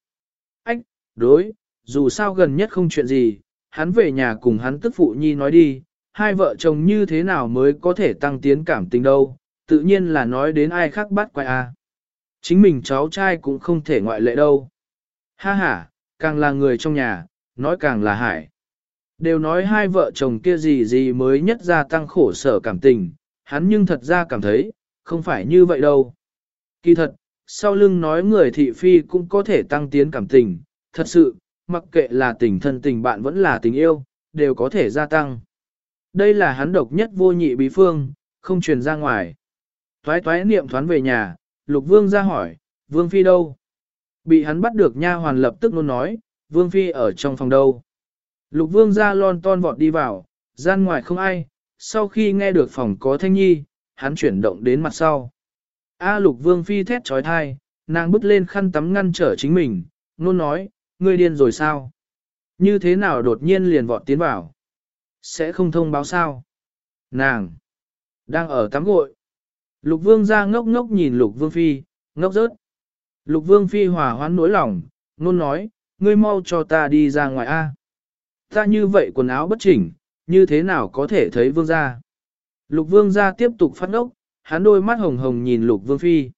Đối, dù sao gần nhất không chuyện gì, hắn về nhà cùng hắn tức phụ nhi nói đi, hai vợ chồng như thế nào mới có thể tăng tiến cảm tình đâu, tự nhiên là nói đến ai khác bắt quay a. À. Chính mình cháu trai cũng không thể ngoại lệ đâu. Ha ha, càng là người trong nhà, nói càng là hải. Đều nói hai vợ chồng kia gì gì mới nhất gia tăng khổ sở cảm tình, hắn nhưng thật ra cảm thấy, không phải như vậy đâu. Kỳ thật, sau lưng nói người thị phi cũng có thể tăng tiến cảm tình, thật sự, mặc kệ là tình thân tình bạn vẫn là tình yêu, đều có thể gia tăng. Đây là hắn độc nhất vô nhị bí phương, không truyền ra ngoài. Toái toái niệm thoán về nhà, lục vương ra hỏi, vương phi đâu? Bị hắn bắt được nha hoàn lập tức luôn nói, vương phi ở trong phòng đâu? Lục vương ra lon ton vọt đi vào, gian ngoài không ai, sau khi nghe được phòng có thanh nhi, hắn chuyển động đến mặt sau. A lục vương phi thét trói thai, nàng bước lên khăn tắm ngăn trở chính mình, luôn nói, ngươi điên rồi sao? Như thế nào đột nhiên liền vọt tiến vào? Sẽ không thông báo sao? Nàng! Đang ở tắm gội. Lục vương ra ngốc ngốc nhìn lục vương phi, ngốc rớt. Lục vương phi hòa hoãn nỗi lòng, nôn nói, ngươi mau cho ta đi ra ngoài A. Ta như vậy quần áo bất chỉnh, như thế nào có thể thấy vương gia? Lục vương gia tiếp tục phát ngốc, hắn đôi mắt hồng hồng nhìn lục vương phi.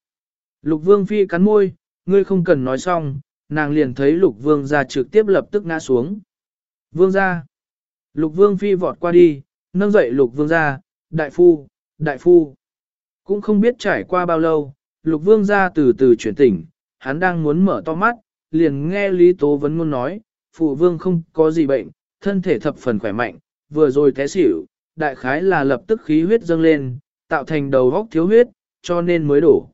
Lục vương phi cắn môi, ngươi không cần nói xong, nàng liền thấy lục vương gia trực tiếp lập tức ngã xuống. Vương gia. Lục vương phi vọt qua đi, nâng dậy lục vương gia, đại phu, đại phu. Cũng không biết trải qua bao lâu, lục vương gia từ từ chuyển tỉnh, hắn đang muốn mở to mắt, liền nghe Lý Tố Vấn Ngôn nói, phụ vương không có gì bệnh, thân thể thập phần khỏe mạnh, vừa rồi té xỉu, đại khái là lập tức khí huyết dâng lên, tạo thành đầu góc thiếu huyết, cho nên mới đổ.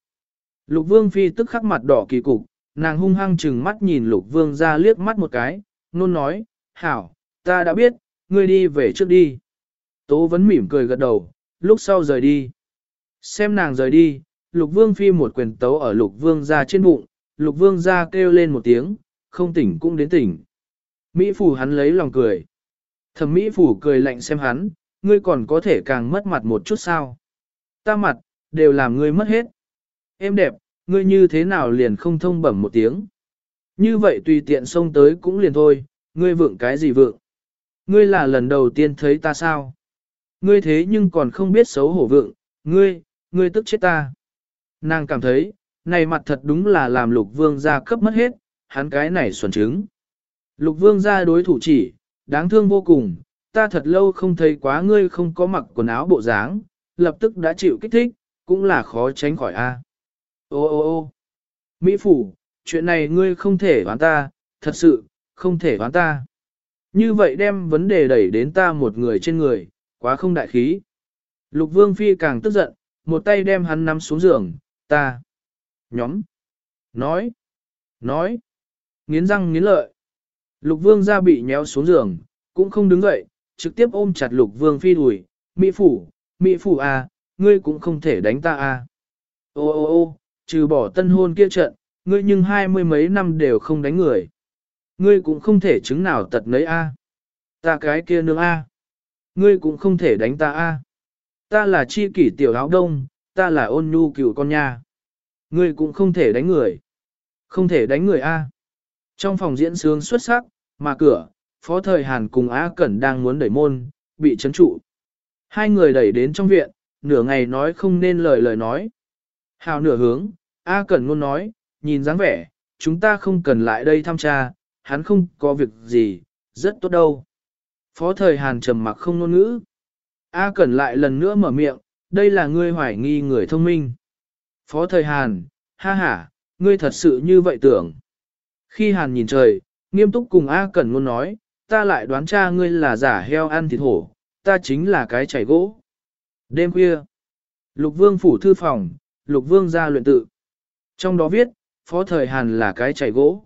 Lục vương phi tức khắc mặt đỏ kỳ cục, nàng hung hăng chừng mắt nhìn lục vương ra liếc mắt một cái, nôn nói, hảo, ta đã biết, ngươi đi về trước đi. Tố vẫn mỉm cười gật đầu, lúc sau rời đi. Xem nàng rời đi, lục vương phi một quyền tấu ở lục vương ra trên bụng, lục vương ra kêu lên một tiếng, không tỉnh cũng đến tỉnh. Mỹ phủ hắn lấy lòng cười. Thẩm Mỹ phủ cười lạnh xem hắn, ngươi còn có thể càng mất mặt một chút sao. Ta mặt, đều làm ngươi mất hết. Em đẹp, ngươi như thế nào liền không thông bẩm một tiếng. Như vậy tùy tiện xông tới cũng liền thôi, ngươi vượng cái gì vượng. Ngươi là lần đầu tiên thấy ta sao. Ngươi thế nhưng còn không biết xấu hổ vượng, ngươi, ngươi tức chết ta. Nàng cảm thấy, này mặt thật đúng là làm lục vương gia cấp mất hết, hắn cái này xuẩn trứng. Lục vương gia đối thủ chỉ, đáng thương vô cùng, ta thật lâu không thấy quá ngươi không có mặc quần áo bộ dáng, lập tức đã chịu kích thích, cũng là khó tránh khỏi a. Ô ô ô Mỹ Phủ, chuyện này ngươi không thể đoán ta, thật sự, không thể đoán ta. Như vậy đem vấn đề đẩy đến ta một người trên người, quá không đại khí. Lục Vương Phi càng tức giận, một tay đem hắn nắm xuống giường, ta. Nhóm. Nói. Nói. Nghiến răng nghiến lợi. Lục Vương ra bị nhéo xuống giường, cũng không đứng dậy, trực tiếp ôm chặt Lục Vương Phi đùi. Mỹ Phủ, Mỹ Phủ à, ngươi cũng không thể đánh ta à. Ô ô ô, trừ bỏ tân hôn kia trận, ngươi nhưng hai mươi mấy năm đều không đánh người. Ngươi cũng không thể chứng nào tật nấy a. Ta cái kia nương a. Ngươi cũng không thể đánh ta a. Ta là chi kỷ tiểu áo đông, ta là ôn nhu cựu con nha. Ngươi cũng không thể đánh người. Không thể đánh người a. Trong phòng diễn sướng xuất sắc, mà cửa, phó thời Hàn cùng Á Cẩn đang muốn đẩy môn, bị chấn trụ. Hai người đẩy đến trong viện, nửa ngày nói không nên lời lời nói. Hào nửa hướng, A Cẩn luôn nói, nhìn dáng vẻ, chúng ta không cần lại đây thăm cha, hắn không có việc gì, rất tốt đâu. Phó thời Hàn trầm mặc không ngôn ngữ. A Cẩn lại lần nữa mở miệng, đây là ngươi hoài nghi người thông minh. Phó thời Hàn, ha ha, ngươi thật sự như vậy tưởng. Khi Hàn nhìn trời, nghiêm túc cùng A Cẩn ngôn nói, ta lại đoán cha ngươi là giả heo ăn thịt hổ, ta chính là cái chảy gỗ. Đêm khuya, Lục Vương phủ thư phòng, Lục Vương ra luyện tự. Trong đó viết, Phó Thời Hàn là cái chảy gỗ.